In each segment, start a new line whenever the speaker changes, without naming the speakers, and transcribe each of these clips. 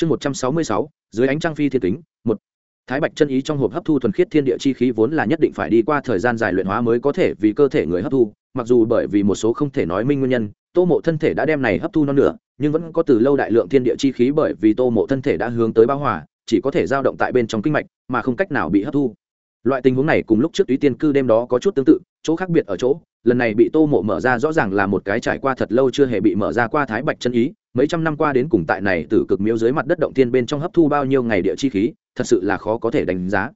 chương một trăm sáu mươi sáu, dưới ánh trăng phi thiên kính, một. Thái bạch chân ý trong hộp hấp thu thuần khiết thiên địa chi khí vốn là nhất định phải đi qua thời gian dài luyện hóa mới có thể vì cơ thể người hấp thu, mặc dù bởi vì một số không thể nói minh nguyên nhân, tô mộ thân thể đã đem này hấp thu non nửa, nhưng vẫn có từ lâu đại lượng thiên địa chi khí bởi vì tô mộ thân thể đã hướng tới bao hòa, chỉ có thể dao động tại bên trong kinh mạch, mà không cách nào bị hấp thu. Loại tình huống này cùng lúc trước túy tiên cư đêm đó có chút tương tự, chỗ khác biệt ở chỗ, lần này bị tô mộ mở ra rõ ràng là một cái trải qua thật lâu chưa hề bị mở ra qua thái bạch chân ý mấy trăm năm qua đến cùng tại này từ cực miếu dưới mặt đất động tiên bên trong hấp thu bao nhiêu ngày địa chi khí, thật sự là khó có thể đánh giá.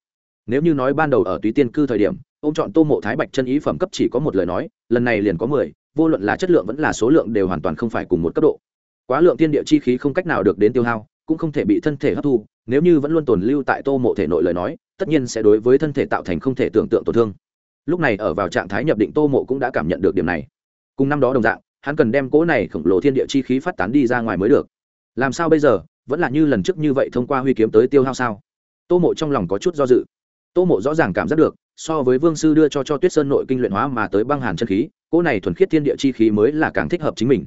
Nếu như nói ban đầu ở túy tiên cư thời điểm, ông chọn tô mộ thái bạch chân ý phẩm cấp chỉ có một lời nói, lần này liền có mười, vô luận là chất lượng vẫn là số lượng đều hoàn toàn không phải cùng một cấp độ. Quá lượng tiên địa chi khí không cách nào được đến tiêu hao, cũng không thể bị thân thể hấp thu, nếu như vẫn luôn tồn lưu tại tô mộ thể nội lời nói, tất nhiên sẽ đối với thân thể tạo thành không thể tưởng tượng tổn thương. Lúc này ở vào trạng thái nhập định, tô mộ cũng đã cảm nhận được điểm này. Cùng năm đó đồng dạng hắn cần đem cỗ này khổng lồ thiên địa chi khí phát tán đi ra ngoài mới được. Làm sao bây giờ? Vẫn là như lần trước như vậy thông qua huy kiếm tới tiêu hao sao? Tô mộ trong lòng có chút do dự. Tô mộ rõ ràng cảm giác được, so với vương sư đưa cho cho tuyết sơn nội kinh luyện hóa mà tới băng hàn chân khí, cỗ này thuần khiết thiên địa chi khí mới là càng thích hợp chính mình.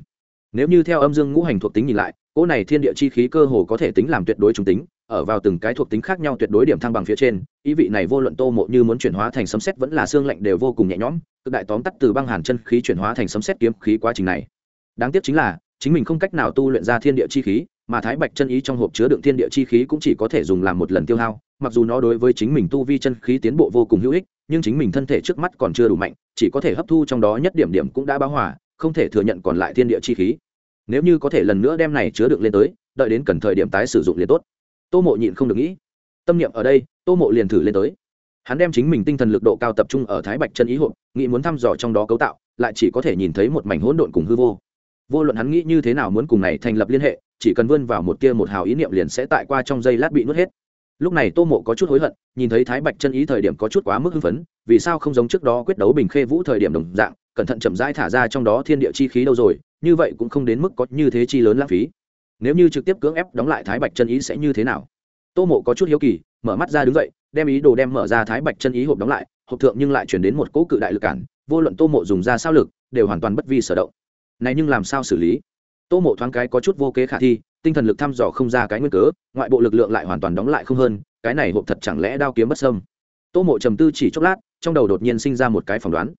Nếu như theo âm dương ngũ hành thuộc tính nhìn lại cỗ này thiên địa chi khí cơ hồ có thể tính làm tuyệt đối trung tính, ở vào từng cái thuộc tính khác nhau tuyệt đối điểm thăng bằng phía trên, ý vị này vô luận tô mộ như muốn chuyển hóa thành sấm xét vẫn là xương lạnh đều vô cùng nhẹ nhõm, cực đại tóm tắt từ băng hàn chân khí chuyển hóa thành sấm xét kiếm khí quá trình này. Đáng tiếc chính là, chính mình không cách nào tu luyện ra thiên địa chi khí, mà thái bạch chân ý trong hộp chứa đựng thiên địa chi khí cũng chỉ có thể dùng làm một lần tiêu hao, mặc dù nó đối với chính mình tu vi chân khí tiến bộ vô cùng hữu ích, nhưng chính mình thân thể trước mắt còn chưa đủ mạnh, chỉ có thể hấp thu trong đó nhất điểm điểm cũng đã báo hỏa không thể thừa nhận còn lại thiên địa chi khí nếu như có thể lần nữa đem này chứa đựng lên tới, đợi đến cần thời điểm tái sử dụng liền tốt. Tô mộ nhịn không được nghĩ. Tâm niệm ở đây, tô mộ liền thử lên tới. Hắn đem chính mình tinh thần lực độ cao tập trung ở thái bạch chân ý hộp nghĩ muốn thăm dò trong đó cấu tạo, lại chỉ có thể nhìn thấy một mảnh hỗn độn cùng hư vô. Vô luận hắn nghĩ như thế nào muốn cùng này thành lập liên hệ, chỉ cần vươn vào một tia một hào ý niệm liền sẽ tại qua trong giây lát bị nuốt hết. Lúc này tô mộ có chút hối hận, nhìn thấy thái bạch chân ý thời điểm có chút quá mức hưng phấn, vì sao không giống trước đó quyết đấu bình khê vũ thời điểm đồng dạng, cẩn thận chậm rãi thả ra trong đó thiên địa chi khí đâu rồi như vậy cũng không đến mức có như thế chi lớn lãng phí. Nếu như trực tiếp cưỡng ép đóng lại thái bạch chân ý sẽ như thế nào? Tô mộ có chút hiếu kỳ, mở mắt ra đứng dậy, đem ý đồ đem mở ra thái bạch chân ý hộp đóng lại, hộp thượng nhưng lại chuyển đến một cỗ cự đại lực cản, vô luận tô mộ dùng ra sao lực, đều hoàn toàn bất vi sở động. Này nhưng làm sao xử lý? Tô mộ thoáng cái có chút vô kế khả thi, tinh thần lực thăm dò không ra cái nguyên cớ, ngoại bộ lực lượng lại hoàn toàn đóng lại không hơn, cái này hộp thật chẳng lẽ đao kiếm bất sâm tô mộ trầm tư chỉ chốc lát, trong đầu đột nhiên sinh ra một cái phỏng đoán.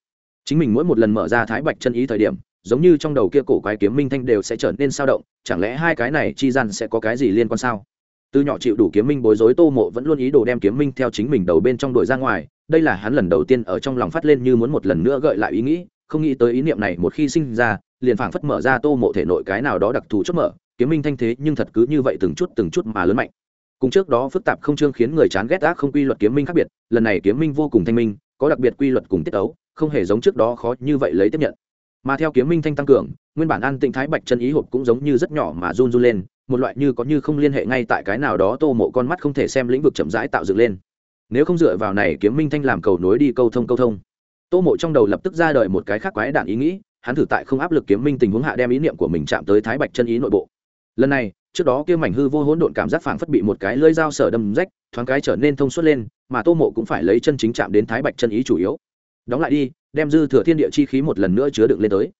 Chính mình mỗi một lần mở ra thái bạch chân ý thời điểm giống như trong đầu kia cổ quái kiếm minh thanh đều sẽ trở nên sao động, chẳng lẽ hai cái này chi gian sẽ có cái gì liên quan sao? Từ nhỏ chịu đủ kiếm minh bối rối tô mộ vẫn luôn ý đồ đem kiếm minh theo chính mình đầu bên trong đuổi ra ngoài, đây là hắn lần đầu tiên ở trong lòng phát lên như muốn một lần nữa gợi lại ý nghĩ, không nghĩ tới ý niệm này một khi sinh ra, liền phảng phất mở ra tô mộ thể nội cái nào đó đặc thù chốt mở, kiếm minh thanh thế nhưng thật cứ như vậy từng chút từng chút mà lớn mạnh. Cùng trước đó phức tạp không chương khiến người chán ghét ác không quy luật kiếm minh khác biệt, lần này kiếm minh vô cùng thanh minh, có đặc biệt quy luật cùng tiết ấu, không hề giống trước đó khó như vậy lấy tiếp nhận mà theo kiếm minh thanh tăng cường, nguyên bản an tĩnh thái bạch chân ý hộp cũng giống như rất nhỏ mà run run lên, một loại như có như không liên hệ ngay tại cái nào đó tô mộ con mắt không thể xem lĩnh vực chậm rãi tạo dựng lên. Nếu không dựa vào này, kiếm minh thanh làm cầu nối đi câu thông câu thông. Tô mộ trong đầu lập tức ra đời một cái khác quái đạn ý nghĩ, hắn thử tại không áp lực kiếm minh tình huống hạ đem ý niệm của mình chạm tới thái bạch chân ý nội bộ. Lần này, trước đó kia mảnh hư vô hỗn độn cảm giác phảng phất bị một cái lưỡi dao sở đâm rách, thoáng cái trở nên thông suốt lên, mà tô mộ cũng phải lấy chân chính chạm đến thái bạch chân ý chủ yếu. Đóng lại đi đem dư thừa thiên địa chi khí một lần nữa chứa đựng lên tới.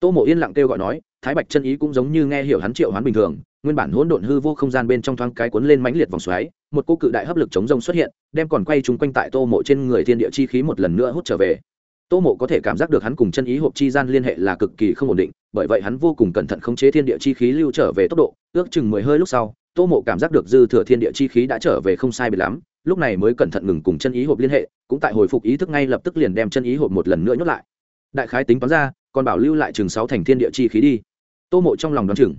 Tô mộ yên lặng kêu gọi nói, thái bạch chân ý cũng giống như nghe hiểu hắn triệu hoán bình thường, nguyên bản hỗn độn hư vô không gian bên trong thoáng cái cuốn lên mãnh liệt vòng xoáy, một cô cự đại hấp lực chống rông xuất hiện, đem còn quay chung quanh tại tô mộ trên người thiên địa chi khí một lần nữa hút trở về. Tô mộ có thể cảm giác được hắn cùng chân ý hộp chi gian liên hệ là cực kỳ không ổn định, bởi vậy hắn vô cùng cẩn thận khống chế thiên địa chi khí lưu trở về tốc độ, ước chừng mười hơi lúc sau, tô mộ cảm giác được dư thừa thiên địa chi khí đã trở về không sai biệt lắm lúc này mới cẩn thận ngừng cùng chân ý hộp liên hệ, cũng tại hồi phục ý thức ngay lập tức liền đem chân ý hộp một lần nữa nhốt lại. Đại khái tính toán ra, còn bảo lưu lại chừng sáu thành thiên địa chi khí đi. Tô mộ trong lòng đoán chừng,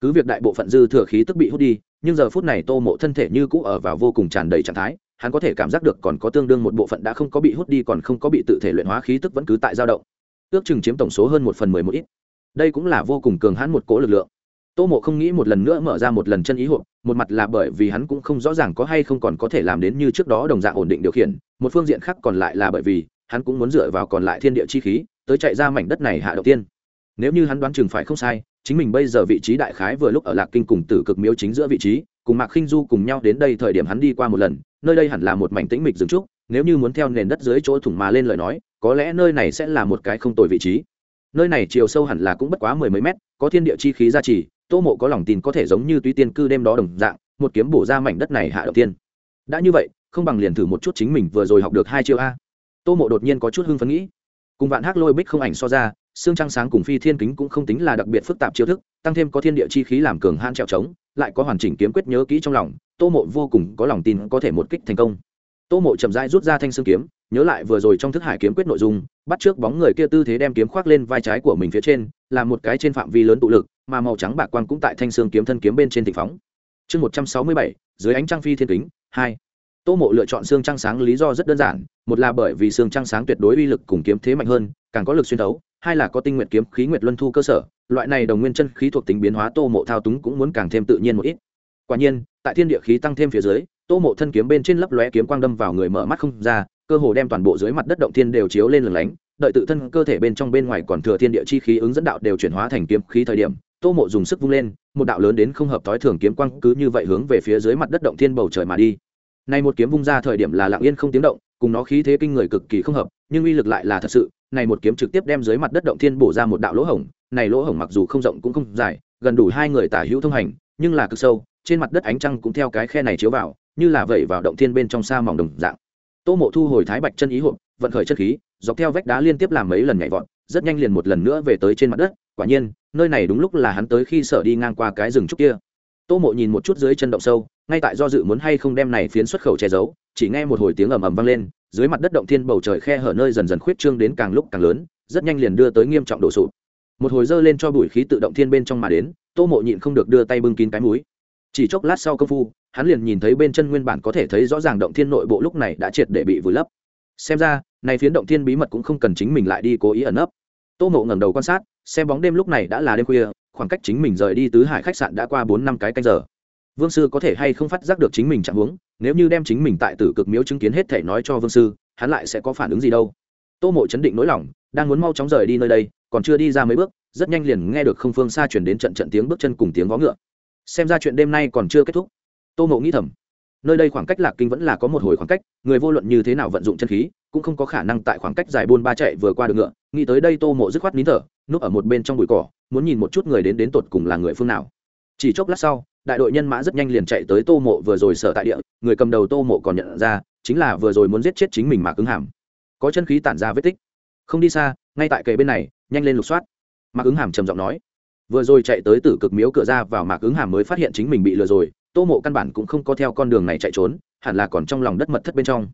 cứ việc đại bộ phận dư thừa khí tức bị hút đi, nhưng giờ phút này tô mộ thân thể như cũ ở vào vô cùng tràn đầy trạng thái, hắn có thể cảm giác được còn có tương đương một bộ phận đã không có bị hút đi còn không có bị tự thể luyện hóa khí tức vẫn cứ tại dao động. Ước chừng chiếm tổng số hơn một phần mười một ít. Đây cũng là vô cùng cường hãn một cỗ lực lượng tô mộ không nghĩ một lần nữa mở ra một lần chân ý hộp, một mặt là bởi vì hắn cũng không rõ ràng có hay không còn có thể làm đến như trước đó đồng dạng ổn định điều khiển, một phương diện khác còn lại là bởi vì, hắn cũng muốn dựa vào còn lại thiên địa chi khí, tới chạy ra mảnh đất này hạ đầu tiên. Nếu như hắn đoán chừng phải không sai, chính mình bây giờ vị trí đại khái vừa lúc ở lạc kinh cùng tử cực miếu chính giữa vị trí, cùng mạc khinh du cùng nhau đến đây thời điểm hắn đi qua một lần, nơi đây hẳn là một mảnh tĩnh mịch dừng trúc, nếu như muốn theo nền đất dưới chỗ thủng mà lên lời nói, có lẽ nơi này sẽ là một cái không tồi vị trí. Nơi này chiều sâu hẳn là cũng bất quá mười mấy mét, có thiên địa chi khí gia trì tô mộ có lòng tin có thể giống như túy tiên cư đêm đó đồng dạng, một kiếm bổ ra mảnh đất này hạ đầu tiên đã như vậy, không bằng liền thử một chút chính mình vừa rồi học được hai chiêu a. Tô mộ đột nhiên có chút hưng phấn nghĩ. Cùng vạn hắc lôi bích không ảnh so ra, xương trăng sáng cùng phi thiên kính cũng không tính là đặc biệt phức tạp chiêu thức, tăng thêm có thiên địa chi khí làm cường han trèo trống, lại có hoàn chỉnh kiếm quyết nhớ kỹ trong lòng, tô mộ vô cùng có lòng tin có thể một kích thành công. Tô mộ chậm rãi rút ra thanh xương kiếm, nhớ lại vừa rồi trong thức hải kiếm quyết nội dung, bắt trước bóng người kia tư thế đem kiếm khoác lên vai trái của mình phía trên là một cái trên phạm vi lớn tụ lực mà màu trắng bạc quang cũng tại thanh xương kiếm thân kiếm bên trên thịnh phóng. Chương một trăm sáu mươi bảy, dưới ánh trăng phi thiên kính, hai. Tô mộ lựa chọn xương trăng sáng lý do rất đơn giản, một là bởi vì xương trăng sáng tuyệt đối uy lực cùng kiếm thế mạnh hơn, càng có lực xuyên thấu, hai là có tinh nguyện kiếm, khí nguyệt luân thu cơ sở, loại này đồng nguyên chân khí thuộc tính biến hóa tô mộ thao túng cũng muốn càng thêm tự nhiên một ít. Quả nhiên, tại thiên địa khí tăng thêm phía dưới, tô mộ thân kiếm bên trên lấp lóe kiếm quang đâm vào người mở mắt không ra, cơ hồ đem toàn bộ dưới mặt đất động thiên đều chiếu lên lửng lánh, đợi tự thân cơ thể bên trong bên ngoài còn thừa thiên địa chi khí ứng dẫn đạo đều chuyển hóa thành kiếm khí thời điểm tô mộ dùng sức vung lên, một đạo lớn đến không hợp thói thường kiếm quang cứ như vậy hướng về phía dưới mặt đất động thiên bầu trời mà đi. Nay một kiếm vung ra thời điểm là lặng yên không tiếng động, cùng nó khí thế kinh người cực kỳ không hợp, nhưng uy lực lại là thật sự. Này một kiếm trực tiếp đem dưới mặt đất động thiên bổ ra một đạo lỗ hổng, này lỗ hổng mặc dù không rộng cũng không dài, gần đủ hai người tả hữu thông hành, nhưng là cực sâu, trên mặt đất ánh trăng cũng theo cái khe này chiếu vào, như là vẩy vào động thiên bên trong xa mỏng đồng dạng. Tô mộ thu hồi thái bạch chân ý hộp, vận khởi chất khí, dọc theo vách đá liên tiếp làm mấy lần nhảy vọt, rất nhanh liền một lần nữa về tới trên mặt đất quả nhiên, nơi này đúng lúc là hắn tới khi sở đi ngang qua cái rừng trúc kia. Tô mộ nhìn một chút dưới chân động sâu, ngay tại do dự muốn hay không đem này phiến xuất khẩu che giấu, chỉ nghe một hồi tiếng ầm ầm vang lên, dưới mặt đất động thiên bầu trời khe hở nơi dần dần khuyết trương đến càng lúc càng lớn, rất nhanh liền đưa tới nghiêm trọng đổ sụp. Một hồi dơ lên cho bụi khí tự động thiên bên trong mà đến, tô mộ nhịn không được đưa tay bưng kín cái múi chỉ chốc lát sau công phu, hắn liền nhìn thấy bên chân nguyên bản có thể thấy rõ ràng động thiên nội bộ lúc này đã triệt để bị vùi lấp. Xem ra, này phiến động thiên bí mật cũng không cần chính mình lại đi cố ý ẩn nấp. Tô mộ ngẩng đầu quan sát xem bóng đêm lúc này đã là đêm khuya, khoảng cách chính mình rời đi tứ hải khách sạn đã qua bốn năm cái canh giờ. Vương sư có thể hay không phát giác được chính mình chẳng uống nếu như đem chính mình tại tử cực miếu chứng kiến hết thể nói cho vương sư, hắn lại sẽ có phản ứng gì đâu? Tô mộ chấn định nỗi lòng, đang muốn mau chóng rời đi nơi đây, còn chưa đi ra mấy bước, rất nhanh liền nghe được không phương xa chuyển đến trận trận tiếng bước chân cùng tiếng vó ngựa. Xem ra chuyện đêm nay còn chưa kết thúc. Tô mộ nghĩ thầm, nơi đây khoảng cách lạc kinh vẫn là có một hồi khoảng cách, người vô luận như thế nào vận dụng chân khí, cũng không có khả năng tại khoảng cách dài buôn ba chạy vừa qua được ngựa. Nghĩ tới đây tô mộ dứt khoát nín thở núp ở một bên trong bụi cỏ, muốn nhìn một chút người đến đến tột cùng là người phương nào. Chỉ chốc lát sau, đại đội nhân mã rất nhanh liền chạy tới tô mộ vừa rồi sở tại địa, người cầm đầu tô mộ còn nhận ra, chính là vừa rồi muốn giết chết chính mình mà cứng hàm. Có chân khí tản ra vết tích. Không đi xa, ngay tại kề bên này, nhanh lên lục soát. Mạc ứng hàm trầm giọng nói. Vừa rồi chạy tới tử cực miếu cửa ra vào mạc ứng hàm mới phát hiện chính mình bị lừa rồi, tô mộ căn bản cũng không có theo con đường này chạy trốn, hẳn là còn trong lòng đất mật thất bên trong.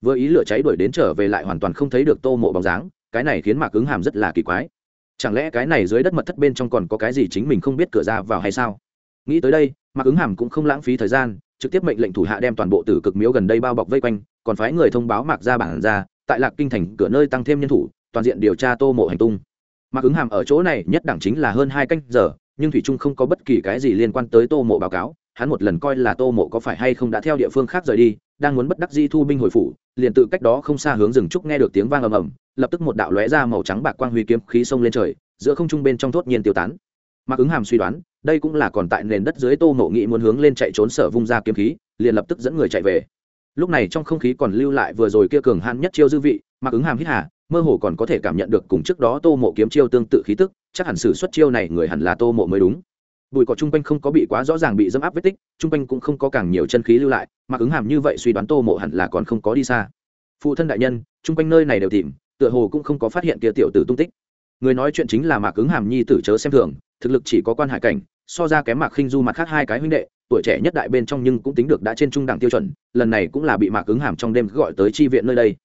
Vừa ý lửa cháy đuổi đến trở về lại hoàn toàn không thấy được tô mộ bóng dáng, cái này khiến mạc ứng hàm rất là kỳ quái chẳng lẽ cái này dưới đất mật thất bên trong còn có cái gì chính mình không biết cửa ra vào hay sao? Nghĩ tới đây, mạc ứng hàm cũng không lãng phí thời gian, trực tiếp mệnh lệnh thủ hạ đem toàn bộ tử cực miếu gần đây bao bọc vây quanh, còn phái người thông báo mạc ra bản ra tại lạc kinh thành cửa nơi tăng thêm nhân thủ, toàn diện điều tra tô mộ hành tung. Mạc ứng hàm ở chỗ này nhất đẳng chính là hơn hai canh giờ, nhưng thủy trung không có bất kỳ cái gì liên quan tới tô mộ báo cáo, hắn một lần coi là tô mộ có phải hay không đã theo địa phương khác rời đi, đang muốn bất đắc di thu binh hồi phủ, liền tự cách đó không xa hướng rừng trúc nghe được tiếng vang ầm ầm lập tức một đạo lóe ra màu trắng bạc quang huy kiếm khí sông lên trời, giữa không trung bên trong thốt nhiên tiêu tán. Mạc ứng hàm suy đoán, đây cũng là còn tại nền đất dưới tô mộ nghị muốn hướng lên chạy trốn sở vung ra kiếm khí, liền lập tức dẫn người chạy về. Lúc này trong không khí còn lưu lại vừa rồi kia cường han nhất chiêu dư vị, mạc ứng hàm hít hà, mơ hồ còn có thể cảm nhận được cùng trước đó tô mộ kiếm chiêu tương tự khí tức, chắc hẳn sự xuất chiêu này người hẳn là tô mộ mới đúng. Bụi cỏ chung quanh không có bị quá rõ ràng bị dâm áp vết tích, chung quanh cũng không có càng nhiều chân khí lưu lại mặc ứng hàm như vậy suy đoán tô mộ hẳn là còn không có đi xa. Phụ thân đại nhân, chung quanh nơi này đều tìm tựa hồ cũng không có phát hiện kia tiểu tử tung tích. Người nói chuyện chính là mạc ứng hàm nhi tử chớ xem thường, thực lực chỉ có quan hải cảnh, so ra kém mạc khinh du mặt khác hai cái huynh đệ, tuổi trẻ nhất đại bên trong nhưng cũng tính được đã trên trung đẳng tiêu chuẩn, lần này cũng là bị mạc ứng hàm trong đêm gọi tới chi viện nơi đây.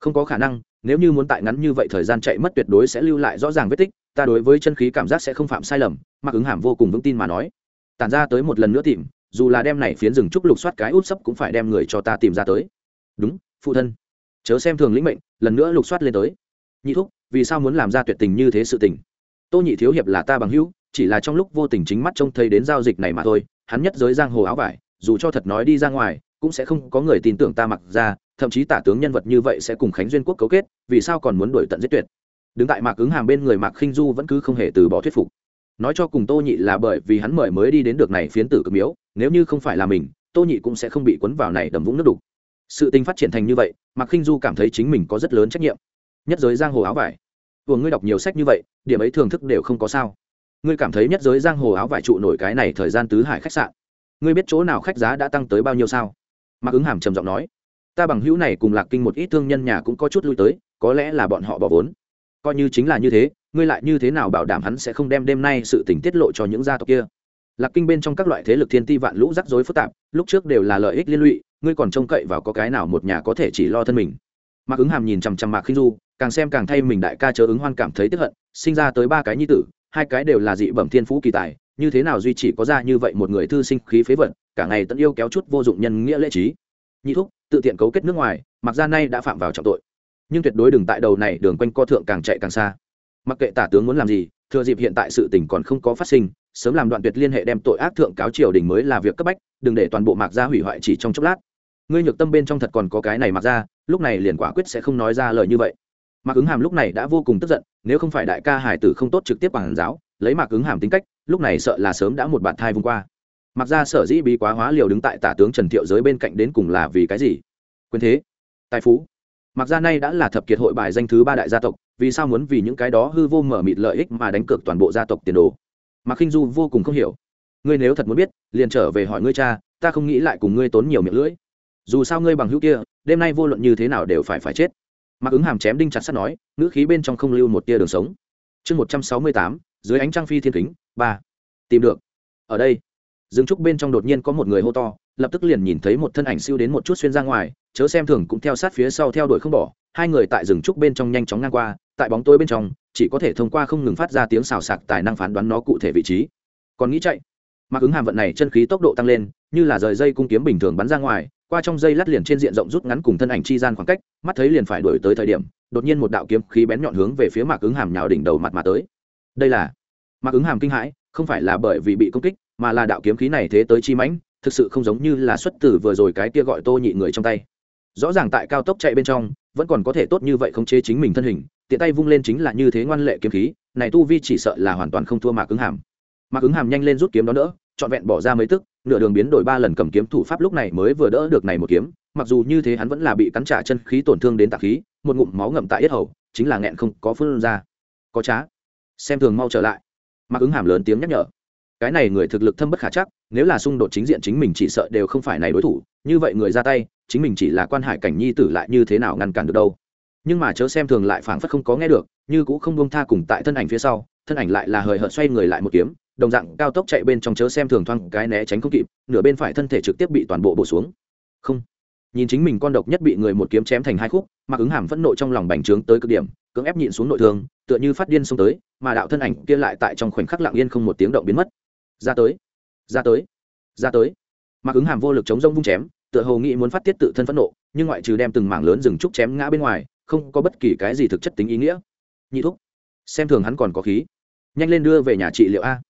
Không có khả năng, nếu như muốn tại ngắn như vậy thời gian chạy mất tuyệt đối sẽ lưu lại rõ ràng vết tích, ta đối với chân khí cảm giác sẽ không phạm sai lầm, mạc ứng hàm vô cùng vững tin mà nói. Tản ra tới một lần nữa tìm, dù là đem này phiến rừng trúc lục soát cái út sấp cũng phải đem người cho ta tìm ra tới. Đúng, phụ thân chớ xem thường lĩnh mệnh, lần nữa lục soát lên tới. Nhị thúc, vì sao muốn làm ra tuyệt tình như thế sự tình? Tô nhị thiếu hiệp là ta bằng hữu, chỉ là trong lúc vô tình chính mắt trông thấy đến giao dịch này mà thôi, hắn nhất giới giang hồ áo vải, dù cho thật nói đi ra ngoài, cũng sẽ không có người tin tưởng ta mặc ra, thậm chí tả tướng nhân vật như vậy sẽ cùng khánh duyên quốc cấu kết, vì sao còn muốn đuổi tận giết tuyệt? Đứng tại mạc ứng hàng bên người mạc khinh du vẫn cứ không hề từ bỏ thuyết phục. Nói cho cùng tô nhị là bởi vì hắn mời mới đi đến được này phiến tử cực miếu, nếu như không phải là mình, tô nhị cũng sẽ không bị cuốn vào này đầm vũng nước đục sự tình phát triển thành như vậy, mạc khinh du cảm thấy chính mình có rất lớn trách nhiệm. Nhất giới giang hồ áo vải. Của ngươi đọc nhiều sách như vậy, điểm ấy thưởng thức đều không có sao. Ngươi cảm thấy nhất giới giang hồ áo vải trụ nổi cái này thời gian tứ hải khách sạn. Ngươi biết chỗ nào khách giá đã tăng tới bao nhiêu sao? Mạc ứng hàm trầm giọng nói. Ta bằng hữu này cùng lạc kinh một ít thương nhân nhà cũng có chút lui tới, có lẽ là bọn họ bỏ vốn. Coi như chính là như thế, ngươi lại như thế nào bảo đảm hắn sẽ không đem đêm nay sự tình tiết lộ cho những gia tộc kia? Lạc kinh bên trong các loại thế lực thiên ti vạn lũ rắc rối phức tạp, lúc trước đều là lợi ích liên lụy ngươi còn trông cậy vào có cái nào một nhà có thể chỉ lo thân mình? Mạc ứng hàm nhìn chằm chằm mạc khinh du, càng xem càng thay mình đại ca chớ ứng hoan cảm thấy tức hận, sinh ra tới ba cái nhi tử, hai cái đều là dị bẩm thiên phú kỳ tài, như thế nào duy chỉ có ra như vậy một người thư sinh khí phế vật, cả ngày tận yêu kéo chút vô dụng nhân nghĩa lễ trí. Nhị thúc, tự tiện cấu kết nước ngoài mặc ra nay đã phạm vào trọng tội. Nhưng tuyệt đối đừng tại đầu này đường quanh co thượng càng chạy càng xa. Mặc kệ tả tướng muốn làm gì, thừa dịp hiện tại sự tình còn không có phát sinh, sớm làm đoạn tuyệt liên hệ đem tội ác thượng cáo triều đình mới là việc cấp bách, đừng để toàn bộ mạc gia hủy hoại chỉ trong chốc lát ngươi nhược tâm bên trong thật còn có cái này mặc ra, lúc này liền quả quyết sẽ không nói ra lời như vậy. Mạc ứng hàm lúc này đã vô cùng tức giận, nếu không phải đại ca hải tử không tốt trực tiếp bằng giáo, lấy mạc ứng hàm tính cách, lúc này sợ là sớm đã một bạt thai vung qua. Mặc ra sở dĩ bí quá hóa liều đứng tại tả tướng trần thiệu giới bên cạnh đến cùng là vì cái gì? Quyền thế, tài phú. Mặc ra nay đã là thập kiệt hội bài danh thứ ba đại gia tộc, vì sao muốn vì những cái đó hư vô mở mịt lợi ích mà đánh cược toàn bộ gia tộc tiền đồ? Mạc khinh du vô cùng không hiểu. Ngươi nếu thật muốn biết, liền trở về hỏi ngươi cha, ta không nghĩ lại cùng ngươi tốn nhiều miệng lưỡi dù sao ngươi bằng hữu kia, đêm nay vô luận như thế nào đều phải phải chết. Mặc ứng hàm chém đinh chặt sắt nói, ngữ khí bên trong không lưu một tia đường sống. Chương một trăm sáu mươi tám, dưới ánh trăng phi thiên kính, ba. Tìm được. Ở đây, dương trúc bên trong đột nhiên có một người hô to, lập tức liền nhìn thấy một thân ảnh siêu đến một chút xuyên ra ngoài, chớ xem thường cũng theo sát phía sau theo đuổi không bỏ. Hai người tại rừng trúc bên trong nhanh chóng ngang qua, tại bóng tối bên trong, chỉ có thể thông qua không ngừng phát ra tiếng xào sạc tài năng phán đoán nó cụ thể vị trí. Còn nghĩ chạy. Mặc ứng hàm vận này chân khí tốc độ tăng lên, như là rời dây cung kiếm bình thường bắn ra ngoài qua trong dây lát liền trên diện rộng rút ngắn cùng thân ảnh chi gian khoảng cách, mắt thấy liền phải đuổi tới thời điểm, đột nhiên một đạo kiếm khí bén nhọn hướng về phía mạc ứng hàm nhào đỉnh đầu mặt mà tới. Đây là mạc ứng hàm kinh hãi, không phải là bởi vì bị công kích, mà là đạo kiếm khí này thế tới chi mãnh, thực sự không giống như là xuất tử vừa rồi cái kia gọi tô nhị người trong tay. Rõ ràng tại cao tốc chạy bên trong, vẫn còn có thể tốt như vậy không chế chính mình thân hình, tiện tay vung lên chính là như thế ngoan lệ kiếm khí, này tu vi chỉ sợ là hoàn toàn không thua mạc ứng hàm. Mạc ứng hàm nhanh lên rút kiếm đó nữa trọn vẹn bỏ ra mấy tức nửa đường biến đổi ba lần cầm kiếm thủ pháp lúc này mới vừa đỡ được này một kiếm, mặc dù như thế hắn vẫn là bị cắn trả chân khí tổn thương đến tạc khí, một ngụm máu ngậm tại yết hầu, chính là nghẹn không có phương ra. Có trá. Xem thường mau trở lại. Mặc ứng hàm lớn tiếng nhắc nhở. Cái này người thực lực thâm bất khả chắc, nếu là xung đột chính diện chính mình chỉ sợ đều không phải này đối thủ, như vậy người ra tay, chính mình chỉ là quan hải cảnh nhi tử lại như thế nào ngăn cản được đâu. Nhưng mà chớ xem thường lại phảng phất không có nghe được, như cũng không buông tha cùng tại thân ảnh phía sau, thân ảnh lại là hời hợt xoay người lại một kiếm đồng dạng cao tốc chạy bên trong chớ xem thường thoang cái né tránh không kịp, nửa bên phải thân thể trực tiếp bị toàn bộ bổ xuống. Không. Nhìn chính mình con độc nhất bị người một kiếm chém thành hai khúc mặc ứng hàm phẫn nộ trong lòng bành trướng tới cực điểm, cưỡng ép nhịn xuống nội thương, tựa như phát điên xông tới, mà đạo thân ảnh kia lại tại trong khoảnh khắc lặng yên không một tiếng động biến mất. Ra tới. Ra tới. Ra tới. Mặc ứng hàm vô lực chống rông vung chém, tựa hồ nghĩ muốn phát tiết tự thân phẫn nộ, nhưng ngoại trừ đem từng mảng lớn rừng trúc chém ngã bên ngoài, không có bất kỳ cái gì thực chất tính ý nghĩa. Nhị thúc, xem thường hắn còn có khí. Nhanh lên đưa về nhà trị liệu a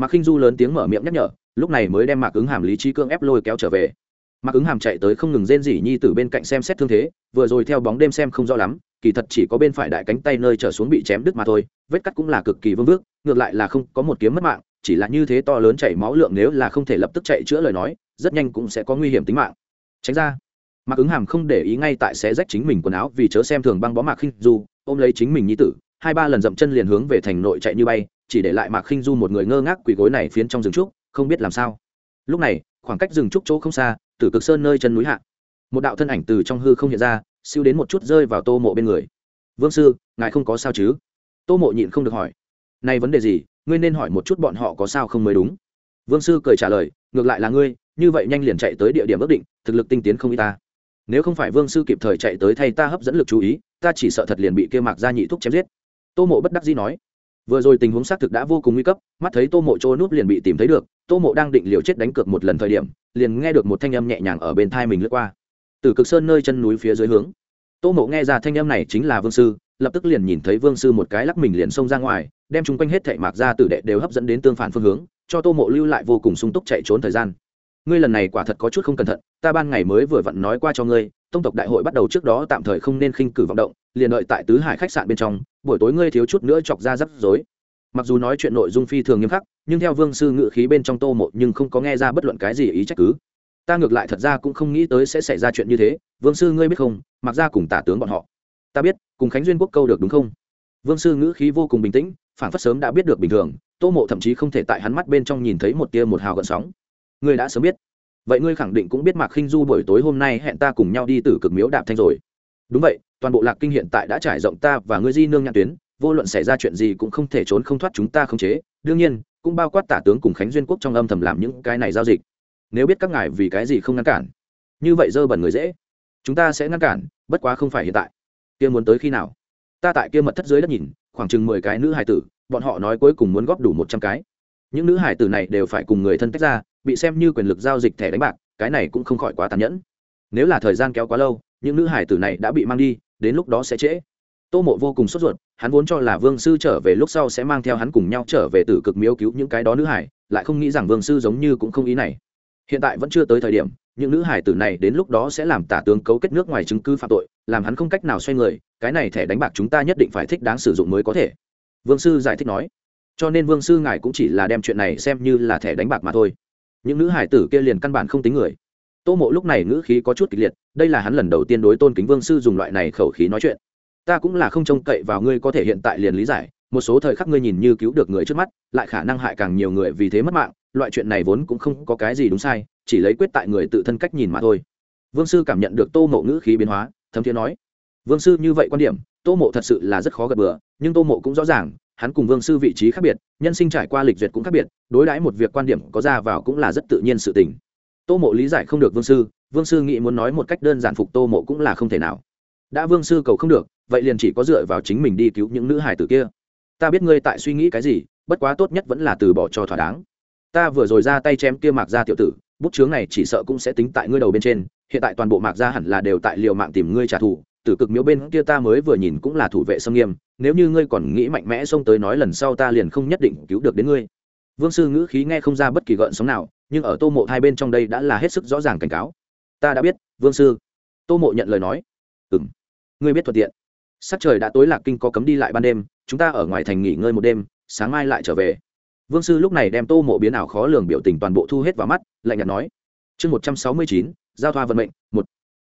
mạc khinh du lớn tiếng mở miệng nhắc nhở, lúc này mới đem mạc ứng hàm lý trí cương ép lôi kéo trở về. Mạc ứng hàm chạy tới không ngừng rên rỉ nhi từ bên cạnh xem xét thương thế, vừa rồi theo bóng đêm xem không rõ lắm, kỳ thật chỉ có bên phải đại cánh tay nơi trở xuống bị chém đứt mà thôi, vết cắt cũng là cực kỳ vương vước, ngược lại là không có một kiếm mất mạng, chỉ là như thế to lớn chảy máu lượng nếu là không thể lập tức chạy chữa lời nói, rất nhanh cũng sẽ có nguy hiểm tính mạng. Tránh ra, mạc ứng hàm không để ý ngay tại sẽ rách chính mình quần áo vì chớ xem thường băng bó mạc khinh du, ôm lấy chính mình nhi tử, hai ba lần dậm chân liền hướng về thành nội chạy như bay chỉ để lại mạc khinh du một người ngơ ngác quỳ gối này phiến trong rừng trúc, không biết làm sao. Lúc này, khoảng cách rừng trúc chỗ không xa từ cực sơn nơi chân núi hạ, một đạo thân ảnh từ trong hư không hiện ra, siêu đến một chút rơi vào tô mộ bên người. Vương sư, ngài không có sao chứ? Tô mộ nhịn không được hỏi. Nay vấn đề gì? Ngươi nên hỏi một chút bọn họ có sao không mới đúng. Vương sư cười trả lời, ngược lại là ngươi, như vậy nhanh liền chạy tới địa điểm ước định, thực lực tinh tiến không y ta. Nếu không phải vương sư kịp thời chạy tới thay ta hấp dẫn lực chú ý, ta chỉ sợ thật liền bị kêu mạc ra nhị thúc chém giết. Tô mộ bất đắc dĩ nói vừa rồi tình huống xác thực đã vô cùng nguy cấp, mắt thấy tô mộ trôi núp liền bị tìm thấy được, tô mộ đang định liều chết đánh cược một lần thời điểm, liền nghe được một thanh âm nhẹ nhàng ở bên thai mình lướt qua. Từ cực sơn nơi chân núi phía dưới hướng, tô mộ nghe ra thanh âm này chính là vương sư, lập tức liền nhìn thấy vương sư một cái lắc mình liền xông ra ngoài, đem chung quanh hết thảy mạc ra tử đệ đều hấp dẫn đến tương phản phương hướng, cho tô mộ lưu lại vô cùng sung túc chạy trốn thời gian. Ngươi lần này quả thật có chút không cẩn thận, ta ban ngày mới vừa vặn nói qua cho ngươi, tông tộc đại hội bắt đầu trước đó tạm thời không nên khinh cử vọng động liền đợi tại tứ hải khách sạn bên trong, buổi tối ngươi thiếu chút nữa chọc ra rắc rối. Mặc dù nói chuyện nội dung phi thường nghiêm khắc, nhưng theo vương sư ngự khí bên trong tô mộ nhưng không có nghe ra bất luận cái gì ý trách cứ. Ta ngược lại thật ra cũng không nghĩ tới sẽ xảy ra chuyện như thế, vương sư ngươi biết không, mặc ra cùng tả tướng bọn họ. Ta biết, cùng khánh duyên quốc câu được đúng không? Vương sư ngữ khí vô cùng bình tĩnh phản phất sớm đã biết được bình thường, tô mộ thậm chí không thể tại hắn mắt bên trong nhìn thấy một tia một hào gợn sóng. Ngươi đã sớm biết. Vậy ngươi khẳng định cũng biết mạc khinh du buổi tối hôm nay hẹn ta cùng nhau đi từ cực miếu đạp thanh rồi. Đúng vậy toàn bộ lạc kinh hiện tại đã trải rộng ta và ngươi di nương nhãn tuyến, vô luận xảy ra chuyện gì cũng không thể trốn không thoát chúng ta không chế. Đương nhiên, cũng bao quát tả tướng cùng khánh duyên quốc trong âm thầm làm những cái này giao dịch. Nếu biết các ngài vì cái gì không ngăn cản, như vậy dơ bẩn người dễ. Chúng ta sẽ ngăn cản, bất quá không phải hiện tại. Kia muốn tới khi nào? Ta tại kia mật thất dưới đất nhìn, khoảng chừng mười cái nữ hải tử, bọn họ nói cuối cùng muốn góp đủ một trăm cái. Những nữ hải tử này đều phải cùng người thân tách ra, bị xem như quyền lực giao dịch thẻ đánh bạc, cái này cũng không khỏi quá tàn nhẫn. Nếu là thời gian kéo quá lâu, những nữ hải tử này đã bị mang đi đến lúc đó sẽ trễ. Tô mộ vô cùng sốt ruột, hắn vốn cho là vương sư trở về lúc sau sẽ mang theo hắn cùng nhau trở về tử cực miếu cứu những cái đó nữ hải, lại không nghĩ rằng vương sư giống như cũng không ý này. Hiện tại vẫn chưa tới thời điểm, những nữ hải tử này đến lúc đó sẽ làm tả tướng cấu kết nước ngoài chứng cứ phạm tội, làm hắn không cách nào xoay người, cái này thẻ đánh bạc chúng ta nhất định phải thích đáng sử dụng mới có thể. Vương sư giải thích nói. Cho nên vương sư ngài cũng chỉ là đem chuyện này xem như là thẻ đánh bạc mà thôi. Những nữ hải tử kia liền căn bản không tính người tô mộ lúc này ngữ khí có chút kịch liệt, đây là hắn lần đầu tiên đối tôn kính vương sư dùng loại này khẩu khí nói chuyện. Ta cũng là không trông cậy vào ngươi có thể hiện tại liền lý giải, một số thời khắc ngươi nhìn như cứu được người trước mắt, lại khả năng hại càng nhiều người vì thế mất mạng, loại chuyện này vốn cũng không có cái gì đúng sai, chỉ lấy quyết tại người tự thân cách nhìn mà thôi. Vương sư cảm nhận được tô mộ ngữ khí biến hóa, thấm thiên nói, vương sư, như vậy quan điểm, tô mộ thật sự là rất khó gật bừa, nhưng tô mộ cũng rõ ràng, hắn cùng vương sư vị trí khác biệt, nhân sinh trải qua lịch duyệt cũng khác biệt, đối đãi một việc quan điểm có ra vào cũng là rất tự nhiên sự tình tô mộ lý giải không được vương sư vương sư nghĩ muốn nói một cách đơn giản phục tô mộ cũng là không thể nào. Đã vương sư cầu không được, vậy liền chỉ có dựa vào chính mình đi cứu những nữ hải tử kia. Ta biết ngươi tại suy nghĩ cái gì, bất quá tốt nhất vẫn là từ bỏ cho thỏa đáng. Ta vừa rồi ra tay chém kia mạc ra tiểu tử, bút chướng này chỉ sợ cũng sẽ tính tại ngươi đầu bên trên, hiện tại toàn bộ mạc ra hẳn là đều tại liều mạng tìm ngươi trả thù, tử cực miếu bên kia ta mới vừa nhìn cũng là thủ vệ sâm nghiêm, nếu như ngươi còn nghĩ mạnh mẽ xông tới nói lần sau ta liền không nhất định cứu được đến ngươi. Vương sư ngữ khí nghe không ra bất kỳ gợn sóng nào nhưng ở tô mộ hai bên trong đây đã là hết sức rõ ràng cảnh cáo. Ta đã biết, vương sư. Tô mộ nhận lời nói. Ừ m ngươi biết thuận tiện. Sắc trời đã tối lạc kinh có cấm đi lại ban đêm, chúng ta ở ngoài thành nghỉ ngơi một đêm, sáng mai lại trở về. Vương sư lúc này đem tô mộ biến ảo khó lường biểu tình toàn bộ thu hết vào mắt, lạnh nhạt nói. Chương một trăm sáu mươi chín, giao thoa vận mệnh, một.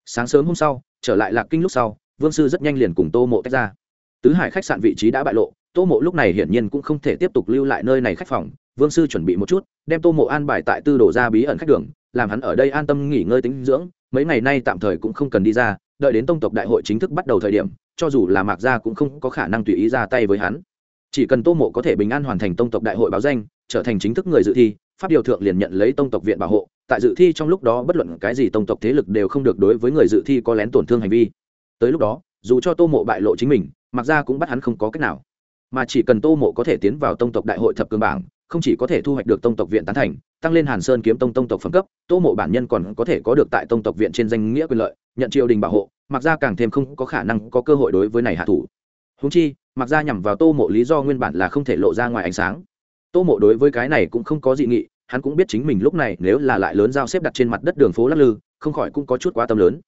Sáng sớm hôm sau, trở lại lạc kinh lúc sau, vương sư rất nhanh liền cùng tô mộ tách ra. Tứ hải khách sạn vị trí đã bại lộ, tô mộ lúc này hiển nhiên cũng không thể tiếp tục lưu lại nơi này khách phòng vương sư chuẩn bị một chút, đem tô mộ an bài tại tư đổ ra bí ẩn khách đường, làm hắn ở đây an tâm nghỉ ngơi tính dưỡng, mấy ngày nay tạm thời cũng không cần đi ra, đợi đến tông tộc đại hội chính thức bắt đầu thời điểm, cho dù là mạc gia cũng không có khả năng tùy ý ra tay với hắn. Chỉ cần tô mộ có thể bình an hoàn thành tông tộc đại hội báo danh, trở thành chính thức người dự thi, pháp điều thượng liền nhận lấy tông tộc viện bảo hộ, tại dự thi trong lúc đó bất luận cái gì tông tộc thế lực đều không được đối với người dự thi có lén tổn thương hành vi. Tới lúc đó, dù cho tô mộ bại lộ chính mình mặc ra cũng bắt hắn không có cách nào. Mà chỉ cần tô mộ có thể tiến vào tông tộc đại hội thập cường bảng không chỉ có thể thu hoạch được tông tộc viện tán thành, tăng lên hàn sơn kiếm tông tông tộc phẩm cấp, tô mộ bản nhân còn có thể có được tại tông tộc viện trên danh nghĩa quyền lợi, nhận triều đình bảo hộ, mặc ra càng thêm không có khả năng có cơ hội đối với này hạ thủ. Húng chi, mặc ra nhằm vào tô mộ lý do nguyên bản là không thể lộ ra ngoài ánh sáng. Tô mộ đối với cái này cũng không có dị nghị, hắn cũng biết chính mình lúc này nếu là lại lớn giao xếp đặt trên mặt đất đường phố lắc lư, không khỏi cũng có chút quá tâm lớn.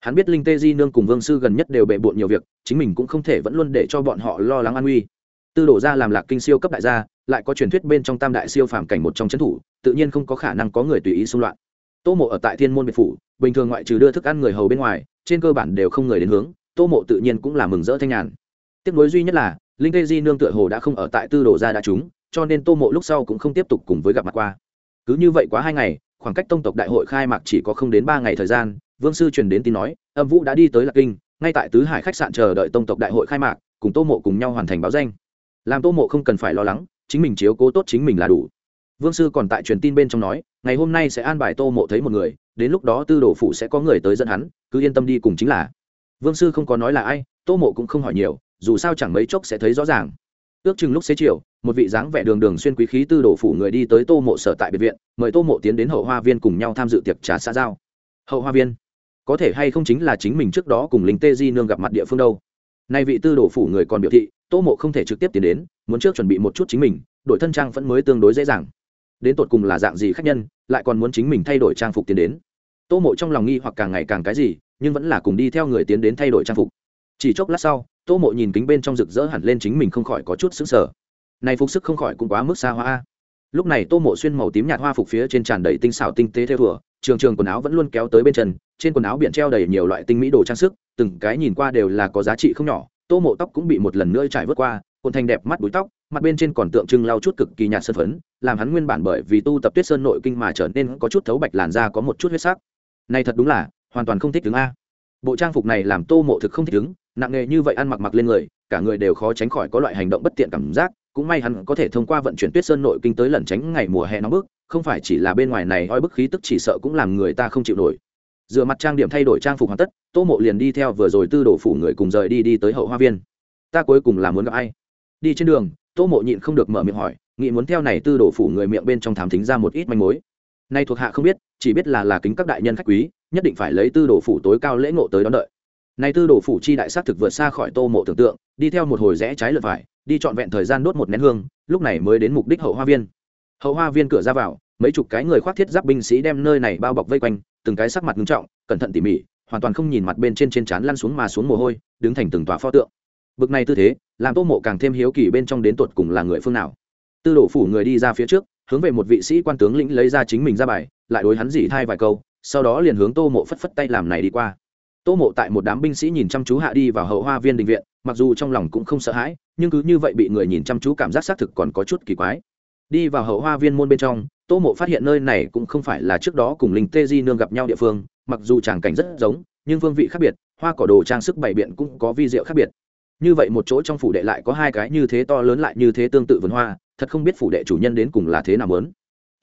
Hắn biết linh tê di nương cùng vương sư gần nhất đều bệ bộn nhiều việc, chính mình cũng không thể vẫn luôn để cho bọn họ lo lắng an nguy. Tư đổ ra làm lạc kinh siêu cấp đại gia lại có truyền thuyết bên trong tam đại siêu phàm cảnh một trong c thủ, tự nhiên không có khả năng có người tùy ý xung loạn. Tô mộ ở tại thiên môn biệt phủ, bình thường ngoại trừ đưa thức ăn người hầu bên ngoài, trên cơ bản đều không người đến hướng, tô mộ tự nhiên cũng là mừng rỡ thanh nhàn. Tiếc nối duy nhất là, linh tê di nương tựa hồ đã không ở tại tư đồ gia đã chúng cho nên tô mộ lúc sau cũng không tiếp tục cùng với gặp mặt qua. Cứ như vậy quá hai ngày, khoảng cách tông tộc đại hội khai mạc chỉ có không đến ba ngày thời gian, vương sư truyền đến tin nói, âm vũ đã đi tới lạc kinh, ngay tại tứ hải khách sạn chờ đợi tông tộc đại hội khai mạc, cùng tô mộ cùng nhau hoàn thành báo danh. Làm tô mộ không cần phải lo lắng chính mình chiếu cố tốt chính mình là đủ. Vương sư còn tại truyền tin bên trong nói, ngày hôm nay sẽ an bài tô mộ thấy một người, đến lúc đó tư đồ phủ sẽ có người tới dẫn hắn, cứ yên tâm đi cùng chính là. Vương sư không có nói là ai, tô mộ cũng không hỏi nhiều, dù sao chẳng mấy chốc sẽ thấy rõ ràng. Ước chừng lúc xế chiều, một vị dáng vẻ đường đường xuyên quý khí tư đồ phủ người đi tới tô mộ sở tại biệt viện, mời tô mộ tiến đến hậu hoa viên cùng nhau tham dự tiệc trà xã giao. Hậu hoa viên? Có thể hay không chính là chính mình trước đó cùng linh tê di nương gặp mặt địa phương đâu. Nay vị tư đồ phủ người còn biểu thị, tô mộ không thể trực tiếp tiến đến muốn trước chuẩn bị một chút chính mình, đổi thân trang vẫn mới tương đối dễ dàng. Đến tột cùng là dạng gì khác nhân, lại còn muốn chính mình thay đổi trang phục tiến đến. Tô mộ trong lòng nghi hoặc càng ngày càng cái gì, nhưng vẫn là cùng đi theo người tiến đến thay đổi trang phục. Chỉ chốc lát sau, tô mộ nhìn kính bên trong rực rỡ hẳn lên chính mình không khỏi có chút xứng sở này phục sức không khỏi cũng quá mức xa hoa lúc này tô mộ xuyên màu tím nhạt hoa phục phía trên tràn đầy tinh xảo tinh tế theo thùa, trường trường quần áo vẫn luôn kéo tới bên chân, trên quần áo biển treo đầy nhiều loại tinh mỹ đồ trang sức, từng cái nhìn qua đều là có giá trị không nhỏ, tô mộ tóc cũng bị một lần nữa trải vớt qua cuộn thành đẹp mắt búi tóc, mặt bên trên còn tượng trưng lau chút cực kỳ nhạt sơn phấn, làm hắn nguyên bản bởi vì tu tập tuyết sơn nội kinh mà trở nên có chút thấu bạch làn da có một chút huyết sắc. Này thật đúng là, hoàn toàn không thích đứng a. Bộ trang phục này làm tô mộ thực không thích đứng nặng nghề như vậy ăn mặc mặc lên người, cả người đều khó tránh khỏi có loại hành động bất tiện cảm giác, cũng may hắn có thể thông qua vận chuyển tuyết sơn nội kinh tới lẩn tránh ngày mùa hè nóng bức, không phải chỉ là bên ngoài này oi bức khí tức chỉ sợ cũng làm người ta không chịu nổi. Dựa mặt trang điểm thay đổi trang phục hoàn tất, tô mộ liền đi theo vừa rồi tư đổ phủ người cùng rời đi đi tới hậu hoa viên. Ta cuối cùng là muốn gặp ai? Đi trên đường, tô mộ nhịn không được mở miệng hỏi nghị muốn theo này tư đổ phủ người miệng bên trong thám thính ra một ít manh mối. Nay thuộc hạ không biết, chỉ biết là là kính các đại nhân khách quý, nhất định phải lấy tư đổ phủ tối cao lễ ngộ tới đón đợi. Nay tư đổ phủ chi đại xác thực vượt xa khỏi tô mộ tưởng tượng, đi theo một hồi rẽ trái lượt phải, đi trọn vẹn thời gian đốt một nén hương, lúc này mới đến mục đích hậu hoa viên. Hậu hoa viên cửa ra vào, mấy chục cái người khoác thiết giáp binh sĩ đem nơi này bao bọc vây quanh, từng cái sắc mặt nghiêm trọng, cẩn thận tỉ mỉ, hoàn toàn không nhìn mặt bên trên trên trán lăn xuống mà xuống mồ hôi, đứng thành từng tòa pho tượng. Bực này tư thế làm tô mộ càng thêm hiếu kỳ bên trong đến tột cùng là người phương nào. Tư đổ phủ người đi ra phía trước, hướng về một vị sĩ quan tướng lĩnh lấy ra chính mình ra bài, lại đối hắn dỉ thai vài câu, sau đó liền hướng tô mộ phất phất tay làm này đi qua. Tô mộ tại một đám binh sĩ nhìn chăm chú hạ đi vào hậu hoa viên đình viện, mặc dù trong lòng cũng không sợ hãi, nhưng cứ như vậy bị người nhìn chăm chú cảm giác xác thực còn có chút kỳ quái. Đi vào hậu hoa viên môn bên trong, tô mộ phát hiện nơi này cũng không phải là trước đó cùng linh tê di nương gặp nhau địa phương, mặc dù tràng cảnh rất giống, nhưng phương vị khác biệt, hoa cỏ đồ trang sức bày biện cũng có vi diệu khác biệt như vậy một chỗ trong phủ đệ lại có hai cái như thế to lớn lại như thế tương tự vườn hoa, thật không biết phủ đệ chủ nhân đến cùng là thế nào lớn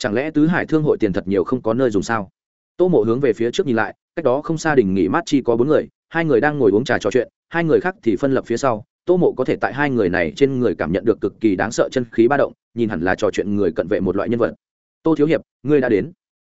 chẳng lẽ tứ hải thương hội tiền thật nhiều không có nơi dùng sao? Tô mộ hướng về phía trước nhìn lại, cách đó không xa đình nghỉ mát chi có bốn người, hai người đang ngồi uống trà trò chuyện, hai người khác thì phân lập phía sau. Tô mộ có thể tại hai người này trên người cảm nhận được cực kỳ đáng sợ chân khí ba động, nhìn hẳn là trò chuyện người cận vệ một loại nhân vật. Tô thiếu hiệp, ngươi đã đến.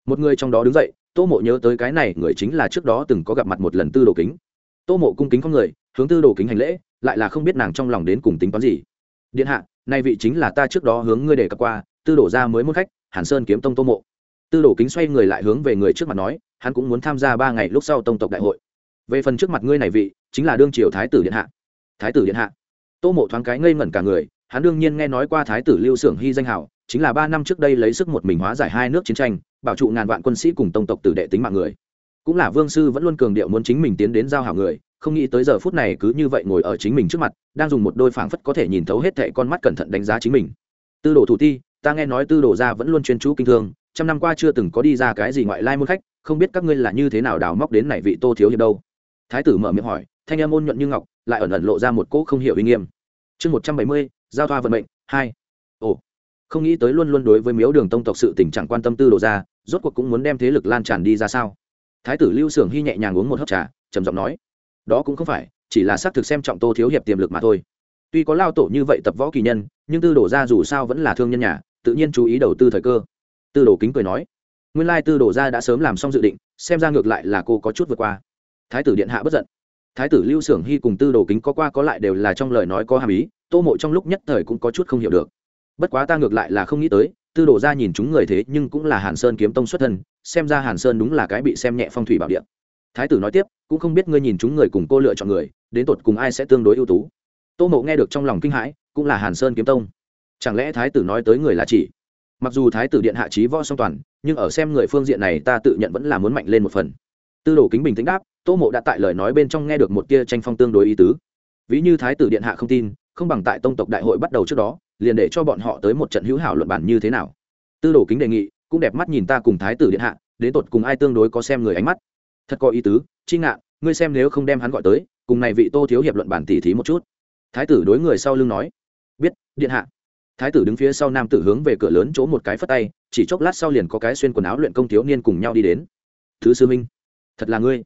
Một người trong đó đứng dậy, tô mộ nhớ tới cái này, người chính là trước đó từng có gặp mặt một lần tư đồ kính. Tô mộ cung kính con người, hướng tư đồ kính hành lễ lại là không biết nàng trong lòng đến cùng tính toán gì. Điện hạ, nay vị chính là ta trước đó hướng ngươi đề cập qua, tư đổ ra mới muốn khách, hàn sơn kiếm tông tô mộ. Tư đổ kính xoay người lại hướng về người trước mặt nói, hắn cũng muốn tham gia ba ngày lúc sau tông tộc đại hội. Về phần trước mặt ngươi này vị, chính là đương triều thái tử điện hạ. Thái tử điện hạ. Tô mộ thoáng cái ngây ngẩn cả người, hắn đương nhiên nghe nói qua thái tử lưu xưởng hy danh hảo, chính là ba năm trước đây lấy sức một mình hóa giải hai nước chiến tranh, bảo trụ ngàn vạn quân sĩ cùng tông tộc tử đệ tính mạng người. Cũng là vương sư vẫn luôn cường điệu muốn chính mình tiến đến giao hảo người không nghĩ tới giờ phút này cứ như vậy ngồi ở chính mình trước mặt, đang dùng một đôi phảng phất có thể nhìn thấu hết thệ con mắt cẩn thận đánh giá chính mình. Tư đồ thủ ti, ta nghe nói tư đồ gia vẫn luôn chuyên chú kinh thương, trăm năm qua chưa từng có đi ra cái gì ngoại lai môn khách, không biết các ngươi là như thế nào đào móc đến này vị tô thiếu hiệp đâu. Thái tử mở miệng hỏi, thanh em ôn nhuận như ngọc, lại ẩn ẩn lộ ra một cỗ không hiểu uy nghiêm. Chương một trăm bảy mươi, giao thoa vận mệnh, hai. Ồ, không nghĩ tới luôn luôn đối với miếu đường tông tộc sự tình trạng quan tâm tư đồ ra rốt cuộc cũng muốn đem thế lực lan tràn đi ra sao? Thái tử lưu sưởng hy nhẹ nhàng uống một hớp trà, trầm giọng nói đó cũng không phải, chỉ là xác thực xem trọng tô thiếu hiệp tiềm lực mà thôi. Tuy có lao tổ như vậy tập võ kỳ nhân, nhưng tư đổ ra dù sao vẫn là thương nhân nhà, tự nhiên chú ý đầu tư thời cơ. Tư đồ kính cười nói, nguyên lai tư đổ ra đã sớm làm xong dự định, xem ra ngược lại là cô có chút vượt qua. Thái tử điện hạ bất giận. Thái tử lưu xưởng hy cùng tư đồ kính có qua có lại đều là trong lời nói có hàm ý, tô mộ trong lúc nhất thời cũng có chút không hiểu được. Bất quá ta ngược lại là không nghĩ tới, tư đồ ra nhìn chúng người thế nhưng cũng là hàn sơn kiếm tông xuất thân, xem ra hàn sơn đúng là cái bị xem nhẹ phong thủy bảo điện thái tử nói tiếp, cũng không biết ngươi nhìn chúng người cùng cô lựa chọn người, đến tột cùng ai sẽ tương đối ưu tú? Tô mộ nghe được trong lòng kinh hãi, cũng là hàn sơn kiếm tông. Chẳng lẽ thái tử nói tới người là chỉ? Mặc dù thái tử điện hạ trí võ song toàn, nhưng ở xem người phương diện này ta tự nhận vẫn là muốn mạnh lên một phần. Tư đồ kính bình tĩnh đáp, tô mộ đã tại lời nói bên trong nghe được một tia tranh phong tương đối ý tứ. Ví như thái tử điện hạ không tin, không bằng tại tông tộc đại hội bắt đầu trước đó, liền để cho bọn họ tới một trận hữu hảo luận bản như thế nào. Tư đồ kính đề nghị, cũng đẹp mắt nhìn ta cùng thái tử điện hạ, đến tột cùng ai tương đối có xem người ánh mắt thật có ý tứ, chi ngạn ngươi xem nếu không đem hắn gọi tới, cùng này vị tô thiếu hiệp luận bản tỉ thí một chút. Thái tử đối người sau lưng nói. Biết, điện hạ. Thái tử đứng phía sau nam tử hướng về cửa lớn chỗ một cái phất tay, chỉ chốc lát sau liền có cái xuyên quần áo luyện công thiếu niên cùng nhau đi đến. Thứ sư minh, thật là ngươi.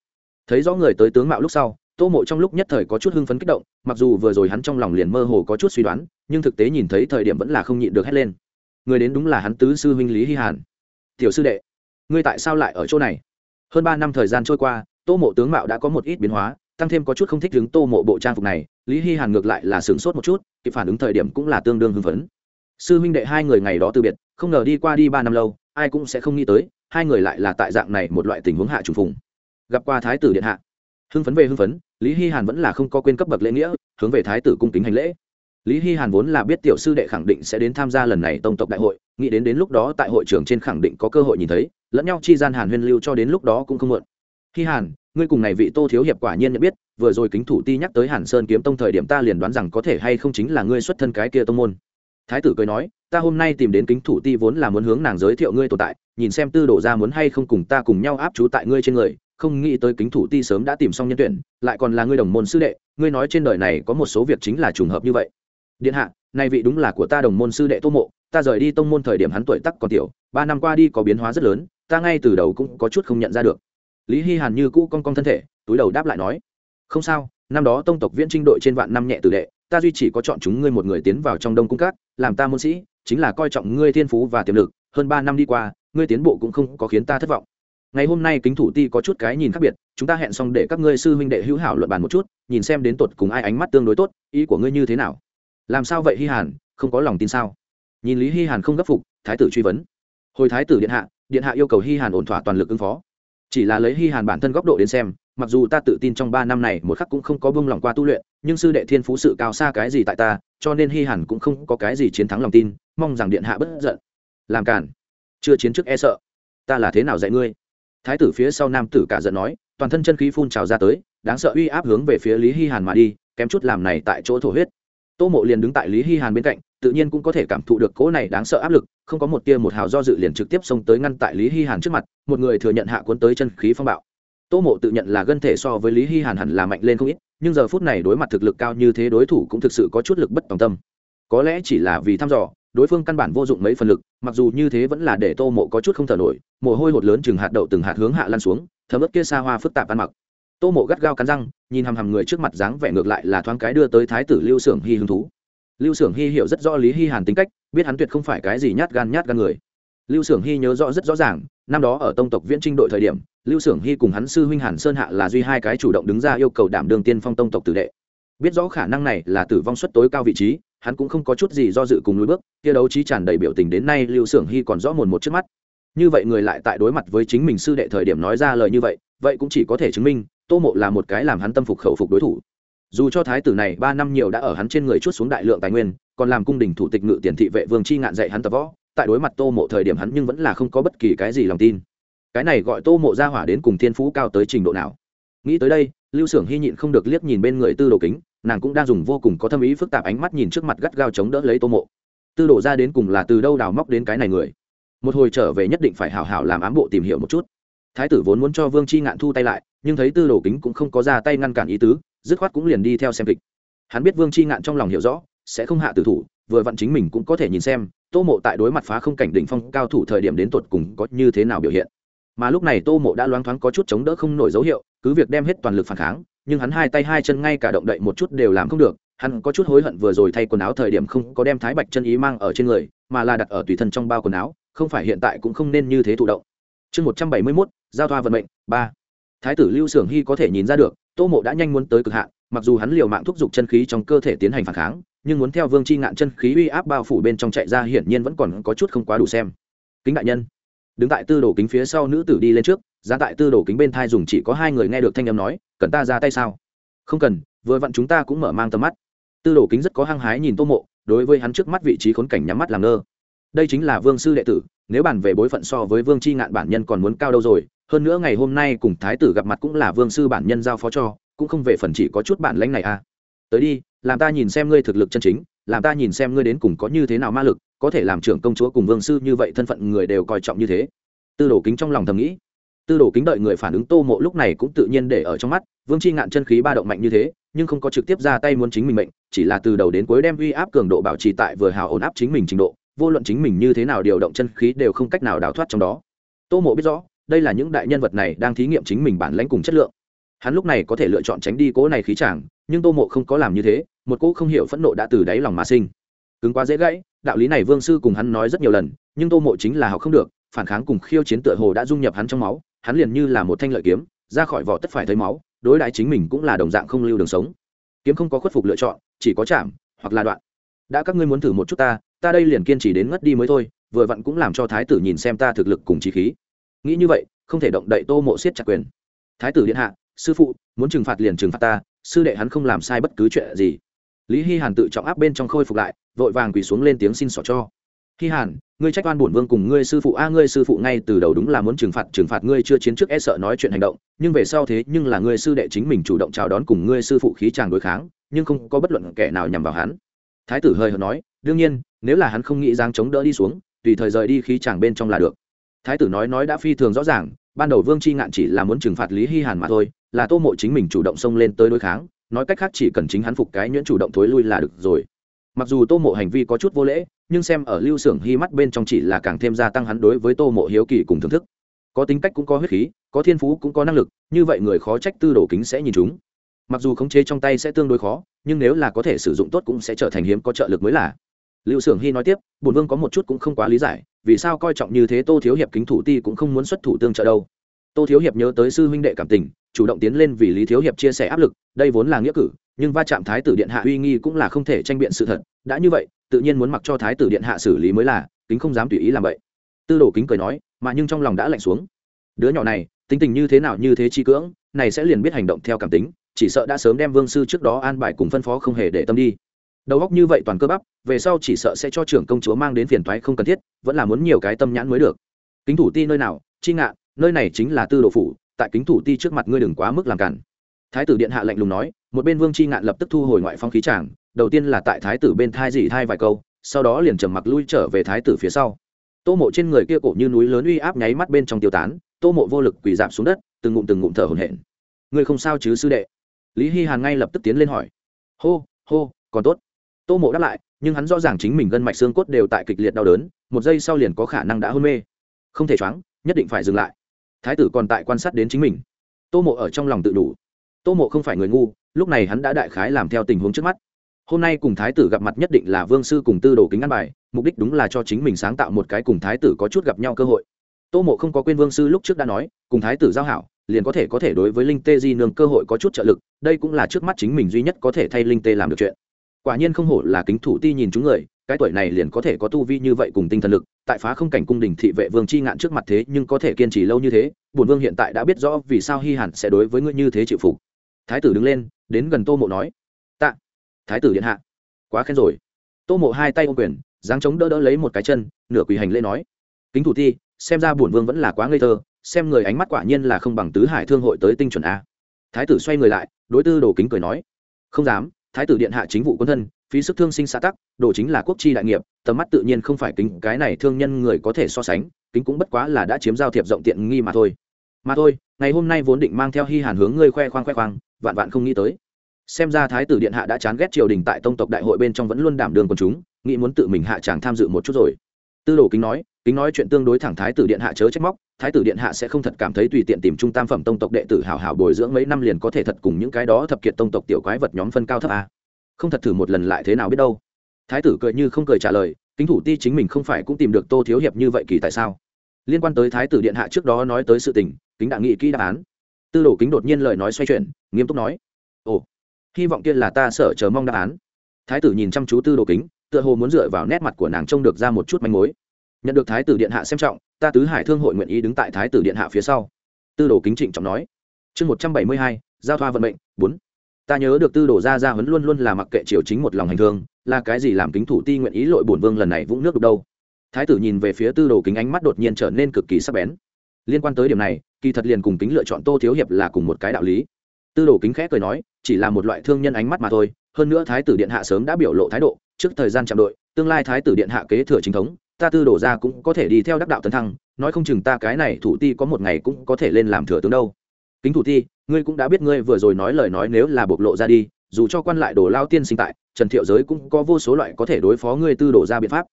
Thấy rõ người tới tướng mạo lúc sau, tô mộ trong lúc nhất thời có chút hưng phấn kích động, mặc dù vừa rồi hắn trong lòng liền mơ hồ có chút suy đoán, nhưng thực tế nhìn thấy thời điểm vẫn là không nhịn được hét lên. Người đến đúng là hắn tứ sư huynh lý hy hàn. Tiểu sư đệ, ngươi tại sao lại ở chỗ này? Hơn ba năm thời gian trôi qua, tô mộ tướng mạo đã có một ít biến hóa, tăng thêm có chút không thích đứng tô mộ bộ trang phục này, lý hy hàn ngược lại là sửng sốt một chút, kịp phản ứng thời điểm cũng là tương đương hưng phấn. Sư huynh đệ hai người ngày đó từ biệt, không ngờ đi qua đi ba năm lâu, ai cũng sẽ không nghĩ tới, hai người lại là tại dạng này một loại tình huống hạ trùng phùng. Gặp qua thái tử điện hạ. Hưng phấn về hưng phấn, lý hy hàn vẫn là không có quên cấp bậc lễ nghĩa, hướng về thái tử cung kính hành lễ. Lý hy hàn vốn là biết tiểu sư đệ khẳng định sẽ đến tham gia lần này tông tộc đại hội, nghĩ đến đến lúc đó tại hội trường trên khẳng định có cơ hội nhìn thấy lẫn nhau chi gian hàn huyên lưu cho đến lúc đó cũng không muộn. Khi hàn, ngươi cùng này vị tô thiếu hiệp quả nhiên nhận biết, vừa rồi kính thủ ti nhắc tới hàn sơn kiếm tông thời điểm ta liền đoán rằng có thể hay không chính là ngươi xuất thân cái kia tông môn. Thái tử cười nói, ta hôm nay tìm đến kính thủ ti vốn là muốn hướng nàng giới thiệu ngươi tồn tại, nhìn xem tư đổ ra muốn hay không cùng ta cùng nhau áp chú tại ngươi trên người, không nghĩ tới kính thủ ti sớm đã tìm xong nhân tuyển, lại còn là ngươi đồng môn sư đệ, ngươi nói trên đời này có một số việc chính là trùng hợp như vậy. Điện hạ nay vị đúng là của ta đồng môn sư đệ tô mộ, ta rời đi tông môn thời điểm hắn tuổi tắc còn tiểu, ba năm qua đi có biến hóa rất lớn ta ngay từ đầu cũng có chút không nhận ra được. Lý hy hàn như cũ cong cong thân thể, túi đầu đáp lại nói, không sao, năm đó tông tộc viễn trinh đội trên vạn năm nhẹ tử đệ, ta duy chỉ có chọn chúng ngươi một người tiến vào trong đông cung cát làm ta môn sĩ, chính là coi trọng ngươi thiên phú và tiềm lực, hơn ba năm đi qua, ngươi tiến bộ cũng không có khiến ta thất vọng. Ngày hôm nay kính thủ ti có chút cái nhìn khác biệt, chúng ta hẹn xong để các ngươi sư huynh đệ hữu hảo luận bàn một chút, nhìn xem đến tột cùng ai ánh mắt tương đối tốt, ý của ngươi như thế nào. Làm sao vậy hi hàn, không có lòng tin sao? Nhìn lý hi hàn không gấp phục, thái tử truy vấn. Hồi thái tử điện hạ điện hạ yêu cầu hi hàn ổn thỏa toàn lực ứng phó. Chỉ là lấy hi hàn bản thân góc độ đến xem, mặc dù ta tự tin trong ba năm này một khắc cũng không có bông lòng qua tu luyện, nhưng sư đệ thiên phú sự cao xa cái gì tại ta, cho nên hi hàn cũng không có cái gì chiến thắng lòng tin, mong rằng điện hạ bất giận. Làm cản chưa chiến trước e sợ. Ta là thế nào dạy ngươi? Thái tử phía sau nam tử cả giận nói, toàn thân chân khí phun trào ra tới, đáng sợ uy áp hướng về phía lý hi hàn mà đi, kém chút làm này tại chỗ thổ huyết. Tô mộ liền đứng tại lý hi hàn bên cạnh tự nhiên cũng có thể cảm thụ được cỗ này đáng sợ áp lực, không có một tia một hào do dự liền trực tiếp xông tới ngăn tại lý hi hàn trước mặt, một người thừa nhận hạ cuốn tới chân khí phong bạo. Tô mộ tự nhận là gân thể so với lý hi hàn hẳn là mạnh lên không ít, nhưng giờ phút này đối mặt thực lực cao như thế đối thủ cũng thực sự có chút lực bất tòng tâm. Có lẽ chỉ là vì thăm dò, đối phương căn bản vô dụng mấy phần lực, mặc dù như thế vẫn là để tô mộ có chút không thở nổi, mồ hôi hột lớn chừng hạt đậu từng hạt hướng hạ lan xuống, thấm ướt kia xa hoa phức tạp ăn mặc. Tô mộ gắt gao cắn răng, nhìn hằm hằm người trước mặt dáng vẻ ngược lại là thoáng cái đưa tới thái tử lưu xưởng hy hứng thú lưu xưởng hy hiểu rất rõ lý hy hàn tính cách, biết hắn tuyệt không phải cái gì nhát gan nhát gan người. Lưu xưởng hy nhớ rõ rất rõ ràng, năm đó ở tông tộc viễn trinh đội thời điểm, lưu xưởng hy cùng hắn sư huynh hàn sơn hạ là duy hai cái chủ động đứng ra yêu cầu đảm đường tiên phong tông tộc tử đệ. Biết rõ khả năng này là tử vong suất tối cao vị trí, hắn cũng không có chút gì do dự cùng lối bước, kia đấu trí tràn đầy biểu tình đến nay lưu xưởng hy còn rõ mồn một trước mắt. Như vậy người lại tại đối mặt với chính mình sư đệ thời điểm nói ra lời như vậy vậy cũng chỉ có thể chứng minh, tô mộ là một cái làm hắn tâm phục khẩu phục đối thủ dù cho thái tử này ba năm nhiều đã ở hắn trên người chút xuống đại lượng tài nguyên, còn làm cung đình thủ tịch ngự tiền thị vệ vương chi ngạn dạy hắn tập võ, tại đối mặt tô mộ thời điểm hắn nhưng vẫn là không có bất kỳ cái gì lòng tin. Cái này gọi tô mộ ra hỏa đến cùng thiên phú cao tới trình độ nào? Nghĩ tới đây, lưu s ư ở n g hy nhịn không được liếc nhìn bên người tư đồ kính, nàng cũng đang dùng vô cùng có tâm ý phức tạp ánh mắt nhìn trước mặt gắt gao chống đỡ lấy tô mộ. Tư đồ ra đến cùng là từ đâu đào móc đến cái này người? Một hồi trở về nhất định phải hào hào làm ám bộ tìm hiểu một chút. Thái tử vốn muốn cho vương chi ngạn thu tay lại, nhưng thấy tư đồ kính cũng không có ra tay ngăn cản ý tứ dứt khoát cũng liền đi theo xem kịch. Hắn biết vương chi ngạn trong lòng hiểu rõ, sẽ không hạ tử thủ, vừa vặn chính mình cũng có thể nhìn xem, tô mộ tại đối mặt phá không cảnh đỉnh phong cao thủ thời điểm đến tột cùng có như thế nào biểu hiện. Mà lúc này tô mộ đã loáng thoáng có chút chống đỡ không nổi dấu hiệu, cứ việc đem hết toàn lực phản kháng, nhưng hắn hai tay hai chân ngay cả động đậy một chút đều làm không được. Hắn có chút hối hận vừa rồi thay quần áo thời điểm không có đem thái bạch chân ý mang ở trên người, mà là đặt ở tùy thân trong bao quần áo, không phải hiện tại cũng không nên như thế thụ động. Chương một trăm bảy mươi mốt, giao thoa vận mệnh, ba. Thái tử lưu xưởng hy có thể nhìn ra được tô mộ đã nhanh muốn tới cực hạn, mặc dù hắn liều mạng thúc giục chân khí trong cơ thể tiến hành phản kháng, nhưng muốn theo vương c h i ngạn chân khí uy áp bao phủ bên trong chạy ra hiển nhiên vẫn còn có chút không quá đủ xem. Kính đại nhân, đứng tại tư đồ kính phía sau nữ tử đi lên trước ra tại tư đồ kính bên thai dùng chỉ có hai người nghe được thanh âm nói, cần ta ra tay sao? Không cần, vừa vặn chúng ta cũng mở mang tầm mắt. Tư đồ kính rất có hăng hái nhìn tô mộ, đối với hắn trước mắt vị trí khốn cảnh nhắm mắt làm ngơ. Đây chính là vương sư đệ tử, nếu bàn về bối phận so với vương c h i ngạn bản nhân còn muốn cao đâu rồi hơn nữa ngày hôm nay cùng thái tử gặp mặt cũng là vương sư bản nhân giao phó cho, cũng không về phần chỉ có chút bản lãnh này à. Tới đi, làm ta nhìn xem ngươi thực lực chân chính, làm ta nhìn xem ngươi đến cùng có như thế nào ma lực, có thể làm trưởng công chúa cùng vương sư như vậy thân phận người đều coi trọng như thế. Tư đồ kính trong lòng thầm nghĩ. Tư đồ kính đợi người phản ứng tô mộ lúc này cũng tự nhiên để ở trong mắt, vương c h i ngạn chân khí ba động mạnh như thế, nhưng không có trực tiếp ra tay muốn chính mình mệnh, chỉ là từ đầu đến cuối đem uy áp cường độ bảo trì tại vừa hào ổn áp chính mình trình độ, vô luận chính mình như thế nào điều động chân khí đều không cách nào đào thoát trong đó. Tô mộ biết rõ đây là những đại nhân vật này đang thí nghiệm chính mình bản lãnh cùng chất lượng. Hắn lúc này có thể lựa chọn tránh đi cỗ này khí chàng, nhưng tô mộ không có làm như thế, một cỗ không hiểu phẫn nộ đã từ đáy lòng mà sinh. Cứng quá dễ gãy, đạo lý này vương sư cùng hắn nói rất nhiều lần, nhưng tô mộ chính là học không được, phản kháng cùng khiêu chiến tựa hồ đã dung nhập hắn trong máu, hắn liền như là một thanh lợi kiếm, ra khỏi vỏ tất phải thấy máu, đối đãi chính mình cũng là đồng dạng không lưu đường sống. Kiếm không có khuất phục lựa chọn, chỉ có chạm, hoặc là đoạn. Đã các ngươi muốn thử một chút ta ta đây liền kiên trì đến ngất đi mới thôi, vừa vặn cũng làm cho thái tử nhìn xem ta thực lực cùng trí khí nghĩ như vậy, không thể động đậy tô mộ siết chặt quyền. Thái tử điện hạ, sư phụ, muốn trừng phạt liền trừng phạt ta, sư đệ hắn không làm sai bất cứ chuyện gì. Lý hy hàn tự trọng áp bên trong khôi phục lại, vội vàng quỳ xuống lên tiếng xin xỏ cho. Hy hàn, ngươi trách oan bổn vương cùng ngươi sư phụ. A, ngươi sư phụ ngay từ đầu đúng là muốn trừng phạt trừng phạt ngươi chưa chiến trước e sợ nói chuyện hành động, nhưng về sau thế nhưng là ngươi sư đệ chính mình chủ động chào đón cùng ngươi sư phụ khí tràng đối kháng, nhưng không có bất luận kẻ nào nhằm vào hắn. Thái tử hơi hợt nói, đương nhiên, nếu là hắn không nghĩ giang chống đỡ đi xuống, tùy thời rời đi khí chàng bên trong là được thái tử nói nói đã phi thường rõ ràng, ban đầu vương c h i ngạn chỉ là muốn trừng phạt lý hy hàn mà thôi, là tô mộ chính mình chủ động xông lên tới đối kháng, nói cách khác chỉ cần chính hắn phục cái nhuyễn chủ động thối lui là được rồi. Mặc dù tô mộ hành vi có chút vô lễ, nhưng xem ở lưu s ư ở n hy mắt bên trong chỉ là càng thêm gia tăng hắn đối với tô mộ hiếu kỳ cùng thưởng thức. Có tính cách cũng có huyết khí, có thiên phú cũng có năng lực, như vậy người khó trách tư đồ kính sẽ nhìn chúng. Mặc dù khống chế trong tay sẽ tương đối khó, nhưng nếu là có thể sử dụng tốt cũng sẽ trở thành hiếm có trợ lực mới là lưu s ư ở n hy nói tiếp bùn vương có một chút cũng không quá lý giải, vì sao coi trọng như thế tô thiếu hiệp kính thủ ti cũng không muốn xuất thủ tương trợ đâu? Tô thiếu hiệp nhớ tới sư huynh đệ cảm tình, chủ động tiến lên vì lý thiếu hiệp chia sẻ áp lực, đây vốn là nghĩa cử, nhưng va chạm thái tử điện hạ uy nghi cũng là không thể tranh biện sự thật. Đã như vậy, tự nhiên muốn mặc cho thái tử điện hạ xử lý mới là, kính không dám tùy ý làm vậy. Tư đồ kính cười nói, mà nhưng trong lòng đã lạnh xuống. Đứa nhỏ này, tính tình như thế nào như thế chi cưỡng, này sẽ liền biết hành động theo cảm tính, chỉ sợ đã sớm đem vương sư trước đó an bài cùng phân phó không hề để tâm đi đầu óc như vậy toàn cơ bắp, về sau chỉ sợ sẽ cho trưởng công chúa mang đến phiền toái không cần thiết, vẫn là muốn nhiều cái tâm nhãn mới được. Kính thủ ti nơi nào? Chi ngạ, nơi này chính là tư đồ phủ, tại kính thủ ti trước mặt ngươi đừng quá mức làm cản. Thái tử điện hạ lạnh lùng nói, một bên vương chi ngạn lập tức thu hồi ngoại phong khí tràng, đầu tiên là tại thái tử bên thai dỉ thai vài câu, sau đó liền trầm mặc lui trở về thái tử phía sau. Tô mộ trên người kia cổ như núi lớn uy áp nháy mắt bên trong tiêu tán, tô mộ vô lực quỳ dạp xuống đất, từng ngụm từng ngụm thở hổn hển. Ngươi không sao chứ sư đệ? Lý hy hàn ngay lập tức tiến lên hỏi. Hô hô, còn tốt tô mộ đáp lại, nhưng hắn rõ ràng chính mình gân mạch xương cốt đều tại kịch liệt đau đớn, một giây sau liền có khả năng đã hôn mê. Không thể choáng, nhất định phải dừng lại. Thái tử còn tại quan sát đến chính mình. Tô mộ ở trong lòng tự đủ. Tô mộ không phải người ngu, lúc này hắn đã đại khái làm theo tình huống trước mắt. Hôm nay cùng thái tử gặp mặt nhất định là vương sư cùng tư đồ kính ăn bài, mục đích đúng là cho chính mình sáng tạo một cái cùng thái tử có chút gặp nhau cơ hội. Tô mộ không có quên vương sư lúc trước đã nói, cùng thái tử giao hảo, liền có thể có thể đối với linh tê di nương cơ hội có chút trợ lực, đây cũng là trước mắt chính mình duy nhất có thể thay linh tê làm được chuyện quả nhiên không hổ là kính thủ ti nhìn chúng người, cái tuổi này liền có thể có tu vi như vậy cùng tinh thần lực, tại phá không cảnh cung đình thị vệ vương chi ngạn trước mặt thế nhưng có thể kiên trì lâu như thế, bổn vương hiện tại đã biết rõ vì sao hy hẳn sẽ đối với ngươi như thế chịu phục. Thái tử đứng lên, đến gần tô mộ nói, tạ, thái tử điện hạ. Quá khen rồi. Tô mộ hai tay ô quyền, dáng chống đỡ đỡ lấy một cái chân, nửa quỳ hành lễ nói, kính thủ ti, xem ra bổn vương vẫn là quá ngây thơ, xem người ánh mắt quả nhiên là không bằng tứ hải thương hội tới tinh chuẩn a. Thái tử xoay người lại, đối tư đồ kính cười nói, không dám thái tử điện hạ chính vụ quân thân, phí sức thương sinh xã tắc, đồ chính là quốc chi đại nghiệp, tầm mắt tự nhiên không phải kính, cái này thương nhân người có thể so sánh, kính cũng bất quá là đã chiếm giao thiệp rộng tiện nghi mà thôi. Mà thôi, ngày hôm nay vốn định mang theo hy hàn hướng ngươi khoe khoang khoe khoang, vạn vạn không nghĩ tới. Xem ra thái tử điện hạ đã chán ghét triều đình tại tông tộc đại hội bên trong vẫn luôn đảm đường quần chúng, nghĩ muốn tự mình hạ chàng tham dự một chút rồi tư đồ kính nói kính nói chuyện tương đối thẳng thái tử điện hạ chớ trách móc, thái tử điện hạ sẽ không thật cảm thấy tùy tiện tìm trung tam phẩm tông tộc đệ tử hảo hảo bồi dưỡng mấy năm liền có thể thật cùng những cái đó thập kiệt tông tộc tiểu quái vật nhóm phân cao thấp a không thật thử một lần lại thế nào biết đâu. Thái tử cười như không cười trả lời, kính thủ ti chính mình không phải cũng tìm được tô thiếu hiệp như vậy kỳ tại sao? Liên quan tới thái tử điện hạ trước đó nói tới sự tình, kính đã nghĩ kỹ đáp án. Tư đồ kính đột nhiên lời nói xoay chuyển, nghiêm túc nói, ồ, hy vọng kia là ta sợ chờ mong đáp án. Thái tử nhìn chăm chú tư đồ kính tựa hồ muốn dựa vào nét mặt của nàng trông được ra một chút manh mối. Nhận được thái tử điện hạ xem trọng, ta tứ hải thương hội nguyện ý đứng tại thái tử điện hạ phía sau. Tư đồ kính trịnh trọng nói. Chương một trăm bảy mươi hai, giao thoa vận mệnh, bốn. Ta nhớ được tư đồ gia gia huấn luôn luôn là mặc kệ triều chính một lòng hành thương, là cái gì làm kính thủ ti nguyện ý lội bổn vương lần này vũng nước được đâu. Thái tử nhìn về phía tư đồ kính ánh mắt đột nhiên trở nên cực kỳ sắc bén. Liên quan tới điểm này, kỳ thật liền cùng kính lựa chọn tô thiếu hiệp là cùng một cái đạo lý. Tư đồ kính khẽ cười nói, chỉ là một loại thương nhân ánh mắt mà thôi, hơn nữa thái tử điện hạ sớm đã biểu lộ thái độ trước thời gian chạm đội, tương lai thái tử điện hạ kế thừa chính thống, ta tư đổ ra cũng có thể đi theo đắc đạo tấn thăng, nói không chừng ta cái này thủ ti có một ngày cũng có thể lên làm thừa tướng đâu. Kính thủ ti, ngươi cũng đã biết ngươi vừa rồi nói lời nói nếu là bộc lộ ra đi, dù cho quan lại đồ lao tiên sinh tại, trần thiệu giới cũng có vô số loại có thể đối phó ngươi tư đổ ra biện pháp.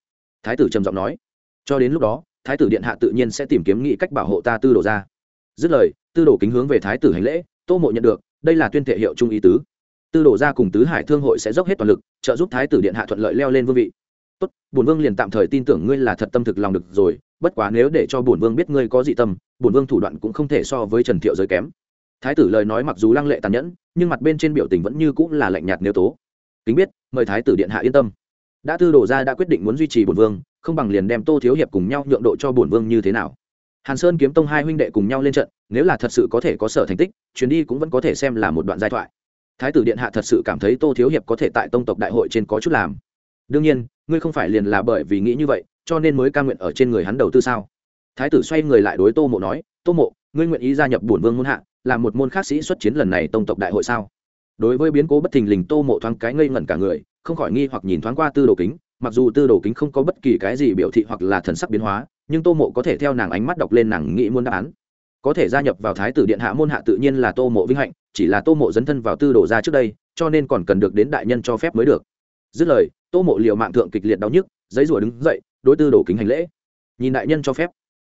Thái tử trầm giọng nói. Cho đến lúc đó, thái tử điện hạ tự nhiên sẽ tìm kiếm nghị cách bảo hộ ta tư đổ ra. Dứt lời, tư đồ kính hướng về thái tử hành lễ, tô mộ nhận được, đây là tuyên thể hiệu trung ý tứ. Tư đồ ra cùng tứ hải thương hội sẽ dốc hết toàn lực trợ giúp thái tử điện hạ thuận lợi leo lên vương vị. Tốt, bổn vương liền tạm thời tin tưởng ngươi là thật tâm thực lòng được rồi, bất quá nếu để cho bổn vương biết ngươi có dị tâm, bổn vương thủ đoạn cũng không thể so với trần thiệu giới kém. Thái tử lời nói mặc dù lăng lệ tàn nhẫn, nhưng mặt bên trên biểu tình vẫn như cũng là lạnh nhạt nếu tố. Kính biết, mời thái tử điện hạ yên tâm. Đã tư đổ ra đã quyết định muốn duy trì bổn vương, không bằng liền đem tô thiếu hiệp cùng nhau nhượng độ cho bổn vương như thế nào. Hàn sơn kiếm tông hai huynh đệ cùng nhau lên trận, nếu là thật sự có thể có sở thành tích, chuyến đi cũng vẫn có thể xem là một đoạn giai thoại thái tử điện hạ thật sự cảm thấy tô thiếu hiệp có thể tại tông tộc đại hội trên có chút làm. Đương nhiên, ngươi không phải liền là bởi vì nghĩ như vậy, cho nên mới ca nguyện ở trên người hắn đầu tư sao? Thái tử xoay người lại đối tô mộ nói, tô mộ, ngươi nguyện ý gia nhập bổn vương muôn hạ là một môn khác sĩ xuất chiến lần này tông tộc đại hội sao? Đối với biến cố bất thình lình, tô mộ thoáng cái ngây ngẩn cả người, không khỏi nghi hoặc nhìn thoáng qua tư đồ kính, mặc dù tư đồ kính không có bất kỳ cái gì biểu thị hoặc là thần sắc biến hóa, nhưng tô mộ có thể theo nàng ánh mắt đọc lên nàng nghĩ muốn đáp án có thể gia nhập vào thái tử điện hạ môn hạ tự nhiên là tô mộ vinh hạnh, chỉ là tô mộ dấn thân vào tư đồ ra trước đây, cho nên còn cần được đến đại nhân cho phép mới được. Dứt lời, tô mộ liệu mạng thượng kịch liệt đau nhức, giấy rủa đứng dậy, đối tư đồ kính hành lễ. Nhìn đại nhân cho phép.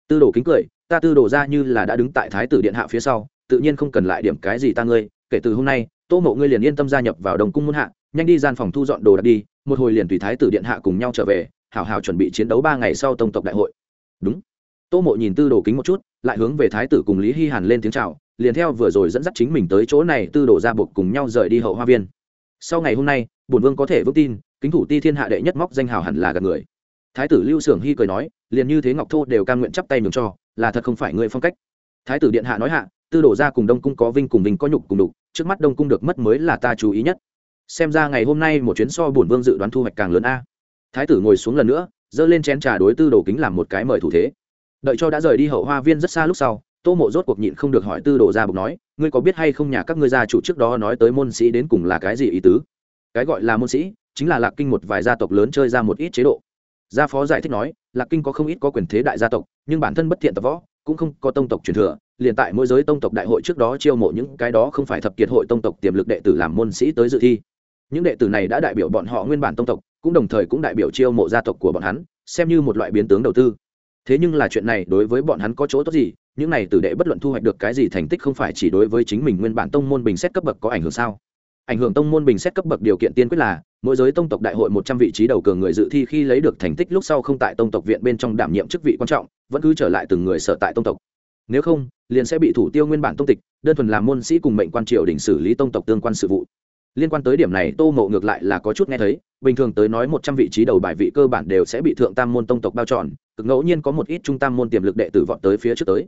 Tư đồ kính cười, ta tư đồ ra như là đã đứng tại thái tử điện hạ phía sau, tự nhiên không cần lại điểm cái gì ta ngươi, kể từ hôm nay, tô mộ ngươi liền yên tâm gia nhập vào đồng cung muôn hạ, nhanh đi gian phòng thu dọn đồ đạc đi, một hồi liền tùy thái tử điện hạ cùng nhau trở về, hảo hảo chuẩn bị chiến đấu ba ngày sau tông tộc đại hội. Đúng. Tô mộ nhìn tư đồ kính một chút lại hướng về thái tử cùng lý hy hàn lên tiếng c h à o liền theo vừa rồi dẫn dắt chính mình tới chỗ này tư đổ ra buộc cùng nhau rời đi hậu hoa viên. Sau ngày hôm nay, bổn vương có thể vững tin, kính thủ ti thiên hạ đệ nhất móc danh hào hẳn là gặp người. Thái tử lưu xưởng hy cười nói, liền như thế ngọc thô đều cam nguyện chắp tay mừng cho, là thật không phải người phong cách. Thái tử điện hạ nói hạ, tư đổ ra cùng đông cung có vinh cùng vinh có nhục cùng đục trước mắt đông cung được mất mới là ta chú ý nhất. Xem ra ngày hôm nay một chuyến so bổn vương dự đoán thu hoạch càng lớn a. Thái tử ngồi xuống lần nữa, giơ lên chén trà đối tư đồ kính làm một cái mời thủ thế đợi cho đã rời đi hậu hoa viên rất xa lúc sau, tô mộ rốt cuộc nhịn không được hỏi tư đồ ra bục nói, ngươi có biết hay không nhà các ngươi gia chủ trước đó nói tới môn sĩ đến cùng là cái gì ý tứ? Cái gọi là môn sĩ chính là lạc kinh một vài gia tộc lớn chơi ra một ít chế độ. Gia phó giải thích nói, lạc kinh có không ít có quyền thế đại gia tộc, nhưng bản thân bất thiện tập võ, cũng không có tông tộc truyền thừa, liền tại mỗi giới tông tộc đại hội trước đó chiêu mộ những cái đó không phải thập kiệt hội tông tộc tiềm lực đệ tử làm môn sĩ tới dự thi. Những đệ tử này đã đại biểu bọn họ nguyên bản tông tộc, cũng đồng thời cũng đại biểu chiêu mộ gia tộc của bọn hắn, xem như một loại biến tướng đầu tư thế nhưng là chuyện này đối với bọn hắn có chỗ tốt gì? Những này tử đệ bất luận thu hoạch được cái gì thành tích không phải chỉ đối với chính mình nguyên bản tông môn bình xét cấp bậc có ảnh hưởng sao? Ảnh hưởng tông môn bình xét cấp bậc điều kiện tiên quyết là, mỗi giới tông tộc đại hội một trăm vị trí đầu cường người dự thi khi lấy được thành tích lúc sau không tại tông tộc viện bên trong đảm nhiệm chức vị quan trọng, vẫn cứ trở lại từng người sở tại tông tộc. Nếu không, liền sẽ bị thủ tiêu nguyên bản tông tịch, đơn thuần làm môn sĩ cùng mệnh quan triều đình xử lý tông tộc tương quan sự vụ liên quan tới điểm này, tô mộ ngược lại là có chút nghe thấy. Bình thường tới nói một trăm vị trí đầu bài vị cơ bản đều sẽ bị thượng tam môn tông tộc bao tròn cực ngẫu nhiên có một ít trung tam môn tiềm lực đệ tử vọt tới phía trước tới.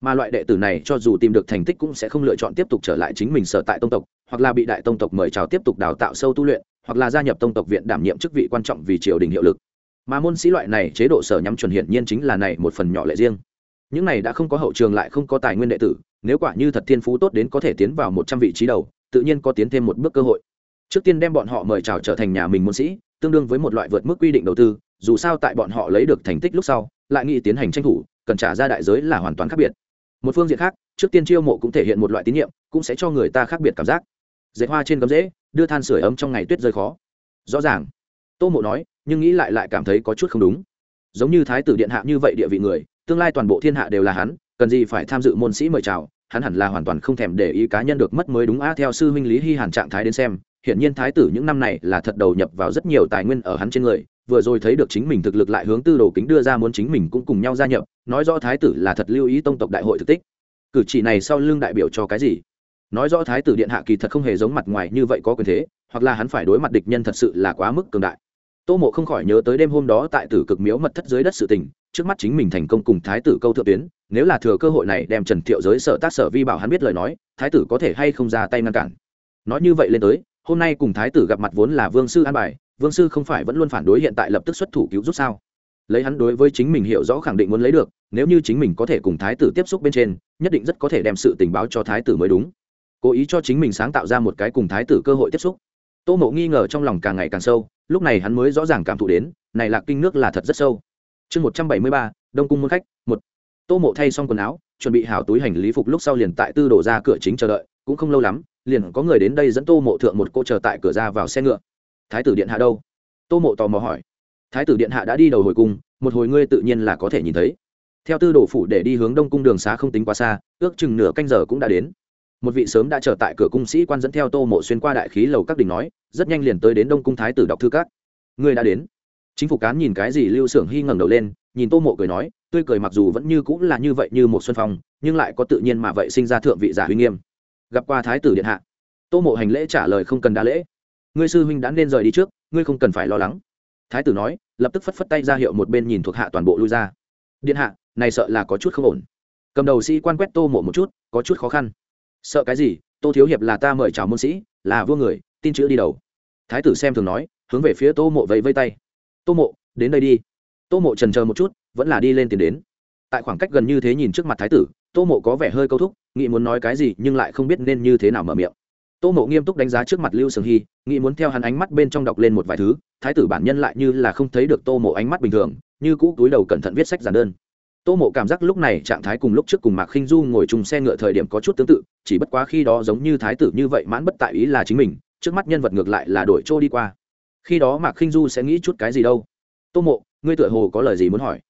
Mà loại đệ tử này cho dù tìm được thành tích cũng sẽ không lựa chọn tiếp tục trở lại chính mình sở tại tông tộc, hoặc là bị đại tông tộc mời chào tiếp tục đào tạo sâu tu luyện, hoặc là gia nhập tông tộc viện đảm nhiệm chức vị quan trọng vì triều đình hiệu lực. Mà môn sĩ loại này chế độ sở nhắm chuẩn hiển nhiên chính là này một phần nhỏ lệ riêng. Những này đã không có hậu trường lại không có tài nguyên đệ tử, nếu quả như thật thiên phú tốt đến có thể tiến vào một trăm vị trí đầu tự nhiên có tiến thêm một bước cơ hội. Trước tiên đem bọn họ mời chào trở thành nhà mình môn sĩ, tương đương với một loại vượt mức quy định đầu tư, dù sao tại bọn họ lấy được thành tích lúc sau, lại nghĩ tiến hành tranh thủ, cần trả ra đại giới là hoàn toàn khác biệt. Một phương diện khác, trước tiên chiêu mộ cũng thể hiện một loại tín nhiệm, cũng sẽ cho người ta khác biệt cảm giác. Dệt hoa trên gấm rễ đưa than sửa ấm trong ngày tuyết rơi khó. Rõ ràng. Tô mộ nói, nhưng nghĩ lại lại cảm thấy có chút không đúng. Giống như thái tử điện hạ như vậy địa vị người, tương lai toàn bộ thiên hạ đều là hắn, cần gì phải tham dự môn sĩ mời chào hắn hẳn là hoàn toàn không thèm để ý cá nhân được mất mới đúng a, theo sư huynh lý hy hàn trạng thái đến xem, hiển nhiên thái tử những năm này là thật đầu nhập vào rất nhiều tài nguyên ở hắn trên người, vừa rồi thấy được chính mình thực lực lại hướng tư đồ kính đưa ra muốn chính mình cũng cùng nhau gia nhập, nói rõ thái tử là thật lưu ý tông tộc đại hội thực tích. Cử chỉ này sau lưng đại biểu cho cái gì? Nói rõ thái tử điện hạ kỳ thật không hề giống mặt ngoài như vậy có quyền thế, hoặc là hắn phải đối mặt địch nhân thật sự là quá mức cường đại. Tô mộ không khỏi nhớ tới đêm hôm đó tại tử cực miếu mật thất dưới đất sự tình, trước mắt chính mình thành công cùng thái tử câu thượng tuyến nếu là thừa cơ hội này đem trần thiệu giới sở tác sở vi bảo hắn biết lời nói, thái tử có thể hay không ra tay ngăn cản? Nói như vậy lên tới, hôm nay cùng thái tử gặp mặt vốn là vương sư an bài, vương sư không phải vẫn luôn phản đối hiện tại lập tức xuất thủ cứu rút sao? Lấy hắn đối với chính mình hiểu rõ khẳng định muốn lấy được, nếu như chính mình có thể cùng thái tử tiếp xúc bên trên, nhất định rất có thể đem sự tình báo cho thái tử mới đúng. Cố ý cho chính mình sáng tạo ra một cái cùng thái tử cơ hội tiếp xúc. Tô mộ nghi ngờ trong lòng càng ngày càng sâu, lúc này hắn mới rõ ràng cảm thụ đến, này là kinh nước là thật rất sâu. Chương một trăm bảy mươi ba, đông cung môn khách tô mộ thay xong quần áo, chuẩn bị hảo túi hành lý phục lúc sau liền tại tư đổ ra cửa chính chờ đợi, cũng không lâu lắm, liền có người đến đây dẫn tô mộ thượng một cô chờ tại cửa ra vào xe ngựa. Thái tử điện hạ đâu? Tô mộ tò mò hỏi. Thái tử điện hạ đã đi đầu hồi cung, một hồi ngươi tự nhiên là có thể nhìn thấy. Theo tư đồ phủ để đi hướng đông cung đường xá không tính quá xa, ước chừng nửa canh giờ cũng đã đến. Một vị sớm đã chờ tại cửa cung sĩ quan dẫn theo tô mộ xuyên qua đại khí lầu các đình nói, rất nhanh liền tới đến đông cung thái tử đọc thư các. Ngươi đã đến. Chính phủ cán nhìn cái gì lưu xưởng hy ngẩng đầu lên nhìn tô mộ cười nói, tươi cười mặc dù vẫn như cũng là như vậy như một xuân phong, nhưng lại có tự nhiên mà vậy sinh ra thượng vị giả huy nghiêm. Gặp qua thái tử điện hạ, tô mộ hành lễ trả lời không cần đa lễ. Ngươi sư huynh đã nên rời đi trước, ngươi không cần phải lo lắng. Thái tử nói, lập tức phất phất tay ra hiệu một bên nhìn thuộc hạ toàn bộ lui ra. Điện hạ, này sợ là có chút không ổn. Cầm đầu sĩ quan quét tô mộ một chút, có chút khó khăn. Sợ cái gì, tô thiếu hiệp là ta mời chào môn sĩ, là vua người, tin chữ đi đầu. Thái tử xem thường nói, hướng về phía tô mộ vẫy vây tay. Tô mộ, đến đây đi tô mộ trần chờ một chút, vẫn là đi lên tiền đến. Tại khoảng cách gần như thế nhìn trước mặt thái tử, tô mộ có vẻ hơi câu thúc, nghĩ muốn nói cái gì nhưng lại không biết nên như thế nào mở miệng. Tô mộ nghiêm túc đánh giá trước mặt lưu sường hy, nghĩ muốn theo hắn ánh mắt bên trong đọc lên một vài thứ, thái tử bản nhân lại như là không thấy được tô mộ ánh mắt bình thường, như cũ túi đầu cẩn thận viết sách giản đơn. Tô mộ cảm giác lúc này trạng thái cùng lúc trước cùng mạc khinh du ngồi chung xe ngựa thời điểm có chút tương tự, chỉ bất quá khi đó giống như thái tử như vậy mãn bất tại ý là chính mình, trước mắt nhân vật ngược lại là đổi trô đi qua. Khi đó mạc khinh du sẽ nghĩ chút cái gì đâu. Tô mộ ngươi tựa hồ có lời gì muốn hỏi?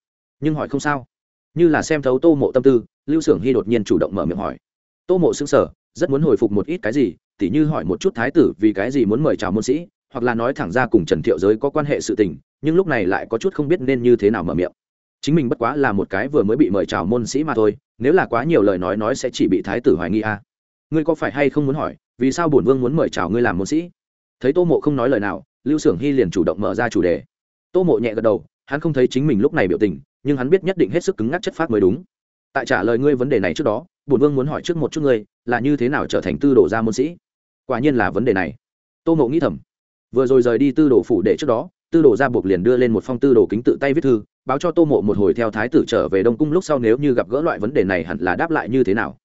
Nhưng hỏi không sao. Như là xem thấu tô mộ tâm tư, lưu s ư ở n g hy đột nhiên chủ động mở miệng hỏi. Tô mộ xứng sở rất muốn hồi phục một ít cái gì, tỉ như hỏi một chút thái tử vì cái gì muốn mời chào môn sĩ, hoặc là nói thẳng ra cùng trần thiệu giới có quan hệ sự tình, nhưng lúc này lại có chút không biết nên như thế nào mở miệng. Chính mình bất quá là một cái vừa mới bị mời chào môn sĩ mà thôi, nếu là quá nhiều lời nói nói sẽ chỉ bị thái tử hoài nghi à. ngươi có phải hay không muốn hỏi, vì sao bổn vương muốn mời chào ngươi làm môn sĩ? Thấy tô mộ không nói lời nào, lưu s ư ở n g hy liền chủ động mở ra chủ đề. Tô mộ nhẹ gật đầu hắn không thấy chính mình lúc này biểu tình, nhưng hắn biết nhất định hết sức cứng ngắc chất phát mới đúng. Tại trả lời ngươi vấn đề này trước đó, bổn vương muốn hỏi trước một chút ngươi, là như thế nào trở thành tư đồ gia môn sĩ? Quả nhiên là vấn đề này. Tô mộ nghĩ thầm. Vừa rồi rời đi tư đồ phủ để trước đó, tư đồ gia buộc liền đưa lên một phong tư đồ kính tự tay viết thư, báo cho tô mộ một hồi theo thái tử trở về đông cung lúc sau nếu như gặp gỡ loại vấn đề này hẳn là đáp lại như thế nào.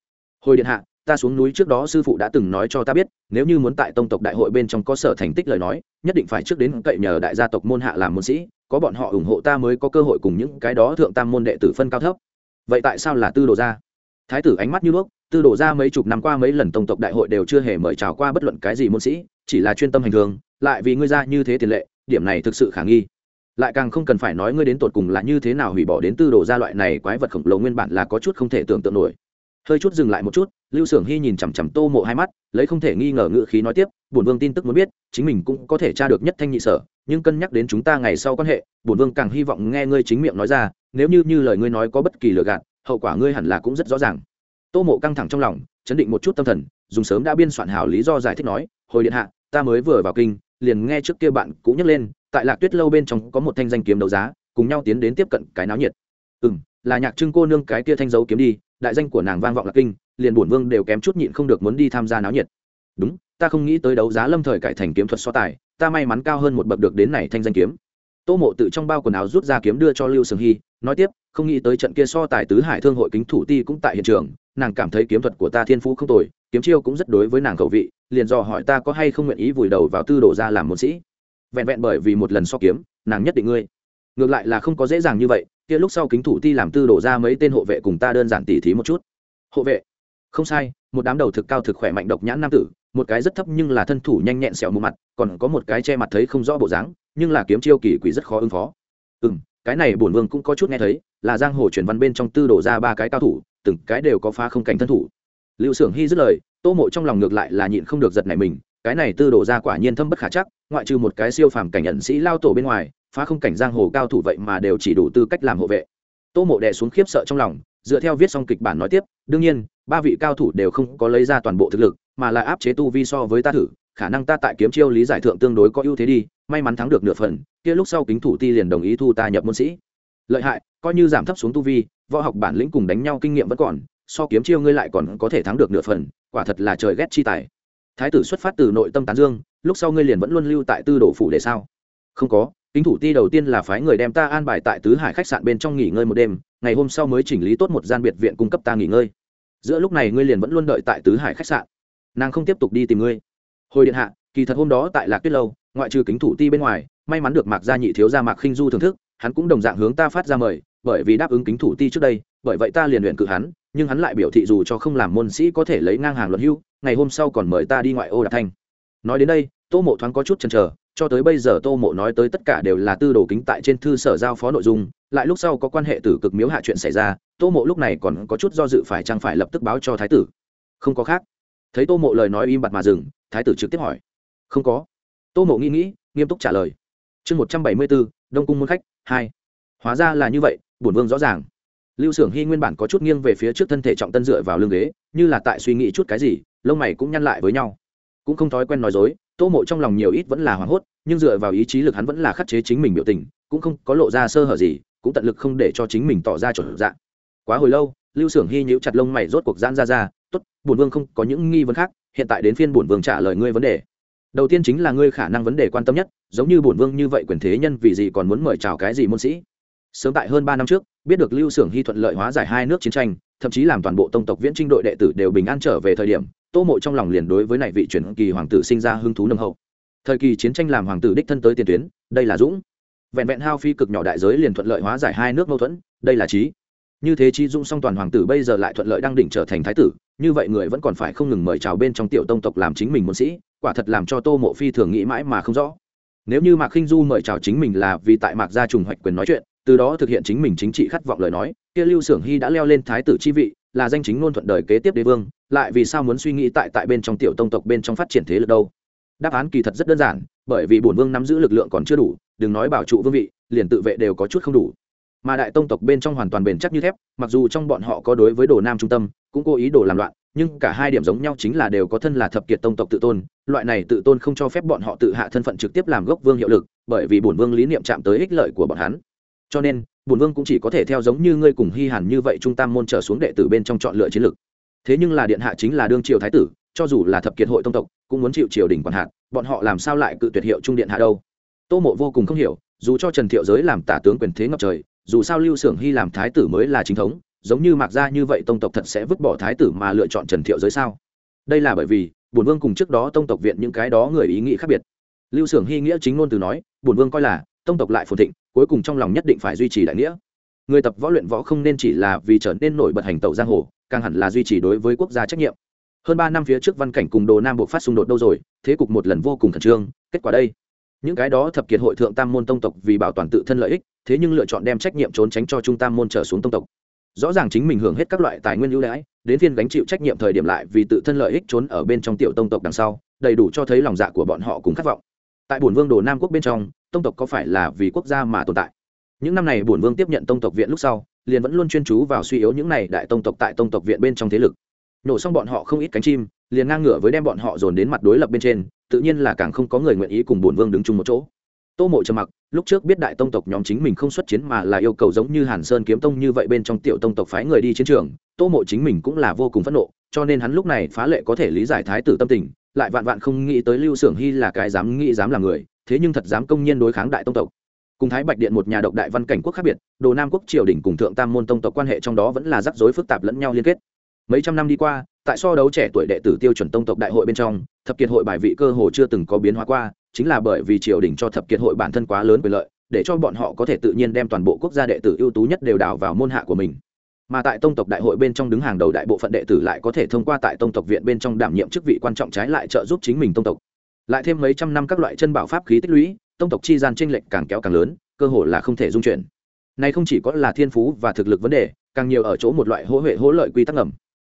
Hồi điện hạ ta xuống núi trước đó sư phụ đã từng nói cho ta biết, nếu như muốn tại tông tộc đại hội bên trong có sở thành tích lời nói, nhất định phải trước đến cậy nhờ đại gia tộc môn hạ làm môn sĩ, có bọn họ ủng hộ ta mới có cơ hội cùng những cái đó thượng tam môn đệ tử phân cao thấp. Vậy tại sao là tư đồ gia? Thái tử ánh mắt như đuốc tư đồ gia mấy chục năm qua mấy lần tông tộc đại hội đều chưa hề mời chào qua bất luận cái gì môn sĩ, chỉ là chuyên tâm hành thường lại vì ngươi ra như thế tiền lệ, điểm này thực sự khả nghi. Lại càng không cần phải nói ngươi đến tột cùng là như thế nào hủy bỏ đến tư đồ gia loại này quái vật khổng lồ nguyên bản là có chút không thể tưởng tượng nổi hơi chút dừng lại một chút, lưu s ư ở n g hy nhìn chằm chằm tô mộ hai mắt, lấy không thể nghi ngờ ngự khí nói tiếp, bổn vương tin tức muốn biết, chính mình cũng có thể tra được nhất thanh nhị sở, nhưng cân nhắc đến chúng ta ngày sau quan hệ, bổn vương càng hy vọng nghe ngươi chính miệng nói ra, nếu như như lời ngươi nói có bất kỳ lừa gạt, hậu quả ngươi hẳn là cũng rất rõ ràng. Tô mộ căng thẳng trong lòng, chấn định một chút tâm thần, dùng sớm đã biên soạn hảo lý do giải thích nói, hồi điện hạ, ta mới vừa vào kinh, liền nghe trước kia bạn cũng nhắc lên, tại lạc tuyết lâu bên trong có một thanh danh kiếm đấu giá, cùng nhau tiến đến tiếp cận cái náo nhiệt. Ừ là nhạc trưng cô nương cái kia thanh dấu kiếm đi đại danh của nàng vang vọng lạc kinh, liền bổn vương đều kém chút nhịn không được muốn đi tham gia náo nhiệt. Đúng, ta không nghĩ tới đấu giá lâm thời cải thành kiếm thuật so tài, ta may mắn cao hơn một bậc được đến này thanh danh kiếm. Tô mộ tự trong bao quần áo rút ra kiếm đưa cho lưu sương hy, nói tiếp, không nghĩ tới trận kia so tài tứ hải thương hội kính thủ ti cũng tại hiện trường, nàng cảm thấy kiếm thuật của ta thiên phú không tồi, kiếm chiêu cũng rất đối với nàng khẩu vị, liền dò hỏi ta có hay không nguyện ý vùi đầu vào tư đồ ra làm môn sĩ. Vẹn vẹn bởi vì một lần so kiếm, nàng nhất định ngươi. Ngược lại là không có dễ dàng như vậy kia lúc sau kính thủ ti làm tư đổ ra mấy tên hộ vệ cùng ta đơn giản tỉ thí một chút. Hộ vệ? Không sai, một đám đầu thực cao thực khỏe mạnh độc nhãn nam tử, một cái rất thấp nhưng là thân thủ nhanh nhẹn sẹo mù mặt, còn có một cái che mặt thấy không rõ bộ dáng, nhưng là kiếm chiêu kỳ quỷ rất khó ứng phó. Ừ m cái này bổn vương cũng có chút nghe thấy, là giang hồ truyền văn bên trong tư đổ ra ba cái cao thủ, từng cái đều có phá không cảnh thân thủ. Lưu s ư ở n g hy dứt lời, tô mộ trong lòng ngược lại là nhịn không được giật này mình, cái này tư đổ ra quả nhiên thâm bất khả chắc, ngoại trừ một cái siêu phàm cảnh nhận sĩ lao tổ bên ngoài phá không cảnh giang hồ cao thủ vậy mà đều chỉ đủ tư cách làm hộ vệ. Tô mộ đè xuống khiếp sợ trong lòng, dựa theo viết xong kịch bản nói tiếp, đương nhiên, ba vị cao thủ đều không có lấy ra toàn bộ thực lực, mà là áp chế tu vi so với ta thử, khả năng ta tại kiếm chiêu lý giải thượng tương đối có ưu thế đi, may mắn thắng được nửa phần, kia lúc sau kính thủ ti liền đồng ý thu ta nhập môn sĩ. Lợi hại, coi như giảm thấp xuống tu vi, võ học bản lĩnh cùng đánh nhau kinh nghiệm vẫn còn, so kiếm chiêu ngươi lại còn có thể thắng được nửa phần, quả thật là trời ghét chi tài. Thái tử xuất phát từ nội tâm tán dương, lúc sau ngươi liền vẫn luôn lưu tại tư đồ phủ để sao? Không có kính thủ ti đầu tiên là phái người đem ta an bài tại tứ hải khách sạn bên trong nghỉ ngơi một đêm, ngày hôm sau mới chỉnh lý tốt một gian biệt viện cung cấp ta nghỉ ngơi. Giữa lúc này ngươi liền vẫn luôn đợi tại tứ hải khách sạn. Nàng không tiếp tục đi tìm ngươi. Hồi điện hạ, kỳ thật hôm đó tại lạc tuyết lâu, ngoại trừ kính thủ ti bên ngoài, may mắn được mạc gia nhị thiếu gia mạc khinh du thưởng thức, hắn cũng đồng dạng hướng ta phát ra mời, bởi vì đáp ứng kính thủ ti trước đây, bởi vậy ta liền luyện cự hắn, nhưng hắn lại biểu thị dù cho không làm môn sĩ có thể lấy ngang hàng luận hưu, ngày hôm sau còn mời ta đi ngoại ô đạt thanh. Nói đến đây, tô mộ thoáng có chút chần chờ cho tới bây giờ tô mộ nói tới tất cả đều là tư đồ kính tại trên thư sở giao phó nội dung, lại lúc sau có quan hệ tử cực miếu hạ chuyện xảy ra, tô mộ lúc này còn có chút do dự phải chăng phải lập tức báo cho thái tử. Không có khác. Thấy tô mộ lời nói im bặt mà dừng, thái tử trực tiếp hỏi. Không có. Tô mộ nghĩ nghĩ, nghiêm túc trả lời. Chương một trăm bảy mươi bốn đông cung môn khách, hai. Hóa ra là như vậy, bổn vương rõ ràng. Lưu s ư ở n g hy nguyên bản có chút nghiêng về phía trước thân thể trọng tân dựa vào lưng ghế, như là tại suy nghĩ chút cái gì, lông mày cũng nhăn lại với nhau. Cũng không thói quen nói dối tô mộ trong lòng nhiều ít vẫn là hoảng hốt, nhưng dựa vào ý chí lực hắn vẫn là khắc chế chính mình biểu tình, cũng không có lộ ra sơ hở gì, cũng tận lực không để cho chính mình tỏ ra chuẩn dạng. Quá hồi lâu, lưu s ư ở n g hy nhíu chặt lông mày rốt cuộc giãn ra ra t ố t bổn vương không có những nghi vấn khác, hiện tại đến phiên bổn vương trả lời ngươi vấn đề. Đầu tiên chính là ngươi khả năng vấn đề quan tâm nhất, giống như bổn vương như vậy quyền thế nhân vì gì còn muốn mời chào cái gì môn sĩ? Sớm tại hơn ba năm trước, biết được lưu s ư ở n g hy thuận lợi hóa giải hai nước chiến tranh thậm chí làm toàn bộ tông tộc viễn trinh đội đệ tử đều bình an trở về thời điểm, tô mộ trong lòng liền đối với này vị truyền kỳ hoàng tử sinh ra hứng thú nâng hậu. Thời kỳ chiến tranh làm hoàng tử đích thân tới tiền tuyến, đây là dũng. Vẹn vẹn hao phi cực nhỏ đại giới liền thuận lợi hóa giải hai nước mâu thuẫn, đây là trí. Như thế chi dung song toàn hoàng tử bây giờ lại thuận lợi đang đỉnh trở thành thái tử, như vậy người vẫn còn phải không ngừng mời chào bên trong tiểu tông tộc làm chính mình môn sĩ, quả thật làm cho tô mộ phi thường nghĩ mãi mà không rõ. Nếu như mạc khinh du mời chào chính mình là vì tại mạc gia trùng hoạch quyền nói chuyện từ đó thực hiện chính mình chính trị khát vọng lời nói, kia lưu xưởng hy đã leo lên thái tử chi vị, là danh chính ngôn thuận đời kế tiếp đế vương, lại vì sao muốn suy nghĩ tại tại bên trong tiểu tông tộc bên trong phát triển thế lực đâu? Đáp án kỳ thật rất đơn giản, bởi vì bổn vương nắm giữ lực lượng còn chưa đủ, đừng nói bảo trụ vương vị, liền tự vệ đều có chút không đủ. Mà đại tông tộc bên trong hoàn toàn bền chắc như thép, mặc dù trong bọn họ có đối với đồ nam trung tâm, cũng cố ý đồ làm loạn, nhưng cả hai điểm giống nhau chính là đều có thân là thập kiệt tông tộc tự tôn, loại này tự tôn không cho phép bọn họ tự hạ thân phận trực tiếp làm gốc vương hiệu lực, bởi vì bổn vương lý niệm chạm tới ích lợi của bọn hắn cho nên, bổn vương cũng chỉ có thể theo giống như ngươi cùng hy hàn như vậy trung tam môn trở xuống đệ tử bên trong chọn lựa chiến lược. Thế nhưng là điện hạ chính là đương triều thái tử, cho dù là thập kiệt hội tông tộc, cũng muốn chịu triều đình quản hạt, bọn họ làm sao lại cự tuyệt hiệu trung điện hạ đâu? Tô mộ vô cùng không hiểu, dù cho trần thiệu giới làm tả tướng quyền thế ngập trời, dù sao lưu xưởng hy làm thái tử mới là chính thống, giống như mạc gia như vậy tông tộc thật sẽ vứt bỏ thái tử mà lựa chọn trần thiệu giới sao? Đây là bởi vì, bổn vương cùng trước đó tông tộc viện những cái đó người ý nghĩ khác biệt. Lưu xưởng hy nghĩa chính ngôn từ nói, bổn vương coi là tông tộc lại phồn thịnh, cuối cùng trong lòng nhất định phải duy trì đại nghĩa. Người tập võ luyện võ không nên chỉ là vì trở nên nổi bật hành tẩu giang hồ, càng hẳn là duy trì đối với quốc gia trách nhiệm. Hơn ba năm phía trước văn cảnh cùng đồ nam buộc phát xung đột đâu rồi, thế cục một lần vô cùng khẩn trương, kết quả đây. Những cái đó thập kiệt hội thượng tam môn tông tộc vì bảo toàn tự thân lợi ích, thế nhưng lựa chọn đem trách nhiệm trốn tránh cho trung tam môn trở xuống tông tộc. Rõ ràng chính mình hưởng hết các loại tài nguyên ưu đãi, đến phiên gánh chịu trách nhiệm thời điểm lại vì tự thân lợi ích trốn ở bên trong tiểu tông tộc đằng sau, đầy đủ cho thấy lòng dạ của bọn họ cùng khát vọng. Tại bổn vương đồ nam quốc bên trong tông tộc có phải là vì quốc gia mà tồn tại? Những năm này bổn vương tiếp nhận tông tộc viện lúc sau, liền vẫn luôn chuyên chú vào suy yếu những này đại tông tộc tại tông tộc viện bên trong thế lực. Nổ xong bọn họ không ít cánh chim, liền ngang ngửa với đem bọn họ dồn đến mặt đối lập bên trên, tự nhiên là càng không có người nguyện ý cùng bổn vương đứng chung một chỗ. Tô mộ trầm mặc, lúc trước biết đại tông tộc nhóm chính mình không xuất chiến mà là yêu cầu giống như hàn sơn kiếm tông như vậy bên trong tiểu tông tộc phái người đi chiến trường, tô mộ chính mình cũng là vô cùng phẫn nộ, cho nên hắn lúc này phá lệ có thể lý giải thái tử tâm tình, lại vạn vạn không nghĩ tới lưu xưởng hy là cái dám nghĩ dám là người thế nhưng thật dám công nhiên đối kháng đại tông tộc. Cùng thái bạch điện một nhà độc đại văn cảnh quốc khác biệt, đồ nam quốc triều đình cùng thượng tam môn tông tộc quan hệ trong đó vẫn là rắc rối phức tạp lẫn nhau liên kết. Mấy trăm năm đi qua, tại so đấu trẻ tuổi đệ tử tiêu chuẩn tông tộc đại hội bên trong, thập kiệt hội bài vị cơ hồ chưa từng có biến hóa qua, chính là bởi vì triều đình cho thập kiệt hội bản thân quá lớn quyền lợi, để cho bọn họ có thể tự nhiên đem toàn bộ quốc gia đệ tử ưu tú nhất đều đào vào môn hạ của mình. Mà tại tông tộc đại hội bên trong đứng hàng đầu đại bộ phận đệ tử lại có thể thông qua tại tông tộc viện bên trong đảm nhiệm chức vị quan trọng trái lại trợ giúp chính mình tông tộc lại thêm mấy trăm năm các loại chân bảo pháp khí tích lũy, tông tộc chi gian tranh lệch càng kéo càng lớn, cơ hội là không thể dung chuyển. Này không chỉ có là thiên phú và thực lực vấn đề, càng nhiều ở chỗ một loại hỗ huệ hỗ lợi quy tắc ngầm.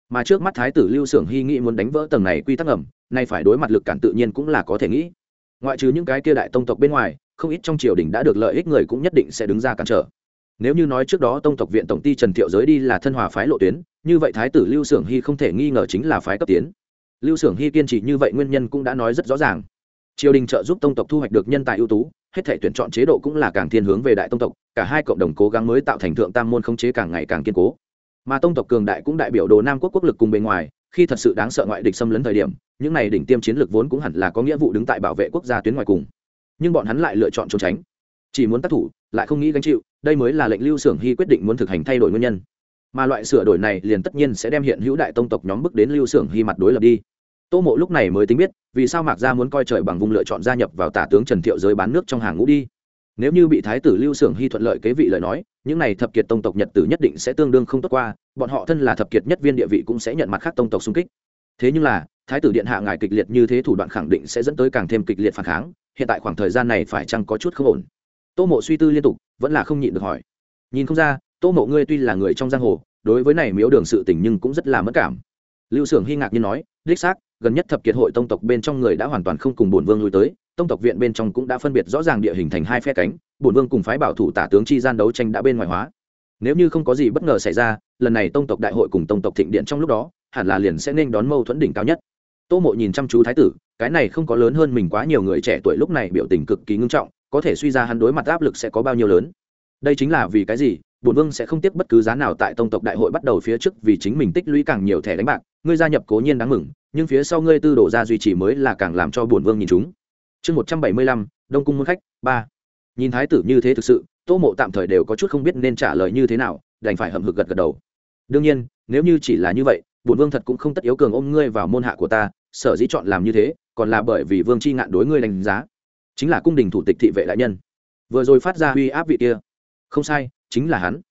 Mà trước mắt thái tử lưu xưởng hy nghĩ muốn đánh vỡ tầng này quy tắc ngầm, nay phải đối mặt lực cản tự nhiên cũng là có thể nghĩ. Ngoại trừ những cái kia đại tông tộc bên ngoài, không ít trong triều đình đã được lợi ích người cũng nhất định sẽ đứng ra cản trở. Nếu như nói trước đó tông tộc viện tổng ty trần thiệu giới đi là thân hòa phái lộ tuyến, như vậy thái tử lưu xưởng hy không thể nghi ngờ chính là phái cấp tiến lưu xưởng hy kiên trì như vậy nguyên nhân cũng đã nói rất rõ ràng. Triều đình trợ giúp tông tộc thu hoạch được nhân tài ưu tú, hết thể tuyển chọn chế độ cũng là càng thiên hướng về đại tông tộc, cả hai cộng đồng cố gắng mới tạo thành thượng tam môn không chế càng ngày càng kiên cố. Mà tông tộc cường đại cũng đại biểu đồ nam quốc quốc lực cùng bề ngoài, khi thật sự đáng sợ ngoại địch xâm lấn thời điểm, những này đỉnh tiêm chiến lược vốn cũng hẳn là có nghĩa vụ đứng tại bảo vệ quốc gia tuyến ngoài cùng. Nhưng bọn hắn lại lựa chọn trốn tránh. Chỉ muốn tác thủ, lại không nghĩ gánh chịu, đây mới là lệnh lưu xưởng hy quyết định muốn thực hành thay đổi nguyên nhân mà loại sửa đổi này liền tất nhiên sẽ đem hiện hữu đại tông tộc nhóm bước đến lưu xưởng hy mặt đối lập đi. Tô mộ lúc này mới tính biết, vì sao mạc gia muốn coi trời bằng vùng lựa chọn gia nhập vào tả tướng trần thiệu giới bán nước trong hàng ngũ đi. Nếu như bị thái tử lưu xưởng hy thuận lợi kế vị lời nói, những này thập kiệt tông tộc nhật tử nhất định sẽ tương đương không tốt qua, bọn họ thân là thập kiệt nhất viên địa vị cũng sẽ nhận mặt khác tông tộc xung kích. Thế nhưng là, thái tử điện hạ ngài kịch liệt như thế thủ đoạn khẳng định sẽ dẫn tới càng thêm kịch liệt phản kháng, hiện tại khoảng thời gian này phải chăng có chút không ổn? Tô mộ suy tư liên tục, vẫn là không nhịn được hỏi. Nhìn không ra tô mộ ngươi tuy là người trong giang hồ, đối với này miếu đường sự tình nhưng cũng rất là mất cảm. Lưu xưởng hy ngạc nhiên nói, đích xác, gần nhất thập kiệt hội tông tộc bên trong người đã hoàn toàn không cùng bổn vương lui tới, tông tộc viện bên trong cũng đã phân biệt rõ ràng địa hình thành hai phe cánh, bổn vương cùng phái bảo thủ tả tướng chi gian đấu tranh đã bên ngoài hóa. Nếu như không có gì bất ngờ xảy ra, lần này tông tộc đại hội cùng tông tộc thịnh điện trong lúc đó, hẳn là liền sẽ nên đón mâu thuẫn đỉnh cao nhất. Tô mộ nhìn chăm chú thái tử, cái này không có lớn hơn mình quá nhiều người trẻ tuổi lúc này biểu tình cực kỳ ngưng trọng, có thể suy ra hắn đối mặt áp lực sẽ có bao nhiêu lớn. Đây chính là vì cái gì? Bổn vương sẽ không tiếc bất cứ giá nào tại tông tộc đại hội bắt đầu phía trước vì chính mình tích lũy càng nhiều thẻ đánh bạc, ngươi gia nhập cố nhiên đáng mừng, nhưng phía sau ngươi tư đổ ra duy trì mới là càng làm cho bổn vương nhìn chúng. Chương một trăm bảy mươi lăm, đông cung Môn khách, ba. Nhìn thái tử như thế thực sự, tô mộ tạm thời đều có chút không biết nên trả lời như thế nào, đành phải hậm hực gật gật đầu. Đương nhiên, nếu như chỉ là như vậy, bổn vương thật cũng không tất yếu cường ôm ngươi vào môn hạ của ta, sở dĩ chọn làm như thế, còn là bởi vì vương c h i ngạn đối ngươi đánh giá. Chính là cung đình thủ tịch thị vệ đại nhân. Vừa rồi phát ra uy áp vị kia. Không sai chính là hắn.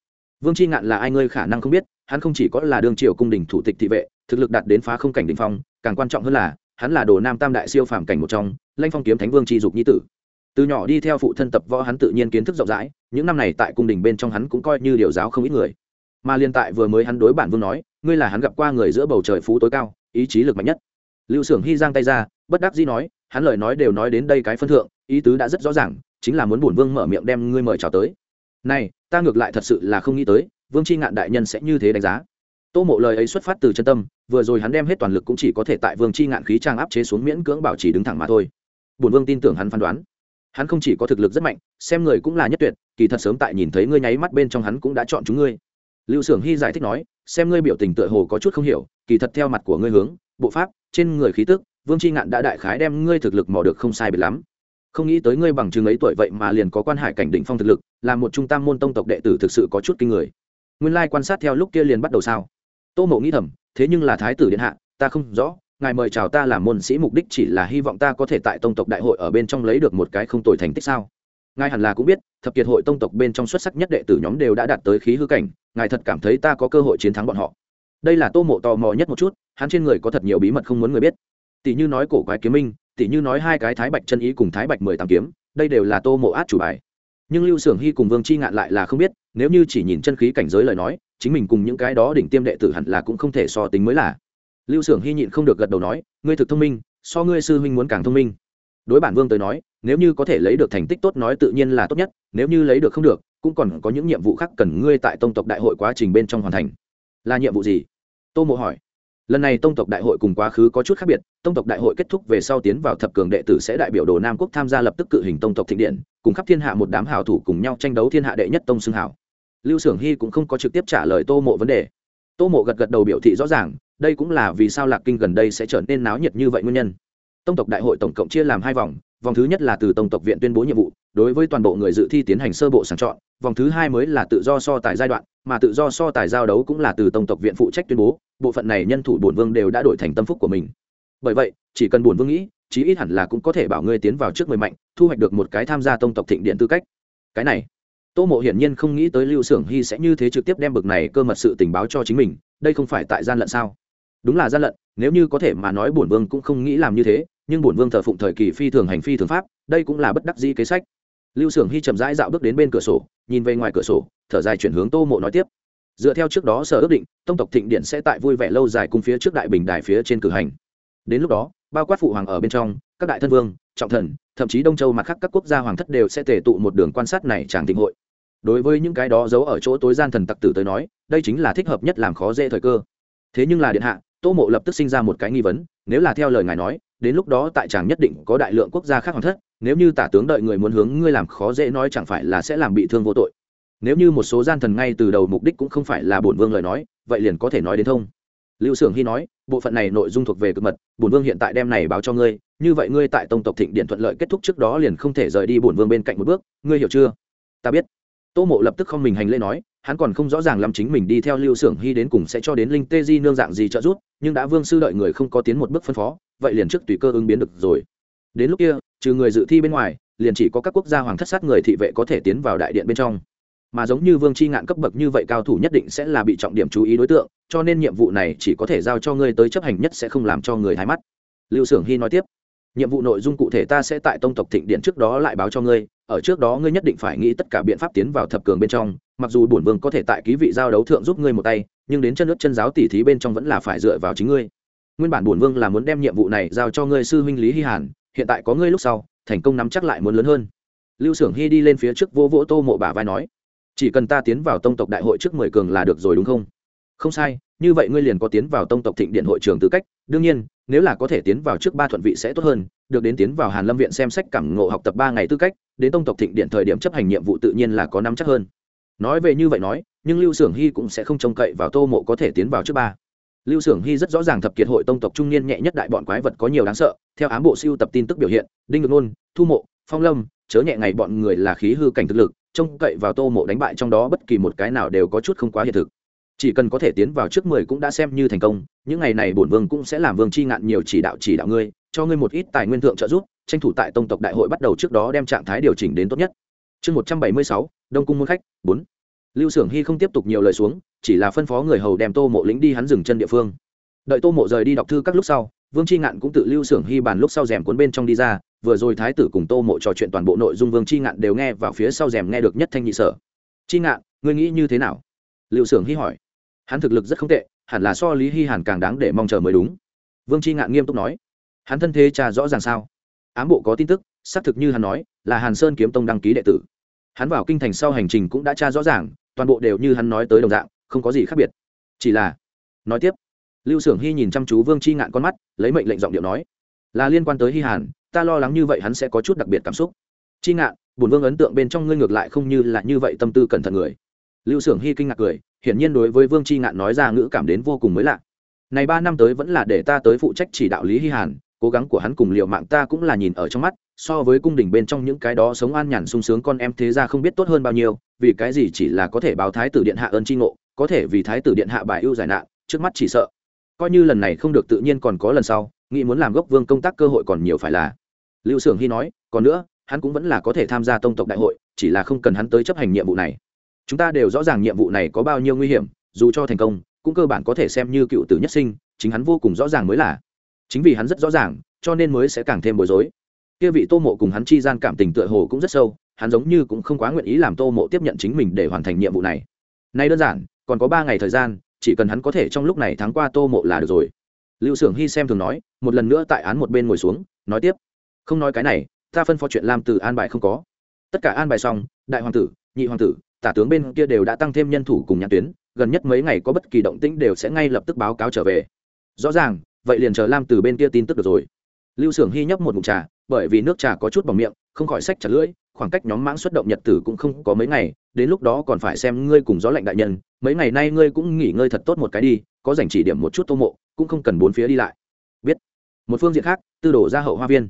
Vương c h i ngạn là ai ngươi khả năng không biết, hắn không chỉ có là đương triều cung đình thủ tịch thị vệ, thực lực đạt đến phá không cảnh đình phong, càng quan trọng hơn là, hắn là đồ nam tam đại siêu phàm cảnh một trong, lanh phong kiếm thánh vương tri dục nhi tử. Từ nhỏ đi theo phụ thân tập võ hắn tự nhiên kiến thức rộng rãi, những năm này tại cung đình bên trong hắn cũng coi như điều giáo không ít người. Mà liên tại vừa mới hắn đối bản vương nói, ngươi là hắn gặp qua người giữa bầu trời phú tối cao, ý chí lực mạnh nhất. Lưu s ư ở n g hy giang tay ra, bất đắc dĩ nói, hắn lời nói đều nói đến đây cái phân thượng, ý tứ đã rất rõ ràng, chính là muốn bổn vương mở miệng đem ngươi mời chào tới. Này ta ngược lại thật sự là không nghĩ tới, vương c h i ngạn đại nhân sẽ như thế đánh giá. Tô mộ lời ấy xuất phát từ chân tâm, vừa rồi hắn đem hết toàn lực cũng chỉ có thể tại vương c h i ngạn khí trang áp chế xuống miễn cưỡng bảo trì đứng thẳng mà thôi. Bổn vương tin tưởng hắn phán đoán. Hắn không chỉ có thực lực rất mạnh, xem người cũng là nhất tuyệt, kỳ thật sớm tại nhìn thấy ngươi nháy mắt bên trong hắn cũng đã chọn chúng ngươi. Lưu s ư ở n g hy giải thích nói, xem ngươi biểu tình tựa hồ có chút không hiểu, kỳ thật theo mặt của ngươi hướng, bộ pháp, trên người khí tức, vương c h i ngạn đã đại khái đem ngươi thực lực mò được không sai biệt lắm không nghĩ tới ngươi bằng chứng ấy tuổi vậy mà liền có quan hải cảnh định phong thực lực, là một trung tam môn tông tộc đệ tử thực sự có chút kinh người. Nguyên lai quan sát theo lúc kia liền bắt đầu sao? Tô mộ nghĩ thầm, thế nhưng là thái tử điện hạ, ta không rõ, ngài mời chào ta làm môn sĩ mục đích chỉ là hy vọng ta có thể tại tông tộc đại hội ở bên trong lấy được một cái không tồi thành tích sao? Ngài hẳn là cũng biết, thập kiệt hội tông tộc bên trong xuất sắc nhất đệ tử nhóm đều đã đạt tới khí hư cảnh, ngài thật cảm thấy ta có cơ hội chiến thắng bọn họ. Đây là tô mộ tò mò nhất một chút, hắn trên người có thật nhiều bí mật không muốn người biết. Tỷ như nói cổ quái kiếm minh tỉ như nói hai cái thái bạch chân ý cùng thái bạch mười tám kiếm, đây đều là tô mộ át chủ bài. Nhưng lưu s ư ở n g hy cùng vương c h i ngạn lại là không biết, nếu như chỉ nhìn chân khí cảnh giới lời nói, chính mình cùng những cái đó đỉnh tiêm đệ tử hẳn là cũng không thể so tính mới là. Lưu s ư ở n g hy nhịn không được gật đầu nói, ngươi thực thông minh, so ngươi sư huynh muốn càng thông minh. Đối bản vương tới nói, nếu như có thể lấy được thành tích tốt nói tự nhiên là tốt nhất, nếu như lấy được không được, cũng còn có những nhiệm vụ khác cần ngươi tại tông tộc đại hội quá trình bên trong hoàn thành. Là nhiệm vụ gì? Tô mộ hỏi lần này tông tộc đại hội cùng quá khứ có chút khác biệt, tông tộc đại hội kết thúc về sau tiến vào thập cường đệ tử sẽ đại biểu đồ nam quốc tham gia lập tức cự hình tông tộc thịnh điện, cùng khắp thiên hạ một đám hào thủ cùng nhau tranh đấu thiên hạ đệ nhất tông xưng hảo. Lưu xưởng hy cũng không có trực tiếp trả lời tô mộ vấn đề. Tô mộ gật gật đầu biểu thị rõ ràng, đây cũng là vì sao lạc kinh gần đây sẽ trở nên náo nhiệt như vậy nguyên nhân. Tông tộc đại hội tổng cộng chia làm hai vòng vòng thứ nhất là từ tông tộc viện tuyên bố nhiệm vụ, đối với toàn bộ người dự thi tiến hành sơ bộ sàng chọn, vòng thứ hai mới là tự do so tài giai đoạn mà tự do so tài giao đấu cũng là từ tông tộc viện phụ trách tuyên bố, bộ phận này nhân thủ bổn vương đều đã đổi thành tâm phúc của mình. Bởi vậy, chỉ cần bổn vương nghĩ, chí ít hẳn là cũng có thể bảo ngươi tiến vào trước mười mạnh, thu hoạch được một cái tham gia tông tộc thịnh điện tư cách. Cái này, tô mộ hiển nhiên không nghĩ tới lưu s ư ở n g hy sẽ như thế trực tiếp đem bực này cơ mật sự tình báo cho chính mình, đây không phải tại gian lận sao? Đúng là gian lận, nếu như có thể mà nói bổn vương cũng không nghĩ làm như thế, nhưng bổn vương thờ phụng thời kỳ phi thường hành phi thường pháp, đây cũng là bất đắc dĩ kế sách lưu s ư ở n g hy chậm rãi dạo bước đến bên cửa sổ, nhìn về ngoài cửa sổ, thở dài chuyển hướng tô mộ nói tiếp. Dựa theo trước đó sở ước định, tông tộc thịnh điện sẽ tại vui vẻ lâu dài cùng phía trước đại bình đài phía trên cử hành. Đến lúc đó, bao quát phụ hoàng ở bên trong, các đại thân vương, trọng thần, thậm chí đông châu mặt khác các quốc gia hoàng thất đều sẽ tề tụ một đường quan sát này tràng thịnh hội. Đối với những cái đó giấu ở chỗ tối gian thần tặc tử tới nói, đây chính là thích hợp nhất làm khó dễ thời cơ. Thế nhưng là điện hạ, tô mộ lập tức sinh ra một cái nghi vấn, nếu là theo lời ngài nói, đến lúc đó tại tràng nhất định có đại lượng quốc gia khác hoàng thất nếu như tả tướng đợi người muốn hướng ngươi làm khó dễ nói chẳng phải là sẽ làm bị thương vô tội. Nếu như một số gian thần ngay từ đầu mục đích cũng không phải là bổn vương lời nói, vậy liền có thể nói đến thông. Lưu s ư ở n g hy nói, bộ phận này nội dung thuộc về cực mật, bổn vương hiện tại đem này báo cho ngươi, như vậy ngươi tại tông tộc thịnh điện thuận lợi kết thúc trước đó liền không thể rời đi bổn vương bên cạnh một bước, ngươi hiểu chưa? Ta biết. Tô mộ lập tức không mình hành lễ nói, hắn còn không rõ ràng lắm chính mình đi theo lưu s ư ở n g hy đến cùng sẽ cho đến linh tê di nương dạng gì trợ giúp, nhưng đã vương sư đợi người không có tiến một bước phân phó, vậy liền trước tùy cơ ứng biến được rồi. Đến lúc kia trừ người dự thi bên ngoài, liền chỉ có các quốc gia hoàng thất sát người thị vệ có thể tiến vào đại điện bên trong. Mà giống như vương c h i ngạn cấp bậc như vậy cao thủ nhất định sẽ là bị trọng điểm chú ý đối tượng, cho nên nhiệm vụ này chỉ có thể giao cho ngươi tới chấp hành nhất sẽ không làm cho người thái mắt. Lưu s ư ở n g hy nói tiếp, nhiệm vụ nội dung cụ thể ta sẽ tại tông tộc thịnh điện trước đó lại báo cho ngươi, ở trước đó ngươi nhất định phải nghĩ tất cả biện pháp tiến vào thập cường bên trong, mặc dù bổn vương có thể tại ký vị giao đấu thượng giúp ngươi một tay, nhưng đến chân nước chân giáo tỉ thí bên trong vẫn là phải dựa vào chính ngươi. Nguyên bản bổn vương là muốn đem nhiệm vụ này giao cho ngươi sư huynh lý hy hàn hiện tại có ngươi lúc sau, thành công nắm chắc lại muốn lớn hơn. Lưu s ư ở n g hy đi lên phía trước vô vỗ tô mộ bà vai nói, chỉ cần ta tiến vào tông tộc đại hội trước mười cường là được rồi đúng không? Không sai, như vậy ngươi liền có tiến vào tông tộc thịnh điện hội trường tư cách, đương nhiên, nếu là có thể tiến vào trước ba thuận vị sẽ tốt hơn, được đến tiến vào hàn lâm viện xem sách cảm ngộ học tập ba ngày tư cách, đến tông tộc thịnh điện thời điểm chấp hành nhiệm vụ tự nhiên là có năm chắc hơn. Nói về như vậy nói, nhưng lưu xưởng hy cũng sẽ không trông cậy vào tô mộ có thể tiến vào trước ba lưu xưởng hy rất rõ ràng thập kiệt hội tông tộc trung niên nhẹ nhất đại bọn quái vật có nhiều đáng sợ, theo ám bộ siêu tập tin tức biểu hiện, đinh ngược ngôn thu mộ, phong lâm, chớ nhẹ ngày bọn người là khí hư cảnh thực lực, trông cậy vào tô mộ đánh bại trong đó bất kỳ một cái nào đều có chút không quá hiện thực. Chỉ cần có thể tiến vào trước mười cũng đã xem như thành công, những ngày này bổn vương cũng sẽ làm vương chi ngạn nhiều chỉ đạo chỉ đạo ngươi, cho ngươi một ít tài nguyên thượng trợ giúp, tranh thủ tại tông tộc đại hội bắt đầu trước đó đem trạng thái điều chỉnh đến tốt nhất. Chương một trăm bảy mươi sáu, đông cung môn khách, bốn. Lưu xưởng hy không tiếp tục nhiều lời xuống chỉ là phân phó người hầu đem tô mộ lĩnh đi hắn dừng chân địa phương. Đợi tô mộ rời đi đọc thư các lúc sau, vương c h i ngạn cũng tự lưu xưởng hy bàn lúc sau rèm cuốn bên trong đi ra, vừa rồi thái tử cùng tô mộ trò chuyện toàn bộ nội dung vương c h i ngạn đều nghe vào phía sau rèm nghe được nhất thanh nhị sở. C h i ngạn, ngươi nghĩ như thế nào? Lưu xưởng hy hỏi. Hắn thực lực rất không tệ, hẳn là so lý hy hàn càng đáng để mong chờ mới đúng. Vương c h i ngạn nghiêm túc nói. Hắn thân thế cha rõ ràng sao? Ám bộ có tin tức, xác thực như hắn nói, là hàn sơn kiếm tông đăng ký đệ tử. Hắn vào kinh thành sau hành trình cũng đã tra rõ ràng, toàn bộ đều như hắn nói tới đồng dạng không có gì khác biệt. Chỉ là, nói tiếp, lưu s ư ở n g hy nhìn chăm chú vương c h i ngạn con mắt, lấy mệnh lệnh giọng điệu nói, là liên quan tới hy hàn, ta lo lắng như vậy hắn sẽ có chút đặc biệt cảm xúc. Chi ngạn bùn vương ấn tượng bên trong ngươi ngược lại không như là như vậy tâm tư cẩn thận người. Lưu s ư ở n g hy kinh ngạc cười, hiển nhiên đối với vương c h i ngạn nói ra ngữ cảm đến vô cùng mới lạ. Này ba năm tới vẫn là để ta tới phụ trách chỉ đạo lý hy hàn, cố gắng của hắn cùng liệu mạng ta cũng là nhìn ở trong mắt, so với cung đình bên trong những cái đó sống an nhàn sung sướng con em thế ra không biết tốt hơn bao nhiêu, vì cái gì chỉ là có thể báo thái tử điện hạ ơn tri ngộ có thể vì thái tử điện hạ bài ưu giải nạn, trước mắt chỉ sợ. Coi như lần này không được tự nhiên còn có lần sau, nghĩ muốn làm gốc vương công tác cơ hội còn nhiều phải là. Lưu s ư hy nói, còn nữa, hắn cũng vẫn là có thể tham gia tông tộc đại hội, chỉ là không cần hắn tới chấp hành nhiệm vụ này. Chúng ta đều rõ ràng nhiệm vụ này có bao nhiêu nguy hiểm, dù cho thành công, cũng cơ bản có thể xem như cựu tử nhất sinh, chính hắn vô cùng rõ ràng mới là. Chính vì hắn rất rõ ràng, cho nên mới sẽ càng thêm bối rối. Kia vị tô mộ cùng hắn chi gian cảm tình tựa hồ cũng rất sâu, hắn giống như cũng không quá nguyện ý làm tô mộ tiếp nhận chính mình để hoàn thành nhiệm vụ này. Nay đơn giản còn có ba ngày thời gian, chỉ cần hắn có thể trong lúc này thắng qua tô mộ là được rồi. Lưu s ư ở n g hy xem thường nói, một lần nữa tại án một bên ngồi xuống, nói tiếp. Không nói cái này, ta phân phó chuyện làm từ an bài không có. Tất cả an bài xong, đại hoàng tử, nhị hoàng tử, tả tướng bên kia đều đã tăng thêm nhân thủ cùng nhãn tuyến, gần nhất mấy ngày có bất kỳ động tĩnh đều sẽ ngay lập tức báo cáo trở về. Rõ ràng, vậy liền chờ lam từ bên kia tin tức được rồi. Lưu s ư ở n g hy nhấp một mụn trà, bởi vì nước trà có chút bỏng miệng, không khỏi sách chặt lưỡi, khoảng cách nhóm mãng xuất động nhật tử cũng không có mấy ngày, đến lúc đó còn phải xem ngươi cùng gió lạnh đại nhân mấy ngày nay ngươi cũng nghỉ ngơi thật tốt một cái đi, có dành chỉ điểm một chút tô mộ, cũng không cần bốn phía đi lại. Biết. Một phương diện khác, tư đổ ra hậu hoa viên.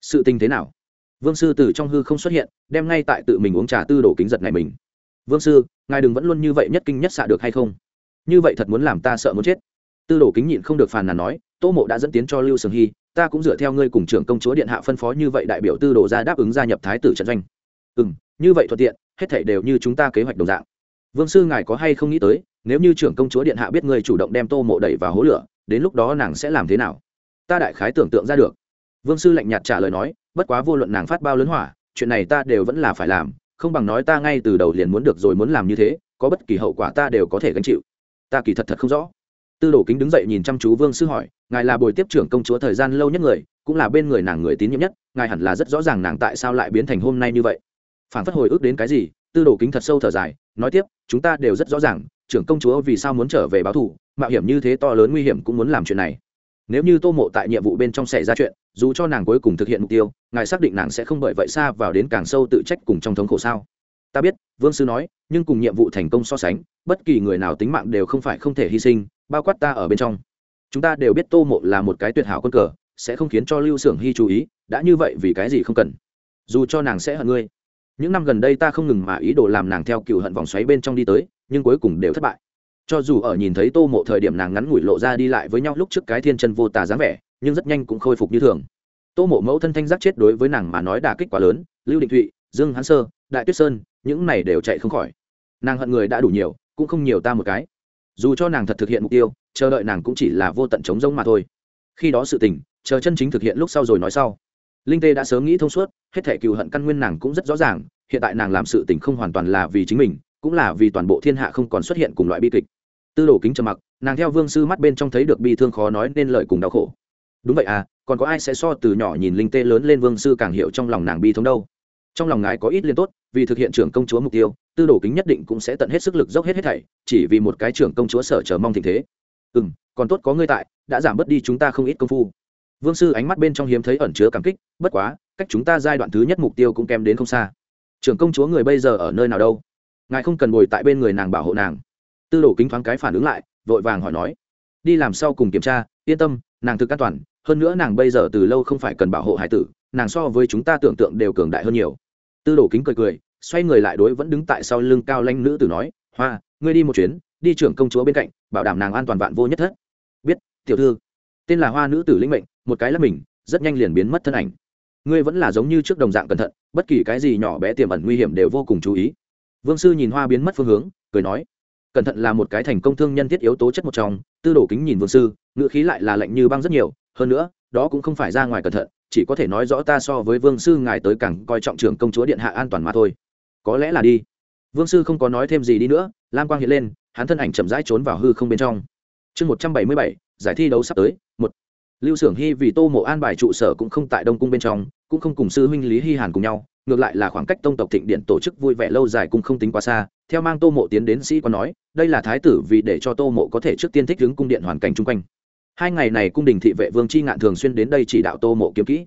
Sự tình thế nào? Vương sư từ trong hư không xuất hiện, đem ngay tại tự mình uống trà tư đổ kính giật này mình. Vương sư, ngài đừng vẫn luôn như vậy nhất kinh nhất xạ được hay không? Như vậy thật muốn làm ta sợ muốn chết. Tư đồ kính nhịn không được phàn nàn nói, tô mộ đã dẫn tiến cho lưu sường hy, ta cũng dựa theo ngươi cùng trưởng công chúa điện hạ phân phó như vậy đại biểu tư đồ ra đáp ứng gia nhập thái tử trận doanh. Ừ m như vậy thuận tiện, hết thảy đều như chúng ta kế hoạch đồng dạng vương sư ngài có hay không nghĩ tới, nếu như trưởng công chúa điện hạ biết ngươi chủ động đem tô mộ đẩy vào hố lửa, đến lúc đó nàng sẽ làm thế nào? Ta đại khái tưởng tượng ra được. Vương sư lạnh nhạt trả lời nói, bất quá vô luận nàng phát bao lớn hỏa, chuyện này ta đều vẫn là phải làm, không bằng nói ta ngay từ đầu liền muốn được rồi muốn làm như thế, có bất kỳ hậu quả ta đều có thể gánh chịu. Ta kỳ thật thật không rõ. Tư đồ kính đứng dậy nhìn chăm chú vương sư hỏi, ngài là bồi tiếp trưởng công chúa thời gian lâu nhất người, cũng là bên người nàng người tín nhiệm nhất, ngài hẳn là rất rõ ràng nàng tại sao lại biến thành hôm nay như vậy. Phản phất hồi ức đến cái gì tư đồ kính thật sâu thở dài, nói tiếp, chúng ta đều rất rõ ràng, trưởng công chúa vì sao muốn trở về báo thù, mạo hiểm như thế to lớn nguy hiểm cũng muốn làm chuyện này. Nếu như tô mộ tại nhiệm vụ bên trong xảy ra chuyện, dù cho nàng cuối cùng thực hiện mục tiêu, ngài xác định nàng sẽ không bởi vậy xa vào đến càng sâu tự trách cùng trong thống khổ sao? Ta biết, vương sư nói, nhưng cùng nhiệm vụ thành công so sánh, bất kỳ người nào tính mạng đều không phải không thể hy sinh, bao quát ta ở bên trong. Chúng ta đều biết tô mộ là một cái tuyệt hảo quân cờ, sẽ không khiến cho lưu s ư ở n g hy chú ý, đã như vậy vì cái gì không cần? Dù cho nàng sẽ hận ngươi những năm gần đây ta không ngừng mà ý đồ làm nàng theo cựu hận vòng xoáy bên trong đi tới, nhưng cuối cùng đều thất bại. Cho dù ở nhìn thấy tô mộ thời điểm nàng ngắn ngủi lộ ra đi lại với nhau lúc trước cái thiên chân vô tà dáng vẻ, nhưng rất nhanh cũng khôi phục như thường. Tô mộ mẫu thân thanh giác chết đối với nàng mà nói đà kích quá lớn, lưu định thụy, dương hán sơ, đại tuyết sơn, những này đều chạy không khỏi. Nàng hận người đã đủ nhiều, cũng không nhiều ta một cái. Dù cho nàng thật thực hiện mục tiêu, chờ đợi nàng cũng chỉ là vô tận chống rông mà thôi. Khi đó sự tình, chờ chân chính thực hiện lúc sau rồi nói sau linh tê đã sớm nghĩ thông suốt, hết thể cựu hận căn nguyên nàng cũng rất rõ ràng, hiện tại nàng làm sự tình không hoàn toàn là vì chính mình, cũng là vì toàn bộ thiên hạ không còn xuất hiện cùng loại bi kịch. Tư đồ kính trầm mặc, nàng theo vương sư mắt bên trong thấy được bi thương khó nói nên lợi cùng đau khổ. Đúng vậy à còn có ai sẽ so từ nhỏ nhìn linh tê lớn lên vương sư càng hiểu trong lòng nàng bi thống đâu? Trong lòng ngài có ít liên tốt, vì thực hiện trưởng công chúa mục tiêu, tư đồ kính nhất định cũng sẽ tận hết sức lực dốc hết hết thảy, chỉ vì một cái trưởng công chúa sở chờ mong tình thế. Ừ còn tốt có ngươi tại, đã giảm bớt đi chúng ta không ít công phu vương sư ánh mắt bên trong hiếm thấy ẩn chứa cảm kích, bất quá, cách chúng ta giai đoạn thứ nhất mục tiêu cũng kém đến không xa. Trưởng công chúa người bây giờ ở nơi nào đâu? Ngài không cần ngồi tại bên người nàng bảo hộ nàng. Tư đồ kính thoáng cái phản ứng lại, vội vàng hỏi nói. Đi làm sau cùng kiểm tra, yên tâm, nàng thực an toàn, hơn nữa nàng bây giờ từ lâu không phải cần bảo hộ hải tử, nàng so với chúng ta tưởng tượng đều cường đại hơn nhiều. Tư đồ kính cười cười, xoay người lại đối vẫn đứng tại sau lưng cao lanh nữ tử nói, hoa, ngươi đi một chuyến, đi trưởng công chúa bên cạnh, bảo đảm nàng an toàn vạn vô nhất thất. Biết, tiểu thư. Tên là hoa nữ tử linh mệnh một cái là mình, rất nhanh liền biến mất thân ảnh. Ngươi vẫn là giống như trước đồng dạng cẩn thận, bất kỳ cái gì nhỏ bé tiềm ẩn nguy hiểm đều vô cùng chú ý. Vương sư nhìn hoa biến mất phương hướng, cười nói, cẩn thận là một cái thành công thương nhân thiết yếu tố chất một trong, tư đồ kính nhìn vương sư, ngữ khí lại là lạnh như băng rất nhiều, hơn nữa, đó cũng không phải ra ngoài cẩn thận, chỉ có thể nói rõ ta so với vương sư ngài tới càng coi trọng trưởng công chúa điện hạ an toàn mà thôi. Có lẽ là đi. Vương sư không có nói thêm gì đi nữa, lam quang hiện lên, hắn thân ảnh chậm rãi trốn vào hư không bên trong. Chương một trăm bảy mươi bảy, giải thi đấu sắp tới lưu s ư ở n g hy vì tô mộ an bài trụ sở cũng không tại đông cung bên trong, cũng không cùng sư huynh lý hy hàn cùng nhau, ngược lại là khoảng cách tông tộc thịnh điện tổ chức vui vẻ lâu dài cũng không tính quá xa. Theo mang tô mộ tiến đến sĩ còn nói, đây là thái tử vì để cho tô mộ có thể trước tiên thích ứng cung điện hoàn cảnh chung quanh. Hai ngày này cung đình thị vệ vương c h i ngạn thường xuyên đến đây chỉ đạo tô mộ kiếm kỹ.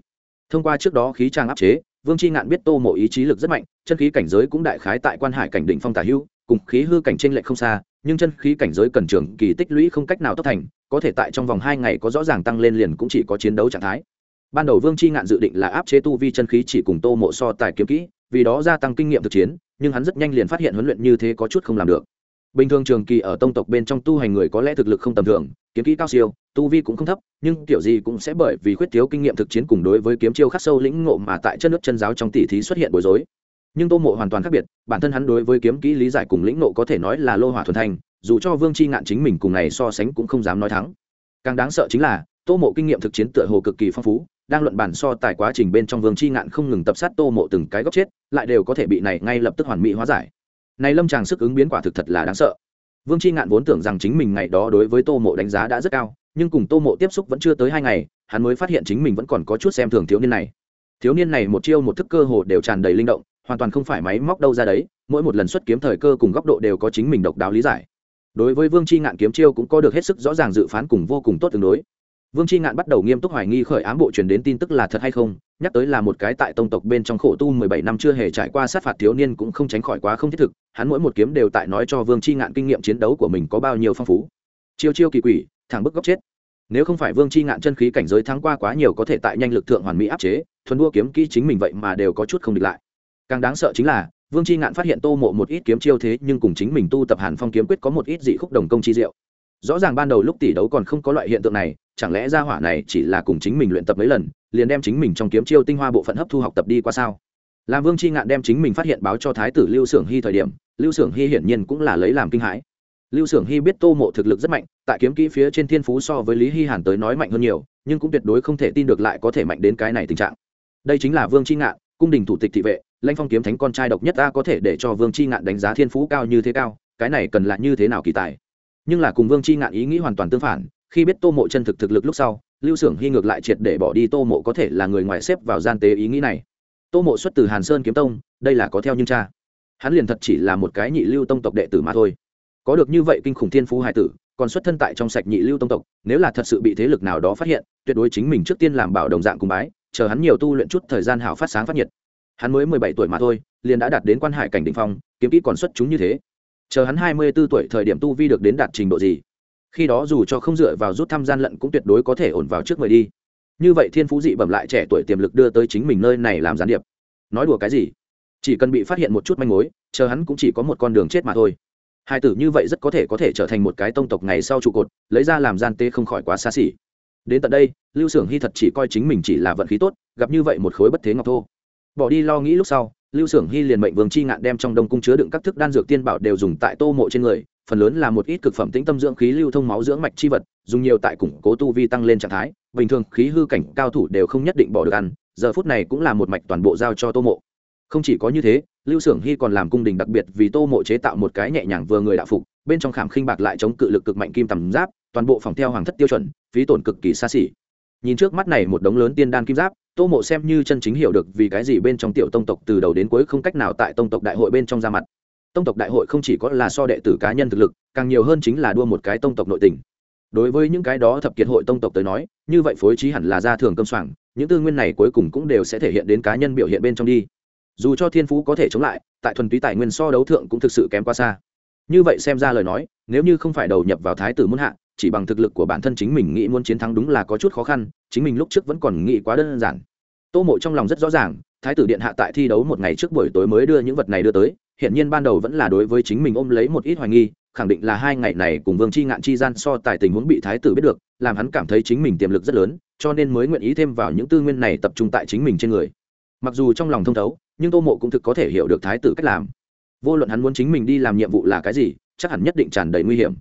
Thông qua trước đó khí trang áp chế, vương c h i ngạn biết tô mộ ý chí lực rất mạnh, chân khí cảnh giới cũng đại khái tại quan hải cảnh định phong tả hưu cùng khí hư cảnh t r ê n lệch không xa nhưng chân khí cảnh giới cần trường kỳ tích lũy không cách nào tốc thành, có thể tại trong vòng hai ngày có rõ ràng tăng lên liền cũng chỉ có chiến đấu trạng thái. Ban đầu vương c h i ngạn dự định là áp chế tu vi chân khí chỉ cùng tô mộ so tài kiếm kỹ, vì đó gia tăng kinh nghiệm thực chiến, nhưng hắn rất nhanh liền phát hiện huấn luyện như thế có chút không làm được. Bình thường trường kỳ ở tông tộc bên trong tu hành người có lẽ thực lực không tầm thường, kiếm kỹ cao siêu, tu vi cũng không thấp, nhưng kiểu gì cũng sẽ bởi vì khuyết thiếu kinh nghiệm thực chiến cùng đối với kiếm chiêu khắc sâu lĩnh ngộ mà tại chân nước chân giáo trong tỷ thí xuất hiện bối rối nhưng tô mộ hoàn toàn khác biệt, bản thân hắn đối với kiếm kỹ lý giải cùng lĩnh ngộ có thể nói là lô hỏa thuần thành, dù cho vương c h i ngạn chính mình cùng này so sánh cũng không dám nói thắng. Càng đáng sợ chính là, tô mộ kinh nghiệm thực chiến tựa hồ cực kỳ phong phú, đang luận bản so tài quá trình bên trong vương c h i ngạn không ngừng tập sát tô mộ từng cái góc chết, lại đều có thể bị này ngay lập tức hoàn mỹ hóa giải. Này lâm tràng sức ứng biến quả thực thật là đáng sợ. Vương c h i ngạn vốn tưởng rằng chính mình ngày đó đối với tô mộ đánh giá đã rất cao, nhưng cùng tô mộ tiếp xúc vẫn chưa tới hai ngày, hắn mới phát hiện chính mình vẫn còn có chút xem thường thiếu niên này. Thiếu niên này một chiêu một thức cơ hồ đều tràn đầy linh động hoàn toàn không phải máy móc đâu ra đấy, mỗi một lần xuất kiếm thời cơ cùng góc độ đều có chính mình độc đáo lý giải. Đối với vương c h i ngạn kiếm chiêu cũng có được hết sức rõ ràng dự phán cùng vô cùng tốt tương đối. Vương c h i ngạn bắt đầu nghiêm túc hoài nghi khởi ám bộ truyền đến tin tức là thật hay không, nhắc tới là một cái tại tông tộc bên trong khổ tu mười bảy năm chưa hề trải qua sát phạt thiếu niên cũng không tránh khỏi quá không thiết thực, hắn mỗi một kiếm đều tại nói cho vương c h i ngạn kinh nghiệm chiến đấu của mình có bao nhiêu phong phú. Chiêu chiêu kỳ quỷ, thẳng bức góc chết. Nếu không phải vương c h i ngạn chân khí cảnh giới thắng qua quá nhiều có thể tại nhanh lực thượng hoàn mỹ áp chế, thuần đua kiếm kỹ chính mình vậy mà đều có chút không địch lại càng đáng sợ chính là, vương tri ngạn phát hiện tô mộ một ít kiếm chiêu thế nhưng cùng chính mình tu tập hàn phong kiếm quyết có một ít dị khúc đồng công chi diệu. Rõ ràng ban đầu lúc tỷ đấu còn không có loại hiện tượng này, chẳng lẽ ra hỏa này chỉ là cùng chính mình luyện tập mấy lần, liền đem chính mình trong kiếm chiêu tinh hoa bộ phận hấp thu học tập đi qua sao? Làm vương c h i ngạn đem chính mình phát hiện báo cho thái tử lưu s ư ở n g hy thời điểm, lưu s ư ở n g hy hiển nhiên cũng là lấy làm kinh hãi. Lưu s ư ở n g hy biết tô mộ thực lực rất mạnh, tại kiếm kỹ phía trên thiên phú so với lý hy hàn tới nói mạnh hơn nhiều, nhưng cũng tuyệt đối không thể tin được lại có thể mạnh đến cái này tình trạng. Đây chính là vương c h i ngạn, cung đình thủ tịch thị vệ lãnh phong kiếm thánh con trai độc nhất ta có thể để cho vương c h i ngạn đánh giá thiên phú cao như thế cao, cái này cần là như thế nào kỳ tài? Nhưng là cùng vương c h i ngạn ý nghĩ hoàn toàn tương phản, khi biết tô mộ chân thực thực lực lúc sau, lưu s ư ở n g hy ngược lại triệt để bỏ đi tô mộ có thể là người ngoài xếp vào gian tế ý nghĩ này. Tô mộ xuất từ hàn sơn kiếm tông, đây là có theo nhưng cha. Hắn liền thật chỉ là một cái nhị lưu tông tộc đệ tử mà thôi. Có được như vậy kinh khủng thiên phú hải tử, còn xuất thân tại trong sạch nhị lưu tông tộc, nếu là thật sự bị thế lực nào đó phát hiện, tuyệt đối chính mình trước tiên làm bảo đồng dạng cùng bái, chờ hắn nhiều tu luyện chút thời gian hảo phát sáng phát nhiệt hắn mới mười bảy tuổi mà thôi, liền đã đạt đến quan hải cảnh đ ỉ n h phong, kiếm kỹ còn xuất chúng như thế. Chờ hắn hai mươi b ố tuổi thời điểm tu vi được đến đạt trình độ gì, khi đó dù cho không dựa vào rút thăm gian lận cũng tuyệt đối có thể ổn vào trước người đi. Như vậy thiên phú dị bẩm lại trẻ tuổi tiềm lực đưa tới chính mình nơi này làm gián điệp. Nói đùa cái gì? Chỉ cần bị phát hiện một chút manh mối, chờ hắn cũng chỉ có một con đường chết mà thôi. Hai tử như vậy rất có thể có thể trở thành một cái tông tộc ngày sau trụ cột, lấy ra làm gian tê không khỏi quá xa xỉ. Đến tận đây, lưu s ư ở n g hy thật chỉ coi chính mình chỉ là vận khí tốt, gặp như vậy một khối bất thế ngọc thô bỏ đi lo nghĩ lúc sau, lưu s ư ở n g hy liền mệnh vương c h i ngạn đem trong đông cung chứa đựng các thức đan dược tiên bảo đều dùng tại tô mộ trên người, phần lớn là một ít cực phẩm tĩnh tâm dưỡng khí lưu thông máu dưỡng mạch chi vật, dùng nhiều tại củng cố tu vi tăng lên trạng thái, bình thường khí hư cảnh cao thủ đều không nhất định bỏ được ăn, giờ phút này cũng là một mạch toàn bộ giao cho tô mộ. Không chỉ có như thế, lưu s ư ở n g hy còn làm cung đình đặc biệt vì tô mộ chế tạo một cái nhẹ nhàng vừa người đạo phục, bên trong khảm khinh bạc lại chống cự lực cực mạnh kim tầm giáp, toàn bộ phòng theo hoàng thất tiêu chuẩn, phí tổn cực kỳ xa xỉ. Nhìn trước mắt này một đống lớn tiên đan kim giáp tô mộ xem như chân chính hiểu được vì cái gì bên trong tiểu tông tộc từ đầu đến cuối không cách nào tại tông tộc đại hội bên trong ra mặt. Tông tộc đại hội không chỉ có là so đệ tử cá nhân thực lực, càng nhiều hơn chính là đua một cái tông tộc nội tình. Đối với những cái đó thập kiệt hội tông tộc tới nói, như vậy phối trí hẳn là ra thường cơm soảng, những tư nguyên này cuối cùng cũng đều sẽ thể hiện đến cá nhân biểu hiện bên trong đi. Dù cho thiên phú có thể chống lại, tại thuần túy tài nguyên so đấu thượng cũng thực sự kém quá xa. Như vậy xem ra lời nói, nếu như không phải đầu nhập vào thái tử muốn hạ chỉ bằng thực lực của bản thân chính mình nghĩ muốn chiến thắng đúng là có chút khó khăn, chính mình lúc trước vẫn còn nghĩ quá đơn giản. Tô mộ trong lòng rất rõ ràng, thái tử điện hạ tại thi đấu một ngày trước buổi tối mới đưa những vật này đưa tới hiện nhiên ban đầu vẫn là đối với chính mình ôm lấy một ít hoài nghi, khẳng định là hai ngày này cùng vương chi ngạn chi gian so tài tình huống bị thái tử biết được, làm hắn cảm thấy chính mình tiềm lực rất lớn, cho nên mới nguyện ý thêm vào những tư nguyên này tập trung tại chính mình trên người. Mặc dù trong lòng thông thấu, nhưng tô mộ cũng thực có thể hiểu được thái tử cách làm. Vô luận hắn muốn chính mình đi làm nhiệm vụ là cái gì, chắc hẳn nhất định tràn đầy nguy hiểm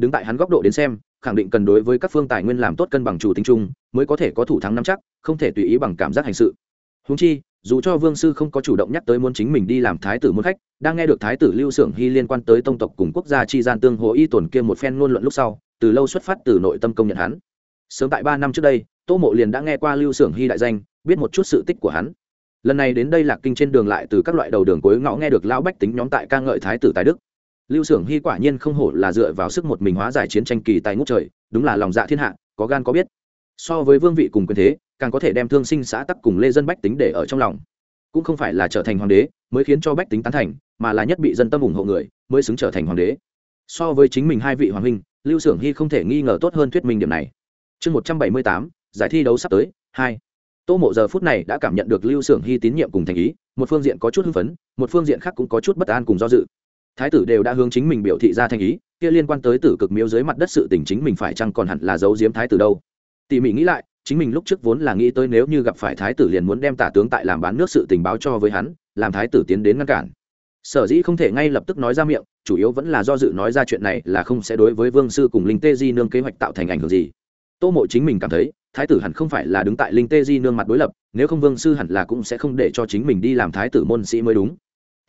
đứng tại hắn góc độ đến xem, khẳng định cần đối với các phương tài nguyên làm tốt cân bằng chủ tính chung, mới có thể có thủ thắng nắm chắc, không thể tùy ý bằng cảm giác hành sự. Húng chi, dù cho vương sư không có chủ động nhắc tới muốn chính mình đi làm thái tử muốn khách, đang nghe được thái tử lưu xưởng hy liên quan tới tông tộc cùng quốc gia chi gian tương hồ y tổn kia một phen ngôn luận lúc sau, từ lâu xuất phát từ nội tâm công nhận hắn. Sớm tại ba năm trước đây, tô mộ liền đã nghe qua lưu xưởng hy đại danh, biết một chút sự tích của hắn. Lần này đến đây lạc kinh trên đường lại từ các loại đầu đường cuối ngõ nghe được lão bách tính nhóm tại ca ngợi thái tử tài đức lưu xưởng hy quả nhiên không hổ là dựa vào sức một mình hóa giải chiến tranh kỳ tài ngút trời, đúng là lòng dạ thiên hạ, có gan có biết. So với vương vị cùng quyền thế, càng có thể đem thương sinh xã tắc cùng lê dân bách tính để ở trong lòng. Cũng không phải là trở thành hoàng đế mới khiến cho bách tính tán thành, mà là nhất bị dân tâm ủng hộ người mới xứng trở thành hoàng đế. So với chính mình hai vị hoàng huynh, lưu xưởng hy không thể nghi ngờ tốt hơn thuyết minh điểm này. Chương một trăm bảy mươi tám, giải thi đấu sắp tới, hai. Tô mộ giờ phút này đã cảm nhận được lưu xưởng hy tín nhiệm cùng thành ý, một phương diện có chút hưng phấn, một phương diện khác cũng có chút bất an cùng do dự thái tử đều đã hướng chính mình biểu thị ra thành ý, kia liên quan tới tử cực miếu dưới mặt đất sự tình chính mình phải chăng còn hẳn là giấu giếm thái tử đâu? Tỉ mỉ nghĩ lại, chính mình lúc trước vốn là nghĩ tới nếu như gặp phải thái tử liền muốn đem tả tướng tại làm bán nước sự tình báo cho với hắn, làm thái tử tiến đến ngăn cản. Sở dĩ không thể ngay lập tức nói ra miệng, chủ yếu vẫn là do dự nói ra chuyện này là không sẽ đối với vương sư cùng linh tê di nương kế hoạch tạo thành ảnh hưởng gì. Tô mộ chính mình cảm thấy, thái tử hẳn không phải là đứng tại linh tê di nương mặt đối lập, nếu không vương sư hẳn là cũng sẽ không để cho chính mình đi làm thái tử môn sĩ mới đúng.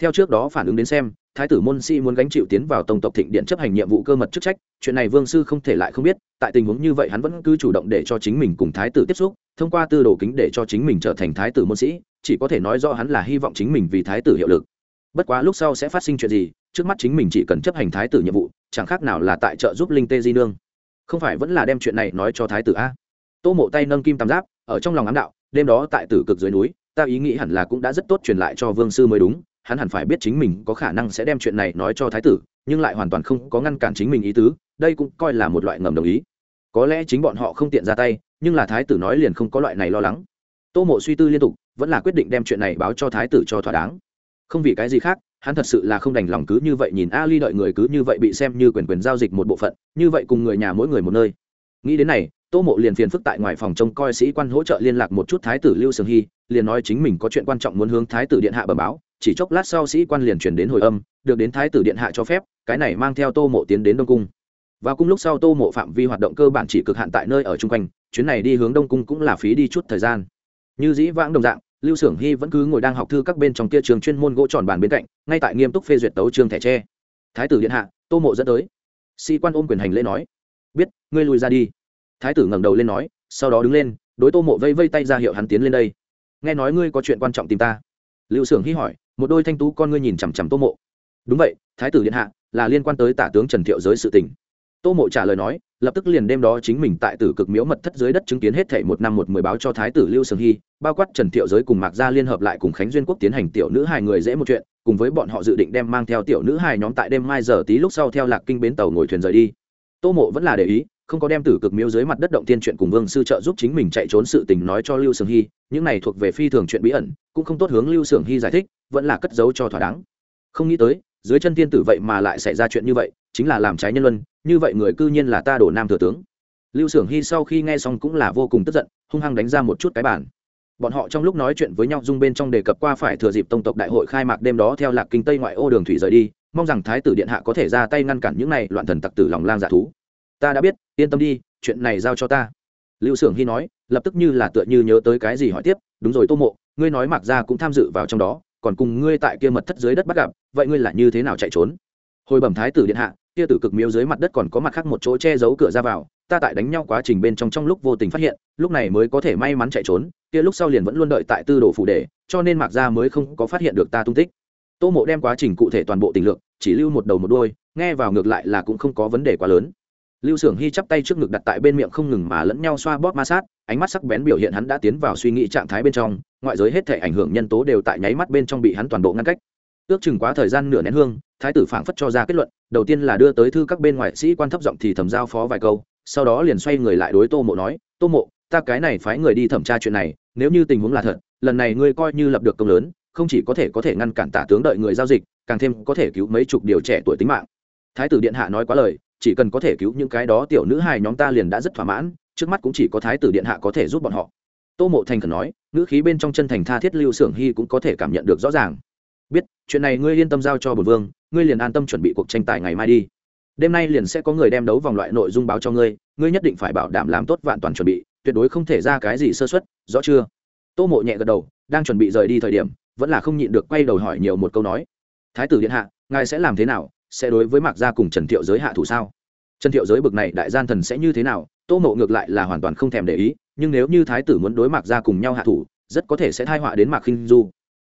Theo trước đó phản ứng đến xem thái tử môn sĩ muốn gánh chịu tiến vào tổng tộc thịnh điện chấp hành nhiệm vụ cơ mật chức trách, chuyện này vương sư không thể lại không biết, tại tình huống như vậy hắn vẫn cứ chủ động để cho chính mình cùng thái tử tiếp xúc, thông qua tư đồ kính để cho chính mình trở thành thái tử môn sĩ, chỉ có thể nói rõ hắn là hy vọng chính mình vì thái tử hiệu lực. Bất quá lúc sau sẽ phát sinh chuyện gì, trước mắt chính mình chỉ cần chấp hành thái tử nhiệm vụ, chẳng khác nào là tại trợ giúp linh tê di nương. Không phải vẫn là đem chuyện này nói cho thái tử a? Tô mộ tay nâng kim tam giáp, ở trong lòng ám đạo, đêm đó tại tử cực dưới núi, ta ý nghĩ hẳn là cũng đã rất tốt truyền lại cho vương sư mới đúng hắn hẳn phải biết chính mình có khả năng sẽ đem chuyện này nói cho thái tử, nhưng lại hoàn toàn không có ngăn cản chính mình ý tứ, đây cũng coi là một loại ngầm đồng ý. Có lẽ chính bọn họ không tiện ra tay, nhưng là thái tử nói liền không có loại này lo lắng. Tô mộ suy tư liên tục, vẫn là quyết định đem chuyện này báo cho thái tử cho thỏa đáng. Không vì cái gì khác, hắn thật sự là không đành lòng cứ như vậy nhìn ali đợi người cứ như vậy bị xem như quyền quyền giao dịch một bộ phận, như vậy cùng người nhà mỗi người một nơi. Nghĩ đến này, tô mộ liền phiền phức tại ngoài phòng trông coi sĩ quan hỗ trợ liên lạc một chút thái tử lưu sương hy, liền nói chính mình có chuyện quan trọng muốn hướng thái tử điện hạ bờ báo chỉ chốc lát sau sĩ quan liền chuyển đến hồi âm, được đến thái tử điện hạ cho phép, cái này mang theo tô mộ tiến đến đông cung. Và cung lúc sau tô mộ phạm vi hoạt động cơ bản chỉ cực hạn tại nơi ở chung quanh, chuyến này đi hướng đông cung cũng là phí đi chút thời gian. Như dĩ vãng đồng dạng, lưu xưởng hy vẫn cứ ngồi đang học thư các bên trong kia trường chuyên môn gỗ tròn bàn bên cạnh, ngay tại nghiêm túc phê duyệt tấu trường thẻ tre. Thái tử điện hạ, tô mộ dẫn tới. Sĩ quan ôm quyền hành lễ nói, biết, ngươi lùi ra đi. Thái tử ngẩng đầu lên nói, sau đó đứng lên, đối tô mộ vây vây tay ra hiệu hắn tiến lên đây. Nghe nói ngươi có chuyện quan trọng tìm ta lưu xưởng hy hỏi, một đôi thanh tú con ngươi nhìn chằm chằm tô mộ. Đúng vậy, thái tử điện hạ, là liên quan tới tả tướng trần thiệu giới sự tình. Tô mộ trả lời nói, lập tức liền đêm đó chính mình tại tử cực miếu mật thất dưới đất chứng kiến hết thể một năm một mười báo cho thái tử lưu sương hy bao quát trần thiệu giới cùng mạc gia liên hợp lại cùng khánh duyên quốc tiến hành tiểu nữ hai người dễ một chuyện, cùng với bọn họ dự định đem mang theo tiểu nữ hai nhóm tại đêm mai giờ tí lúc sau theo lạc kinh bến tàu ngồi thuyền rời đi. Tô mộ vẫn là để ý không có đem tử cực miếu dưới mặt đất động tiên chuyện cùng vương sư trợ giúp chính mình chạy trốn sự tình nói cho lưu sương hy, những này thuộc về phi thường chuyện bí ẩn, cũng không tốt hướng lưu sương hy giải thích, vẫn là cất giấu cho thỏa đáng. Không nghĩ tới, dưới chân tiên tử vậy mà lại xảy ra chuyện như vậy, chính là làm trái nhân luân, như vậy người cư nhiên là ta đổ nam thừa tướng. Lưu s hy sau khi nghe xong cũng là vô cùng tức giận, hung hăng đánh ra một chút cái bản bọn họ trong lúc nói chuyện với nhau dung bên trong đề cập qua phải thừa dịp tông tộc đại hội khai mạc đêm đó theo lạc kinh tây ngoại ô đường thủy rời đi, mong rằng thái tử điện hạ có thể ra tay ngăn cản những này loạn thần tặc tử lòng lang dạ thú ta đã biết, yên tâm đi, chuyện này giao cho ta. Lưu s ư ở n g hy nói, lập tức như là tựa như nhớ tới cái gì hỏi tiếp, đúng rồi tô mộ, ngươi nói mặc ra cũng tham dự vào trong đó, còn cùng ngươi tại kia mật thất dưới đất bắt gặp, vậy ngươi là như thế nào chạy trốn? Hồi bẩm thái tử điện hạ, kia tử cực miếu dưới mặt đất còn có mặt khác một chỗ che giấu cửa ra vào, ta tại đánh nhau quá trình bên trong trong lúc vô tình phát hiện, lúc này mới có thể may mắn chạy trốn, kia lúc sau liền vẫn luôn đợi tại tư đồ phủ đề cho nên mạc gia mới không có phát hiện được ta tung tích. Tô mộ đem quá trình cụ thể toàn bộ tình lượng chỉ lưu một đầu một đôi nghe vào ngược lại là cũng không có vấn đề quá lớn lưu s ư ở n g hy chắp tay trước ngực đặt tại bên miệng không ngừng mà lẫn nhau xoa bóp ma sát, ánh mắt sắc bén biểu hiện hắn đã tiến vào suy nghĩ trạng thái bên trong, ngoại giới hết thể ảnh hưởng nhân tố đều tại nháy mắt bên trong bị hắn toàn bộ ngăn cách. Ước chừng quá thời gian nửa nén hương, thái tử phảng phất cho ra kết luận, đầu tiên là đưa tới thư các bên ngoại sĩ quan thấp giọng thì thầm giao phó vài câu, sau đó liền xoay người lại đối tô mộ nói, tô mộ, ta cái này phái người đi thẩm tra chuyện này, nếu như tình huống là thật, lần này ngươi coi như lập được công lớn, không chỉ có thể có thể ngăn cản tả tướng đợi người giao dịch, càng thêm có thể cứu mấy chục điều trẻ tuổi tính mạng. Thái tử điện hạ nói quá lời chỉ cần có thể cứu những cái đó tiểu nữ hài nhóm ta liền đã rất thỏa mãn, trước mắt cũng chỉ có thái tử điện hạ có thể giúp bọn họ. Tô mộ thành khẩn nói, ngữ khí bên trong chân thành tha thiết lưu xưởng hy cũng có thể cảm nhận được rõ ràng. Biết, chuyện này ngươi yên tâm giao cho bồn vương, ngươi liền an tâm chuẩn bị cuộc tranh tài ngày mai đi. Đêm nay liền sẽ có người đem đấu vòng loại nội dung báo cho ngươi ngươi nhất định phải bảo đảm làm tốt vạn toàn chuẩn bị, tuyệt đối không thể ra cái gì sơ xuất rõ chưa? Tô mộ nhẹ gật đầu, đang chuẩn bị rời đi thời điểm, vẫn là không nhịn được quay đầu hỏi nhiều một câu nói. Thái tử điện hạ, ngài sẽ làm thế nào? Sẽ đối với mạc gia cùng trần thiệu giới hạ thủ sao? Trần thiệu giới bực này đại gian thần sẽ như thế nào? Tô mộ ngược lại là hoàn toàn không thèm để ý, nhưng nếu như thái tử muốn đối mạc gia cùng nhau hạ thủ, rất có thể sẽ thai họa đến mạc khinh du.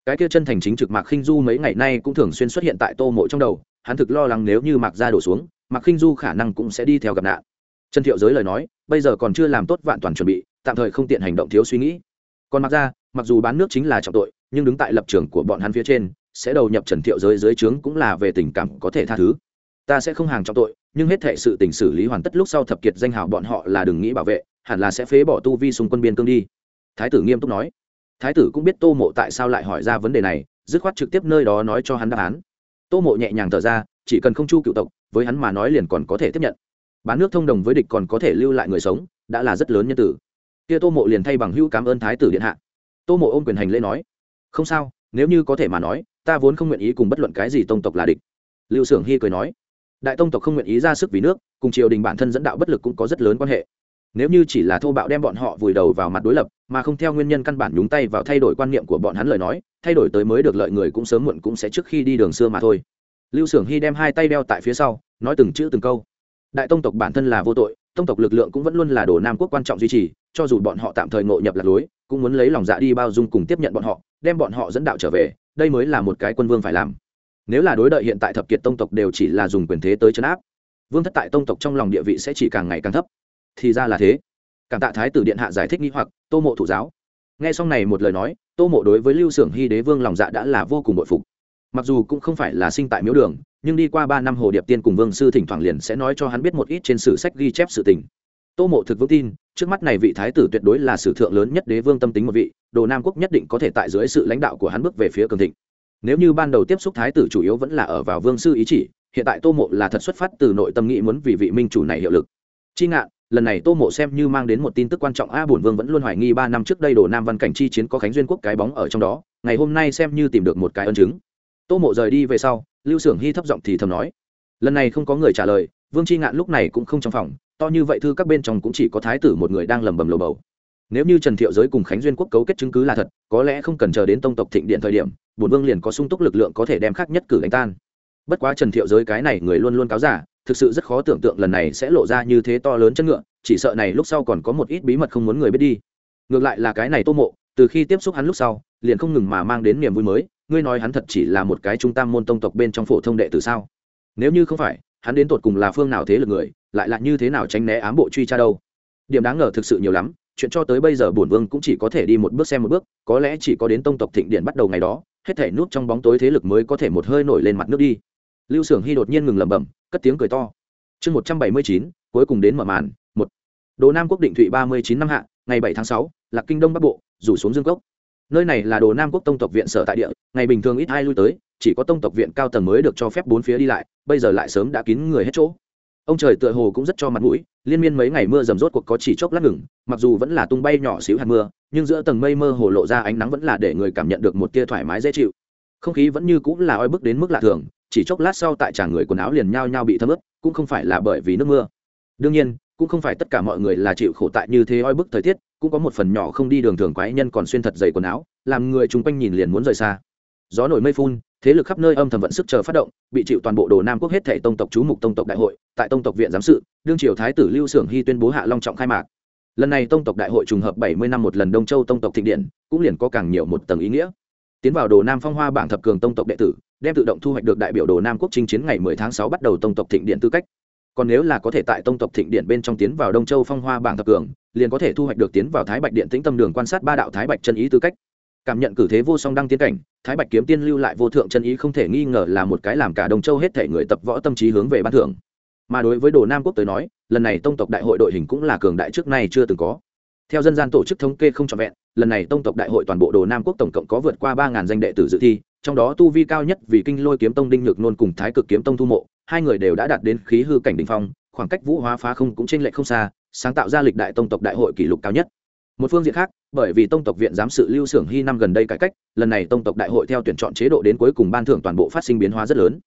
Cái kia chân thành chính trực mạc khinh du mấy ngày nay cũng thường xuyên xuất hiện tại tô mộ trong đầu, hắn thực lo lắng nếu như mạc gia đổ xuống, mạc khinh du khả năng cũng sẽ đi theo gặp nạn. Trần thiệu giới lời nói, bây giờ còn chưa làm tốt vạn toàn chuẩn bị, tạm thời không tiện hành động thiếu suy nghĩ. Còn mặc ra mặc dù bán nước chính là trọng tội, nhưng đứng tại lập trường của bọn hắn phía trên sẽ đầu nhập trần thiệu giới dưới trướng cũng là về tình cảm có thể tha thứ. Ta sẽ không hàng trọng tội, nhưng hết thệ sự tình xử lý hoàn tất lúc sau thập kiệt danh hào bọn họ là đừng nghĩ bảo vệ, hẳn là sẽ phế bỏ tu vi xung quân biên cương đi. Thái tử nghiêm túc nói. Thái tử cũng biết tô mộ tại sao lại hỏi ra vấn đề này, dứt khoát trực tiếp nơi đó nói cho hắn đáp án. Tô mộ nhẹ nhàng thở ra, chỉ cần không chu cựu tộc, với hắn mà nói liền còn có thể tiếp nhận. Bán nước thông đồng với địch còn có thể lưu lại người sống, đã là rất lớn nhân tử. Kia tô mộ liền thay bằng hữu cảm ơn thái tử điện hạ. Tô mộ ôm quyền hành lễ nói. Không sao, nếu như có thể mà nói ta vốn không nguyện ý cùng bất luận cái gì tông tộc là địch. Lưu s ư ở n g hy cười nói, đại tông tộc không nguyện ý ra sức vì nước, cùng triều đình bản thân dẫn đạo bất lực cũng có rất lớn quan hệ. Nếu như chỉ là thô bạo đem bọn họ vùi đầu vào mặt đối lập, mà không theo nguyên nhân căn bản nhúng tay vào thay đổi quan niệm của bọn hắn lời nói, thay đổi tới mới được lợi người cũng sớm muộn cũng sẽ trước khi đi đường xưa mà thôi. Lưu s ư ở n g hy đem hai tay đeo tại phía sau, nói từng chữ từng câu. Đại tông tộc bản thân là vô tội, tông tộc lực lượng cũng vẫn luôn là đồ nam quốc quan trọng duy trì, cho dù bọn họ tạm thời ngộ nhập lạc lối, cũng muốn lấy lòng dạ đi bao dung cùng tiếp nhận bọn họ, đem bọn họ dẫn đạo trở về đây mới là một cái quân vương phải làm. Nếu là đối đợi hiện tại thập kiệt tông tộc đều chỉ là dùng quyền thế tới chấn áp, vương thất tại tông tộc trong lòng địa vị sẽ chỉ càng ngày càng thấp. Thì ra là thế. Cảm tạ thái tử điện hạ giải thích nghi hoặc, tô mộ thủ giáo. Nghe xong này một lời nói, tô mộ đối với lưu xưởng hy đế vương lòng dạ đã là vô cùng bội phục. Mặc dù cũng không phải là sinh tại miếu đường, nhưng đi qua ba năm hồ điệp tiên cùng vương sư thỉnh thoảng liền sẽ nói cho hắn biết một ít trên sử sách ghi chép sự tình tô mộ thực vững tin, trước mắt này vị thái tử tuyệt đối là sử thượng lớn nhất đế vương tâm tính một vị, đồ nam quốc nhất định có thể tại dưới sự lãnh đạo của hắn bước về phía cường thịnh. Nếu như ban đầu tiếp xúc thái tử chủ yếu vẫn là ở vào vương sư ý chỉ, hiện tại tô mộ là thật xuất phát từ nội tâm nghĩ muốn vì vị minh chủ này hiệu lực. Chi ngạn, lần này tô mộ xem như mang đến một tin tức quan trọng, a bổn vương vẫn luôn hoài nghi ba năm trước đây đồ nam văn cảnh chi chiến có khánh duyên quốc cái bóng ở trong đó, ngày hôm nay xem như tìm được một cái ân chứng. Tô mộ rời đi về sau, lưu xưởng hy thấp giọng thì thầm nói, lần này không có người trả lời, vương Chi ngạn lúc này cũng không trong phòng to như vậy thư các bên trong cũng chỉ có thái tử một người đang lầm bầm lầu bầu. Nếu như trần thiệu giới cùng khánh duyên quốc cấu kết chứng cứ là thật, có lẽ không cần chờ đến tông tộc thịnh điện thời điểm, bổn vương liền có sung túc lực lượng có thể đem khác nhất cử đánh tan. Bất quá trần thiệu giới cái này người luôn luôn cáo giả, thực sự rất khó tưởng tượng lần này sẽ lộ ra như thế to lớn chân ngựa, chỉ sợ này lúc sau còn có một ít bí mật không muốn người biết đi. Ngược lại là cái này tô mộ, từ khi tiếp xúc hắn lúc sau, liền không ngừng mà mang đến niềm vui mới, ngươi nói hắn thật chỉ là một cái trung tam môn tông tộc bên trong phổ thông đệ tử sao? Nếu như không phải hắn đến tột cùng là phương nào thế lực người, lại là như thế nào tránh né ám bộ truy tra đâu? Điểm đáng ngờ thực sự nhiều lắm, chuyện cho tới bây giờ bổn vương cũng chỉ có thể đi một bước xem một bước, có lẽ chỉ có đến tông tộc thịnh điện bắt đầu ngày đó, hết thể nút trong bóng tối thế lực mới có thể một hơi nổi lên mặt nước đi. Lưu s ư ở n g hy đột nhiên ngừng lẩm bẩm, cất tiếng cười to. Chương một trăm bảy mươi chín, cuối cùng đến mở màn, một. Đồ nam quốc định thụy ba mươi chín năm hạ, ngày bảy tháng sáu là kinh đông bắc bộ, rủ xuống dương cốc. Nơi này là đồ nam quốc tông tộc viện sở tại địa, ngày bình thường ít ai lui tới chỉ có tông tộc viện cao tầng mới được cho phép bốn phía đi lại, bây giờ lại sớm đã kín người hết chỗ. Ông trời tựa hồ cũng rất cho mặt mũi, liên miên mấy ngày mưa rầm rốt cuộc có chỉ chốc lát ngừng, mặc dù vẫn là tung bay nhỏ xíu hạt mưa, nhưng giữa tầng mây mơ hồ lộ ra ánh nắng vẫn là để người cảm nhận được một tia thoải mái dễ chịu. Không khí vẫn như cũng là oi bức đến mức lạ thường, chỉ chốc lát sau tại tràng người quần áo liền nhao nhao bị thấm ướt, cũng không phải là bởi vì nước mưa. Đương nhiên, cũng không phải tất cả mọi người là chịu khổ tại như thế oi bức thời tiết, cũng có một phần nhỏ không đi đường thường quái nhân còn xuyên thật dày quần áo, làm người chung quanh nhìn liền muốn rời xa. Gió nổi mây phun thế lực khắp nơi âm thầm vận sức chờ phát động, bị chịu toàn bộ đồ nam quốc hết thể tông tộc chú mục tông tộc đại hội, tại tông tộc viện giám sự, đương triều thái tử lưu xưởng hy tuyên bố hạ long trọng khai mạc. Lần này tông tộc đại hội trùng hợp bảy mươi năm một lần đông châu tông tộc thịnh điện, cũng liền có càng nhiều một tầng ý nghĩa. Tiến vào đồ nam phong hoa bảng thập cường tông tộc đệ tử, đem tự động thu hoạch được đại biểu đồ nam quốc chinh chiến ngày 10 tháng 6 bắt đầu tông tộc thịnh điện tư cách. Còn nếu là có thể tại tông tộc thịnh điện bên trong tiến vào đông châu phong hoa bảng thập cường, liền có thể thu hoạch được tiến vào thái bạch điện tĩnh tâm đường quan sát ba đạo thái bạch chân ý tư cách cảm nhận cử thế vô song đăng tiến cảnh, thái bạch kiếm tiên lưu lại vô thượng chân ý không thể nghi ngờ là một cái làm cả đông châu hết thể người tập võ tâm trí hướng về ban thưởng. Mà đối với đồ nam quốc tới nói, lần này tông tộc đại hội đội hình cũng là cường đại trước nay chưa từng có. Theo dân gian tổ chức thống kê không trọn vẹn, lần này tông tộc đại hội toàn bộ đồ nam quốc tổng cộng có vượt qua ba ngàn danh đệ tử dự thi, trong đó tu vi cao nhất vì kinh lôi kiếm tông đinh nhược nôn cùng thái cực kiếm tông thu mộ, hai người đều đã đạt đến khí hư cảnh đỉnh phong, khoảng cách vũ hóa phá không cũng chênh lệch không xa, sáng tạo ra lịch đại tông tộc đại hội kỷ lục cao nhất một phương diện khác, bởi vì tông tộc viện giám sự lưu xưởng hy năm gần đây cải cách, lần này tông tộc đại hội theo tuyển chọn chế độ đến cuối cùng ban thưởng toàn bộ phát sinh biến hóa rất lớn.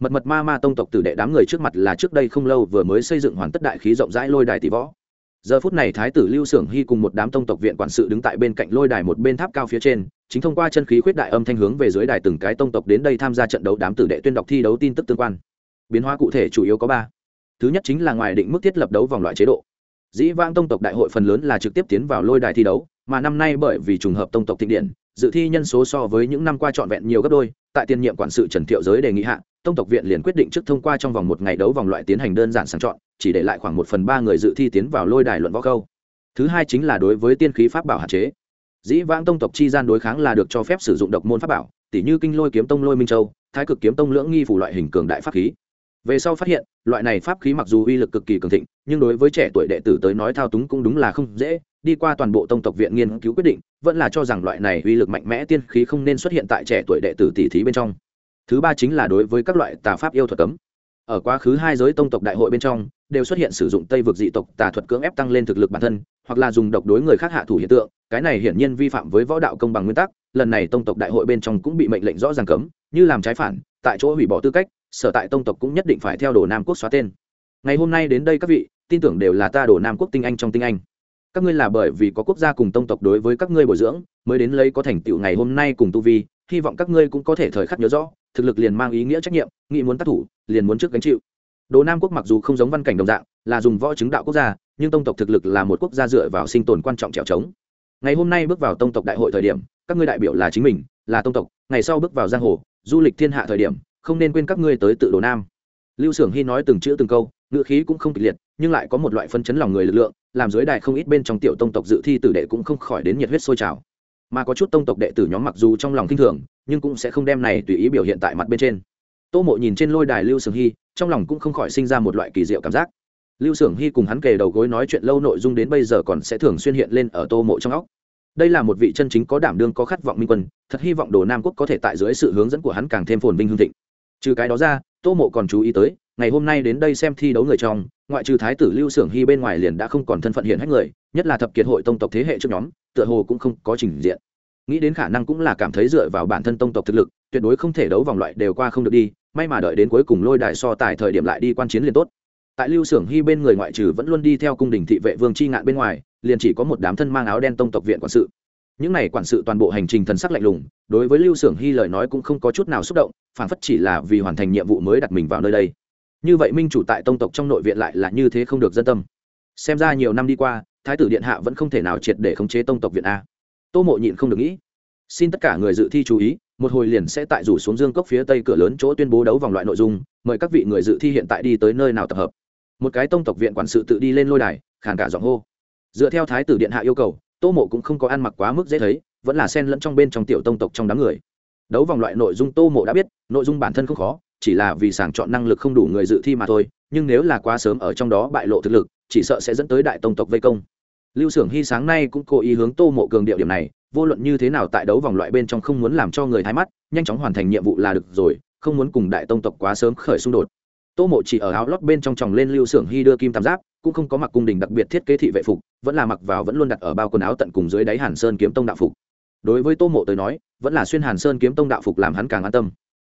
Mật mật ma ma tông tộc tử đệ đám người trước mặt là trước đây không lâu vừa mới xây dựng hoàn tất đại khí rộng rãi lôi đài tỷ võ. Giờ phút này thái tử lưu xưởng hy cùng một đám tông tộc viện quản sự đứng tại bên cạnh lôi đài một bên tháp cao phía trên, chính thông qua chân khí khuyết đại âm thanh hướng về dưới đài từng cái tông tộc đến đây tham gia trận đấu đám tử đệ tuyên đọc thi đấu tin tức tương quan. Biến hóa cụ thể chủ yếu có ba. Thứ nhất chính là ngoài định mức thiết lập đấu vòng loại chế độ dĩ vãng tông tộc đại hội phần lớn là trực tiếp tiến vào lôi đài thi đấu, mà năm nay bởi vì trùng hợp tông tộc thịnh điện, dự thi nhân số so với những năm qua trọn vẹn nhiều gấp đôi, tại tiền nhiệm quản sự trần thiệu giới đề nghị hạ, tông tộc viện liền quyết định trước thông qua trong vòng một ngày đấu vòng loại tiến hành đơn giản sàng chọn, chỉ để lại khoảng một phần ba người dự thi tiến vào lôi đài luận võ câu. Thứ hai chính là đối với tiên khí pháp bảo hạn chế. Dĩ vãng tông tộc chi gian đối kháng là được cho phép sử dụng độc môn pháp bảo tỷ như kinh lôi kiếm tông lôi minh châu, thái cực kiếm tông lưỡng nghi phủ loại hình cường đại pháp khí về sau phát hiện, loại này pháp khí mặc dù uy lực cực kỳ cường thịnh, nhưng đối với trẻ tuổi đệ tử tới nói thao túng cũng đúng là không dễ. Đi qua toàn bộ tông tộc viện nghiên cứu quyết định, vẫn là cho rằng loại này uy lực mạnh mẽ tiên khí không nên xuất hiện tại trẻ tuổi đệ tử tỷ thí bên trong. Thứ ba chính là đối với các loại tà pháp yêu thuật cấm. Ở quá khứ hai giới tông tộc đại hội bên trong, đều xuất hiện sử dụng tây vực dị tộc tà thuật cưỡng ép tăng lên thực lực bản thân, hoặc là dùng độc đối người khác hạ thủ hiện tượng. Cái này hiển nhiên vi phạm với võ đạo công bằng nguyên tắc, lần này tông tộc đại hội bên trong cũng bị mệnh lệnh rõ ràng cấm, như làm trái phản, tại chỗ hủy bỏ tư cách sở tại tông tộc cũng nhất định phải theo đồ nam quốc xóa tên. Ngày hôm nay đến đây các vị, tin tưởng đều là ta đồ nam quốc tinh anh trong tinh anh. Các ngươi là bởi vì có quốc gia cùng tông tộc đối với các ngươi bồi dưỡng, mới đến lấy có thành tựu ngày hôm nay cùng tu vi, hy vọng các ngươi cũng có thể thời khắc nhớ rõ, thực lực liền mang ý nghĩa trách nhiệm, nghĩ muốn tác thủ, liền muốn trước gánh chịu. Đồ nam quốc mặc dù không giống văn cảnh đồng dạng, là dùng võ chứng đạo quốc gia, nhưng tông tộc thực lực là một quốc gia dựa vào sinh tồn quan trọng trèo trống. Ngày hôm nay bước vào tông tộc đại hội thời điểm, các ngươi đại biểu là chính mình, là tông tộc, ngày sau bước vào giang hồ, du lịch thiên hạ thời điểm không nên quên các ngươi tới tự đồ nam. Lưu s ư ở n g hy nói từng chữ từng câu, ngữ khí cũng không kịch liệt, nhưng lại có một loại phân chấn lòng người lực lượng, làm dưới đài không ít bên trong tiểu tông tộc dự thi tử đệ cũng không khỏi đến nhiệt huyết sôi trào. Mà có chút tông tộc đệ tử nhóm mặc dù trong lòng k i n h thường, nhưng cũng sẽ không đem này tùy ý biểu hiện tại mặt bên trên. Tô mộ nhìn trên lôi đài lưu s ư ở n g hy, trong lòng cũng không khỏi sinh ra một loại kỳ diệu cảm giác. Lưu s ư ở n g hy cùng hắn kề đầu gối nói chuyện lâu nội dung đến bây giờ còn sẽ thường xuyên hiện lên ở tô mộ trong óc. Đây là một vị chân chính có đảm đương, có khát vọng minh quân, thật hy vọng đồ nam quốc có thể tại dưới sự hướng dẫn của hắn càng thêm phồn vinh hương thịnh trừ cái đó ra, tô mộ còn chú ý tới, ngày hôm nay đến đây xem thi đấu người trong, ngoại trừ thái tử lưu xưởng hy bên ngoài liền đã không còn thân phận hiện hết người, nhất là thập kiệt hội tông tộc thế hệ trước nhóm, tựa hồ cũng không có trình diện. Nghĩ đến khả năng cũng là cảm thấy dựa vào bản thân tông tộc thực lực, tuyệt đối không thể đấu vòng loại đều qua không được đi, may mà đợi đến cuối cùng lôi đài so tài thời điểm lại đi quan chiến liền tốt. Tại lưu xưởng hy bên người ngoại trừ vẫn luôn đi theo cung đình thị vệ vương c h i ngạn bên ngoài, liền chỉ có một đám thân mang áo đen tông tộc viện quản sự những này quản sự toàn bộ hành trình thần sắc lạnh lùng, đối với lưu xưởng hy lời nói cũng không có chút nào xúc động, phản phất chỉ là vì hoàn thành nhiệm vụ mới đặt mình vào nơi đây. Như vậy minh chủ tại tông tộc trong nội viện lại là như thế không được dân tâm. Xem ra nhiều năm đi qua, thái tử điện hạ vẫn không thể nào triệt để khống chế tông tộc viện a. Tô mộ nhịn không được nghĩ. Xin tất cả người dự thi chú ý, một hồi liền sẽ tại rủ xuống dương cốc phía tây cửa lớn chỗ tuyên bố đấu vòng loại nội dung, mời các vị người dự thi hiện tại đi tới nơi nào tập hợp. Một cái tông tộc viện quản sự tự đi lên lôi đài, khàn cả giọng hô. Dựa theo thái tử điện hạ yêu cầu tô mộ cũng không có ăn mặc quá mức dễ thấy, vẫn là sen lẫn trong bên trong tiểu tông tộc trong đám người. Đấu vòng loại nội dung tô mộ đã biết, nội dung bản thân không khó, chỉ là vì sàng chọn năng lực không đủ người dự thi mà thôi, nhưng nếu là quá sớm ở trong đó bại lộ thực lực, chỉ sợ sẽ dẫn tới đại tông tộc vây công. Lưu s ư ở n g hy sáng nay cũng cố ý hướng tô mộ cường điệu điểm này, vô luận như thế nào tại đấu vòng loại bên trong không muốn làm cho người thái mắt, nhanh chóng hoàn thành nhiệm vụ là được rồi, không muốn cùng đại tông tộc quá sớm khởi xung đột tô mộ chỉ ở áo lót bên trong tròng lên lưu xưởng hy đưa kim tam giáp, cũng không có mặc cung đình đặc biệt thiết kế thị vệ phục, vẫn là mặc vào vẫn luôn đặt ở bao quần áo tận cùng dưới đáy hàn sơn kiếm tông đạo phục. Đối với tô mộ tới nói, vẫn là xuyên hàn sơn kiếm tông đạo phục làm hắn càng an tâm.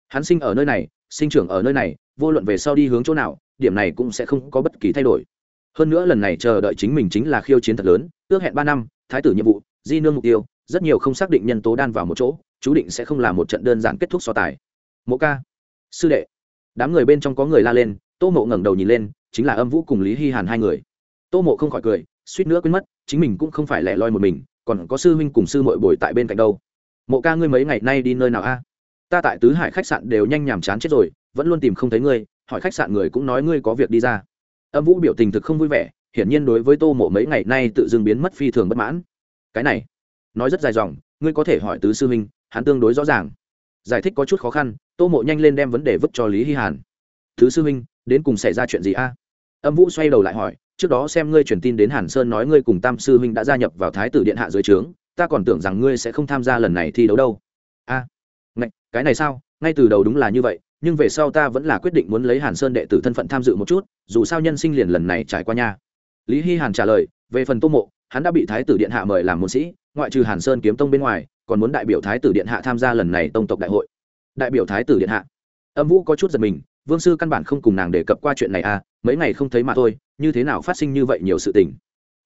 Hắn sinh ở nơi này, sinh trưởng ở nơi này, vô luận về sau đi hướng chỗ nào, điểm này cũng sẽ không có bất kỳ thay đổi. Hơn nữa lần này chờ đợi chính mình chính là khiêu chiến thật lớn, ước hẹn ba năm, thái tử nhiệm vụ, di nương mục tiêu, rất nhiều không xác định nhân tố đan vào một chỗ, chú định sẽ không là một trận đơn giản kết thúc so tài. Mộ ca, sư đệ đám người bên trong có người la lên, tô mộ ngẩng đầu nhìn lên, chính là âm vũ cùng lý hy hàn hai người. Tô mộ không khỏi cười, suýt nữa quên mất, chính mình cũng không phải lẻ loi một mình, còn có sư huynh cùng sư mội bồi tại bên cạnh đâu. Mộ ca ngươi mấy ngày nay đi nơi nào a? Ta tại tứ hải khách sạn đều nhanh nhàm chán chết rồi, vẫn luôn tìm không thấy ngươi, hỏi khách sạn người cũng nói ngươi có việc đi ra. Âm vũ biểu tình thực không vui vẻ, hiển nhiên đối với tô mộ mấy ngày nay tự dưng biến mất phi thường bất mãn. Cái này, nói rất dài dòng, ngươi có thể hỏi tứ sư huynh, hắn tương đối rõ ràng. Giải thích có chút khó khăn tô mộ nhanh lên đem vấn đề vứt cho lý hy hàn. Thứ sư huynh đến cùng xảy ra chuyện gì a? Âm vũ xoay đầu lại hỏi trước đó xem ngươi truyền tin đến hàn sơn nói ngươi cùng tam sư huynh đã gia nhập vào thái tử điện hạ dưới trướng ta còn tưởng rằng ngươi sẽ không tham gia lần này thi đấu đâu. A à, cái này sao? Ngay từ đầu đúng là như vậy nhưng về sau ta vẫn là quyết định muốn lấy hàn sơn đệ tử thân phận tham dự một chút dù sao nhân sinh liền lần này trải qua nha. Lý hy hàn trả lời về phần tô mộ hắn đã bị thái tử điện hạ mời làm môn sĩ ngoại trừ hàn sơn kiếm tông bên ngoài còn muốn đại biểu thái tử điện hạ tham gia lần này tông tộc đại hội đại biểu thái tử điện hạ. Âm vũ có chút giật mình, vương sư căn bản không cùng nàng đề cập qua chuyện này à mấy ngày không thấy mà thôi, như thế nào phát sinh như vậy nhiều sự tình.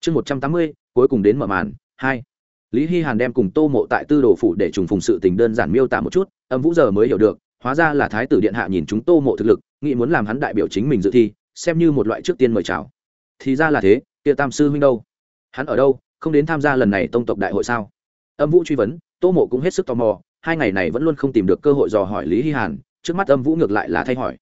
Chương một trăm tám mươi, cuối cùng đến mở màn, hai. Lý hy hàn đem cùng tô mộ tại tư đồ phủ để trùng phùng sự tình đơn giản miêu tả một chút, âm vũ giờ mới hiểu được, hóa ra là thái tử điện hạ nhìn chúng tô mộ thực lực, nghĩ muốn làm hắn đại biểu chính mình dự thi, xem như một loại trước tiên mời chào. Thì ra là thế, kia tam sư huynh đâu? Hắn ở đâu, không đến tham gia lần này tông tộc đại hội sao? Âm vũ truy vấn, tô mộ cũng hết sức tò mò hai ngày này vẫn luôn không tìm được cơ hội dò hỏi lý hy hàn, trước mắt âm vũ ngược lại là thay hỏi.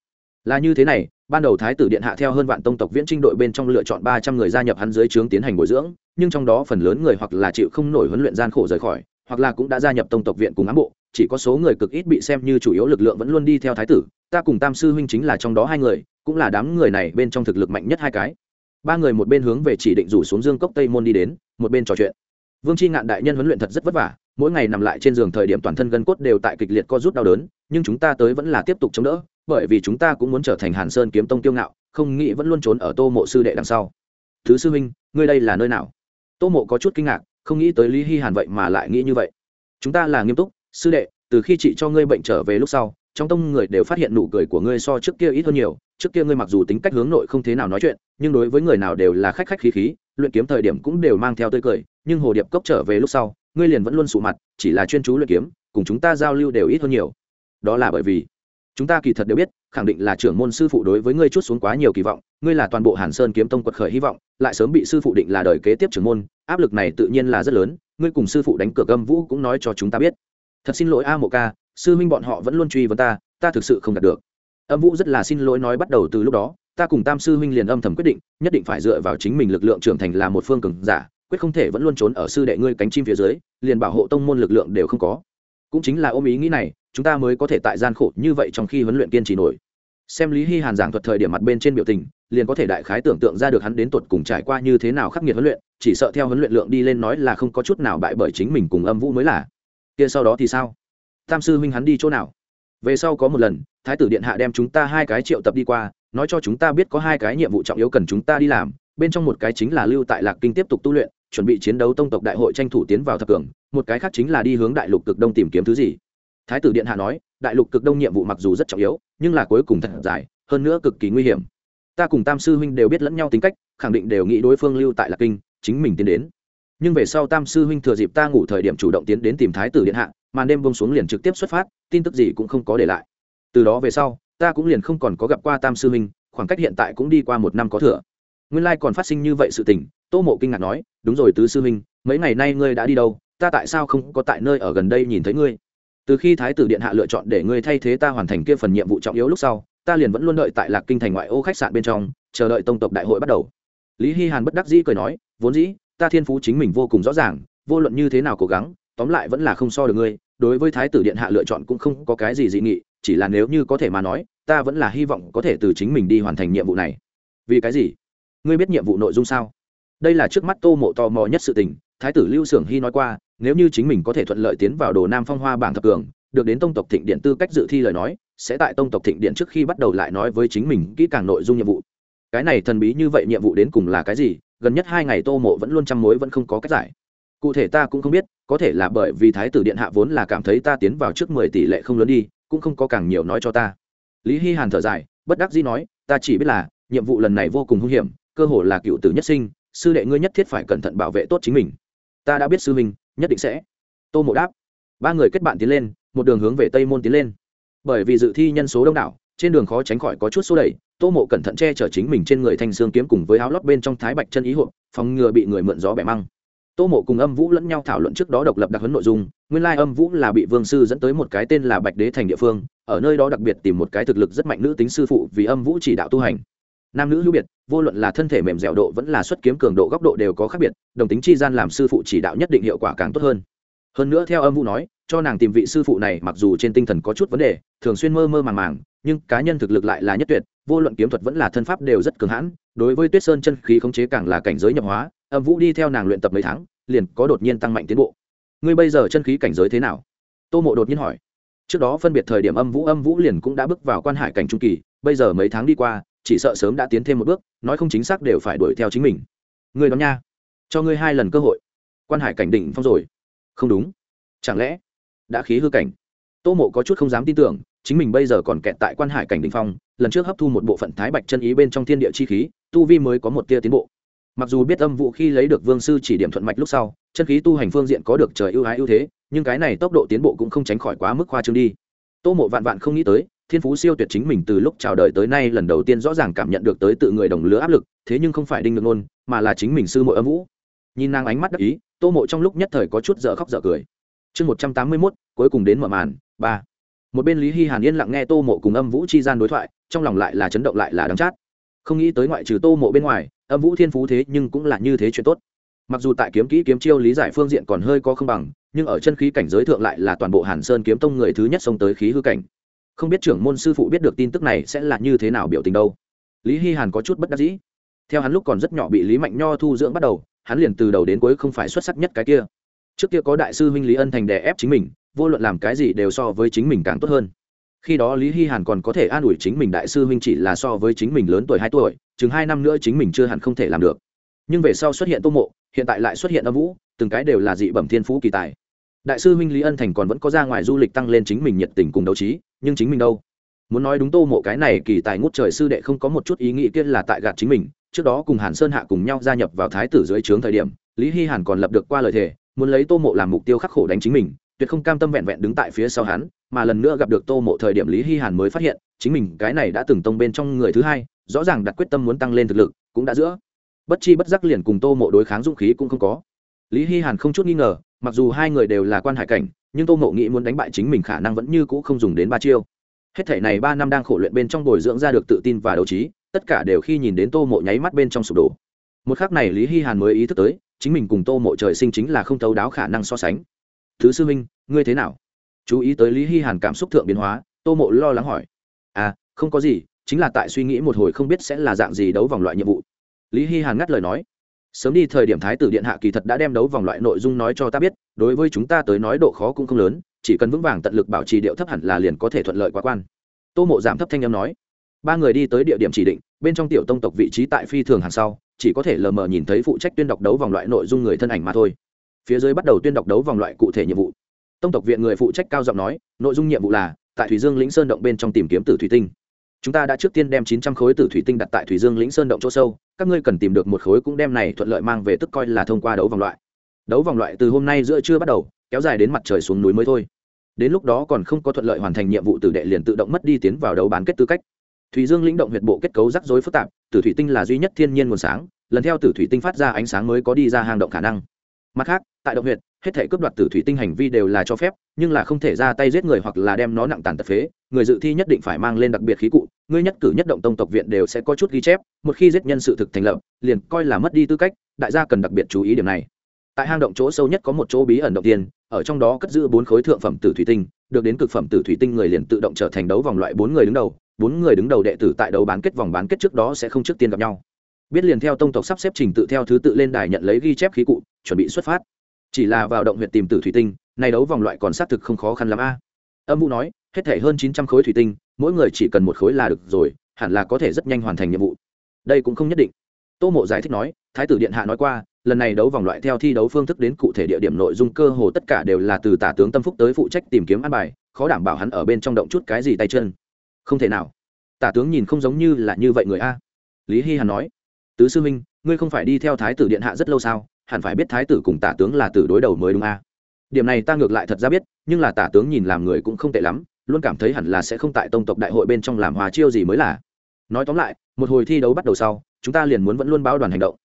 Là như thế này, ban đầu thái tử điện hạ theo hơn vạn tông tộc viễn trinh đội bên trong lựa chọn ba trăm người gia nhập hắn dưới trướng tiến hành bồi dưỡng, nhưng trong đó phần lớn người hoặc là chịu không nổi huấn luyện gian khổ rời khỏi, hoặc là cũng đã gia nhập tông tộc viện cùng ám bộ, chỉ có số người cực ít bị xem như chủ yếu lực lượng vẫn luôn đi theo thái tử, ta cùng tam sư huynh chính là trong đó hai người, cũng là đám người này bên trong thực lực mạnh nhất hai cái. Ba người một bên hướng về chỉ định rủ xuống dương cốc tây môn đi đến, một bên trò chuyện. Vương c h i ngạn đại nhân huấn luyện thật rất vất vả mỗi ngày nằm lại trên giường thời điểm toàn thân gân cốt đều tại kịch liệt co rút đau đớn, nhưng chúng ta tới vẫn là tiếp tục chống đỡ, bởi vì chúng ta cũng muốn trở thành hàn sơn kiếm tông tiêu ngạo, không nghĩ vẫn luôn trốn ở tô mộ sư đệ đằng sau. Thứ sư huynh, ngươi đây là nơi nào? Tô mộ có chút kinh ngạc, không nghĩ tới lý hy hàn vậy mà lại nghĩ như vậy. Chúng ta là nghiêm túc, sư đệ, từ khi chị cho ngươi bệnh trở về lúc sau, trong tông người đều phát hiện nụ cười của ngươi so trước kia ít hơn nhiều, trước kia ngươi mặc dù tính cách hướng nội không thế nào nói chuyện, nhưng đối với người nào đều là khách khách khí khí, luyện kiếm thời điểm cũng đều mang theo tươi cười, nhưng hồ điệp cốc trở về lúc sau ngươi liền vẫn luôn sụ mặt, chỉ là chuyên chú luyện kiếm, cùng chúng ta giao lưu đều ít hơn nhiều. Đó là bởi vì, chúng ta kỳ thật đều biết, khẳng định là trưởng môn sư phụ đối với ngươi chút xuống quá nhiều kỳ vọng, ngươi là toàn bộ hàn sơn kiếm tông quật khởi hy vọng, lại sớm bị sư phụ định là đời kế tiếp trưởng môn, áp lực này tự nhiên là rất lớn, ngươi cùng sư phụ đánh cược âm vũ cũng nói cho chúng ta biết. Thật xin lỗi a mộ ca, sư huynh bọn họ vẫn luôn truy vấn ta ta thực sự không đạt được. Âm vũ rất là xin lỗi nói bắt đầu từ lúc đó, ta cùng tam sư huynh liền âm thầm quyết định, nhất định phải dựa vào chính mình lực lượng trưởng thành là một phương cường giả quyết không thể vẫn luôn trốn ở sư đệ ngươi cánh chim phía dưới, liền bảo hộ tông môn lực lượng đều không có. Cũng chính là ôm ý nghĩ này, chúng ta mới có thể tại gian khổ như vậy trong khi huấn luyện kiên trì nổi. Xem lý hy hàn giảng thuật thời điểm mặt bên trên biểu tình, liền có thể đại khái tưởng tượng ra được hắn đến tột cùng trải qua như thế nào khắc nghiệt huấn luyện, chỉ sợ theo huấn luyện lượng đi lên nói là không có chút nào bại bởi chính mình cùng âm vũ mới là. Kia sau đó thì sao? Tam sư huynh hắn đi chỗ nào? Về sau có một lần, thái tử điện hạ đem chúng ta hai cái triệu tập đi qua, nói cho chúng ta biết có hai cái nhiệm vụ trọng yếu cần chúng ta đi làm bên trong một cái chính là lưu tại lạc kinh tiếp tục tu luyện, chuẩn bị chiến đấu tông tộc đại hội tranh thủ tiến vào thập cường, một cái khác chính là đi hướng đại lục cực đông tìm kiếm thứ gì. Thái tử điện hạ nói, đại lục cực đông nhiệm vụ mặc dù rất trọng yếu, nhưng là cuối cùng thật dài, hơn nữa cực kỳ nguy hiểm. Ta cùng tam sư huynh đều biết lẫn nhau tính cách, khẳng định đều nghĩ đối phương lưu tại lạc kinh, chính mình tiến đến. Nhưng về sau tam sư huynh thừa dịp ta ngủ thời điểm chủ động tiến đến tìm thái tử điện hạ, màn đêm bông xuống liền trực tiếp xuất phát, tin tức gì cũng không có để lại. Từ đó về sau, ta cũng liền không còn có gặp qua tam sư huynh, khoảng cách hiện tại cũng đi qua một năm có thừa nguyên lai còn phát sinh như vậy sự tình, tô mộ kinh ngạc nói, đúng rồi tứ sư huynh, mấy ngày nay ngươi đã đi đâu? Ta tại sao không có tại nơi ở gần đây nhìn thấy ngươi? Từ khi thái tử điện hạ lựa chọn để ngươi thay thế ta hoàn thành kia phần nhiệm vụ trọng yếu lúc sau, ta liền vẫn luôn đợi tại lạc kinh thành ngoại ô khách sạn bên trong, chờ đợi tông tộc đại hội bắt đầu. Lý hy hàn bất đắc dĩ cười nói, vốn dĩ, ta thiên phú chính mình vô cùng rõ ràng, vô luận như thế nào cố gắng, tóm lại vẫn là không so được ngươi, đối với thái tử điện hạ lựa chọn cũng không có cái gì dị nghị, chỉ là nếu như có thể mà nói, ta vẫn là hy vọng có thể từ chính mình đi hoàn thành nhiệm vụ này. Vì cái gì? Ngươi biết nhiệm vụ nội dung sao? Đây là trước mắt tô mộ tò mò nhất sự tình, thái tử lưu xưởng hy nói qua, nếu như chính mình có thể thuận lợi tiến vào đồ nam phong hoa bảng thập cường, được đến tông tộc thịnh điện tư cách dự thi lời nói, sẽ tại tông tộc thịnh điện trước khi bắt đầu lại nói với chính mình kỹ càng nội dung nhiệm vụ. Cái này thần bí như vậy nhiệm vụ đến cùng là cái gì? Gần nhất hai ngày tô mộ vẫn luôn chăm mối vẫn không có cách giải. Cụ thể ta cũng không biết, có thể là bởi vì thái tử điện hạ vốn là cảm thấy ta tiến vào trước mười tỷ lệ không lớn đi, cũng không có càng nhiều nói cho ta. Lý hy hàn thở dài, bất đắc dĩ nói, ta chỉ biết là, nhiệm vụ lần này vô cùng hung hiểm cơ hồ là cựu tử nhất sinh, sư đệ ngươi nhất thiết phải cẩn thận bảo vệ tốt chính mình. Ta đã biết sư huynh, nhất định sẽ. Tô mộ đáp. Ba người kết bạn tiến lên, một đường hướng về tây môn tiến lên. Bởi vì dự thi nhân số đông đảo, trên đường khó tránh khỏi có chút số đẩy, tô mộ cẩn thận che chở chính mình trên người thanh xương kiếm cùng với áo lót bên trong thái bạch chân ý hộp, phòng ngừa bị người mượn gió bẻ măng. Tô mộ cùng âm vũ lẫn nhau thảo luận trước đó độc lập đặc hấn nội dung, nguyên lai âm vũ là bị vương sư dẫn tới một cái tên là bạch đế thành địa phương, ở nơi đó đặc biệt tìm một cái thực lực rất mạnh nữ tính sư phụ vì âm vũ chỉ đạo tu hành nam nữ hữu biệt, vô luận là thân thể mềm dẻo độ vẫn là xuất kiếm cường độ góc độ đều có khác biệt, đồng tính chi gian làm sư phụ chỉ đạo nhất định hiệu quả càng tốt hơn. Hơn nữa theo âm vũ nói, cho nàng tìm vị sư phụ này mặc dù trên tinh thần có chút vấn đề, thường xuyên mơ mơ màng màng, nhưng cá nhân thực lực lại là nhất tuyệt, vô luận kiếm thuật vẫn là thân pháp đều rất cường hãn, đối với tuyết sơn chân khí khống chế càng là cảnh giới nhập hóa, âm vũ đi theo nàng luyện tập mấy tháng, liền có đột nhiên tăng mạnh tiến bộ. Ngươi bây giờ chân khí cảnh giới thế nào? Tô mộ đột nhiên hỏi. Trước đó phân biệt thời điểm âm vũ âm vũ liền cũng đã bước vào quan hải cảnh trung kỳ, bây giờ mấy tháng đi qua chỉ sợ sớm đã tiến thêm một bước, nói không chính xác đều phải đuổi theo chính mình. Người đó nha, cho ngươi hai lần cơ hội. Quan hải cảnh đỉnh phong rồi. Không đúng. Chẳng lẽ đã khí hư cảnh? Tô mộ có chút không dám tin tưởng, chính mình bây giờ còn kẹt tại quan hải cảnh đỉnh phong, lần trước hấp thu một bộ phận thái bạch chân ý bên trong thiên địa chi khí, tu vi mới có một tia tiến bộ. Mặc dù biết âm vụ khi lấy được vương sư chỉ điểm thuận mạch lúc sau, chân khí tu hành phương diện có được trời ưu ái ưu thế, nhưng cái này tốc độ tiến bộ cũng không tránh khỏi quá mức khoa trương đi. Tô mộ vạn vạn không nghĩ tới thiên phú siêu tuyệt chính mình từ lúc chào đời tới nay lần đầu tiên rõ ràng cảm nhận được tới tự người đồng lứa áp lực, thế nhưng không phải đinh ngược ngôn mà là chính mình sư mộ âm vũ. Nhìn nàng ánh mắt đắc ý, tô mộ trong lúc nhất thời có chút dở khóc dở cười. Chương một trăm tám mươi mốt, cuối cùng đến mở màn, ba. Một bên lý hy hàn yên lặng nghe tô mộ cùng âm vũ chi gian đối thoại, trong lòng lại là chấn động lại là đắng chát. Không nghĩ tới ngoại trừ tô mộ bên ngoài, âm vũ thiên phú thế nhưng cũng là như thế chuyện tốt. Mặc dù tại kiếm kỹ kiếm chiêu lý giải phương diện còn hơi có không bằng, nhưng ở chân khí cảnh giới thượng lại là toàn bộ hàn sơn kiếm tông người thứ nhất xông tới khí hư cảnh không biết trưởng môn sư phụ biết được tin tức này sẽ là như thế nào biểu tình đâu. Lý hy hàn có chút bất đắc dĩ. Theo hắn lúc còn rất nhỏ bị lý mạnh nho thu dưỡng bắt đầu, hắn liền từ đầu đến cuối không phải xuất sắc nhất cái kia. Trước kia có đại sư huynh lý ân thành đè ép chính mình, vô luận làm cái gì đều so với chính mình càng tốt hơn. Khi đó lý hy hàn còn có thể an ủi chính mình đại sư huynh chỉ là so với chính mình lớn tuổi hai tuổi, chừng hai năm nữa chính mình chưa hẳn không thể làm được. Nhưng về sau xuất hiện tô mộ, hiện tại lại xuất hiện âm vũ, từng cái đều là dị bẩm thiên phú kỳ tài. Đại sư huynh lý ân thành còn vẫn có ra ngoài du lịch tăng lên chính mình nhiệt tình cùng đấu trí nhưng chính mình đâu? Muốn nói đúng tô mộ cái này kỳ tài ngút trời sư đệ không có một chút ý nghĩ kia là tại gạt chính mình. Trước đó cùng hàn sơn hạ cùng nhau gia nhập vào thái tử dưới trướng thời điểm, lý hy hàn còn lập được qua lời thề, muốn lấy tô mộ làm mục tiêu khắc khổ đánh chính mình, tuyệt không cam tâm vẹn vẹn đứng tại phía sau hắn, mà lần nữa gặp được tô mộ thời điểm lý hy hàn mới phát hiện, chính mình cái này đã từng tông bên trong người thứ hai, rõ ràng đặt quyết tâm muốn tăng lên thực lực, cũng đã giữa. Bất chi bất giác liền cùng tô mộ đối kháng dũng khí cũng không có. Lý hy hàn không chút nghi ngờ mặc dù hai người đều là quan hải cảnh, nhưng tô mộ nghĩ muốn đánh bại chính mình khả năng vẫn như cũ không dùng đến ba chiêu. Hết thể này ba năm đang khổ luyện bên trong bồi dưỡng ra được tự tin và đấu trí, tất cả đều khi nhìn đến tô mộ nháy mắt bên trong sụp đổ. Một khắc này lý hy hàn mới ý thức tới, chính mình cùng tô mộ trời sinh chính là không thấu đáo khả năng so sánh. Thứ sư minh ngươi thế nào? Chú ý tới lý hy hàn cảm xúc thượng biến hóa, tô mộ lo lắng hỏi. À không có gì, chính là tại suy nghĩ một hồi không biết sẽ là dạng gì đấu vòng loại nhiệm vụ. Lý hy hàn ngắt lời nói sớm đi thời điểm thái tử điện hạ kỳ thật đã đem đấu vòng loại nội dung nói cho ta biết, đối với chúng ta tới nói độ khó cũng không lớn, chỉ cần vững vàng tận lực bảo trì điệu thấp hẳn là liền có thể thuận lợi quá quan. Tô mộ giảm thấp thanh â m nói. Ba người đi tới địa điểm chỉ định, bên trong tiểu tông tộc vị trí tại phi thường hàng sau, chỉ có thể lờ mờ nhìn thấy phụ trách tuyên đọc đấu vòng loại nội dung người thân ảnh mà thôi. Phía dưới bắt đầu tuyên đọc đấu vòng loại cụ thể nhiệm vụ. Tông tộc viện người phụ trách cao giọng nói, nội dung nhiệm vụ là, tại thủy dương lĩnh sơn động bên trong tìm kiếm tử thủy tinh chúng ta đã trước tiên đem chín trăm khối tử thủy tinh đặt tại thủy dương lĩnh sơn động chỗ sâu, các ngươi cần tìm được một khối cũng đem này thuận lợi mang về tức coi là thông qua đấu vòng loại. Đấu vòng loại từ hôm nay giữa trưa bắt đầu, kéo dài đến mặt trời xuống núi mới thôi. Đến lúc đó còn không có thuận lợi hoàn thành nhiệm vụ tử đệ liền tự động mất đi tiến vào đấu bán kết tư cách. Thủy dương lĩnh động huyệt bộ kết cấu rắc rối phức tạp, tử thủy tinh là duy nhất thiên nhiên nguồn sáng, lần theo tử thủy tinh phát ra ánh sáng mới có đi ra hang động khả năng. Mặt khác, tại động huyệt hết thể cướp đoạt tử thủy tinh hành vi đều là cho phép, nhưng là không thể ra tay giết người hoặc là đem nó nặng tàn tật phế. Người dự thi nhất định phải mang lên đặc biệt khí cụ, ngươi nhất cử nhất động tông tộc viện đều sẽ có chút ghi chép, một khi giết nhân sự thực thành lập, liền coi là mất đi tư cách, đại gia cần đặc biệt chú ý điểm này. Tại hang động chỗ sâu nhất có một chỗ bí ẩn động tiền ở trong đó cất giữ bốn khối thượng phẩm tử thủy tinh, được đến cực phẩm tử thủy tinh người liền tự động trở thành đấu vòng loại bốn người đứng đầu, bốn người đứng đầu đệ tử tại đấu bán kết vòng bán kết trước đó sẽ không trước tiên gặp nhau. Biết liền theo tông tộc sắp xếp trình tự theo thứ tự lên đài nhận lấy ghi chép khí cụ, chuẩn bị xuất phát chỉ là vào động huyện tìm tử thủy tinh, này đấu vòng loại còn xác thực không khó khăn lắm a. Âm vũ nói, hết thể hơn chín trăm khối thủy tinh, mỗi người chỉ cần một khối là được rồi, hẳn là có thể rất nhanh hoàn thành nhiệm vụ. Đây cũng không nhất định. Tô mộ giải thích nói, thái tử điện hạ nói qua, lần này đấu vòng loại theo thi đấu phương thức đến cụ thể địa điểm nội dung cơ hồ tất cả đều là từ tả tướng tâm phúc tới phụ trách tìm kiếm an bài, khó đảm bảo hắn ở bên trong động chút cái gì tay chân. Không thể nào. Tả tướng nhìn không giống như là như vậy người a. Lý hy hàn nói, tứ sư minh ngươi không phải đi theo thái tử điện hạ rất lâu sao? Hẳn phải biết thái tử cùng tả tướng là tử đối đầu mới đúng a. Điểm này ta ngược lại thật ra biết, nhưng là tả tướng nhìn làm người cũng không tệ lắm, luôn cảm thấy hẳn là sẽ không tại tông tộc đại hội bên trong làm hòa chiêu gì mới là. Nói tóm lại, một hồi thi đấu bắt đầu sau, chúng ta liền muốn vẫn luôn báo đoàn hành động.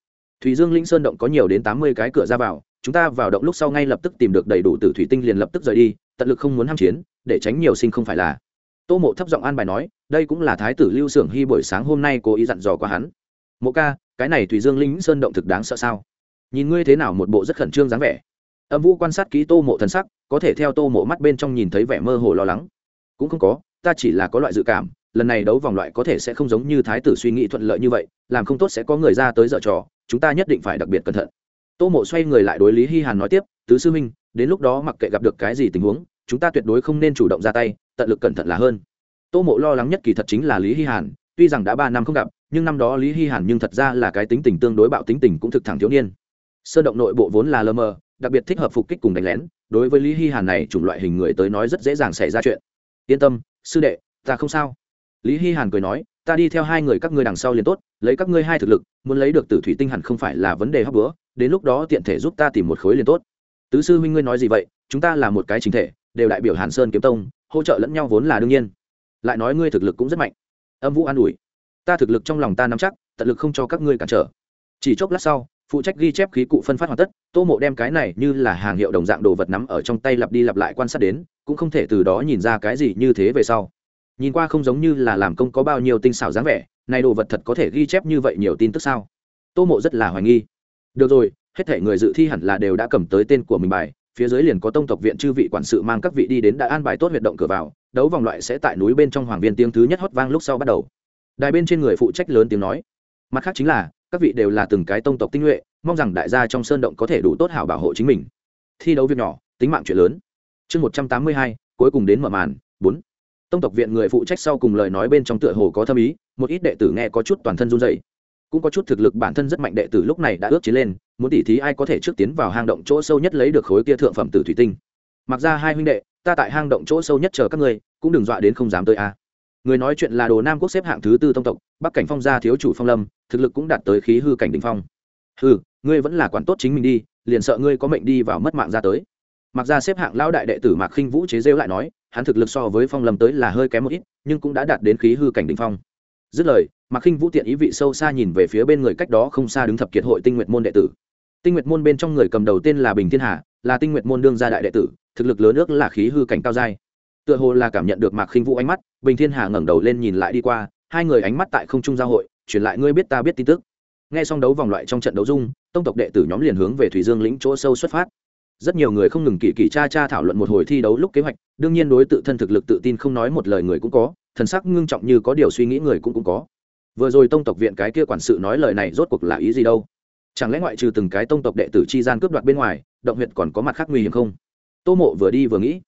Thủy dương linh sơn động có nhiều đến tám mươi cái cửa ra vào, chúng ta vào động lúc sau ngay lập tức tìm được đầy đủ tử thủy tinh liền lập tức rời đi, tận lực không muốn ham chiến, để tránh nhiều sinh không phải là. Tô mộ thấp giọng an bài nói, đây cũng là thái tử lưu s ư ở n g hy buổi sáng hôm nay cố ý dặn dò qua hắn. Mộ ca cái này thủy dương linh sơn động thực đáng sợ sao? Nhìn ngươi thế nào một bộ rất khẩn trương dáng vẻ. Âm vũ quan sát kỹ tô mộ thần sắc có thể theo tô mộ mắt bên trong nhìn thấy vẻ mơ hồ lo lắng. Cũng không có ta chỉ là có loại dự cảm lần này đấu vòng loại có thể sẽ không giống như thái tử suy nghĩ thuận lợi như vậy làm không tốt sẽ có người ra tới dở trò chúng ta nhất định phải đặc biệt cẩn thận. Tô mộ xoay người lại đối lý hy hàn nói tiếp tứ sư minh, đến lúc đó mặc kệ gặp được cái gì tình huống chúng ta tuyệt đối không nên chủ động ra tay tận lực cẩn thận là hơn. Tô mộ lo lắng nhất kỳ thật chính là lý hy hàn tuy rằng đã ba năm không gặp, nhưng năm đó lý hy hàn nhưng thật ra là cái tính tình tương đối bạo tính tình cũng thực thẳng thiếu niên. Sơn động nội bộ vốn là lơ mờ, đặc biệt thích hợp phục kích cùng đánh lén, đối với lý hy hàn này chủng loại hình người tới nói rất dễ dàng xảy ra chuyện. Yên tâm, sư đệ, ta không sao. Lý hy hàn cười nói, ta đi theo hai người các ngươi đằng sau liền tốt, lấy các ngươi hai thực lực, muốn lấy được tử thủy tinh hẳn không phải là vấn đề hấp bữa đến lúc đó tiện thể giúp ta tìm một khối liền tốt. Tứ sư huynh ngươi nói gì vậy, chúng ta là một cái chính thể, đều đại biểu hàn sơn kiếm tông, hỗ trợ lẫn nhau vốn là đương nhiên. Lại nói ngươi thực lực cũng rất mạnh âm vũ an ủi. Ta thực lực trong lòng ta nắm chắc, tận lực không cho các ngươi cản trở. Chỉ chốc lát sau, phụ trách ghi chép khí cụ phân phát hoàn tất, tô mộ đem cái này như là hàng hiệu đồng dạng đồ vật nắm ở trong tay lặp đi lặp lại quan sát đến, cũng không thể từ đó nhìn ra cái gì như thế về sau. Nhìn qua không giống như là làm công có bao nhiêu tinh xảo dáng vẻ, này đồ vật thật có thể ghi chép như vậy nhiều tin tức sao? Tô mộ rất là hoài nghi. Được rồi, hết thể người dự thi hẳn là đều đã cầm tới tên của mình bài phía dưới liền có tông tộc viện chư vị quản sự mang các vị đi đến đã an bài tốt huyệt động cửa vào, đấu vòng loại sẽ tại núi bên trong hoàng viên tiếng thứ nhất hót vang lúc sau bắt đầu. Đài bên trên người phụ trách lớn tiếng nói. Mặt khác chính là, các vị đều là từng cái tông tộc tinh nhuệ, mong rằng đại gia trong sơn động có thể đủ tốt hảo bảo hộ chính mình. Thi đấu việc nhỏ, tính mạng chuyện lớn. Chương một trăm tám mươi hai, cuối cùng đến mở màn, bốn. Tông tộc viện người phụ trách sau cùng lời nói bên trong tựa hồ có thâm ý, một ít đệ tử nghe có chút toàn thân run dày cũng có chút thực lực bản thân rất mạnh đệ tử lúc này đã ước chế lên muốn tỉ thí ai có thể trước tiến vào hang động chỗ sâu nhất lấy được khối kia thượng phẩm từ thủy tinh. Mặc ra hai huynh đệ ta tại hang động chỗ sâu nhất chờ các ngươi cũng đừng dọa đến không dám tới a. Người nói chuyện là đồ nam quốc xếp hạng thứ tư tông tộc bắc cảnh phong gia thiếu chủ phong lâm thực lực cũng đạt tới khí hư cảnh đình phong. Hừ, ngươi vẫn là quản tốt chính mình đi liền sợ ngươi có mệnh đi vào mất mạng ra tới. Mặc ra xếp hạng lão đại đệ tử mạc khinh vũ chế rêu lại nói hắn thực lực so với phong lâm tới là hơi kém một ít nhưng cũng đã đạt đến khí hư cảnh đình phong. Dứt lời mạc khinh vũ tiện ý vị sâu xa nhìn về phía bên người cách đó không xa đứng thập kiệt hội tinh nguyệt môn đệ tử tinh nguyệt môn bên trong người cầm đầu tên là bình thiên hà, là tinh nguyệt môn đương gia đại đệ tử, thực lực lớn ước là khí hư cảnh cao giai. Tựa hồ là cảm nhận được mạc khinh vũ ánh mắt, bình thiên hà ngẩng đầu lên nhìn lại đi qua, hai người ánh mắt tại không trung giao hội, truyền lại ngươi biết ta biết tin tức. Nghe xong đấu vòng loại trong trận đấu dung, tông tộc đệ tử nhóm liền hướng về thủy dương lĩnh chỗ sâu xuất phát. Rất nhiều người không ngừng kỳ kỳ cha cha thảo luận một hồi thi đấu lúc kế hoạch, đương nhiên đối tự thân thực lực tự tin không nói một lời người cũng có, thần sắc ngưng trọng như có điều suy nghĩ người cũng cũng có. Vừa rồi tông tộc viện cái kia quản sự nói lời này rốt cuộc là ý gì đâu? Chẳng lẽ ngoại trừ từng cái tông tộc đệ tử chi gian cướp đoạt bên ngoài, động huyện còn có mặt khác nguy hiểm không? Tô mộ vừa đi vừa nghĩ.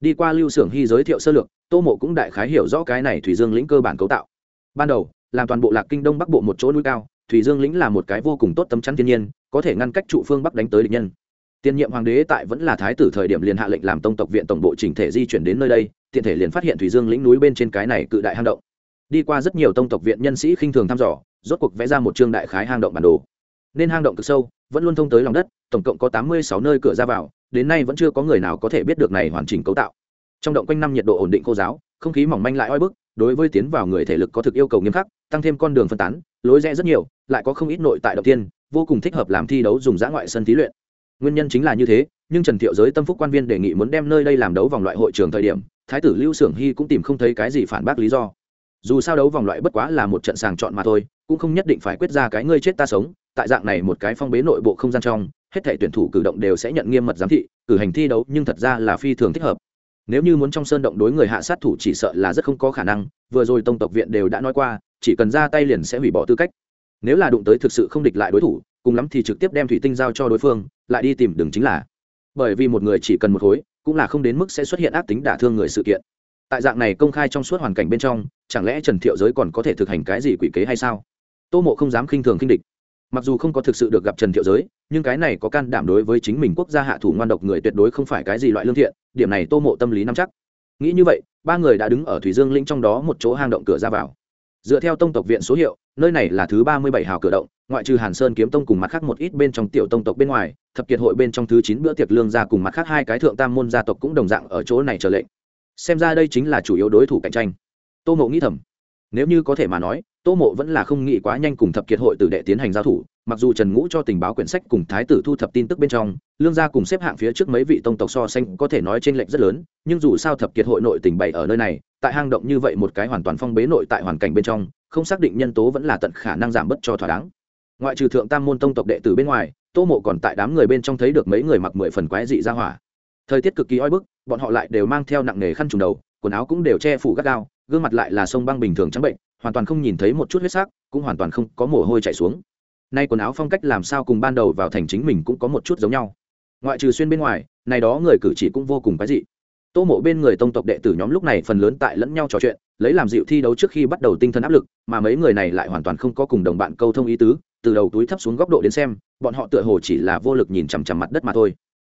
Đi qua lưu xưởng hy giới thiệu sơ lược, tô mộ cũng đại khái hiểu rõ cái này thủy dương lĩnh cơ bản cấu tạo. Ban đầu, làm toàn bộ lạc kinh đông bắc bộ một chỗ núi cao, thủy dương lĩnh là một cái vô cùng tốt tấm chắn thiên nhiên, có thể ngăn cách trụ phương bắc đánh tới địch nhân. Tiền nhiệm hoàng đế tại vẫn là thái tử thời điểm liền hạ lệnh làm tông tộc viện tổng bộ chỉnh thể di chuyển đến nơi đây, tiện thể liền phát hiện thủy dương lĩnh núi bên trên cái này cự đại hang động. Đi qua rất nhiều tông tộc viện nhân sĩ khinh thường thăm dò, rốt cuộc vẽ ra một trương đại khái hang động bản đồ nên hang động cực sâu, vẫn luôn thông tới lòng đất, tổng cộng có tám mươi sáu nơi cửa ra vào, đến nay vẫn chưa có người nào có thể biết được này hoàn chỉnh cấu tạo. Trong động quanh năm nhiệt độ ổn định khô giáo, không khí mỏng manh lại oi bức, đối với tiến vào người thể lực có thực yêu cầu nghiêm khắc, tăng thêm con đường phân tán, lối rẽ rất nhiều, lại có không ít nội tại động tiên, vô cùng thích hợp làm thi đấu dùng giã ngoại sân thí luyện. Nguyên nhân chính là như thế, nhưng trần thiệu giới tâm phúc quan viên đề nghị muốn đem nơi đây làm đấu vòng loại hội trường thời điểm, thái tử lưu xưởng hy cũng tìm không thấy cái gì phản bác lý do. Dù sao đấu vòng loại bất quá là một trận sàng chọn mà thôi, cũng không nhất định phải quyết ra cái ngươi chết ta sống tại dạng này một cái phong bế nội bộ không gian trong, hết thể tuyển thủ cử động đều sẽ nhận nghiêm mật giám thị, cử hành thi đấu nhưng thật ra là phi thường thích hợp. Nếu như muốn trong sơn động đối người hạ sát thủ chỉ sợ là rất không có khả năng, vừa rồi tông tộc viện đều đã nói qua, chỉ cần ra tay liền sẽ hủy bỏ tư cách. Nếu là đụng tới thực sự không địch lại đối thủ, cùng lắm thì trực tiếp đem thủy tinh giao cho đối phương, lại đi tìm đường chính là. Bởi vì một người chỉ cần một khối, cũng là không đến mức sẽ xuất hiện ác tính đả thương người sự kiện. Tại dạng này công khai trong suốt hoàn cảnh bên trong, chẳng lẽ trần thiệu giới còn có thể thực hành cái gì quỷ kế hay sao? Tô mộ không dám khinh thường khinh địch mặc dù không có thực sự được gặp trần thiệu giới, nhưng cái này có can đảm đối với chính mình quốc gia hạ thủ ngoan độc người tuyệt đối không phải cái gì loại lương thiện, điểm này tô mộ tâm lý nắm chắc. Nghĩ như vậy, ba người đã đứng ở thủy dương linh trong đó một chỗ hang động cửa ra vào. Dựa theo tông tộc viện số hiệu, nơi này là thứ ba mươi bảy hào cửa động, ngoại trừ hàn sơn kiếm tông cùng mặt khác một ít bên trong tiểu tông tộc bên ngoài, thập kiệt hội bên trong thứ chín bữa tiệc lương gia cùng mặt khác hai cái thượng tam môn gia tộc cũng đồng dạng ở chỗ này trở lệnh. Xem ra đây chính là chủ yếu đối thủ cạnh tranh. Tô mộ nghĩ thầm nếu như có thể mà nói, tô mộ vẫn là không nghĩ quá nhanh cùng thập kiệt hội tử đệ tiến hành giao thủ, mặc dù trần ngũ cho tình báo quyển sách cùng thái tử thu thập tin tức bên trong, lương gia cùng xếp hạng phía trước mấy vị tông tộc so xanh có thể nói t r ê n lệch rất lớn, nhưng dù sao thập kiệt hội nội tình bày ở nơi này, tại hang động như vậy một cái hoàn toàn phong bế nội tại hoàn cảnh bên trong, không xác định nhân tố vẫn là tận khả năng giảm bớt cho thỏa đáng. Ngoại trừ thượng tam môn tông tộc đệ tử bên ngoài, tô mộ còn tại đám người bên trong thấy được mấy người mặc mười phần quái dị ra hỏa. Thời tiết cực kỳ oi bức, bọn họ lại đều mang theo nặng nề khăn trùng đầu, quần áo cũng đều che phủ gắt gao gương mặt lại là sông băng bình thường trắng bệnh, hoàn toàn không nhìn thấy một chút huyết sắc, cũng hoàn toàn không có mồ hôi chảy xuống. Nay quần áo phong cách làm sao cùng ban đầu vào thành chính mình cũng có một chút giống nhau. Ngoại trừ xuyên bên ngoài, này đó người cử chỉ cũng vô cùng cái dị. Tô mộ bên người tông tộc đệ tử nhóm lúc này phần lớn tại lẫn nhau trò chuyện, lấy làm dịu thi đấu trước khi bắt đầu tinh thần áp lực, mà mấy người này lại hoàn toàn không có cùng đồng bạn câu thông ý tứ, từ đầu túi thấp xuống góc độ đến xem, bọn họ tựa hồ chỉ là vô lực nhìn chằm chằm mặt đất mà thôi.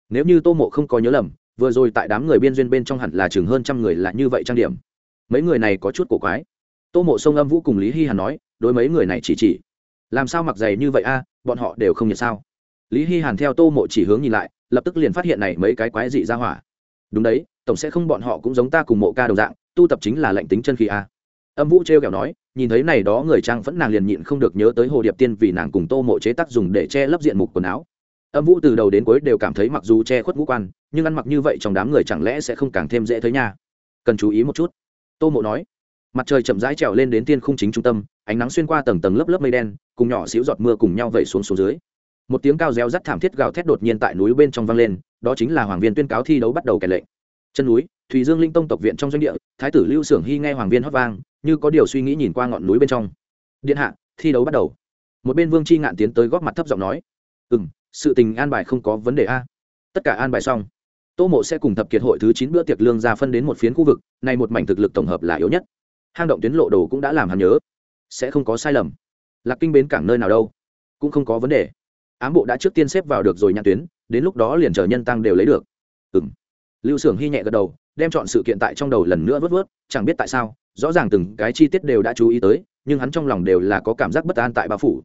Nếu như tô mộ không có nhớ lầm, vừa rồi tại đám người biên duyên bên trong hẳn là chừng hơn trăm người là như vậy trang điểm mấy người này có chút cổ quái. Tô mộ sông âm vũ cùng lý hy hàn nói, đối mấy người này chỉ chỉ. Làm sao mặc dày như vậy a à, bọn họ đều không nhận sao? Lý hy hàn theo tô mộ chỉ hướng nhìn lại, lập tức liền phát hiện này mấy cái quái dị ra hỏa. Đúng đấy, tổng sẽ không bọn họ cũng giống ta cùng mộ ca đồng dạng, tu tập chính là lệnh tính chân khí a. Âm vũ t r kẹo nói, nhìn thấy này đó người trang vẫn nàng liền nhịn không được nhớ tới hồ điệp tiên vì nàng cùng tô mộ chế tác dùng để che lấp diện mục quần áo. Âm vũ từ đầu đến cuối đều cảm thấy mặc dù che khuất ngũ quan, nhưng ăn mặc như vậy trong đám người chẳng lẽ sẽ không càng thêm dễ thấy nha. Cần chú ý một chút tô mộ nói, mặt trời chậm rãi trèo lên đến tiên khung chính trung tâm, ánh nắng xuyên qua tầng tầng lớp lớp mây đen, cùng nhỏ xíu giọt mưa cùng nhau vẩy xuống xuống dưới. Một tiếng cao reo rắt thảm thiết gào thét đột nhiên tại núi bên trong vang lên, đó chính là hoàng viên tuyên cáo thi đấu bắt đầu kẻ lệnh. Chân núi, thùy dương linh tông tộc viện trong doanh địa, thái tử lưu xưởng hy nghe hoàng viên hót vang, như có điều suy nghĩ nhìn qua ngọn núi bên trong. Điện hạ, thi đấu bắt đầu. Một bên vương c h i ngạn tiến tới góp mặt thấp giọng nói ừ m sự tình an bài không có vấn đề a. Tất cả an bài xong tô mộ sẽ cùng thập kiệt hội thứ chín bữa tiệc lương ra phân đến một phiến khu vực, nay một mảnh thực lực tổng hợp là yếu nhất. Hang động tuyến lộ đồ cũng đã làm hắn nhớ. Sẽ không có sai lầm. Lạc kinh bến cảng nơi nào đâu, cũng không có vấn đề. Ám bộ đã trước tiên xếp vào được rồi nhãn tuyến, đến lúc đó liền chờ nhân tăng đều lấy được. Ừ m lưu s ư ở n g hy nhẹ gật đầu, đem chọn sự kiện tại trong đầu lần nữa vớt vớt, chẳng biết tại sao, rõ ràng từng cái chi tiết đều đã chú ý tới, nhưng hắn trong lòng đều là có cảm giác bất an tại bao phủ.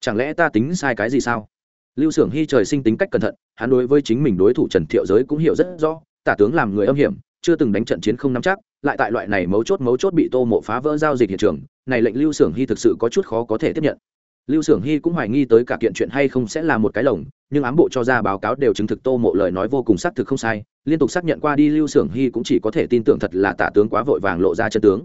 Chẳng lẽ ta tính sai cái gì sao? Lưu s ư ở n g hy trời sinh tính cách cẩn thận, hắn đối với chính mình đối thủ trần thiệu giới cũng hiểu rất rõ, tả tướng làm người âm hiểm, chưa từng đánh trận chiến không nắm chắc, lại tại loại này mấu chốt mấu chốt bị tô mộ phá vỡ giao dịch hiện trường, này lệnh lưu s ư ở n g hy thực sự có chút khó có thể tiếp nhận. Lưu s ư ở n g hy cũng hoài nghi tới cả kiện chuyện hay không sẽ là một cái lồng, nhưng ám bộ cho ra báo cáo đều chứng thực tô mộ lời nói vô cùng xác thực không sai, liên tục xác nhận qua đi lưu s ư ở n g hy cũng chỉ có thể tin tưởng thật là tả tướng quá vội vàng lộ ra chân tướng.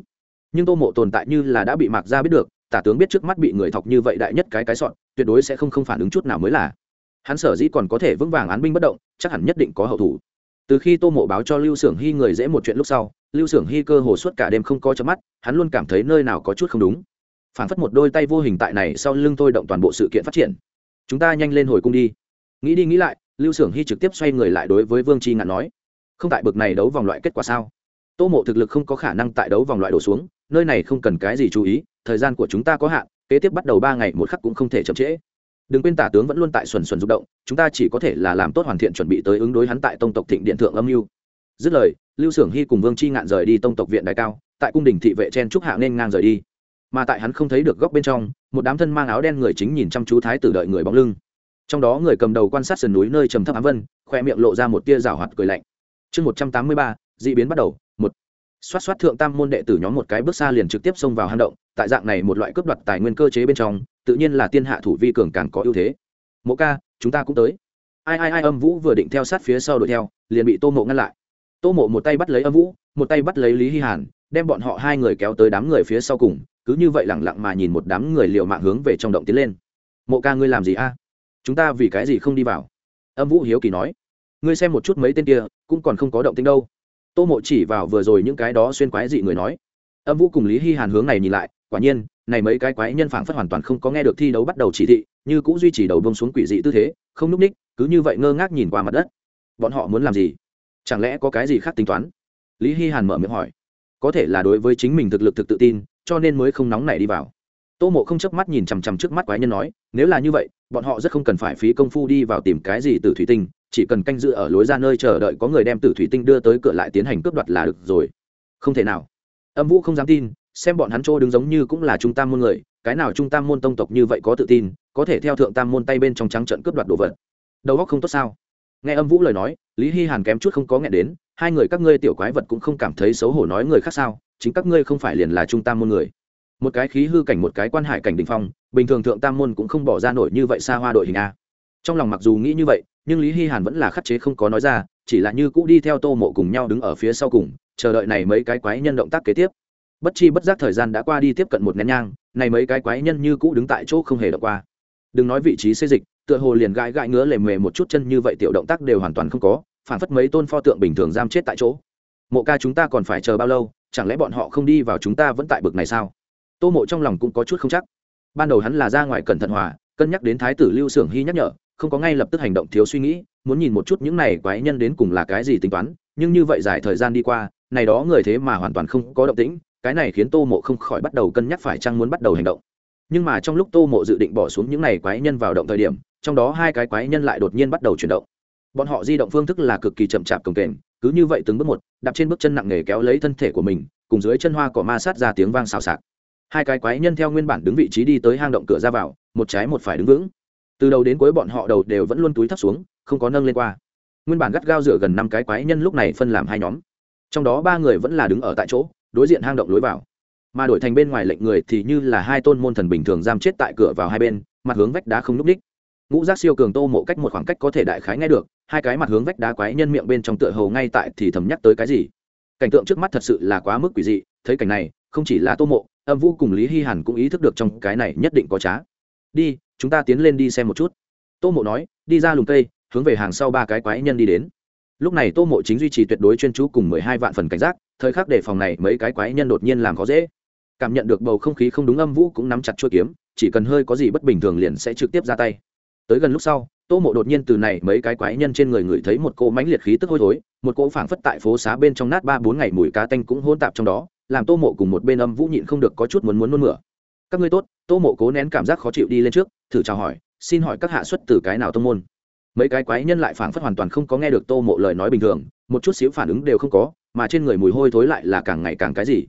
Nhưng tô mộ tồn tại như là đã bị mạc ra biết được, tả tướng biết trước mắt bị người thọc như vậy đại nhất cái cái sọn tuyệt đối sẽ không không phản ứng chút nào mới là. Hắn sở dĩ còn có thể vững vàng án binh bất động, chắc hẳn nhất định có hậu thủ. Từ khi tô mộ báo cho lưu s ư ở n g hy người dễ một chuyện lúc sau, lưu s ư ở n g hy cơ hồ suốt cả đêm không có chớp mắt, hắn luôn cảm thấy nơi nào có chút không đúng. Phản phất một đôi tay vô hình tại này sau lưng tôi động toàn bộ sự kiện phát triển. Chúng ta nhanh lên hồi cung đi. Nghĩ đi nghĩ lại, lưu s ư ở n g hy trực tiếp xoay người lại đối với vương chi ngạn nói, không tại bực này đấu vòng loại kết quả sao? Tô mộ thực lực không có khả năng tại đấu vòng loại đổ xuống, nơi này không cần cái gì chú ý thời gian của chúng ta có hạn, kế tiếp bắt đầu ba ngày một khắc cũng không thể chậm trễ. Đừng quên tả tướng vẫn luôn tại xuẩn xuẩn rụng động, chúng ta chỉ có thể là làm tốt hoàn thiện chuẩn bị tới ứng đối hắn tại tông tộc thịnh điện thượng âm mưu. Dứt lời, lưu s ư ở n g hy cùng vương c h i ngạn rời đi tông tộc viện đại cao, tại cung đình thị vệ chen trúc hạ nên ngang rời đi. Mà tại hắn không thấy được góc bên trong, một đám thân mang áo đen người chính nhìn chăm chú thái tử đợi người bóng lưng. Trong đó người cầm đầu quan sát sườn núi nơi trầm thấp ám vân, khoe miệng lộ ra một tia rào hoạt cười lạnh. Chương một trăm tám mươi ba d ị biến bắt đầu xoát xoát thượng tam môn đệ tử nhóm một cái bước xa liền trực tiếp xông vào hang động, tại dạng này một loại cướp đoạt tài nguyên cơ chế bên trong, tự nhiên là tiên hạ thủ vi cường càng có ưu thế. Mộ ca, chúng ta cũng tới. Ai ai ai, âm vũ vừa định theo sát phía sau đuổi theo, liền bị tô mộ ngăn lại. Tô mộ một tay bắt lấy âm vũ, một tay bắt lấy lý hy hàn, đem bọn họ hai người kéo tới đám người phía sau cùng, cứ như vậy lẳng lặng mà nhìn một đám người liệu mạng hướng về trong động tiến lên. Mộ ca, ngươi làm gì a? Chúng ta vì cái gì không đi vào? Âm vũ hiếu kỳ nói. Ngươi xem một chút mấy tên kia, cũng còn không có động tính đâu tô mộ chỉ vào vừa rồi những cái đó xuyên quái dị người nói. Âm vũ cùng lý hy hàn hướng này nhìn lại, quả nhiên, này mấy cái quái nhân phảng phất hoàn toàn không có nghe được thi đấu bắt đầu chỉ thị, như cũng duy trì đầu bông xuống quỷ dị tư thế, không núp ních, cứ như vậy ngơ ngác nhìn qua mặt đất. Bọn họ muốn làm gì? Chẳng lẽ có cái gì khác tính toán? Lý hy hàn mở miệng hỏi. Có thể là đối với chính mình thực lực thực tự tin, cho nên mới không nóng nảy đi vào. Tô mộ không chớp mắt nhìn chằm chằm trước mắt quái nhân nói, nếu là như vậy, bọn họ rất không cần phải phí công phu đi vào tìm cái gì từ thủy tinh chỉ cần canh giữ ở lối ra nơi chờ đợi có người đem tử thủy tinh đưa tới cửa lại tiến hành cướp đoạt là được rồi. Không thể nào. Âm vũ không dám tin, xem bọn hắn chỗ đứng giống như cũng là trung tam môn người, cái nào trung tam môn tông tộc như vậy có tự tin, có thể theo thượng tam môn tay bên trong trắng trận cướp đoạt đồ vật. Đầu óc không tốt sao? Nghe âm vũ lời nói, lý hy hàn kém chút không có nghe đến, hai người các ngươi tiểu quái vật cũng không cảm thấy xấu hổ nói người khác sao, chính các ngươi không phải liền là trung tam môn người. Một cái khí hư cảnh, một cái quan hải cảnh đình phong, bình thường thượng tam môn cũng không bỏ ra nổi như vậy xa hoa đội hình a. Trong lòng mặc dù nghĩ như vậy nhưng lý hy hàn vẫn là khắc chế không có nói ra, chỉ là như cũ đi theo tô mộ cùng nhau đứng ở phía sau cùng, chờ đợi này mấy cái quái nhân động tác kế tiếp. Bất chi bất giác thời gian đã qua đi tiếp cận một nén nhang, này mấy cái quái nhân như cũ đứng tại chỗ không hề động qua. Đừng nói vị trí xây dịch, tựa hồ liền gãi gãi ngứa lề mề một chút chân như vậy tiểu động tác đều hoàn toàn không có, phản phất mấy tôn pho tượng bình thường giam chết tại chỗ. Mộ ca chúng ta còn phải chờ bao lâu, chẳng lẽ bọn họ không đi vào chúng ta vẫn tại bực này sao? Tô mộ trong lòng cũng có chút không chắc. Ban đầu hắn là ra ngoài cẩn thận hòa, cân nhắc đến thái tử lưu s ư ở n g hy nhắc nhở không có ngay lập tức hành động thiếu suy nghĩ, muốn nhìn một chút những này quái nhân đến cùng là cái gì tính toán, nhưng như vậy dài thời gian đi qua, này đó người thế mà hoàn toàn không có động tĩnh, cái này khiến tô mộ không khỏi bắt đầu cân nhắc phải chăng muốn bắt đầu hành động. Nhưng mà trong lúc tô mộ dự định bỏ xuống những này quái nhân vào động thời điểm, trong đó hai cái quái nhân lại đột nhiên bắt đầu chuyển động. Bọn họ di động phương thức là cực kỳ chậm chạp cồng kềnh, cứ như vậy từng bước một, đạp trên bước chân nặng nề kéo lấy thân thể của mình, cùng dưới chân hoa cỏ ma sát ra tiếng vang xào xạc. Hai cái quái nhân theo nguyên bản đứng vị trí đi tới hang động cửa ra vào, một trái một phải đứng vững từ đầu đến cuối bọn họ đầu đều vẫn luôn túi thấp xuống, không có nâng lên qua. Nguyên bản gắt gao rửa gần năm cái quái nhân lúc này phân làm hai nhóm. Trong đó ba người vẫn là đứng ở tại chỗ, đối diện hang động lối vào. Mà đổi thành bên ngoài lệnh người thì như là hai tôn môn thần bình thường giam chết tại cửa vào hai bên, mặt hướng vách đá không n ú c ních ngũ giác siêu cường tô mộ cách một khoảng cách có thể đại khái nghe được, hai cái mặt hướng vách đá quái nhân miệng bên trong tựa hầu ngay tại thì thầm nhắc tới cái gì. Cảnh tượng trước mắt thật sự là quá mức quỷ dị, thấy cảnh này, không chỉ là tô mộ, âm vũ cùng lý hy hàn cũng ý thức được trong cái này nhất định có trá. Đi chúng ta tiến lên đi xem một chút. Tô mộ nói, đi ra lùm cây, hướng về hàng sau ba cái quái nhân đi đến. Lúc này tô mộ chính duy trì tuyệt đối chuyên chú cùng mười hai vạn phần cảnh giác, thời khắc đề phòng này mấy cái quái nhân đột nhiên làm khó dễ. Cảm nhận được bầu không khí không đúng âm vũ cũng nắm chặt chuôi kiếm, chỉ cần hơi có gì bất bình thường liền sẽ trực tiếp ra tay. Tới gần lúc sau, tô mộ đột nhiên từ này mấy cái quái nhân trên người người thấy một cỗ mánh liệt khí tức hôi thối, một cỗ phảng phất tại phố xá bên trong nát ba bốn ngày mùi cá tanh cũng hôn tạp trong đó, làm tô mộ cùng một bên âm vũ nhịn không được có chút muốn muốn nôn mửa. Các ngươi tốt. Tô mộ cố nén cảm giác khó chịu đi lên trước thử chào hỏi, xin hỏi các hạ xuất từ cái nào tông môn? Mấy cái quái nhân lại phảng phất hoàn toàn không có nghe được tô mộ lời nói bình thường, một chút xíu phản ứng đều không có, mà trên người mùi hôi thối lại là càng ngày càng cái gì.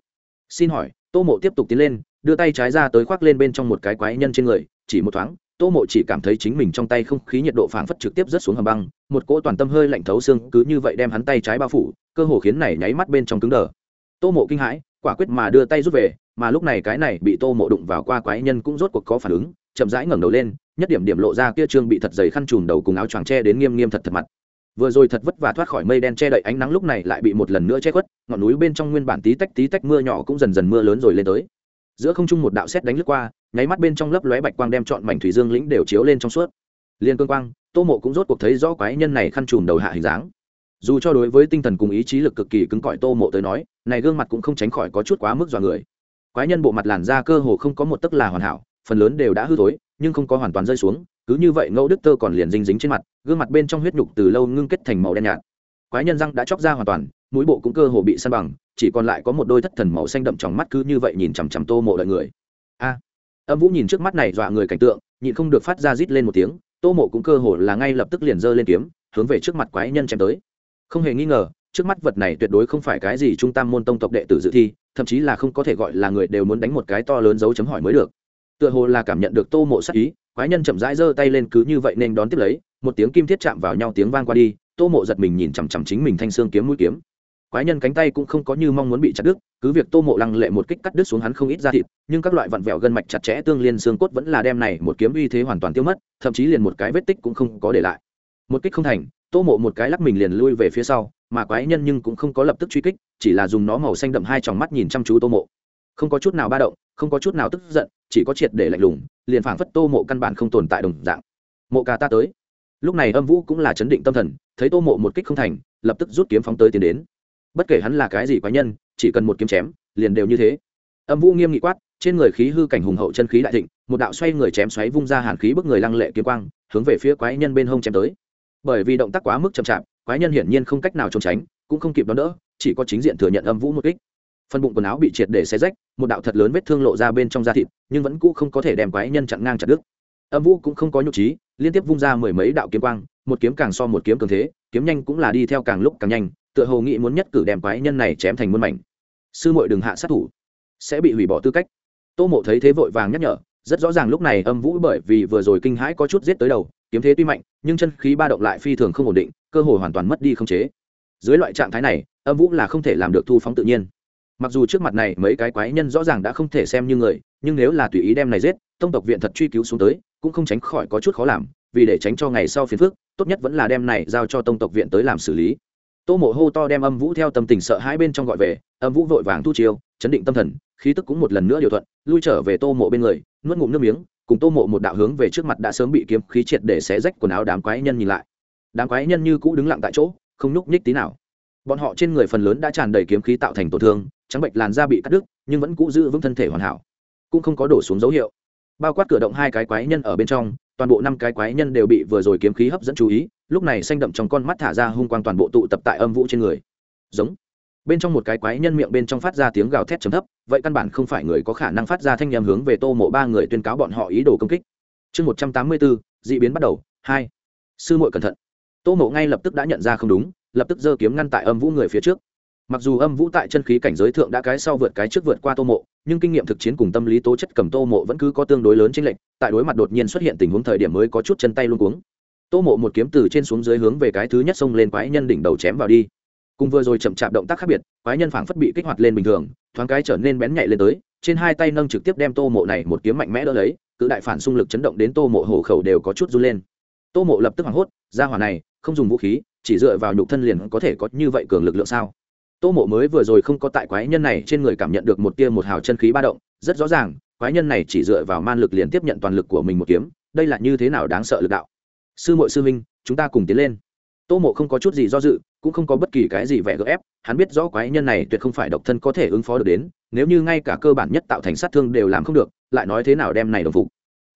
Xin hỏi, tô mộ tiếp tục tiến lên, đưa tay trái ra tới khoác lên bên trong một cái quái nhân trên người, chỉ một thoáng, tô mộ chỉ cảm thấy chính mình trong tay không khí nhiệt độ phảng phất trực tiếp rớt xuống hầm băng, một cỗ toàn tâm hơi lạnh thấu xương cứ như vậy đem hắn tay trái bao phủ, cơ hồ khiến này nháy mắt bên trong cứng đờ. Tô mộ kinh hãi, quả quyết mà đưa tay rút về, mà lúc này cái này bị tô mộ đụng vào qua quái nhân cũng rốt cuộc có phản ứng chậm rãi ngẩng đầu lên, nhất điểm điểm lộ ra kia trương bị thật dày khăn trùm đầu cùng áo choàng che đến nghiêm nghiêm thật thật mặt. Vừa rồi thật vất vả thoát khỏi mây đen che đậy ánh nắng lúc này lại bị một lần nữa che khuất, ngọn núi bên trong nguyên bản tí tách tí tách mưa nhỏ cũng dần dần mưa lớn rồi lên tới. Giữa không trung một đạo xét đánh lướt qua, nháy mắt bên trong lấp lóe bạch quang đem trọn mảnh thủy dương lĩnh đều chiếu lên trong suốt. Liên cương quang, tô mộ cũng rốt cuộc thấy rõ quái nhân này khăn trùm đầu hạ hình dáng. Dù cho đối với tinh thần cùng ý chí lực cực kỳ cứng cỏi tô mộ tới nói, này gương mặt cũng không tránh khỏi có chút quá mức dọa người. Quái nhân bộ mặt làn da cơ hồ không có một tấc là hoàn hảo phần lớn đều đã hư thối, nhưng không có hoàn toàn rơi xuống, cứ như vậy ngẫu đức tơ còn liền dinh dính trên mặt, gương mặt bên trong huyết nhục từ lâu ngưng kết thành màu đen nhạt. Quái nhân răng đã chóc ra hoàn toàn, mũi bộ cũng cơ hồ bị săn bằng, chỉ còn lại có một đôi thất thần màu xanh đậm trong mắt cứ như vậy nhìn chằm chằm tô mộ đợi người. A! Âm vũ nhìn trước mắt này dọa người cảnh tượng, nhịn không được phát ra rít lên một tiếng, tô mộ cũng cơ hồ là ngay lập tức liền giơ lên kiếm, hướng về trước mặt quái nhân chém tới. Không hề nghi ngờ, trước mắt vật này tuyệt đối không phải cái gì trung tam môn tông tộc đệ tử dự thi, thậm chí là không có thể gọi là người đều muốn đánh một cái to lớn dấu chấm hỏi mới được tựa hồ là cảm nhận được tô mộ sắc ý, quái nhân chậm rãi giơ tay lên cứ như vậy nên đón tiếp lấy, một tiếng kim thiết chạm vào nhau tiếng vang qua đi, tô mộ giật mình nhìn chằm chằm chính mình thanh xương kiếm mũi kiếm. Quái nhân cánh tay cũng không có như mong muốn bị chặt đứt, cứ việc tô mộ lăng lệ một kích cắt đứt xuống hắn không ít da thịt, nhưng các loại vặn vẹo gân mạch chặt chẽ tương liên xương cốt vẫn là đem này một kiếm uy thế hoàn toàn tiêu mất, thậm chí liền một cái vết tích cũng không có để lại. Một kích không thành, tô mộ một cái lắc mình liền lui về phía sau, mà quái nhân nhưng cũng không có lập tức truy kích, chỉ là dùng nó màu xanh đậm hai tròng mắt nhìn chăm chú tô mộ không có chút nào ba động, không có chút nào tức giận, chỉ có triệt để lạnh lùng, liền phảng phất tô mộ căn bản không tồn tại đồng dạng. Mộ ca ta tới. Lúc này âm vũ cũng là chấn định tâm thần, thấy tô mộ một kích không thành, lập tức rút kiếm phóng tới tiến đến. Bất kể hắn là cái gì quái nhân, chỉ cần một kiếm chém, liền đều như thế. Âm vũ nghiêm nghị quát, trên người khí hư cảnh hùng hậu chân khí đại thịnh, một đạo xoay người chém xoáy vung ra hàn khí bức người lăng lệ kiếm quang, hướng về phía quái nhân bên hông chém tới. Bởi vì động tác quá mức chậm chạp, quái nhân hiển nhiên không cách nào trốn tránh, cũng không kịp đón đỡ, chỉ có chính diện thừa nhận âm vũ một kích phần bụng quần áo bị triệt để xé rách, một đạo thật lớn vết thương lộ ra bên trong da thịt, nhưng vẫn cũ không có thể đem quái nhân chặn ngang chặt đứt. Âm vũ cũng không có nhục trí, liên tiếp vung ra mười mấy đạo kiếm quang, một kiếm càng so một kiếm cường thế, kiếm nhanh cũng là đi theo càng lúc càng nhanh, tựa hồ nghĩ muốn nhất cử đem quái nhân này chém thành muôn mảnh. Sư muội đừng hạ sát thủ, sẽ bị hủy bỏ tư cách. Tô mộ thấy thế vội vàng nhắc nhở, rất rõ ràng lúc này âm vũ bởi vì vừa rồi kinh hãi có chút giết tới đầu, kiếm thế tuy mạnh, nhưng chân khí ba động lại phi thường không ổn định, cơ hội hoàn toàn mất đi không chế. Dưới loại trạng thái này, âm vũ là không thể làm được thu phóng tự nhiên mặc dù trước mặt này mấy cái quái nhân rõ ràng đã không thể xem như người, nhưng nếu là tùy ý đem này giết, tông tộc viện thật truy cứu xuống tới, cũng không tránh khỏi có chút khó làm, vì để tránh cho ngày sau phiền phức, tốt nhất vẫn là đem này giao cho tông tộc viện tới làm xử lý. Tô mộ hô to đem âm vũ theo tâm tình sợ hãi bên trong gọi về, âm vũ vội vàng thu chiêu, chấn định tâm thần, khí tức cũng một lần nữa điều thuận, lui trở về tô mộ bên người, nuốt ngụm nước miếng, cùng tô mộ một đạo hướng về trước mặt đã sớm bị kiếm khí triệt để xé rách quần áo đám quái nhân nhìn lại. Đám quái nhân như cũ đứng lặng tại chỗ, không nhúc nhích tí nào bọn họ trên người phần lớn đã tràn đầy kiếm khí tạo thành tổn thương, trắng bệnh làn da bị cắt đứt, nhưng vẫn cũ giữ vững thân thể hoàn hảo. Cũng không có đổ xuống dấu hiệu. Bao quát cửa động hai cái quái nhân ở bên trong, toàn bộ năm cái quái nhân đều bị vừa rồi kiếm khí hấp dẫn chú ý, lúc này xanh đậm trong con mắt thả ra hung quang toàn bộ tụ tập tại âm vũ trên người. Giống. Bên trong một cái quái nhân miệng bên trong phát ra tiếng gào thét chấm thấp, vậy căn bản không phải người có khả năng phát ra thanh nhầm hướng về tô mộ ba người tuyên cáo bọn họ ý đồ công kích. Chương một trăm tám mươi bốn d ị biến bắt đầu, hai. Sư muội cẩn thận. Tô mộ ngay lập tức đã nhận ra không đúng lập tức giơ kiếm ngăn tại âm vũ người phía trước. Mặc dù âm vũ tại chân khí cảnh giới thượng đã cái sau vượt cái trước vượt qua tô mộ, nhưng kinh nghiệm thực chiến cùng tâm lý tố chất cầm tô mộ vẫn cứ có tương đối lớn trên lệch. tại đối mặt đột nhiên xuất hiện tình huống thời điểm mới có chút chân tay luôn cuống. Tô mộ một kiếm từ trên xuống dưới hướng về cái thứ nhất xông lên quái nhân đỉnh đầu chém vào đi. Cùng vừa rồi chậm chạp động tác khác biệt, quái nhân phảng phất bị kích hoạt lên bình thường, thoáng cái trở nên bén nhạy lên tới, trên hai tay nâng trực tiếp đem tô mộ này một kiếm mạnh mẽ đỡ lấy, cự đại phản xung lực chấn động đến tô mộ hổ khẩu đều có chút run lên. Tô mộ lập tức hoảng hốt, ra hỏa này, không dùng vũ khí chỉ dựa vào nhục thân liền có thể có như vậy cường lực lượng sao? Tô mộ mới vừa rồi không có tại quái nhân này trên người cảm nhận được một tia một hào chân khí ba động, rất rõ ràng, quái nhân này chỉ dựa vào man lực liền tiếp nhận toàn lực của mình một kiếm, đây là như thế nào đáng sợ lực đạo? Sư mội sư minh chúng ta cùng tiến lên. Tô mộ không có chút gì do dự, cũng không có bất kỳ cái gì vẻ gỡ ép, hắn biết rõ quái nhân này tuyệt không phải độc thân có thể ứng phó được đến, nếu như ngay cả cơ bản nhất tạo thành sát thương đều làm không được, lại nói thế nào đem này đồng phục?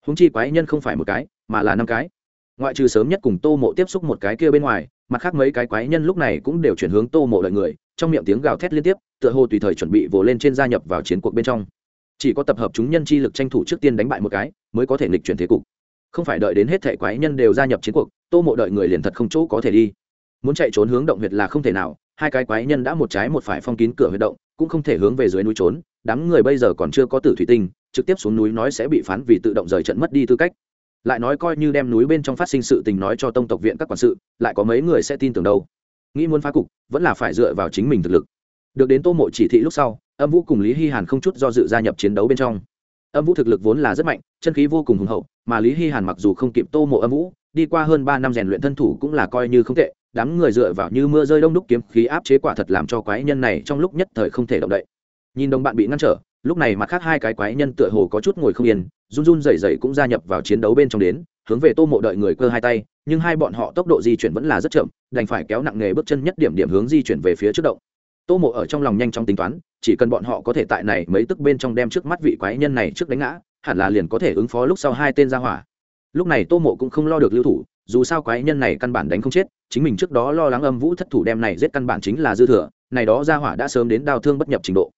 Húng chi quái nhân không phải một cái, mà là năm cái ngoại trừ sớm nhất cùng tô mộ tiếp xúc một cái kia bên ngoài, mặt khác mấy cái quái nhân lúc này cũng đều chuyển hướng tô mộ lợi người, trong miệng tiếng gào thét liên tiếp, tựa hồ tùy thời chuẩn bị vồ lên trên gia nhập vào chiến cuộc bên trong. Chỉ có tập hợp chúng nhân chi lực tranh thủ trước tiên đánh bại một cái, mới có thể nghịch chuyển thế cục. Không phải đợi đến hết thể quái nhân đều gia nhập chiến cuộc, tô mộ đợi người liền thật không chỗ có thể đi. Muốn chạy trốn hướng động huyệt là không thể nào, hai cái quái nhân đã một trái một phải phong kín cửa huyệt động, cũng không thể hướng về dưới núi trốn, đám người bây giờ còn chưa có tử thủy tinh, trực tiếp xuống núi nói sẽ bị phán vì tự động rời trận mất đi tư cách lại nói coi như đem núi bên trong phát sinh sự tình nói cho tông tộc viện các quản sự, lại có mấy người sẽ tin tưởng đâu. Nghĩ muốn phá cục, vẫn là phải dựa vào chính mình thực lực. Được đến tô mộ chỉ thị lúc sau, âm vũ cùng lý hy hàn không chút do dự gia nhập chiến đấu bên trong. Âm vũ thực lực vốn là rất mạnh, chân khí vô cùng hùng hậu, mà lý hy hàn mặc dù không kịp tô mộ âm vũ, đi qua hơn ba năm rèn luyện thân thủ cũng là coi như không tệ, đám người dựa vào như mưa rơi đông đúc kiếm khí áp chế quả thật làm cho quái nhân này trong lúc nhất thời không thể động đậy. Nhìn đồng bạn bị ngăn trở lúc này mặt khác hai cái quái nhân tựa hồ có chút ngồi không yên, run run rẩy rẩy cũng gia nhập vào chiến đấu bên trong đến, hướng về tô mộ đợi người cơ hai tay, nhưng hai bọn họ tốc độ di chuyển vẫn là rất chậm, đành phải kéo nặng nghề bước chân nhất điểm điểm hướng di chuyển về phía trước động. Tô mộ ở trong lòng nhanh chóng tính toán, chỉ cần bọn họ có thể tại này mấy tức bên trong đem trước mắt vị quái nhân này trước đánh ngã, hẳn là liền có thể ứng phó lúc sau hai tên ra hỏa. Lúc này tô mộ cũng không lo được lưu thủ, dù sao quái nhân này căn bản đánh không chết, chính mình trước đó lo lắng âm vũ thất thủ đem này giết căn bản chính là dư thừa, này đó ra hỏa đã sớm đến đau thương bất nhập trình độ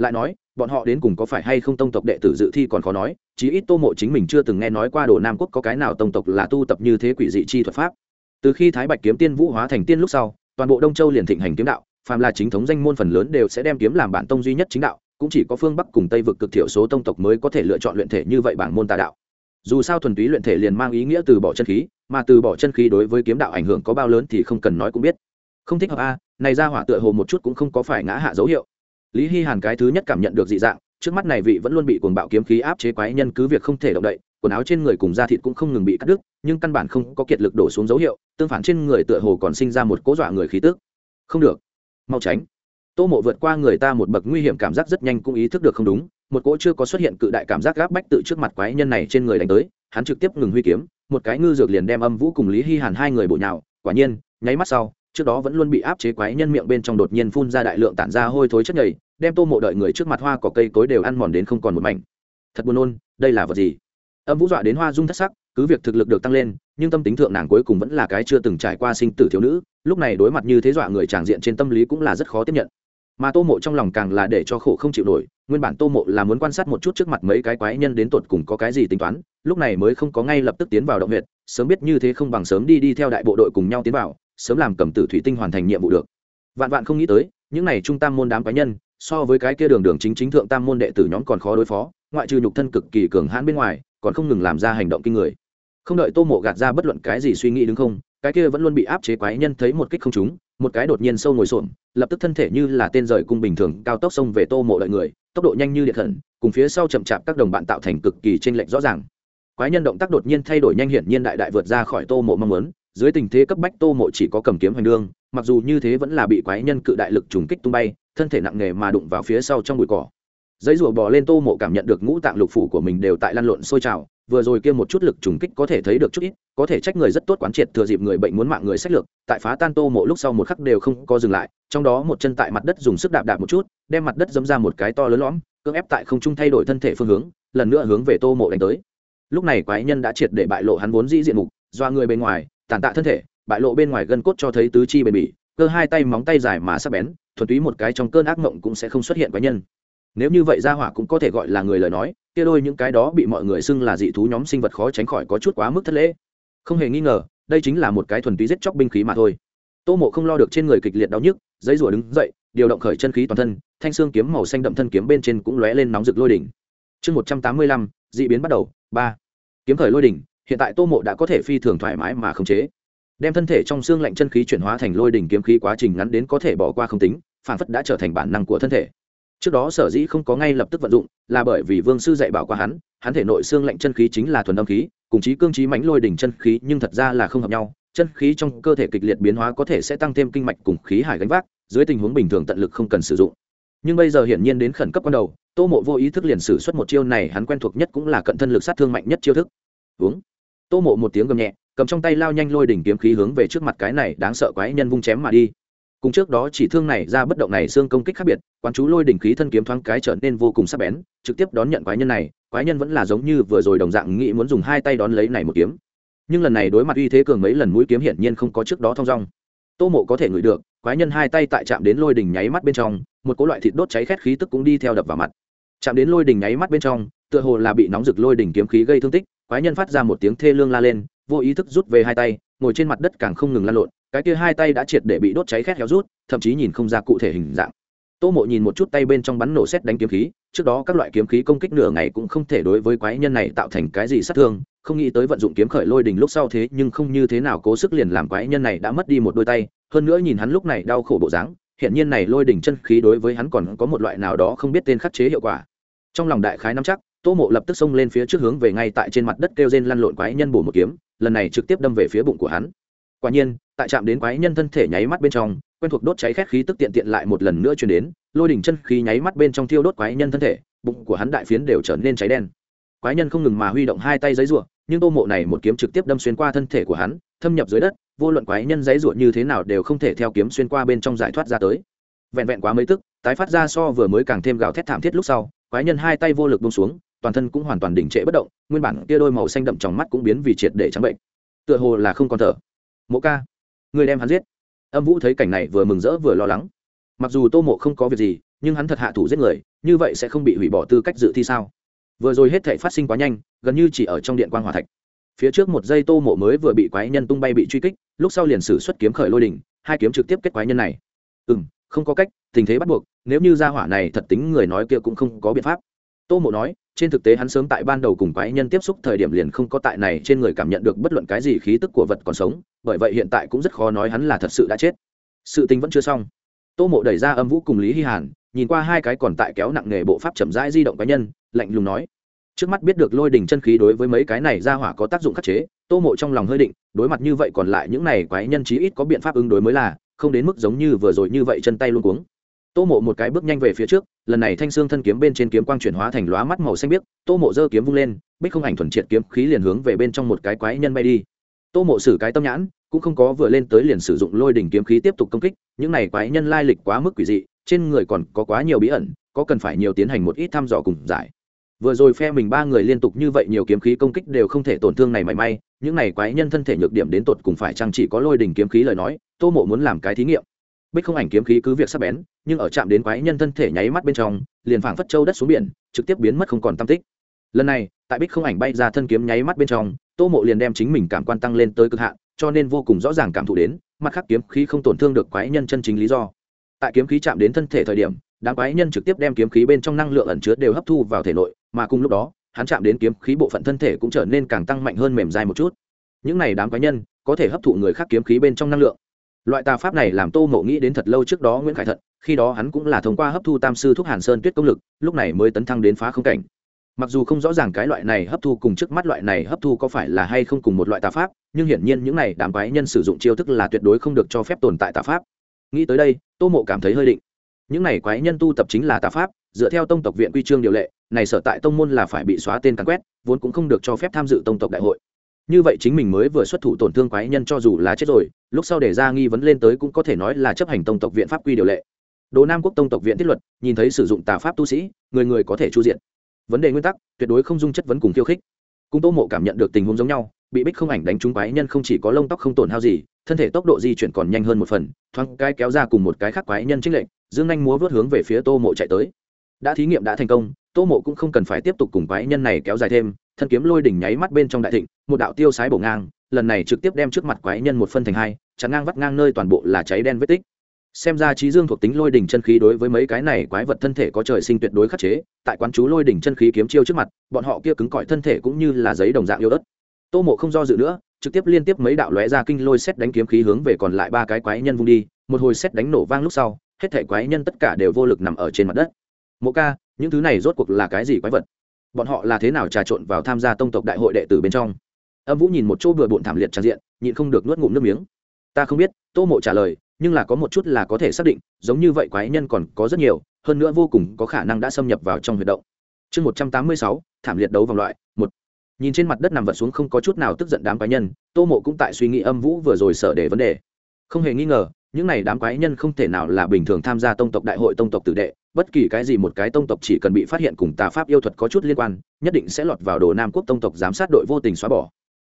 lại nói, bọn họ đến cùng có phải hay không tông tộc đệ tử dự thi còn khó nói, chí ít tô mộ chính mình chưa từng nghe nói qua đồ nam quốc có cái nào tông tộc là tu tập như thế quỷ dị chi thuật pháp. Từ khi thái bạch kiếm tiên vũ hóa thành tiên lúc sau, toàn bộ đông châu liền thịnh hành kiếm đạo, phàm là chính thống danh môn phần lớn đều sẽ đem kiếm làm bản tông duy nhất chính đạo, cũng chỉ có phương bắc cùng tây vực cực thiểu số tông tộc mới có thể lựa chọn luyện thể như vậy bảng môn tà đạo. Dù sao thuần túy luyện thể liền mang ý nghĩa từ bỏ chân khí, mà từ bỏ chân khí đối với kiếm đạo ảnh hưởng có bao lớn thì không cần nói cũng biết. Không thích hợp a, này ra hỏa tựa hồ một chút cũng không có phải ngã hạ dấu hiệu lý hy hàn cái thứ nhất cảm nhận được dị dạng, trước mắt này vị vẫn luôn bị cuồng bạo kiếm khí áp chế quái nhân cứ việc không thể động đậy, quần áo trên người cùng da thịt cũng không ngừng bị cắt đứt, nhưng căn bản không có kiệt lực đổ xuống dấu hiệu, tương phản trên người tựa hồ còn sinh ra một cố dọa người khí tức. Không được. Mau tránh. Tô mộ vượt qua người ta một bậc nguy hiểm cảm giác rất nhanh cũng ý thức được không đúng, một cỗ chưa có xuất hiện cự đại cảm giác gáp bách tự trước mặt quái nhân này trên người đánh tới, hắn trực tiếp ngừng huy kiếm, một cái ngư dược liền đem âm vũ cùng lý hy hàn hai người bổ nhào, quả nhiên, nháy mắt sau trước đó vẫn luôn bị áp chế quái nhân miệng bên trong đột nhiên phun ra đại lượng tản ra hôi thối chất nhầy, đem tô mộ đợi người trước mặt hoa cỏ cây cối đều ăn mòn đến không còn một mảnh. Thật buồn nôn, đây là vật gì? Âm vũ dọa đến hoa dung thất sắc, cứ việc thực lực được tăng lên, nhưng tâm tính thượng nàng cuối cùng vẫn là cái chưa từng trải qua sinh tử thiếu nữ, lúc này đối mặt như thế dọa người tràng diện trên tâm lý cũng là rất khó tiếp nhận. Mà tô mộ trong lòng càng là để cho khổ không chịu nổi, nguyên bản tô mộ là muốn quan sát một chút trước mặt mấy cái quái nhân đến tột cùng có cái gì tính toán, lúc này mới không có ngay lập tức tiến vào động huyệt, sớm biết như thế không bằng sớm đi đi theo đại bộ đội cùng nhau tiến vào sớm làm cầm tử thủy tinh hoàn thành nhiệm vụ được. Vạn vạn không nghĩ tới, những này trung tam môn đám quái nhân, so với cái kia đường đường chính chính thượng tam môn đệ tử nhóm còn khó đối phó, ngoại trừ nhục thân cực kỳ cường hãn bên ngoài, còn không ngừng làm ra hành động kinh người. Không đợi tô mộ gạt ra bất luận cái gì suy nghĩ đứng không, cái kia vẫn luôn bị áp chế quái nhân thấy một kích không trúng, một cái đột nhiên sâu ngồi xổm, lập tức thân thể như là tên rời cung bình thường, cao tốc xông về tô mộ lợi người, tốc độ nhanh như điện thần cùng phía sau chậm chạp các đồng bạn tạo thành cực kỳ tranh lệch rõ ràng. Quái nhân động tác đột nhiên thay đổi nhanh hiển nhiên đại đại vượt ra khỏi tô mộ mong muốn dưới tình thế cấp bách tô mộ chỉ có cầm kiếm hành đương, mặc dù như thế vẫn là bị quái nhân cự đại lực trùng kích tung bay, thân thể nặng nề mà đụng vào phía sau trong bụi cỏ. Giấy rùa bò lên tô mộ cảm nhận được ngũ tạng lục phủ của mình đều tại lăn lộn sôi trào, vừa rồi kia một chút lực trùng kích có thể thấy được chút ít, có thể trách người rất tốt quán triệt thừa dịp người bệnh muốn mạng người sách lược, tại phá tan tô mộ lúc sau một khắc đều không có dừng lại, trong đó một chân tại mặt đất dùng sức đạp đạp một chút, đem mặt đất dấm ra một cái to lớn lõm, cưỡng ép tại không trung thay đổi thân thể phương hướng, lần nữa hướng về tô mộ đánh tới. Lúc này quái nhân đã triệt để bại lộ hắn vốn dĩ diện mục do người bên ngoài tàn tạ thân thể, bại lộ bên ngoài gân cốt cho thấy tứ chi bền bỉ, cơ hai tay móng tay dài mà sắc bén, thuần túy một cái trong cơn ác mộng cũng sẽ không xuất hiện cá nhân. Nếu như vậy ra hỏa cũng có thể gọi là người lời nói, kia đôi những cái đó bị mọi người xưng là dị thú nhóm sinh vật khó tránh khỏi có chút quá mức thất lễ. Không hề nghi ngờ, đây chính là một cái thuần túy giết chóc binh khí mà thôi. Tô mộ không lo được trên người kịch liệt đau nhức, giấy rủa đứng dậy, điều động khởi chân khí toàn thân, thanh xương kiếm màu xanh đậm thân kiếm bên trên cũng lóe lên nóng rực lôi đỉnh. Chương một trăm tám mươi lăm d ị biến bắt đầu, ba. Kiếm khởi lôi đỉnh hiện tại tô mộ đã có thể phi thường thoải mái mà khống chế. Đem thân thể trong xương lạnh chân khí chuyển hóa thành lôi đỉnh kiếm khí quá trình ngắn đến có thể bỏ qua không tính, phản phất đã trở thành bản năng của thân thể. Trước đó sở dĩ không có ngay lập tức vận dụng, là bởi vì vương sư dạy bảo qua hắn hắn thể nội xương lạnh chân khí chính là thuần âm khí, cùng chí cương trí mãnh lôi đỉnh chân khí nhưng thật ra là không hợp nhau, chân khí trong cơ thể kịch liệt biến hóa có thể sẽ tăng thêm kinh mạch cùng khí hải gánh vác, dưới tình huống bình thường tận lực không cần sử dụng. Nhưng bây giờ hiển nhiên đến khẩn cấp ban đầu, tô mộ vô ý thức liền sử xuất một chiêu này hắn quen thuộc nhất cũng là cận thân lực sát thương mạnh nhất chiêu thức. Uống tô mộ một tiếng gầm nhẹ, cầm trong tay lao nhanh lôi đỉnh kiếm khí hướng về trước mặt cái này đáng sợ quái nhân vung chém mà đi. Cùng trước đó chỉ thương này ra bất động này xương công kích khác biệt, quán chú lôi đỉnh khí thân kiếm thoáng cái trở nên vô cùng sắc bén, trực tiếp đón nhận quái nhân này, quái nhân vẫn là giống như vừa rồi đồng dạng nghĩ muốn dùng hai tay đón lấy này một kiếm. Nhưng lần này đối mặt uy thế cường mấy lần mũi kiếm hiển nhiên không có trước đó thong dong. Tô mộ có thể ngửi được, quái nhân hai tay tại chạm đến lôi đỉnh nháy mắt bên trong, một cỗ loại thịt đốt cháy khét khí tức cũng đi theo đập vào mặt. Chạm đến lôi đỉnh nháy mắt bên trong, tựa hồ là bị nóng rực lôi đỉnh kiếm khí gây thương tích quái nhân phát ra một tiếng thê lương la lên, vô ý thức rút về hai tay, ngồi trên mặt đất càng không ngừng lan lộn, cái kia hai tay đã triệt để bị đốt cháy khét héo rút, thậm chí nhìn không ra cụ thể hình dạng. Tô mộ nhìn một chút tay bên trong bắn nổ xét đánh kiếm khí, trước đó các loại kiếm khí công kích nửa ngày cũng không thể đối với quái nhân này tạo thành cái gì sát thương, không nghĩ tới vận dụng kiếm khởi lôi đình lúc sau thế nhưng không như thế nào cố sức liền làm quái nhân này đã mất đi một đôi tay, hơn nữa nhìn hắn lúc này đau khổ bộ dáng, hiện nhiên này lôi đỉnh chân khí đối với hắn còn có một loại nào đó không biết tên khắc chế hiệu quả. Trong lòng đại khái nắm chắc tô mộ lập tức xông lên phía trước hướng về ngay tại trên mặt đất kêu rên lăn lộn quái nhân bổ một kiếm, lần này trực tiếp đâm về phía bụng của hắn. Quả nhiên, tại chạm đến quái nhân thân thể nháy mắt bên trong, quen thuộc đốt cháy khét khí tức tiện tiện lại một lần nữa chuyển đến, lôi đỉnh chân khí nháy mắt bên trong thiêu đốt quái nhân thân thể, bụng của hắn đại phiến đều trở nên cháy đen. Quái nhân không ngừng mà huy động hai tay giấy ruộng nhưng tô mộ này một kiếm trực tiếp đâm xuyên qua thân thể của hắn, thâm nhập dưới đất, vô luận quái nhân giấy ruộng như thế nào đều không thể theo kiếm xuyên qua bên trong giải thoát ra tới. Vẹn vẹn quá mấy tức, tái phát ra so vừa mới càng thêm gào thét thảm thiết lúc sau, quái nhân hai tay vô lực bông xuống toàn thân cũng hoàn toàn đình trệ bất động nguyên bản kia đôi màu xanh đậm trong mắt cũng biến vì triệt để trắng bệnh. Tựa hồ là không còn thở. Mộ ca người đem hắn giết. Âm vũ thấy cảnh này vừa mừng rỡ vừa lo lắng. Mặc dù tô mộ không có việc gì nhưng hắn thật hạ thủ giết người như vậy sẽ không bị hủy bỏ tư cách dự thi sao? Vừa rồi hết thể phát sinh quá nhanh gần như chỉ ở trong điện quan hòa thạch. Phía trước một giây tô mộ mới vừa bị quái nhân tung bay bị truy kích lúc sau liền sử xuất kiếm khởi lôi đình, hai kiếm trực tiếp kết quái nhân này. Ừ m không có cách tình thế bắt buộc nếu như gia hỏa này thật tính người nói kia cũng không có biện pháp. Tô mộ nói trên thực tế hắn sớm tại ban đầu cùng quái nhân tiếp xúc thời điểm liền không có tại này trên người cảm nhận được bất luận cái gì khí tức của vật còn sống, bởi vậy hiện tại cũng rất khó nói hắn là thật sự đã chết. Sự tình vẫn chưa xong. Tô mộ đẩy ra âm vũ cùng lý hy hàn, nhìn qua hai cái còn tại kéo nặng nghề bộ pháp chậm rãi di động cá nhân, lạnh lùng nói. Trước mắt biết được lôi đình chân khí đối với mấy cái này ra hỏa có tác dụng khắc chế, tô mộ trong lòng hơi định, đối mặt như vậy còn lại những này quái nhân chí ít có biện pháp ứng đối mới là, không đến mức giống như vừa rồi như vậy chân tay luôn cuống tô mộ một cái bước nhanh về phía trước, lần này thanh xương thân kiếm bên trên kiếm quang chuyển hóa thành lóa mắt màu xanh biếc, tô mộ giơ kiếm vung lên, bích không ảnh thuần triệt kiếm khí liền hướng về bên trong một cái quái nhân bay đi. Tô mộ xử cái tâm nhãn, cũng không có vừa lên tới liền sử dụng lôi đỉnh kiếm khí tiếp tục công kích, những này quái nhân lai lịch quá mức quỷ dị, trên người còn có quá nhiều bí ẩn, có cần phải nhiều tiến hành một ít thăm dò cùng giải. Vừa rồi phe mình ba người liên tục như vậy nhiều kiếm khí công kích đều không thể tổn thương này mảy may, những này quái nhân thân thể nhược điểm đến tột cùng phải chăng chỉ có lôi đỉnh kiếm khí lời nói, tô mộ muốn làm cái thí nghiệm bích không ảnh kiếm khí cứ việc sắp bén, nhưng ở chạm đến quái nhân thân thể nháy mắt bên trong, liền phảng phất châu đất xuống biển, trực tiếp biến mất không còn tam tích. Lần này, tại bích không ảnh bay ra thân kiếm nháy mắt bên trong, tô mộ liền đem chính mình cảm quan tăng lên tới cực hạn, cho nên vô cùng rõ ràng cảm thụ đến, mặt khác kiếm khí không tổn thương được quái nhân chân chính lý do. Tại kiếm khí chạm đến thân thể thời điểm, đám quái nhân trực tiếp đem kiếm khí bên trong năng lượng ẩn chứa đều hấp thu vào thể nội, mà cùng lúc đó, hắn chạm đến kiếm khí bộ phận thân thể cũng trở nên càng tăng mạnh hơn mềm dai một chút. Những này đám quái nhân có thể hấp thụ người khác kiếm khí bên trong năng lượng loại tà pháp này làm tô mộ nghĩ đến thật lâu trước đó nguyễn khải thận, khi đó hắn cũng là thông qua hấp thu tam sư thuốc hàn sơn tuyết công lực, lúc này mới tấn thăng đến phá không cảnh. Mặc dù không rõ ràng cái loại này hấp thu cùng trước mắt loại này hấp thu có phải là hay không cùng một loại tà pháp, nhưng hiển nhiên những này đám quái nhân sử dụng chiêu thức là tuyệt đối không được cho phép tồn tại tà pháp. Nghĩ tới đây, tô mộ cảm thấy hơi định. Những này quái nhân tu tập chính là tà pháp, dựa theo tông tộc viện quy trương điều lệ, này sở tại tông môn là phải bị xóa tên càn quét, vốn cũng không được cho phép tham dự tông tộc đại hội như vậy chính mình mới vừa xuất thủ tổn thương quái nhân cho dù là chết rồi, lúc sau để ra nghi vấn lên tới cũng có thể nói là chấp hành tông tộc viện pháp quy điều lệ. Đồ nam quốc tông tộc viện thiết luật, nhìn thấy sử dụng tà pháp tu sĩ, người người có thể chu diện. Vấn đề nguyên tắc, tuyệt đối không dung chất vấn cùng khiêu khích. Cung tô mộ cảm nhận được tình huống giống nhau, bị bích không ảnh đánh trúng quái nhân không chỉ có lông tóc không tổn hao gì, thân thể tốc độ di chuyển còn nhanh hơn một phần, thoáng cái kéo ra cùng một cái khác quái nhân trích lệnh dương nhanh múa vớt hướng về phía tô mộ chạy tới đã thí nghiệm đã thành công, tô mộ cũng không cần phải tiếp tục cùng quái nhân này kéo dài thêm, thân kiếm lôi đỉnh nháy mắt bên trong đại thịnh, một đạo tiêu sái bổ ngang, lần này trực tiếp đem trước mặt quái nhân một phân thành hai, chắn ngang vắt ngang nơi toàn bộ là cháy đen vết tích. Xem ra trí dương thuộc tính lôi đỉnh chân khí đối với mấy cái này quái vật thân thể có trời sinh tuyệt đối khắc chế, tại quán chú lôi đỉnh chân khí kiếm chiêu trước mặt, bọn họ kia cứng cỏi thân thể cũng như là giấy đồng dạng yêu ớt. Tô mộ không do dự nữa, trực tiếp liên tiếp mấy đạo lóe ra kinh lôi xét đánh kiếm khí hướng về còn lại ba cái quái nhân vung đi, một hồi xét đánh nổ vang lúc sau, hết thể quái nhân tất cả đều vô lực nằm ở trên mặt đất mộ ca, những thứ này rốt cuộc là cái gì quái vật? Bọn họ là thế nào trà trộn vào tham gia tông tộc đại hội đệ tử bên trong? Âm vũ nhìn một chỗ bừa bộn thảm liệt tràn diện, nhịn không được nuốt ngụm nước miếng. Ta không biết, tô mộ trả lời, nhưng là có một chút là có thể xác định, giống như vậy quái nhân còn có rất nhiều, hơn nữa vô cùng có khả năng đã xâm nhập vào trong huyệt động. Chương một trăm tám mươi sáu, thảm liệt đấu vòng loại, một. Nhìn trên mặt đất nằm vật xuống không có chút nào tức giận đám quái nhân, tô mộ cũng tại suy nghĩ âm vũ vừa rồi sợ để vấn đề. Không hề nghi ngờ, những này đám quái nhân không thể nào là bình thường tham gia tông tộc đại hội tông tộc tử đệ bất kỳ cái gì một cái tông tộc chỉ cần bị phát hiện cùng tà pháp yêu thuật có chút liên quan, nhất định sẽ lọt vào đồ nam quốc tông tộc giám sát đội vô tình xóa bỏ.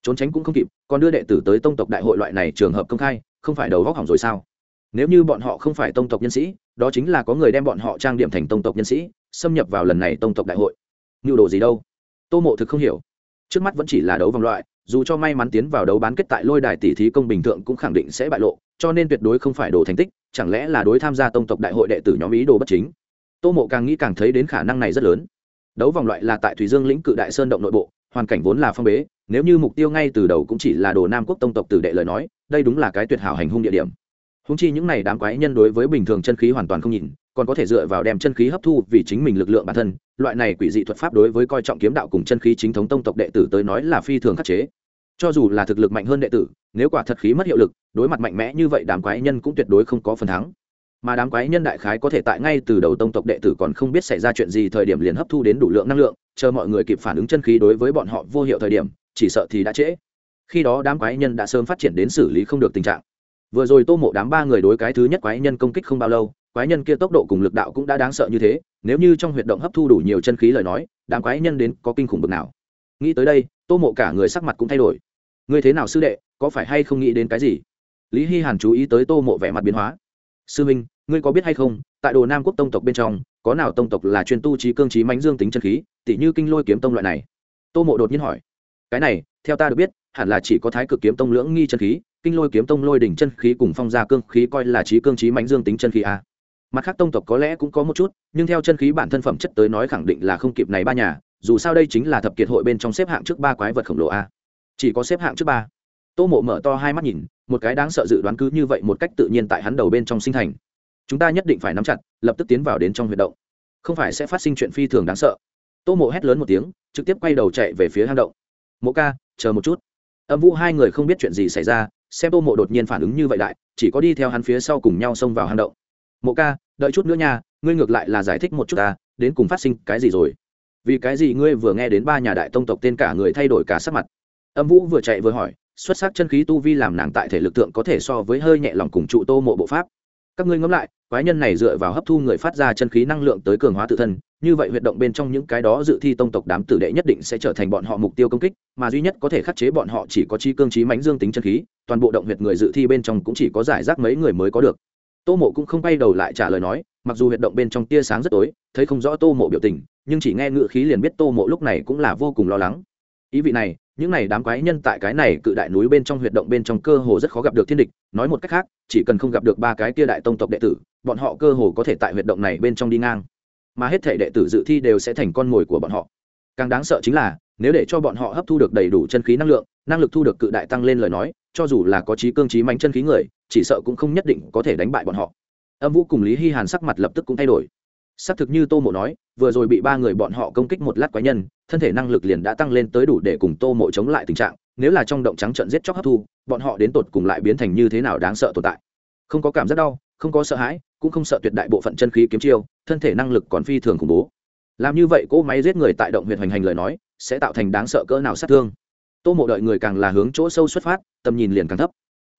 Trốn tránh cũng không kịp, còn đưa đệ tử tới tông tộc đại hội loại này trường hợp công khai, không phải đầu góc hỏng rồi sao? Nếu như bọn họ không phải tông tộc nhân sĩ, đó chính là có người đem bọn họ trang điểm thành tông tộc nhân sĩ, xâm nhập vào lần này tông tộc đại hội. Nhu đồ gì đâu? Tô mộ thực không hiểu. Trước mắt vẫn chỉ là đấu vòng loại, dù cho may mắn tiến vào đấu bán kết tại lôi đài tỷ thí công bình thượng cũng khẳng định sẽ bại lộ, cho nên tuyệt đối không phải đồ thành tích, chẳng lẽ là đối tham gia tông tộc đại hội đệ tử nhóm ý đồ bất chính? Tô mộ càng nghĩ càng thấy đến khả năng này rất lớn. Đấu vòng loại là tại thủy dương lĩnh cự đại sơn động nội bộ, hoàn cảnh vốn là phong bế, nếu như mục tiêu ngay từ đầu cũng chỉ là đồ nam quốc tông tộc tử đệ lời nói, đây đúng là cái tuyệt hảo hành hung địa điểm. Húng chi những này đám quái nhân đối với bình thường chân khí hoàn toàn không nhìn, còn có thể dựa vào đem chân khí hấp thu vì chính mình lực lượng bản thân, loại này quỷ dị thuật pháp đối với coi trọng kiếm đạo cùng chân khí chính thống tông tộc đệ tử tới nói là phi thường khắc chế. Cho dù là thực lực mạnh hơn đệ tử, nếu quả thật khí mất hiệu lực, đối mặt mạnh mẽ như vậy đám quái nhân cũng tuyệt đối không có phần thắng mà đám quái nhân đại khái có thể tại ngay từ đầu tông tộc đệ tử còn không biết xảy ra chuyện gì, thời điểm liền hấp thu đến đủ lượng năng lượng, chờ mọi người kịp phản ứng chân khí đối với bọn họ vô hiệu thời điểm, chỉ sợ thì đã trễ. Khi đó đám quái nhân đã sớm phát triển đến xử lý không được tình trạng. Vừa rồi tô mộ đám ba người đối cái thứ nhất quái nhân công kích không bao lâu, quái nhân kia tốc độ cùng lực đạo cũng đã đáng sợ như thế, nếu như trong huyệt động hấp thu đủ nhiều chân khí lời nói, đám quái nhân đến có kinh khủng bực nào. Nghĩ tới đây, tô mộ cả người sắc mặt cũng thay đổi. Ngươi thế nào sư đệ, có phải hay không nghĩ đến cái gì? Lý hy hàn chú ý tới tô mộ vẻ mặt biến hóa. Sư minh ngươi có biết hay không, tại đồ nam quốc tông tộc bên trong, có nào tông tộc là chuyên tu trí cương trí mánh dương tính chân khí, tỉ như kinh lôi kiếm tông loại này? Tô mộ đột nhiên hỏi. Cái này, theo ta được biết, hẳn là chỉ có thái cực kiếm tông lưỡng nghi chân khí, kinh lôi kiếm tông lôi đỉnh chân khí cùng phong gia cương khí coi là trí cương trí mánh dương tính chân khí a mặt khác tông tộc có lẽ cũng có một chút, nhưng theo chân khí bản thân phẩm chất tới nói khẳng định là không kịp này ba nhà, dù sao đây chính là thập kiệt hội bên trong xếp hạng trước ba quái vật khổng lồ a chỉ có xếp hạng trước ba. Tô mộ mở to hai mắt nhìn, một cái đáng sợ dự đoán cứ như vậy một cách tự nhiên tại hắn đầu bên trong sinh thành chúng ta nhất định phải nắm chặt, lập tức tiến vào đến trong huyệt động. Không phải sẽ phát sinh chuyện phi thường đáng sợ. Tô mộ hét lớn một tiếng, trực tiếp quay đầu chạy về phía hang động. Mộ ca, chờ một chút. Âm vũ hai người không biết chuyện gì xảy ra, xem tô mộ đột nhiên phản ứng như vậy đại, chỉ có đi theo hắn phía sau cùng nhau xông vào hang động. Mộ ca, đợi chút nữa nha, ngươi ngược lại là giải thích một chút ta, đến cùng phát sinh cái gì rồi? Vì cái gì ngươi vừa nghe đến ba nhà đại tông tộc tên cả người thay đổi cả sắc mặt? Âm vũ vừa chạy vừa hỏi, xuất sắc chân khí tu vi làm nàng tại thể lực tượng có thể so với hơi nhẹ lòng cùng trụ tô mộ bộ pháp các ngươi ngẫm lại, quái nhân này dựa vào hấp thu người phát ra chân khí năng lượng tới cường hóa tự thân, như vậy huyệt động bên trong những cái đó dự thi tông tộc đám tử đệ nhất định sẽ trở thành bọn họ mục tiêu công kích, mà duy nhất có thể khắc chế bọn họ chỉ có chi cương trí mánh dương tính chân khí, toàn bộ động huyệt người dự thi bên trong cũng chỉ có giải rác mấy người mới có được. Tô mộ cũng không bay đầu lại trả lời nói, mặc dù huyệt động bên trong tia sáng rất tối, thấy không rõ tô mộ biểu tình, nhưng chỉ nghe ngự khí liền biết tô mộ lúc này cũng là vô cùng lo lắng. Ý vị này những này đám quái nhân tại cái này cự đại núi bên trong huyệt động bên trong cơ hồ rất khó gặp được thiên địch, nói một cách khác, chỉ cần không gặp được ba cái kia đại tông tộc đệ tử, bọn họ cơ hồ có thể tại huyệt động này bên trong đi ngang. Mà hết thể đệ tử dự thi đều sẽ thành con mồi của bọn họ. Càng đáng sợ chính là, nếu để cho bọn họ hấp thu được đầy đủ chân khí năng lượng, năng lực thu được cự đại tăng lên lời nói, cho dù là có trí cương trí mạnh chân khí người, chỉ sợ cũng không nhất định có thể đánh bại bọn họ. Âm vũ cùng lý hy hàn sắc mặt lập tức cũng thay đổi. Xác thực như tô mộ nói, vừa rồi bị ba người bọn họ công kích một lát quái nhân thân thể năng lực liền đã tăng lên tới đủ để cùng tô mộ chống lại tình trạng, nếu là trong động trắng trận giết chóc hấp thu, bọn họ đến tột cùng lại biến thành như thế nào đáng sợ tồn tại. Không có cảm giác đau, không có sợ hãi, cũng không sợ tuyệt đại bộ phận chân khí kiếm chiêu, thân thể năng lực còn phi thường khủng bố. Làm như vậy, cỗ máy giết người tại động huyện hoành hành lời nói, sẽ tạo thành đáng sợ cỡ nào sát thương. Tô mộ đợi người càng là hướng chỗ sâu xuất phát, tầm nhìn liền càng thấp.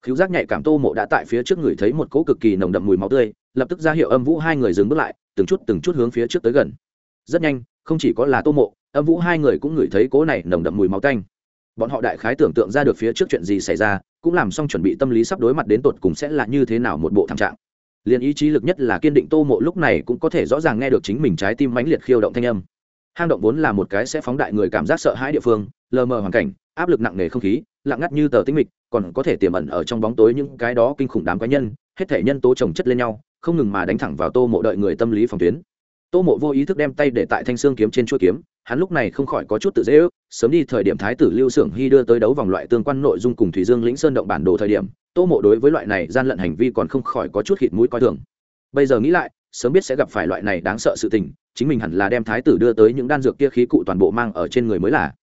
Khiếu giác nhạy cảm tô mộ đã tại phía trước người thấy một cỗ cực kỳ nồng đậm mùi máu tươi, lập tức ra hiệu âm vũ hai người dừng bước lại, từng chút từng chút hướng phía trước tới gần. Rất nhanh, không chỉ có là tô mộ âm vũ hai người cũng ngửi thấy cỗ này nồng đậm mùi máu tanh. Bọn họ đại khái tưởng tượng ra được phía trước chuyện gì xảy ra, cũng làm xong chuẩn bị tâm lý sắp đối mặt đến tột cùng sẽ là như thế nào một bộ thảm trạng. Liền ý chí lực nhất là kiên định tô mộ lúc này cũng có thể rõ ràng nghe được chính mình trái tim mãnh liệt khiêu động thanh âm. Hang động vốn là một cái sẽ phóng đại người cảm giác sợ hãi địa phương, lờ mờ hoàn cảnh, áp lực nặng nề không khí, lặng ngắt như tờ tinh mịch, còn có thể tiềm ẩn ở trong bóng tối những cái đó kinh khủng đám cá nhân, hết thể nhân tố trồng chất lên nhau, không ngừng mà đánh thẳng vào tô mộ đợi người tâm lý phòng tuyến. Tô mộ vô ý thức đem tay để tại thanh xương kiếm trên chuỗi kiếm hắn lúc này không khỏi có chút tự dễ ước, sớm đi thời điểm thái tử lưu xưởng hy đưa tới đấu vòng loại tương quan nội dung cùng thủy dương lĩnh sơn động bản đồ thời điểm, tô mộ đối với loại này gian lận hành vi còn không khỏi có chút khịt mũi coi thường. Bây giờ nghĩ lại, sớm biết sẽ gặp phải loại này đáng sợ sự tình, chính mình hẳn là đem thái tử đưa tới những đan dược kia khí cụ toàn bộ mang ở trên người mới là.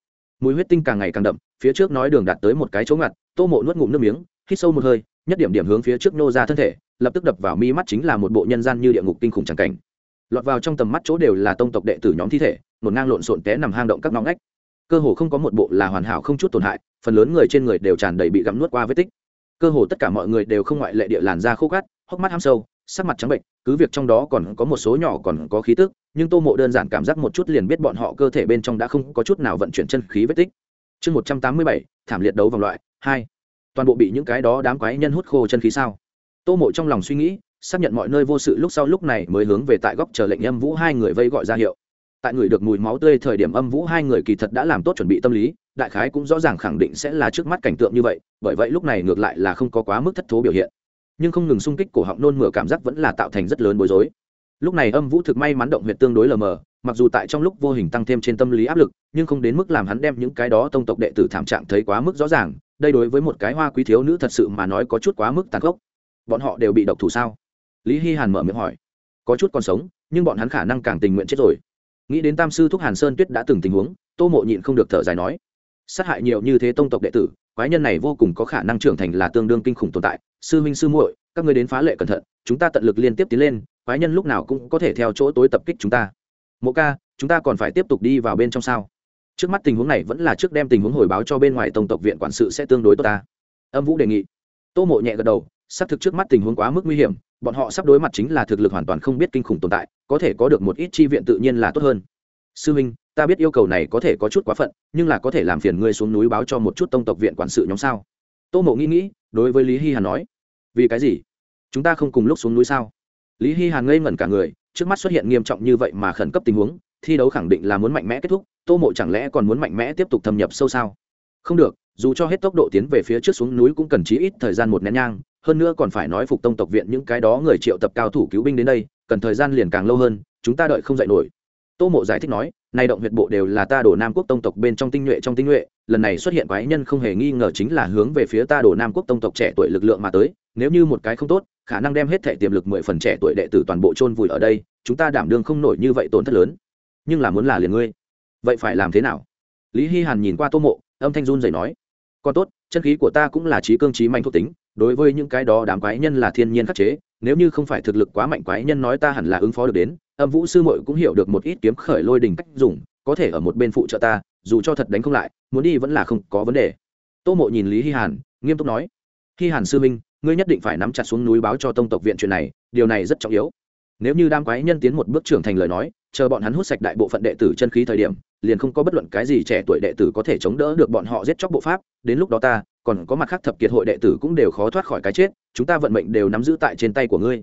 Mùi huyết tinh càng ngày càng đậm, phía trước nói đường đạt tới một cái chỗ ngặt, tô mộ nuốt ngụm nước miếng, hít sâu một hơi, nhất điểm điểm hướng phía trước nô ra thân thể, lập tức đập vào mi mắt chính là một bộ nhân gian như địa ngục kinh khủng tràng cảnh lọt vào trong tầm mắt chỗ đều là tông tộc đệ tử nhóm thi thể, một ngang lộn xộn té nằm hang động các ngõ ngách. Cơ hồ không có một bộ là hoàn hảo không chút tổn hại, phần lớn người trên người đều tràn đầy bị gặm nuốt qua vết tích. Cơ hồ tất cả mọi người đều không ngoại lệ địa làn da khô cát hốc mắt ham sâu, sắc mặt trắng bệnh, cứ việc trong đó còn có một số nhỏ còn có khí tức, nhưng tô mộ đơn giản cảm giác một chút liền biết bọn họ cơ thể bên trong đã không có chút nào vận chuyển chân khí vết tích. Chương một trăm tám mươi bảy, thảm liệt đấu vòng loại, hai. Toàn bộ bị những cái đó đám quái nhân hút khô chân khí sao? Tô mộ trong lòng suy nghĩ xác nhận mọi nơi vô sự lúc sau lúc này mới hướng về tại góc chờ lệnh âm vũ hai người vây gọi ra hiệu. Tại người được mùi máu tươi thời điểm âm vũ hai người kỳ thật đã làm tốt chuẩn bị tâm lý, đại khái cũng rõ ràng khẳng định sẽ là trước mắt cảnh tượng như vậy, bởi vậy lúc này ngược lại là không có quá mức thất thố biểu hiện. Nhưng không ngừng xung kích cổ họng nôn mửa cảm giác vẫn là tạo thành rất lớn bối rối. Lúc này âm vũ thực may mắn động huyệt tương đối lờ mờ, mặc dù tại trong lúc vô hình tăng thêm trên tâm lý áp lực, nhưng không đến mức làm hắn đem những cái đó tông tộc đệ tử thảm trạng thấy quá mức rõ ràng, đây đối với một cái hoa quý thiếu nữ thật sự mà nói có chút quá mức tàn khốc. Bọn họ đều bị độc thủ sao? Lý hy hàn mở miệng hỏi. Có chút còn sống, nhưng bọn hắn khả năng càng tình nguyện chết rồi. Nghĩ đến tam sư thúc hàn sơn tuyết đã từng tình huống, tô mộ nhịn không được thở dài nói. Sát hại nhiều như thế tông tộc đệ tử, quái nhân này vô cùng có khả năng trưởng thành là tương đương kinh khủng tồn tại. Sư huynh sư muội, các người đến phá lệ cẩn thận, chúng ta tận lực liên tiếp tiến lên, quái nhân lúc nào cũng có thể theo chỗ tối tập kích chúng ta. Mộ ca, chúng ta còn phải tiếp tục đi vào bên trong sao? Trước mắt tình huống này vẫn là trước đem tình huống hồi báo cho bên ngoài tổng tộc viện quản sự sẽ tương đối tốt ta. Âm vũ đề nghị. Tô mộ nhẹ gật đầu, xác thực trước mắt tình huống quá mức nguy hiểm bọn họ sắp đối mặt chính là thực lực hoàn toàn không biết kinh khủng tồn tại, có thể có được một ít chi viện tự nhiên là tốt hơn. Sư huynh, ta biết yêu cầu này có thể có chút quá phận, nhưng là có thể làm phiền ngươi xuống núi báo cho một chút tông tộc viện quản sự nhóm sao? Tô mộ nghĩ nghĩ, đối với lý hy hàn nói. Vì cái gì? Chúng ta không cùng lúc xuống núi sao? Lý hy hàn ngây ngẩn cả người, trước mắt xuất hiện nghiêm trọng như vậy mà khẩn cấp tình huống, thi đấu khẳng định là muốn mạnh mẽ kết thúc, tô mộ chẳng lẽ còn muốn mạnh mẽ tiếp tục thâm nhập sâu sao? Không được, dù cho hết tốc độ tiến về phía trước xuống núi cũng cần chí ít thời gian một nén nhang hơn nữa còn phải nói phục tông tộc viện những cái đó người triệu tập cao thủ cứu binh đến đây, cần thời gian liền càng lâu hơn, chúng ta đợi không dạy nổi. Tô mộ giải thích nói nay động huyệt bộ đều là ta đổ nam quốc tông tộc bên trong tinh nhuệ trong tinh nhuệ, lần này xuất hiện quái nhân không hề nghi ngờ chính là hướng về phía ta đổ nam quốc tông tộc trẻ tuổi lực lượng mà tới, nếu như một cái không tốt, khả năng đem hết thể tiềm lực mười phần trẻ tuổi đệ tử toàn bộ chôn vùi ở đây, chúng ta đảm đương không nổi như vậy tổn thất lớn. Nhưng là muốn là liền ngươi, vậy phải làm thế nào? Lý hy hàn nhìn qua tô mộ, âm thanh run dày nói, còn tốt, chân khí của ta cũng là trí cương trí mạnh thuộc tính đối với những cái đó đám quái nhân là thiên nhiên khắc chế, nếu như không phải thực lực quá mạnh quái nhân nói ta hẳn là ứng phó được đến, âm vũ sư mội cũng hiểu được một ít kiếm khởi lôi đình cách dùng, có thể ở một bên phụ trợ ta, dù cho thật đánh không lại, muốn đi vẫn là không có vấn đề. Tô mộ nhìn lý hy hàn, nghiêm túc nói hy hàn sư minh, ngươi nhất định phải nắm chặt xuống núi báo cho tông tộc viện chuyện này, điều này rất trọng yếu. Nếu như đam quái nhân tiến một bước trưởng thành lời nói, chờ bọn hắn hút sạch đại bộ phận đệ tử chân khí thời điểm, liền không có bất luận cái gì trẻ tuổi đệ tử có thể chống đỡ được bọn họ giết chóc bộ pháp, đến lúc đó ta còn có mặt khác thập kiệt hội đệ tử cũng đều khó thoát khỏi cái chết, chúng ta vận mệnh đều nắm giữ tại trên tay của ngươi.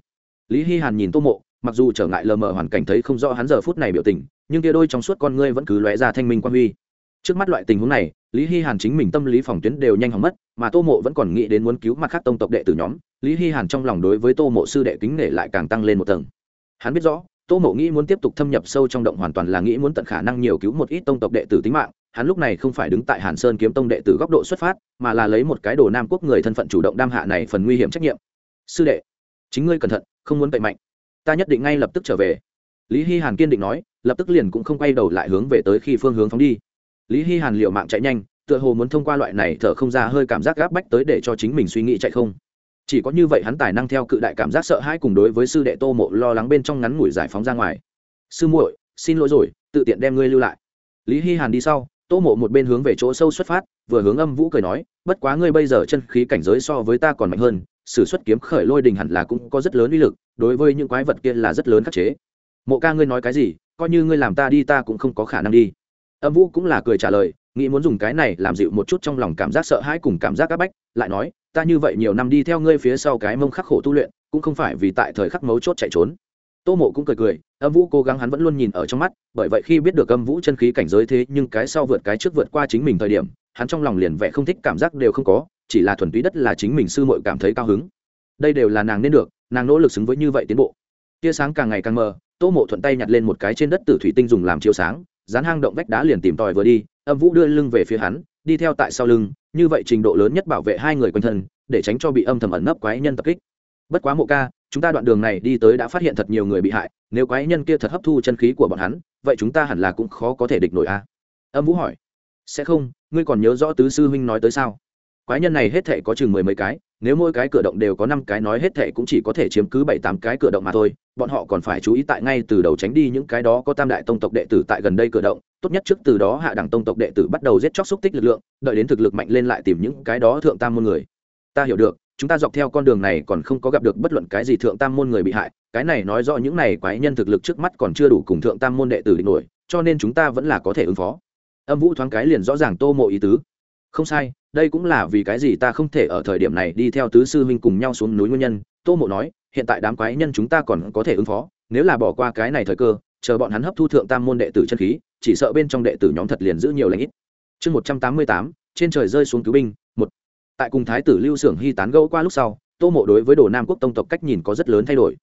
Lý hy hàn nhìn tô mộ, mặc dù trở ngại lờ mờ hoàn cảnh thấy không rõ hắn giờ phút này biểu tình, nhưng tia đôi trong suốt con ngươi vẫn cứ lóe ra thanh minh quan huy. Trước mắt loại tình huống này, lý hy hàn chính mình tâm lý phòng tuyến đều nhanh hỏng mất, mà tô mộ vẫn còn nghĩ đến muốn cứu mặt khác tông tộc đệ tử nhóm. Lý hy hàn trong lòng đối với tô mộ sư đệ kính nể lại càng tăng lên một tầng. Hắn biết rõ, tô mộ nghĩ muốn tiếp tục thâm nhập sâu trong động hoàn toàn là nghĩ muốn tận khả năng nhiều cứu một ít tông tộc đệ tử tính mạng hắn lúc này không phải đứng tại hàn sơn kiếm tông đệ tử góc độ xuất phát, mà là lấy một cái đồ nam quốc người thân phận chủ động đam hạ này phần nguy hiểm trách nhiệm. Sư đệ, chính ngươi cẩn thận, không muốn cậy mạnh. Ta nhất định ngay lập tức trở về. Lý hy hàn kiên định nói, lập tức liền cũng không quay đầu lại hướng về tới khi phương hướng phóng đi. Lý hy hàn liệu mạng chạy nhanh, tựa hồ muốn thông qua loại này thở không ra hơi cảm giác gáp bách tới để cho chính mình suy nghĩ chạy không. Chỉ có như vậy hắn tài năng theo cự đại cảm giác sợ hãi cùng đối với sư đệ tô mộ lo lắng bên trong ngắn ngủi giải phóng ra ngoài. Sư muội, xin lỗi rồi, tự tiện đem ngươi lưu lại. Lý hy hàn đi sau tô mộ một bên hướng về chỗ sâu xuất phát, vừa hướng âm vũ cười nói, bất quá ngươi bây giờ chân khí cảnh giới so với ta còn mạnh hơn s ử suất kiếm khởi lôi đình hẳn là cũng có rất lớn uy lực, đối với những quái vật kia là rất lớn khắc chế. Mộ ca ngươi nói cái gì? Coi như ngươi làm ta đi ta cũng không có khả năng đi. Âm vũ cũng là cười trả lời, nghĩ muốn dùng cái này làm dịu một chút trong lòng cảm giác sợ hãi cùng cảm giác áp bách, lại nói, ta như vậy nhiều năm đi theo ngươi phía sau cái mông khắc khổ tu luyện, cũng không phải vì tại thời khắc mấu chốt chạy trốn tô mộ cũng cười cười, âm vũ cố gắng hắn vẫn luôn nhìn ở trong mắt, bởi vậy khi biết được âm vũ chân khí cảnh giới thế nhưng cái sau vượt cái trước vượt qua chính mình thời điểm, hắn trong lòng liền vẻ không thích, cảm giác đều không có, chỉ là thuần túy đất là chính mình sư muội cảm thấy cao hứng. Đây đều là nàng nên được, nàng nỗ lực xứng với như vậy tiến bộ. Tia sáng càng ngày càng mờ, tô mộ thuận tay nhặt lên một cái trên đất tử thủy tinh dùng làm chiếu sáng, dán hang động vách đá liền tìm tòi vừa đi, âm vũ đưa lưng về phía hắn, đi theo tại sau lưng, như vậy trình độ lớn nhất bảo vệ hai người quanh thân, để tránh cho bị âm thầm ẩn nấp quái nhân tập kích bất quá mộ ca, chúng ta đoạn đường này đi tới đã phát hiện thật nhiều người bị hại, nếu quái nhân kia thật hấp thu chân khí của bọn hắn, vậy chúng ta hẳn là cũng khó có thể địch nổi a. Âm vũ hỏi. Sẽ không, ngươi còn nhớ rõ tứ sư huynh nói tới sao? Quái nhân này hết thệ có chừng mười mấy cái, nếu mỗi cái cửa động đều có năm cái nói hết thệ cũng chỉ có thể chiếm cứ bảy tám cái cửa động mà thôi, bọn họ còn phải chú ý tại ngay từ đầu tránh đi những cái đó có tam đại tông tộc đệ tử tại gần đây cửa động, tốt nhất trước từ đó hạ đẳng tông tộc đệ tử bắt đầu giết chóc xúc tích lực lượng, đợi đến thực lực mạnh lên lại tìm những cái đó thượng tam môn người. Ta hiểu được chúng ta dọc theo con đường này còn không có gặp được bất luận cái gì thượng tam môn người bị hại, cái này nói rõ những này quái nhân thực lực trước mắt còn chưa đủ cùng thượng tam môn đệ tử địch nổi, cho nên chúng ta vẫn là có thể ứng phó. Âm vũ thoáng cái liền rõ ràng tô mộ ý tứ. Không sai, đây cũng là vì cái gì ta không thể ở thời điểm này đi theo tứ sư huynh cùng nhau xuống núi nguyên nhân. Tô mộ nói, hiện tại đám quái nhân chúng ta còn có thể ứng phó, nếu là bỏ qua cái này thời cơ, chờ bọn hắn hấp thu thượng tam môn đệ tử chân khí, chỉ sợ bên trong đệ tử nhóm thật liền giữ nhiều lãnh ít. Chương một trăm tám mươi tám, trên trời rơi xuống cứu binh tại cùng thái tử lưu xưởng hy tán gẫu qua lúc sau tô mộ đối với đồ nam quốc tông tộc cách nhìn có rất lớn thay đổi.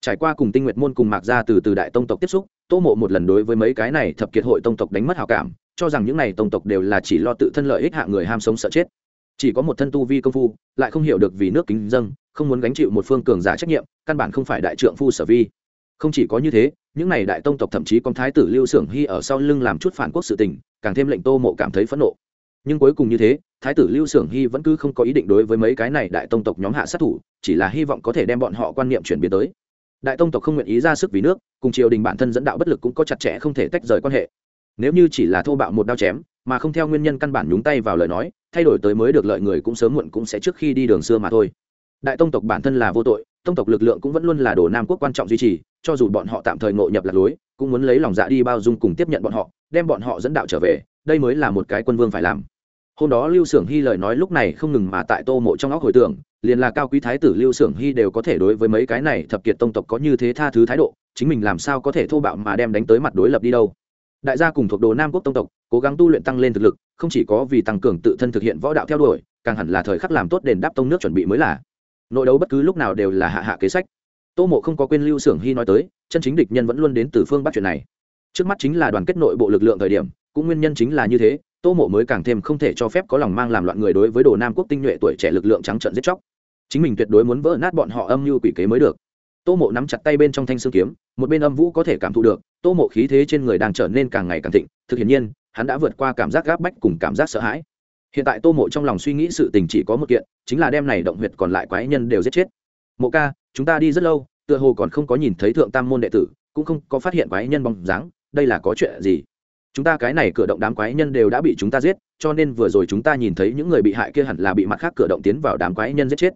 Trải qua cùng tinh nguyệt môn cùng mạc ra từ từ đại tông tộc tiếp xúc tô mộ một lần đối với mấy cái này thập kiệt hội tông tộc đánh mất hào cảm cho rằng những này tông tộc đều là chỉ lo tự thân lợi ích hạ người ham sống sợ chết. Chỉ có một thân tu vi công phu lại không hiểu được vì nước kính dân, không muốn gánh chịu một phương cường giả trách nhiệm căn bản không phải đại trượng phu sở vi. Không chỉ có như thế những này đại tông tộc thậm chí con thái tử lưu xưởng hy ở sau lưng làm chút phản quốc sự tình càng thêm lệnh tô mộ cảm thấy phẫn nộ nhưng cuối cùng như thế, thái tử lưu xưởng hy vẫn cứ không có ý định đối với mấy cái này đại tông tộc nhóm hạ sát thủ, chỉ là hy vọng có thể đem bọn họ quan niệm chuyển biến tới. Đại tông tộc không nguyện ý ra sức vì nước, cùng triều đình bản thân dẫn đạo bất lực cũng có chặt chẽ không thể tách rời quan hệ. Nếu như chỉ là thô bạo một đao chém, mà không theo nguyên nhân căn bản nhúng tay vào lời nói, thay đổi tới mới được lợi người cũng sớm muộn cũng sẽ trước khi đi đường xưa mà thôi. Đại tông tộc bản thân là vô tội, tông tộc lực lượng cũng vẫn luôn là đồ nam quốc quan trọng duy trì, cho dù bọn họ tạm thời ngộ nhập lạc lối, cũng muốn lấy lòng dạ đi bao dung cùng tiếp nhận bọn họ, đem bọn họ dẫn đạo trở về, đây mới là một cái quân vương phải làm hôm đó lưu xưởng hy lời nói lúc này không ngừng mà tại tô mộ trong óc hồi tưởng, liền là cao quý thái tử lưu xưởng hy đều có thể đối với mấy cái này thập kiệt tông tộc có như thế tha thứ thái độ, chính mình làm sao có thể thô bạo mà đem đánh tới mặt đối lập đi đâu. Đại gia cùng thuộc đồ nam quốc tông tộc, cố gắng tu luyện tăng lên thực lực, không chỉ có vì tăng cường tự thân thực hiện võ đạo theo đuổi, càng hẳn là thời khắc làm tốt đền đáp tông nước chuẩn bị mới là. Nội đấu bất cứ lúc nào đều là hạ hạ kế sách. Tô mộ không có quên lưu xưởng hy nói tới, chân chính địch nhân vẫn luôn đến từ phương bắc chuyện này. Trước mắt chính là đoàn kết nội bộ lực lượng thời điểm, cũng nguyên nhân chính là như thế tô mộ mới càng thêm không thể cho phép có lòng mang làm loạn người đối với đồ nam quốc tinh nhuệ tuổi trẻ lực lượng trắng trợn giết chóc. Chính mình tuyệt đối muốn vỡ nát bọn họ âm mưu quỷ kế mới được. Tô mộ nắm chặt tay bên trong thanh sương kiếm, một bên âm vũ có thể cảm thụ được, tô mộ khí thế trên người đang trở nên càng ngày càng thịnh, thực hiện nhiên, hắn đã vượt qua cảm giác gáp bách cùng cảm giác sợ hãi. Hiện tại tô mộ trong lòng suy nghĩ sự tình chỉ có một kiện, chính là đem này động huyệt còn lại quái nhân đều giết chết. Mộ ca, chúng ta đi rất lâu, tựa hồ còn không có nhìn thấy thượng tam môn đệ tử, cũng không có phát hiện quái nhân bóng dáng, đây là có chuyện gì? Chúng ta cái này cửa động đám quái nhân đều đã bị chúng ta giết, cho nên vừa rồi chúng ta nhìn thấy những người bị hại kia hẳn là bị mặt khác cửa động tiến vào đám quái nhân giết chết.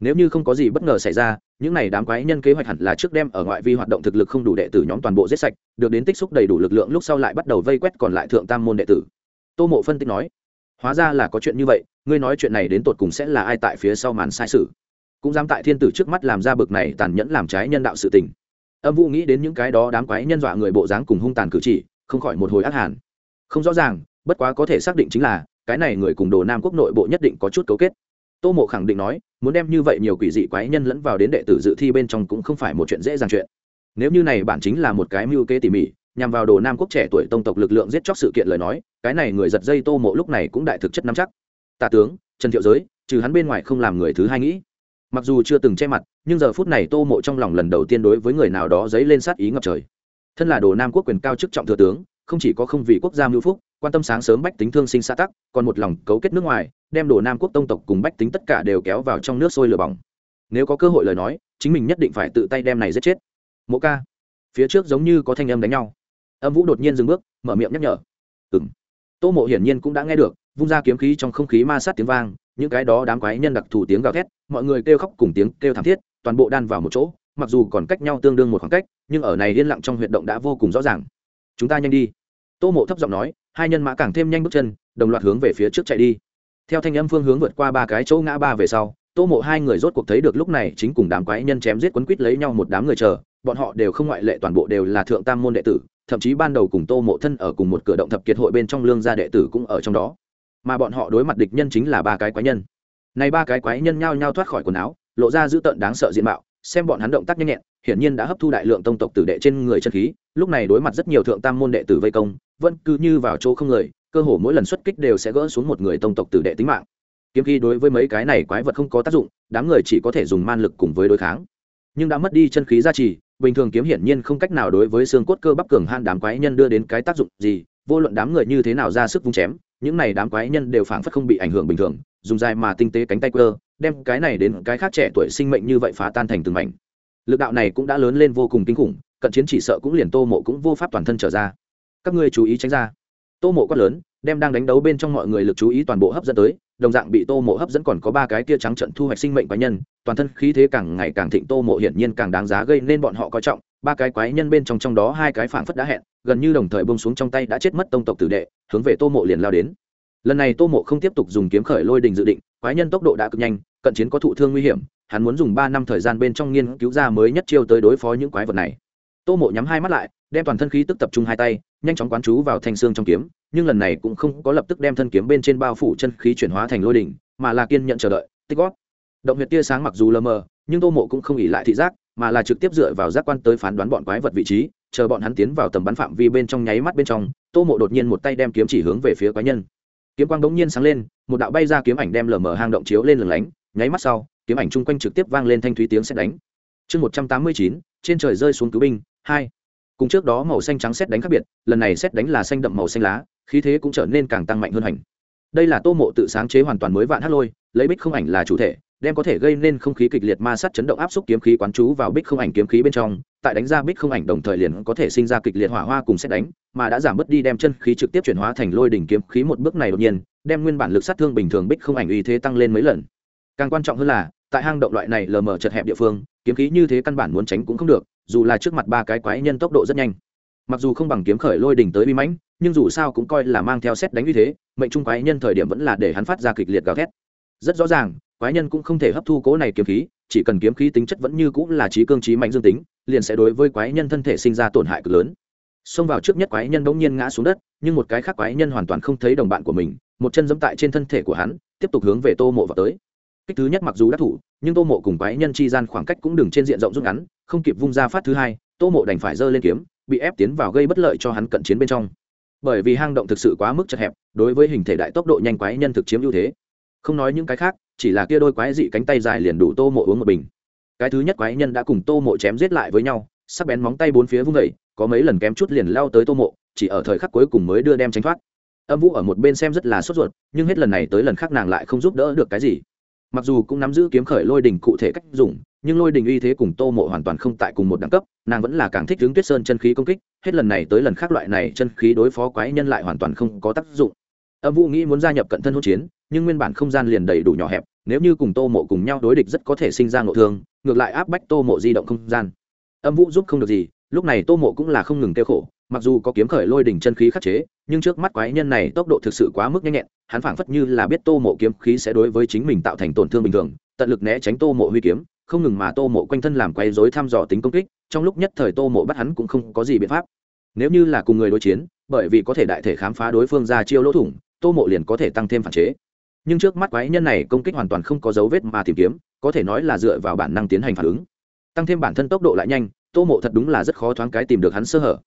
Nếu như không có gì bất ngờ xảy ra, những n à y đám quái nhân kế hoạch hẳn là trước đem ở ngoại vi hoạt động thực lực không đủ đệ tử nhóm toàn bộ giết sạch, được đến tích xúc đầy đủ lực lượng lúc sau lại bắt đầu vây quét còn lại thượng tam môn đệ tử. Tô mộ phân tích nói, hóa ra là có chuyện như vậy, ngươi nói chuyện này đến tột cùng sẽ là ai tại phía sau màn sai sự? Cũng dám tại thiên tử trước mắt làm ra bực này tàn nhẫn làm trái nhân đạo sự tình. Âm vũ nghĩ đến những cái đó đám quái nhân dọa người bộ dáng cùng hung tàn cử chỉ không khỏi một hồi ác hàn. Không rõ ràng, bất quá có thể xác định chính là, cái này người cùng đồ nam quốc nội bộ nhất định có chút cấu kết. Tô mộ khẳng định nói, muốn đem như vậy nhiều quỷ dị quái nhân lẫn vào đến đệ tử dự thi bên trong cũng không phải một chuyện dễ dàng chuyện. Nếu như này bản chính là một cái mưu kế tỉ mỉ, nhằm vào đồ nam quốc trẻ tuổi tông tộc lực lượng giết chóc sự kiện lời nói, cái này người giật dây tô mộ lúc này cũng đại thực chất nắm chắc. Tả tướng, trần thiệu giới, trừ hắn bên ngoài không làm người thứ hai nghĩ. Mặc dù chưa từng che mặt, nhưng giờ phút này tô mộ trong lòng lần đầu tiên đối với người nào đó dấy lên sát ý ngập trời thân là đồ nam quốc quyền cao chức trọng thừa tướng, không chỉ có không vì quốc gia mưu phúc, quan tâm sáng sớm bách tính thương sinh xã tắc, còn một lòng cấu kết nước ngoài, đem đồ nam quốc tông tộc cùng bách tính tất cả đều kéo vào trong nước sôi lửa bỏng. Nếu có cơ hội lời nói, chính mình nhất định phải tự tay đem này giết chết. Mộ ca, phía trước giống như có thanh âm đánh nhau. Âm vũ đột nhiên dừng bước, mở miệng nhắc nhở. Ừng tô mộ hiển nhiên cũng đã nghe được, vung ra kiếm khí trong không khí ma sát tiếng vang, những cái đó đám quái nhân đặc thù tiếng gào thét, mọi người kêu khóc cùng tiếng kêu thảm thiết, toàn bộ đan vào một chỗ mặc dù còn cách nhau tương đương một khoảng cách, nhưng ở này yên lặng trong huyệt động đã vô cùng rõ ràng. Chúng ta nhanh đi. Tô mộ thấp giọng nói, hai nhân mã càng thêm nhanh bước chân, đồng loạt hướng về phía trước chạy đi. Theo thanh âm phương hướng vượt qua ba cái chỗ ngã ba về sau, tô mộ hai người rốt cuộc thấy được lúc này chính cùng đám quái nhân chém giết quấn quýt lấy nhau một đám người chờ, bọn họ đều không ngoại lệ toàn bộ đều là thượng tam môn đệ tử, thậm chí ban đầu cùng tô mộ thân ở cùng một cửa động thập kiệt hội bên trong lương gia đệ tử cũng ở trong đó. Mà bọn họ đối mặt địch nhân chính là ba cái quái nhân. Này ba cái quái nhân nhao nhao thoát khỏi quần áo, lộ ra dữ tợn đáng sợ diện mạo xem bọn hắn động tác nhanh nhẹn, hiển nhiên đã hấp thu đại lượng tông tộc tử đệ trên người chân khí, lúc này đối mặt rất nhiều thượng tam môn đệ tử vây công, vẫn cứ như vào chỗ không người, cơ hồ mỗi lần xuất kích đều sẽ gỡ xuống một người tông tộc tử đệ tính mạng. Kiếm khí đối với mấy cái này quái vật không có tác dụng, đám người chỉ có thể dùng man lực cùng với đối kháng. Nhưng đã mất đi chân khí gia trì, bình thường kiếm hiển nhiên không cách nào đối với xương cốt cơ bắp cường han đám quái nhân đưa đến cái tác dụng gì, vô luận đám người như thế nào ra sức vung chém, những này đám quái nhân đều phảng phất không bị ảnh hưởng bình thường, dùng dài mà tinh tế cánh tay quơ đem cái này đến cái khác trẻ tuổi sinh mệnh như vậy phá tan thành từng mảnh. Lực đạo này cũng đã lớn lên vô cùng kinh khủng, cận chiến chỉ sợ cũng liền tô mộ cũng vô pháp toàn thân trở ra. Các ngươi chú ý tránh ra. Tô mộ quát lớn, đem đang đánh đấu bên trong mọi người lực chú ý toàn bộ hấp dẫn tới, đồng dạng bị tô mộ hấp dẫn còn có ba cái kia trắng trận thu hoạch sinh mệnh quái nhân, toàn thân khí thế càng ngày càng thịnh tô mộ hiển nhiên càng đáng giá gây nên bọn họ coi trọng, ba cái quái nhân bên trong trong đó hai cái phảng phất đã hẹn, gần như đồng thời bông xuống trong tay đã chết mất tông tộc tử đệ, hướng về tô mộ liền lao đến. Lần này tô mộ không tiếp tục dùng kiếm khởi lôi đình dự định quái nhân tốc độ đã cực nhanh, cận chiến có thụ thương nguy hiểm, hắn muốn dùng ba năm thời gian bên trong nghiên cứu ra mới nhất chiêu tới đối phó những quái vật này. Tô mộ nhắm hai mắt lại, đem toàn thân khí tức tập trung hai tay, nhanh chóng quán chú vào thanh xương trong kiếm, nhưng lần này cũng không có lập tức đem thân kiếm bên trên bao phủ chân khí chuyển hóa thành lôi đỉnh, mà là kiên nhận chờ đợi, tích góp. Động huyệt tia sáng mặc dù lờ mờ, nhưng tô mộ cũng không ỉ lại thị giác, mà là trực tiếp dựa vào giác quan tới phán đoán bọn quái vật vị trí, chờ bọn hắn tiến vào tầm bắn phạm vi bên trong nháy mắt bên trong, tô mộ đột nhiên một tay đem kiếm chỉ hướng về phía quái nhân kiếm quang bỗng nhiên sáng lên, một đạo bay ra kiếm ảnh đem lờ mờ hang động chiếu lên lửng lánh, nháy mắt sau, kiếm ảnh chung quanh trực tiếp vang lên thanh thúy tiếng xét đánh. Chương một trăm tám mươi chín, trên trời rơi xuống cứu binh, hai. Cùng trước đó màu xanh trắng xét đánh khác biệt, lần này xét đánh là xanh đậm màu xanh lá, khí thế cũng trở nên càng tăng mạnh hơn hành. Đây là tô mộ tự sáng chế hoàn toàn mới vạn hát lôi, lấy bích không ảnh là chủ thể, đem có thể gây nên không khí kịch liệt ma sát chấn động áp xúc kiếm khí quán chú vào bích không ảnh kiếm khí bên trong, tại đánh ra bích không ảnh đồng thời liền có thể sinh ra kịch liệt hỏa hoa cùng xét đánh mà đã giảm bớt đi đem chân khí trực tiếp chuyển hóa thành lôi đỉnh kiếm khí một bước này đột nhiên, đem nguyên bản lực sát thương bình thường bích không ảnh uy thế tăng lên mấy lần. Càng quan trọng hơn là, tại hang động loại này lờ mờ chật hẹp địa phương, kiếm khí như thế căn bản muốn tránh cũng không được, dù là trước mặt ba cái quái nhân tốc độ rất nhanh. Mặc dù không bằng kiếm khởi lôi đỉnh tới uy mãnh, nhưng dù sao cũng coi là mang theo xét đánh uy thế, mệnh trung quái nhân thời điểm vẫn là để hắn phát ra kịch liệt gào thét. Rất rõ ràng, quái nhân cũng không thể hấp thu cố này kiếm khí, chỉ cần kiếm khí tính chất vẫn như cũng là trí cương trí mạnh dương tính, liền sẽ đối với quái nhân thân thể sinh ra tổn hại cực lớn xông vào trước nhất quái nhân bỗng nhiên ngã xuống đất, nhưng một cái khác quái nhân hoàn toàn không thấy đồng bạn của mình, một chân dẫm tại trên thân thể của hắn, tiếp tục hướng về tô mộ vào tới. Kích thứ nhất mặc dù đã thủ, nhưng tô mộ cùng quái nhân chi gian khoảng cách cũng đừng trên diện rộng rút ngắn, không kịp vung ra phát thứ hai, tô mộ đành phải giơ lên kiếm, bị ép tiến vào gây bất lợi cho hắn cận chiến bên trong. Bởi vì hang động thực sự quá mức chật hẹp, đối với hình thể đại tốc độ nhanh quái nhân thực chiếm ưu thế. Không nói những cái khác, chỉ là kia đôi quái dị cánh tay dài liền đủ tô mộ uống một bình. Cái thứ nhất quái nhân đã cùng tô mộ chém giết lại với nhau, sắc bén móng tay bốn phía vung vẩy có mấy lần kém chút liền lao tới tô mộ, chỉ ở thời khắc cuối cùng mới đưa đem tránh thoát. Âm vũ ở một bên xem rất là sốt ruột, nhưng hết lần này tới lần khác nàng lại không giúp đỡ được cái gì. Mặc dù cũng nắm giữ kiếm khởi lôi đình cụ thể cách dùng, nhưng lôi đình uy thế cùng tô mộ hoàn toàn không tại cùng một đẳng cấp, nàng vẫn là càng thích hướng tuyết sơn chân khí công kích, hết lần này tới lần khác loại này chân khí đối phó quái nhân lại hoàn toàn không có tác dụng. Âm vũ nghĩ muốn gia nhập cận thân hỗn chiến, nhưng nguyên bản không gian liền đầy đủ nhỏ hẹp, nếu như cùng tô mộ cùng nhau đối địch rất có thể sinh ra ngộ thương, ngược lại áp bách tô mộ di động không gian. Âm vũ giúp không được gì lúc này tô mộ cũng là không ngừng kêu khổ, mặc dù có kiếm khởi lôi đỉnh chân khí khắc chế, nhưng trước mắt quái nhân này tốc độ thực sự quá mức nhanh nhẹn, hắn phảng phất như là biết tô mộ kiếm khí sẽ đối với chính mình tạo thành tổn thương bình thường, tận lực né tránh tô mộ huy kiếm, không ngừng mà tô mộ quanh thân làm quay dối thăm dò tính công kích, trong lúc nhất thời tô mộ bắt hắn cũng không có gì biện pháp. Nếu như là cùng người đối chiến, bởi vì có thể đại thể khám phá đối phương ra chiêu lỗ thủng, tô mộ liền có thể tăng thêm phản chế. Nhưng trước mắt quái nhân này công kích hoàn toàn không có dấu vết mà tìm kiếm, có thể nói là dựa vào bản năng tiến hành phản ứng. Tăng thêm bản thân tốc độ lại nhanh tô mộ thật đúng là rất khó thoáng cái tìm được hắn sơ hở.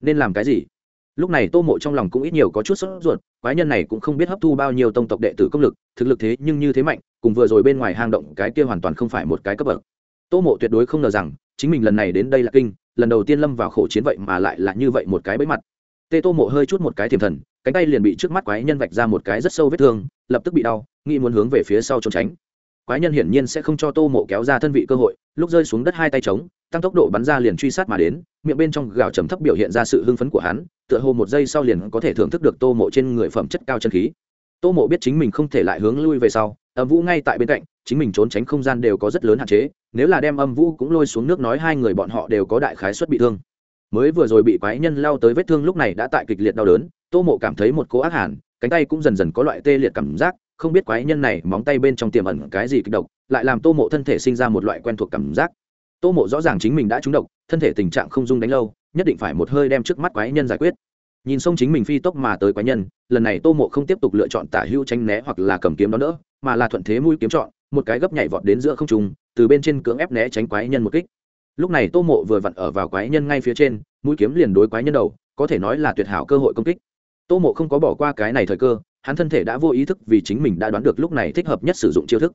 Nên làm cái gì? Lúc này tô mộ trong lòng cũng ít nhiều có chút sốt ruột, quái nhân này cũng không biết hấp thu bao nhiêu tông tộc đệ tử công lực, thực lực thế nhưng như thế mạnh, cùng vừa rồi bên ngoài hang động cái kia hoàn toàn không phải một cái cấp bậc. Tô mộ tuyệt đối không ngờ rằng, chính mình lần này đến đây là kinh, lần đầu tiên lâm vào khổ chiến vậy mà lại là như vậy một cái bẫy mặt. Tê tô mộ hơi chút một cái thiềm thần, cánh tay liền bị trước mắt quái nhân vạch ra một cái rất sâu vết thương, lập tức bị đau, nghĩ muốn hướng về phía sau trốn tránh quái nhân hiển nhiên sẽ không cho tô mộ kéo ra thân vị cơ hội, lúc rơi xuống đất hai tay trống, tăng tốc độ bắn ra liền truy sát mà đến, miệng bên trong gào trầm thấp biểu hiện ra sự hưng phấn của hắn, tựa hồ một giây sau liền có thể thưởng thức được tô mộ trên người phẩm chất cao chân khí. Tô mộ biết chính mình không thể lại hướng lui về sau, âm vũ ngay tại bên cạnh, chính mình trốn tránh không gian đều có rất lớn hạn chế, nếu là đem âm vũ cũng lôi xuống nước nói hai người bọn họ đều có đại khái suất bị thương. Mới vừa rồi bị quái nhân lao tới vết thương lúc này đã tại kịch liệt đau đớn, tô mộ cảm thấy một cố ác hàn, cánh tay cũng dần dần có loại tê liệt cảm giác không biết quái nhân này móng tay bên trong tiềm ẩn cái gì kịch độc, lại làm tô mộ thân thể sinh ra một loại quen thuộc cảm giác. Tô mộ rõ ràng chính mình đã trúng độc, thân thể tình trạng không dung đánh lâu, nhất định phải một hơi đem trước mắt quái nhân giải quyết. Nhìn xong chính mình phi tốc mà tới quái nhân, lần này tô mộ không tiếp tục lựa chọn tả hưu tranh né hoặc là cầm kiếm đó nữa mà là thuận thế mũi kiếm chọn, một cái gấp nhảy vọt đến giữa không trung, từ bên trên cưỡng ép né tránh quái nhân một kích. Lúc này tô mộ vừa vặn ở vào quái nhân ngay phía trên, mũi kiếm liền đối quái nhân đầu, có thể nói là tuyệt hảo cơ hội công kích. Tô mộ không có bỏ qua cái này thời cơ hắn thân thể đã vô ý thức vì chính mình đã đoán được lúc này thích hợp nhất sử dụng chiêu thức.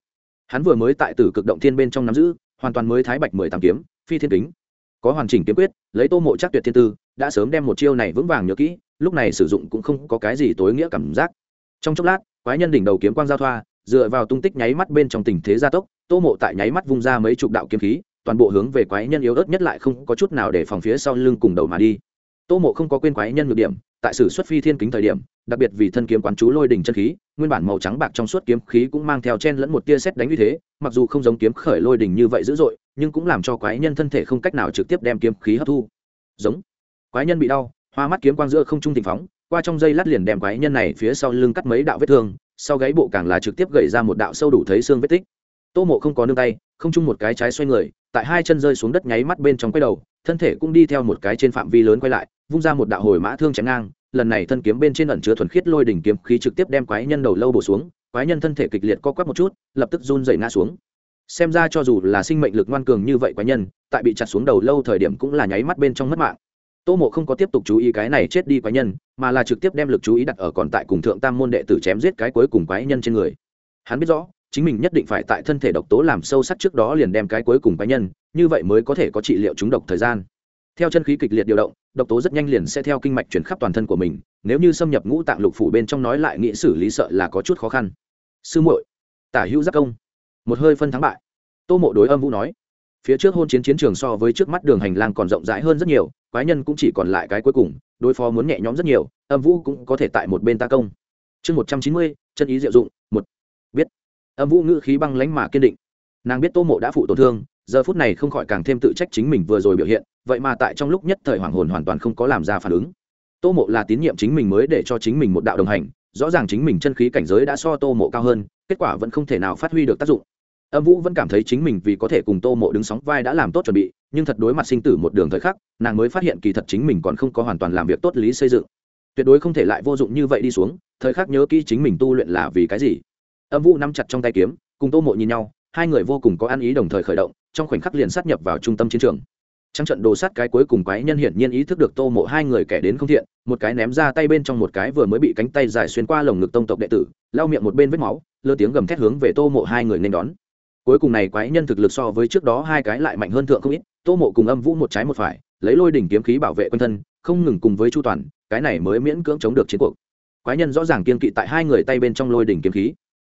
Hắn vừa mới tại tử cực động thiên bên trong nắm giữ, hoàn toàn mới thái bạch mười tám kiếm, phi thiên kính. Có hoàn chỉnh kiếm quyết, lấy tô mộ chắc tuyệt thiên tư, đã sớm đem một chiêu này vững vàng nhớ kỹ, lúc này sử dụng cũng không có cái gì tối nghĩa cảm giác. Trong chốc lát, quái nhân đỉnh đầu kiếm quang giao thoa, dựa vào tung tích nháy mắt bên trong tình thế gia tốc, tô mộ tại nháy mắt vung ra mấy chục đạo kiếm khí, toàn bộ hướng về quái nhân yếu ớt nhất lại không có chút nào để phòng phía sau lưng cùng đầu mà đi. Tô mộ không có quên quái nhân ngược điểm, tại sử xuất phi thiên kính thời điểm đặc biệt vì thân kiếm quán chú lôi đỉnh chân khí, nguyên bản màu trắng bạc trong suốt kiếm khí cũng mang theo chen lẫn một tia xét đánh như thế, mặc dù không giống kiếm khởi lôi đỉnh như vậy dữ dội, nhưng cũng làm cho quái nhân thân thể không cách nào trực tiếp đem kiếm khí hấp thu. Giống. Quái nhân bị đau, hoa mắt kiếm quang giữa không trung tình phóng, qua trong dây lát liền đem quái nhân này phía sau lưng cắt mấy đạo vết thương, sau gáy bộ càng là trực tiếp gậy ra một đạo sâu đủ thấy xương vết tích. Tô mộ không có nương tay, không chung một cái trái xoay người, tại hai chân rơi xuống đất nháy mắt bên trong quay đầu, thân thể cũng đi theo một cái trên phạm vi lớn quay lại, vung ra một đạo hồi mã thương chém ngang lần này thân kiếm bên trên ẩn chứa thuần khiết lôi đỉnh kiếm khí trực tiếp đem quái nhân đầu lâu bổ xuống, quái nhân thân thể kịch liệt co quắp một chút, lập tức run dậy ngã xuống. Xem ra cho dù là sinh mệnh lực ngoan cường như vậy quái nhân, tại bị chặt xuống đầu lâu thời điểm cũng là nháy mắt bên trong mất mạng. Tô mộ không có tiếp tục chú ý cái này chết đi quái nhân, mà là trực tiếp đem lực chú ý đặt ở còn tại cùng thượng tam môn đệ tử chém giết cái cuối cùng quái nhân trên người. Hắn biết rõ, chính mình nhất định phải tại thân thể độc tố làm sâu sắc trước đó liền đem cái cuối cùng quái nhân, như vậy mới có thể có trị liệu chúng độc thời gian theo chân khí kịch liệt điều động, độc tố rất nhanh liền sẽ theo kinh mạch chuyển khắp toàn thân của mình, nếu như xâm nhập ngũ tạng lục phủ bên trong nói lại nghĩ xử lý sợ là có chút khó khăn. Sư muội, tả hữu giác công, một hơi phân thắng bại. Tô mộ đối âm vũ nói, phía trước hôn chiến chiến trường so với trước mắt đường hành lang còn rộng rãi hơn rất nhiều, quái nhân cũng chỉ còn lại cái cuối cùng, đối phó muốn nhẹ nhõm rất nhiều, âm vũ cũng có thể tại một bên ta công. Chương một trăm chín mươi, chân ý diệu dụng, một. Biết. Âm vũ ngữ khí băng lánh mà kiên định. Nàng biết tô mộ đã phụ tổn thương giờ phút này không khỏi càng thêm tự trách chính mình vừa rồi biểu hiện, vậy mà tại trong lúc nhất thời hoàng hồn hoàn toàn không có làm ra phản ứng. Tô mộ là tín nhiệm chính mình mới để cho chính mình một đạo đồng hành, rõ ràng chính mình chân khí cảnh giới đã so tô mộ cao hơn, kết quả vẫn không thể nào phát huy được tác dụng. Âm vũ vẫn cảm thấy chính mình vì có thể cùng tô mộ đứng sóng vai đã làm tốt chuẩn bị, nhưng thật đối mặt sinh tử một đường thời khắc, nàng mới phát hiện kỳ thật chính mình còn không có hoàn toàn làm việc tốt lý xây dựng. Tuyệt đối không thể lại vô dụng như vậy đi xuống, thời khắc nhớ kỹ chính mình tu luyện là vì cái gì. Âm vũ nắm chặt trong tay kiếm, cùng tô mộ nhìn nhau, hai người vô cùng có ăn ý đồng thời khởi động trong khoảnh khắc liền sát nhập vào trung tâm chiến trường. Trong trận đồ sát cái cuối cùng quái nhân hiển nhiên ý thức được tô mộ hai người kẻ đến không thiện, một cái ném ra tay bên trong một cái vừa mới bị cánh tay dài xuyên qua lồng ngực tông tộc đệ tử, lau miệng một bên vết máu, lơ tiếng gầm thét hướng về tô mộ hai người nên đón. Cuối cùng này quái nhân thực lực so với trước đó hai cái lại mạnh hơn thượng không ít, tô mộ cùng âm vũ một trái một phải, lấy lôi đỉnh kiếm khí bảo vệ quân thân, không ngừng cùng với chu toàn, cái này mới miễn cưỡng chống được chiến cuộc. Quái nhân rõ ràng kiên kỵ tại hai người tay bên trong lôi đỉnh kiếm khí.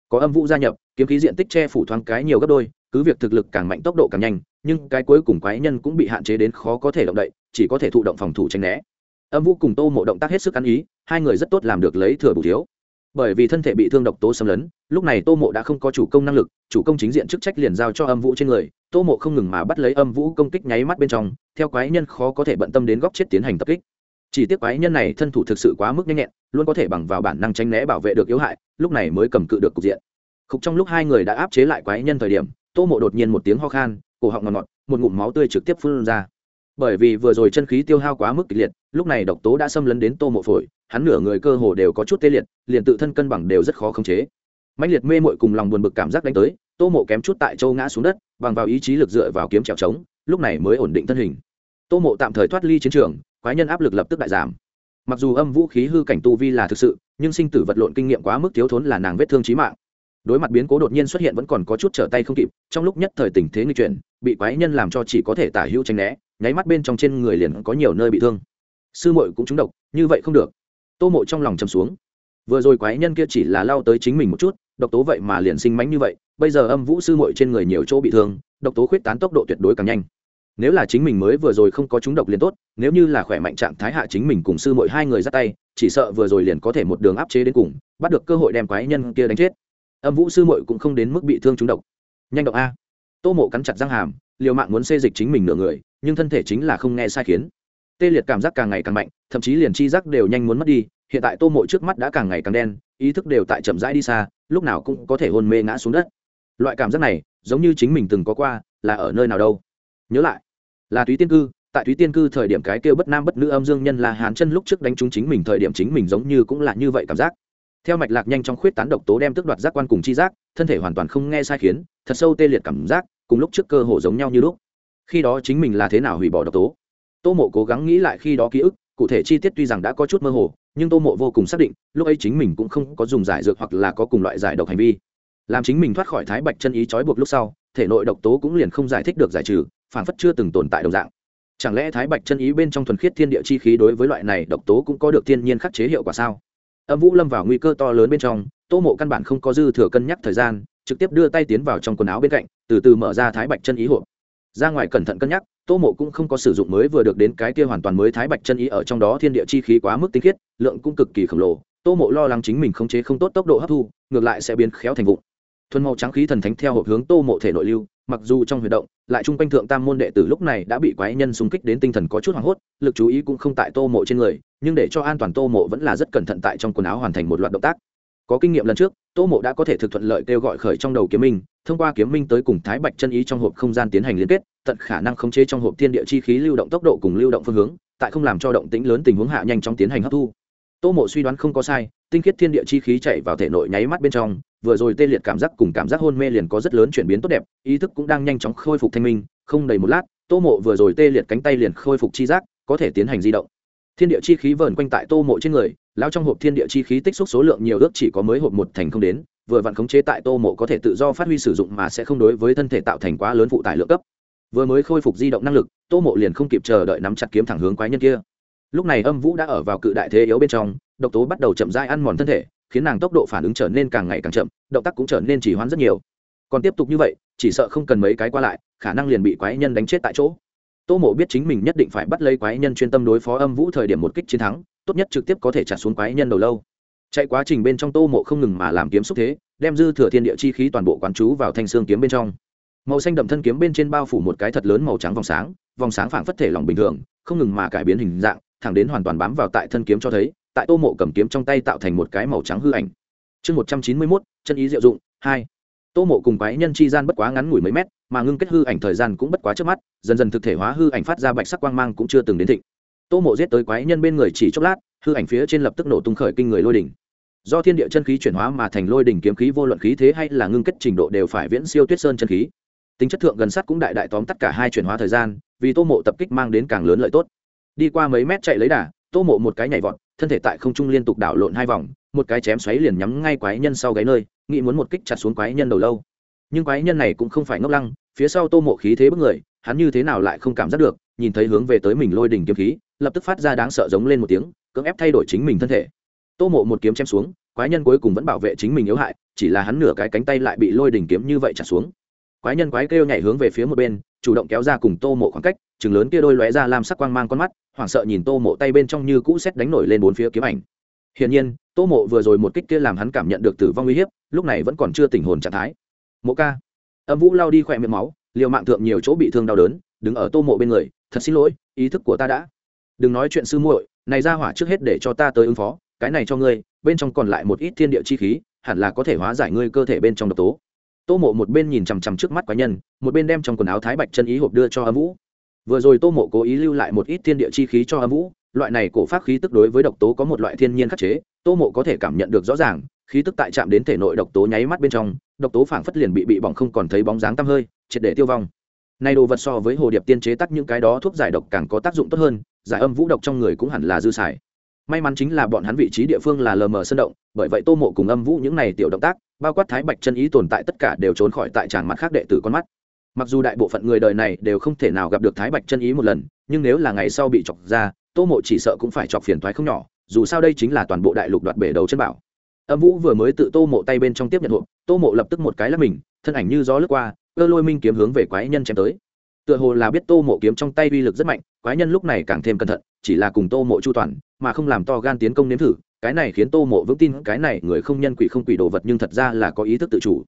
Có âm vũ gia nhập, kiếm khí diện tích che phủ thoáng cái nhiều gấp đôi cứ việc thực lực càng mạnh tốc độ càng nhanh, nhưng cái cuối cùng quái nhân cũng bị hạn chế đến khó có thể động đậy, chỉ có thể thụ động phòng thủ tranh né. Âm vũ cùng tô mộ động tác hết sức ăn ý, hai người rất tốt làm được lấy thừa bù thiếu. Bởi vì thân thể bị thương độc tố xâm lấn, lúc này tô mộ đã không có chủ công năng lực, chủ công chính diện chức trách liền giao cho âm vũ trên người, tô mộ không ngừng mà bắt lấy âm vũ công kích nháy mắt bên trong, theo quái nhân khó có thể bận tâm đến góc chết tiến hành tập kích. Chỉ tiếc quái nhân này thân thủ thực sự quá mức nhanh nhẹn, luôn có thể bằng vào bản năng tránh né bảo vệ được yếu hại, lúc này mới cầm cự được cục diện. Khúc trong lúc hai người đã áp chế lại quái nhân thời điểm tô mộ đột nhiên một tiếng ho khan, cổ họng ngọt ngọt, một ngụm máu tươi trực tiếp phun ra. Bởi vì vừa rồi chân khí tiêu hao quá mức kịch liệt, lúc này độc tố đã xâm lấn đến tô mộ phổi, hắn nửa người cơ hồ đều có chút tê liệt, liền tự thân cân bằng đều rất khó khống chế. Mạnh liệt mê mội cùng lòng buồn bực cảm giác đánh tới, tô mộ kém chút tại châu ngã xuống đất, bằng vào ý chí lực dựa vào kiếm trèo trống, lúc này mới ổn định thân hình. Tô mộ tạm thời thoát ly chiến trường, quái nhân áp lực lập tức đại giảm. Mặc dù âm vũ khí hư cảnh tu vi là thực sự, nhưng sinh tử vật lộn kinh nghiệm quá mức thiếu thốn là nàng vết thương trí mạng đối mặt biến cố đột nhiên xuất hiện vẫn còn có chút trở tay không kịp, trong lúc nhất thời tình thế nghi chuyển, bị quái nhân làm cho chỉ có thể tả hữu tranh né, nháy mắt bên trong trên người liền có nhiều nơi bị thương. Sư muội cũng trúng độc, như vậy không được. Tô mộ trong lòng chầm xuống. Vừa rồi quái nhân kia chỉ là lao tới chính mình một chút, độc tố vậy mà liền sinh mánh như vậy, bây giờ âm vũ sư muội trên người nhiều chỗ bị thương, độc tố khuyết tán tốc độ tuyệt đối càng nhanh. Nếu là chính mình mới vừa rồi không có trúng độc liền tốt, nếu như là khỏe mạnh trạng thái hạ chính mình cùng sư muội hai người ra tay, chỉ sợ vừa rồi liền có thể một đường áp chế đến cùng, bắt được cơ hội đem quái nhân kia đánh chết âm vũ sư muội cũng không đến mức bị thương trúng độc. Nhanh động a. Tô mộ cắn chặt răng hàm, liều mạng muốn xê dịch chính mình nửa người, nhưng thân thể chính là không nghe sai khiến. Tê liệt cảm giác càng ngày càng mạnh, thậm chí liền chi giác đều nhanh muốn mất đi, hiện tại tô mộ trước mắt đã càng ngày càng đen, ý thức đều tại chậm rãi đi xa, lúc nào cũng có thể hôn mê ngã xuống đất. Loại cảm giác này, giống như chính mình từng có qua, là ở nơi nào đâu. Nhớ lại, là túy tiên cư, tại túy tiên cư thời điểm cái kêu bất nam bất nữ âm dương nhân là hán chân lúc trước đánh trúng chính mình thời điểm chính mình giống như cũng là như vậy cảm giác theo mạch lạc nhanh trong khuyết tán độc tố đem tức đoạt giác quan cùng chi giác, thân thể hoàn toàn không nghe sai khiến, thật sâu tê liệt cảm giác, cùng lúc trước cơ hồ giống nhau như lúc. Khi đó chính mình là thế nào hủy bỏ độc tố? Tô mộ cố gắng nghĩ lại khi đó ký ức, cụ thể chi tiết tuy rằng đã có chút mơ hồ, nhưng tô mộ vô cùng xác định, lúc ấy chính mình cũng không có dùng giải dược hoặc là có cùng loại giải độc hành vi. Làm chính mình thoát khỏi thái bạch chân ý trói buộc lúc sau, thể nội độc tố cũng liền không giải thích được giải trừ, phản phất chưa từng tồn tại đồng dạng. Chẳng lẽ thái bạch chân ý bên trong thuần khiết thiên địa chi khí đối với loại này độc tố cũng có được thiên nhiên khắc chế hiệu quả sao? Âm vũ lâm vào nguy cơ to lớn bên trong, tô mộ căn bản không có dư thừa cân nhắc thời gian, trực tiếp đưa tay tiến vào trong quần áo bên cạnh, từ từ mở ra thái bạch chân ý hộp. Ra ngoài cẩn thận cân nhắc, tô mộ cũng không có sử dụng mới vừa được đến cái kia hoàn toàn mới thái bạch chân ý ở trong đó thiên địa chi khí quá mức tinh khiết, lượng cũng cực kỳ khổng lồ. Tô mộ lo lắng chính mình khống chế không tốt tốc độ hấp thu, ngược lại sẽ biến khéo thành vụn. Thuần màu trắng khí thần thánh theo hộp hướng tô mộ thể nội lưu, mặc dù trong huy động, lại chung quanh thượng tam môn đệ tử lúc này đã bị quái nhân xung kích đến tinh thần có chút hoảng hốt, lực chú ý cũng không tại tô mộ trên người nhưng để cho an toàn tô mộ vẫn là rất cẩn thận tại trong quần áo hoàn thành một loạt động tác. Có kinh nghiệm lần trước, tô mộ đã có thể thực thuận lợi kêu gọi khởi trong đầu kiếm minh, thông qua kiếm minh tới cùng thái bạch chân ý trong hộp không gian tiến hành liên kết, tận khả năng khống chế trong hộp thiên địa chi khí lưu động tốc độ cùng lưu động phương hướng, tại không làm cho động tĩnh lớn tình huống hạ nhanh trong tiến hành hấp thu. Tô mộ suy đoán không có sai, tinh khiết thiên địa chi khí chạy vào thể nội nháy mắt bên trong, vừa rồi tê liệt cảm giác cùng cảm giác hôn mê liền có rất lớn chuyển biến tốt đẹp, ý thức cũng đang nhanh chóng khôi phục thanh minh, không đầy một lát, tô mộ vừa rồi tê liệt cánh tay liền khôi phục chi giác, có thể tiến hành di động thiên địa chi khí vờn quanh tại tô mộ trên người lao trong hộp thiên địa chi khí tích xúc số lượng nhiều ước chỉ có mới hộp một thành không đến, vừa vặn khống chế tại tô mộ có thể tự do phát huy sử dụng mà sẽ không đối với thân thể tạo thành quá lớn phụ tải lượng cấp. Vừa mới khôi phục di động năng lực, tô mộ liền không kịp chờ đợi nắm chặt kiếm thẳng hướng quái nhân kia. Lúc này âm vũ đã ở vào cự đại thế yếu bên trong, độc tố bắt đầu chậm dai ăn mòn thân thể, khiến nàng tốc độ phản ứng trở nên càng ngày càng chậm, động tác cũng trở nên chỉ hoãn rất nhiều. Còn tiếp tục như vậy, chỉ sợ không cần mấy cái qua lại, khả năng liền bị quái nhân đánh chết tại chỗ tô mộ biết chính mình nhất định phải bắt lấy quái nhân chuyên tâm đối phó âm vũ thời điểm một kích chiến thắng, tốt nhất trực tiếp có thể trả xuống quái nhân đầu lâu. Chạy quá trình bên trong tô mộ không ngừng mà làm kiếm xúc thế, đem dư thừa thiên địa chi khí toàn bộ quán chú vào thanh xương kiếm bên trong. Màu xanh đậm thân kiếm bên trên bao phủ một cái thật lớn màu trắng vòng sáng vòng sáng phảng phất thể lòng bình thường, không ngừng mà cải biến hình dạng, thẳng đến hoàn toàn bám vào tại thân kiếm cho thấy, tại tô mộ cầm kiếm trong tay tạo thành một cái màu trắng hư ảnh. Chương một trăm chín mươi mốt, chân ý diệu dụng, hai. Tô mộ cùng quái nhân chi gian bất quá ngắn ngủi mấy mét mà ngưng kết hư ảnh thời gian cũng bất quá trước mắt, dần dần thực thể hóa hư ảnh phát ra bạch sắc quang mang cũng chưa từng đến thịnh. Tô mộ giết tới quái nhân bên người chỉ chốc lát, hư ảnh phía trên lập tức nổ tung khởi kinh người lôi đỉnh. Do thiên địa chân khí chuyển hóa mà thành lôi đỉnh kiếm khí vô luận khí thế hay là ngưng kết trình độ đều phải viễn siêu tuyết sơn chân khí. Tính chất thượng gần sát cũng đại đại tóm tất cả hai chuyển hóa thời gian, vì tô mộ tập kích mang đến càng lớn lợi tốt. Đi qua mấy mét chạy lấy đà, tô mộ một cái nhảy vọt, thân thể tại không trung liên tục đảo lộn hai vòng, một cái chém xoáy liền nhắm ngay quái nhân sau gáy nơi, nghĩ muốn một kích chặt xuống quái nhân đầu lâu. Nhưng quái nhân này cũng không phải ngốc lăng phía sau tô mộ khí thế bức người, hắn như thế nào lại không cảm giác được, nhìn thấy hướng về tới mình lôi đỉnh kiếm khí, lập tức phát ra đáng sợ giống lên một tiếng, cưỡng ép thay đổi chính mình thân thể. Tô mộ một kiếm chém xuống, quái nhân cuối cùng vẫn bảo vệ chính mình yếu hại, chỉ là hắn nửa cái cánh tay lại bị lôi đỉnh kiếm như vậy trả xuống. Quái nhân quái kêu nhảy hướng về phía một bên, chủ động kéo ra cùng tô mộ khoảng cách chừng lớn kia đôi lóe ra làm sắc quang mang con mắt, hoảng sợ nhìn tô mộ tay bên trong như cũ xét đánh nổi lên bốn phía kiếm ảnh. Hiển nhiên, tô mộ vừa rồi một kích kia làm hắn cảm nhận được tử vong uy hiếp, lúc này vẫn còn chưa tình hồn trạng thái. Mộ ca âm vũ lao đi khỏe miệng máu, liều mạng thượng nhiều chỗ bị thương đau đớn, đứng ở tô mộ bên người, thật xin lỗi, ý thức của ta đã. Đừng nói chuyện sư muội, này ra hỏa trước hết để cho ta tới ứng phó, cái này cho ngươi, bên trong còn lại một ít thiên địa chi khí, hẳn là có thể hóa giải ngươi cơ thể bên trong độc tố. Tô mộ một bên nhìn chằm chằm trước mắt quái nhân, một bên đem trong quần áo thái bạch chân ý hộp đưa cho âm vũ. Vừa rồi tô mộ cố ý lưu lại một ít thiên địa chi khí cho âm vũ, loại này cổ pháp khí tức đối với độc tố có một loại thiên nhiên khắc chế, tô mộ có thể cảm nhận được rõ ràng, khí tức tại chạm đến thể nội độc tố nháy mắt bên trong độc tố phảng phất liền bị bị bỏng không còn thấy bóng dáng tăm hơi, triệt để tiêu vong. Nay đồ vật so với hồ điệp tiên chế tắc những cái đó thuốc giải độc càng có tác dụng tốt hơn, giải âm vũ độc trong người cũng hẳn là dư xài. May mắn chính là bọn hắn vị trí địa phương là lờ mờ sân động, bởi vậy tô mộ cùng âm vũ những này tiểu động tác, bao quát thái bạch chân ý tồn tại tất cả đều trốn khỏi tại tràng mặt khác đệ tử con mắt. Mặc dù đại bộ phận người đời này đều không thể nào gặp được thái bạch chân ý một lần, nhưng nếu là ngày sau bị chọc ra, tô mộ chỉ sợ cũng phải chọc phiền thoái không nhỏ, dù sao đây chính là toàn bộ đại lục đoạt bể đầu chân bảo âm vũ vừa mới tự tô mộ tay bên trong tiếp nhận hộp, tô mộ lập tức một cái là mình, thân ảnh như gió lướt qua, cơ lôi minh kiếm hướng về quái nhân chém tới. Tựa hồ là biết tô mộ kiếm trong tay uy lực rất mạnh, quái nhân lúc này càng thêm cẩn thận, chỉ là cùng tô mộ chu toàn, mà không làm to gan tiến công nếm thử, cái này khiến tô mộ vững tin, cái này người không nhân quỷ không quỷ đồ vật nhưng thật ra là có ý thức tự chủ.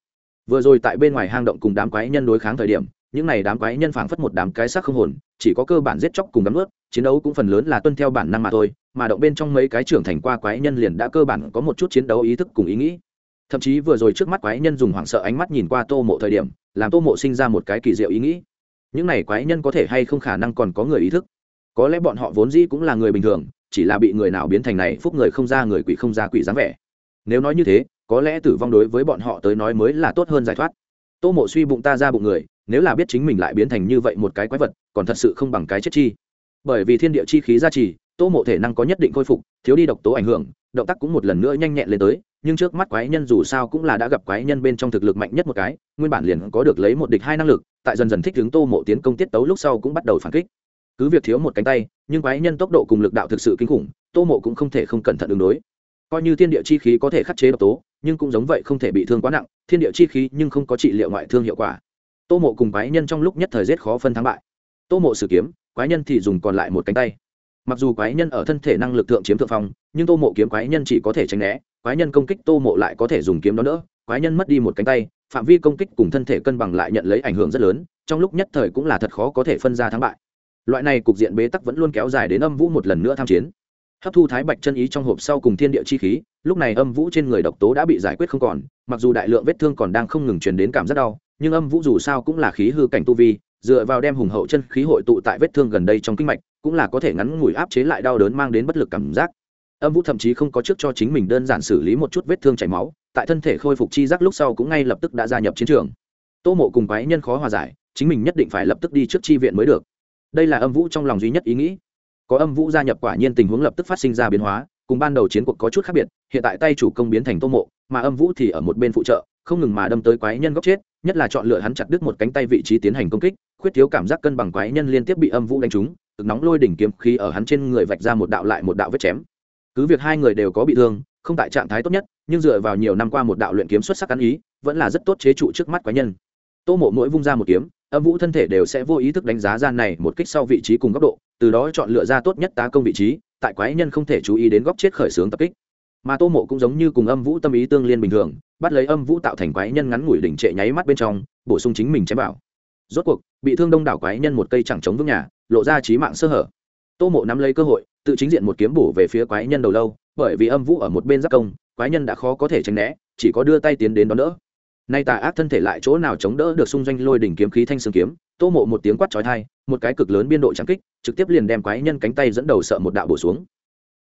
Vừa rồi tại bên ngoài hang động cùng đám quái nhân đối kháng thời điểm, những này đám quái nhân phảng phất một đám cái xác không hồn, chỉ có cơ bản giết chóc cùng đắm ướt chiến đấu cũng phần lớn là tuân theo bản năng mà thôi mà động bên trong mấy cái trưởng thành qua quái nhân liền đã cơ bản có một chút chiến đấu ý thức cùng ý nghĩ. Thậm chí vừa rồi trước mắt quái nhân dùng hoảng sợ ánh mắt nhìn qua tô mộ thời điểm, làm tô mộ sinh ra một cái kỳ diệu ý nghĩ. Những này quái nhân có thể hay không khả năng còn có người ý thức? Có lẽ bọn họ vốn dĩ cũng là người bình thường, chỉ là bị người nào biến thành này phúc người không ra người quỷ không ra quỷ dáng vẻ. Nếu nói như thế, có lẽ tử vong đối với bọn họ tới nói mới là tốt hơn giải thoát. Tô mộ suy bụng ta ra bụng người, nếu là biết chính mình lại biến thành như vậy một cái quái vật, còn thật sự không bằng cái chết chi. Bởi vì thiên địa chi khí gia trì tô mộ thể năng có nhất định khôi phục, thiếu đi độc tố ảnh hưởng, động tác cũng một lần nữa nhanh nhẹn lên tới, nhưng trước mắt quái nhân dù sao cũng là đã gặp quái nhân bên trong thực lực mạnh nhất một cái, nguyên bản liền có được lấy một địch hai năng lực, tại dần dần thích hướng tô mộ tiến công tiết tấu lúc sau cũng bắt đầu phản kích. Cứ việc thiếu một cánh tay, nhưng quái nhân tốc độ cùng lực đạo thực sự kinh khủng, tô mộ cũng không thể không cẩn thận ứng đối. Coi như thiên địa chi khí có thể khắc chế độc tố, nhưng cũng giống vậy không thể bị thương quá nặng, thiên địa chi khí nhưng không có trị liệu ngoại thương hiệu quả. Tô mộ cùng quái nhân trong lúc nhất thời rét khó phân thắng bại. Tô mộ sử kiếm, quái nhân thì dùng còn lại một cánh tay mặc dù quái nhân ở thân thể năng lực thượng chiếm thượng phong, nhưng tô mộ kiếm quái nhân chỉ có thể tránh né, quái nhân công kích tô mộ lại có thể dùng kiếm đó nữa quái nhân mất đi một cánh tay, phạm vi công kích cùng thân thể cân bằng lại nhận lấy ảnh hưởng rất lớn, trong lúc nhất thời cũng là thật khó có thể phân ra thắng bại. Loại này cục diện bế tắc vẫn luôn kéo dài đến âm vũ một lần nữa tham chiến. Hấp thu thái bạch chân ý trong hộp sau cùng thiên địa chi khí, lúc này âm vũ trên người độc tố đã bị giải quyết không còn, mặc dù đại lượng vết thương còn đang không ngừng truyền đến cảm giác đau, nhưng âm vũ dù sao cũng là khí hư cảnh tu vi, dựa vào đem hùng hậu chân khí hội tụ tại vết thương gần đây trong kinh mạch cũng là có thể ngắn ngủi áp chế lại đau đớn mang đến bất lực cảm giác. Âm vũ thậm chí không có trước cho chính mình đơn giản xử lý một chút vết thương chảy máu, tại thân thể khôi phục chi giác lúc sau cũng ngay lập tức đã gia nhập chiến trường. Tô mộ cùng quái nhân khó hòa giải, chính mình nhất định phải lập tức đi trước chi viện mới được. Đây là âm vũ trong lòng duy nhất ý nghĩ. Có âm vũ gia nhập quả nhiên tình huống lập tức phát sinh ra biến hóa, cùng ban đầu chiến cuộc có chút khác biệt, hiện tại tay chủ công biến thành tô mộ, mà âm vũ thì ở một bên phụ trợ, không ngừng mà đâm tới quái nhân góc chết, nhất là chọn lựa hắn chặt đứt một cánh tay vị trí tiến hành công kích, khuyết thiếu cảm giác cân bằng quái nhân liên tiếp bị âm vũ đánh trúng cực nóng lôi đỉnh kiếm khí ở hắn trên người vạch ra một đạo lại một đạo vết chém. Cứ việc hai người đều có bị thương, không tại trạng thái tốt nhất, nhưng dựa vào nhiều năm qua một đạo luyện kiếm xuất sắc ăn ý, vẫn là rất tốt chế trụ trước mắt quái nhân. Tô mộ mỗi vung ra một kiếm, âm vũ thân thể đều sẽ vô ý thức đánh giá gian này một kích sau vị trí cùng góc độ, từ đó chọn lựa ra tốt nhất tá công vị trí, tại quái nhân không thể chú ý đến góc chết khởi xướng tập kích. Mà tô mộ cũng giống như cùng âm vũ tâm ý tương liên bình thường, bắt lấy âm vũ tạo thành quái nhân ngắn ngủi đỉnh trệ nháy mắt bên trong, bổ sung chính mình chém bảo rốt cuộc, bị thương đông đảo quái nhân một cây chẳng chống vững nhà, lộ ra trí mạng sơ hở. Tô mộ nắm lấy cơ hội, tự chính diện một kiếm bổ về phía quái nhân đầu lâu, bởi vì âm vũ ở một bên giác công, quái nhân đã khó có thể tránh né, chỉ có đưa tay tiến đến đón đỡ. Nay tà ác thân thể lại chỗ nào chống đỡ được xung doanh lôi đỉnh kiếm khí thanh xương kiếm, tô mộ một tiếng quát trói thai một cái cực lớn biên độ trắng kích, trực tiếp liền đem quái nhân cánh tay dẫn đầu sợ một đạo bổ xuống.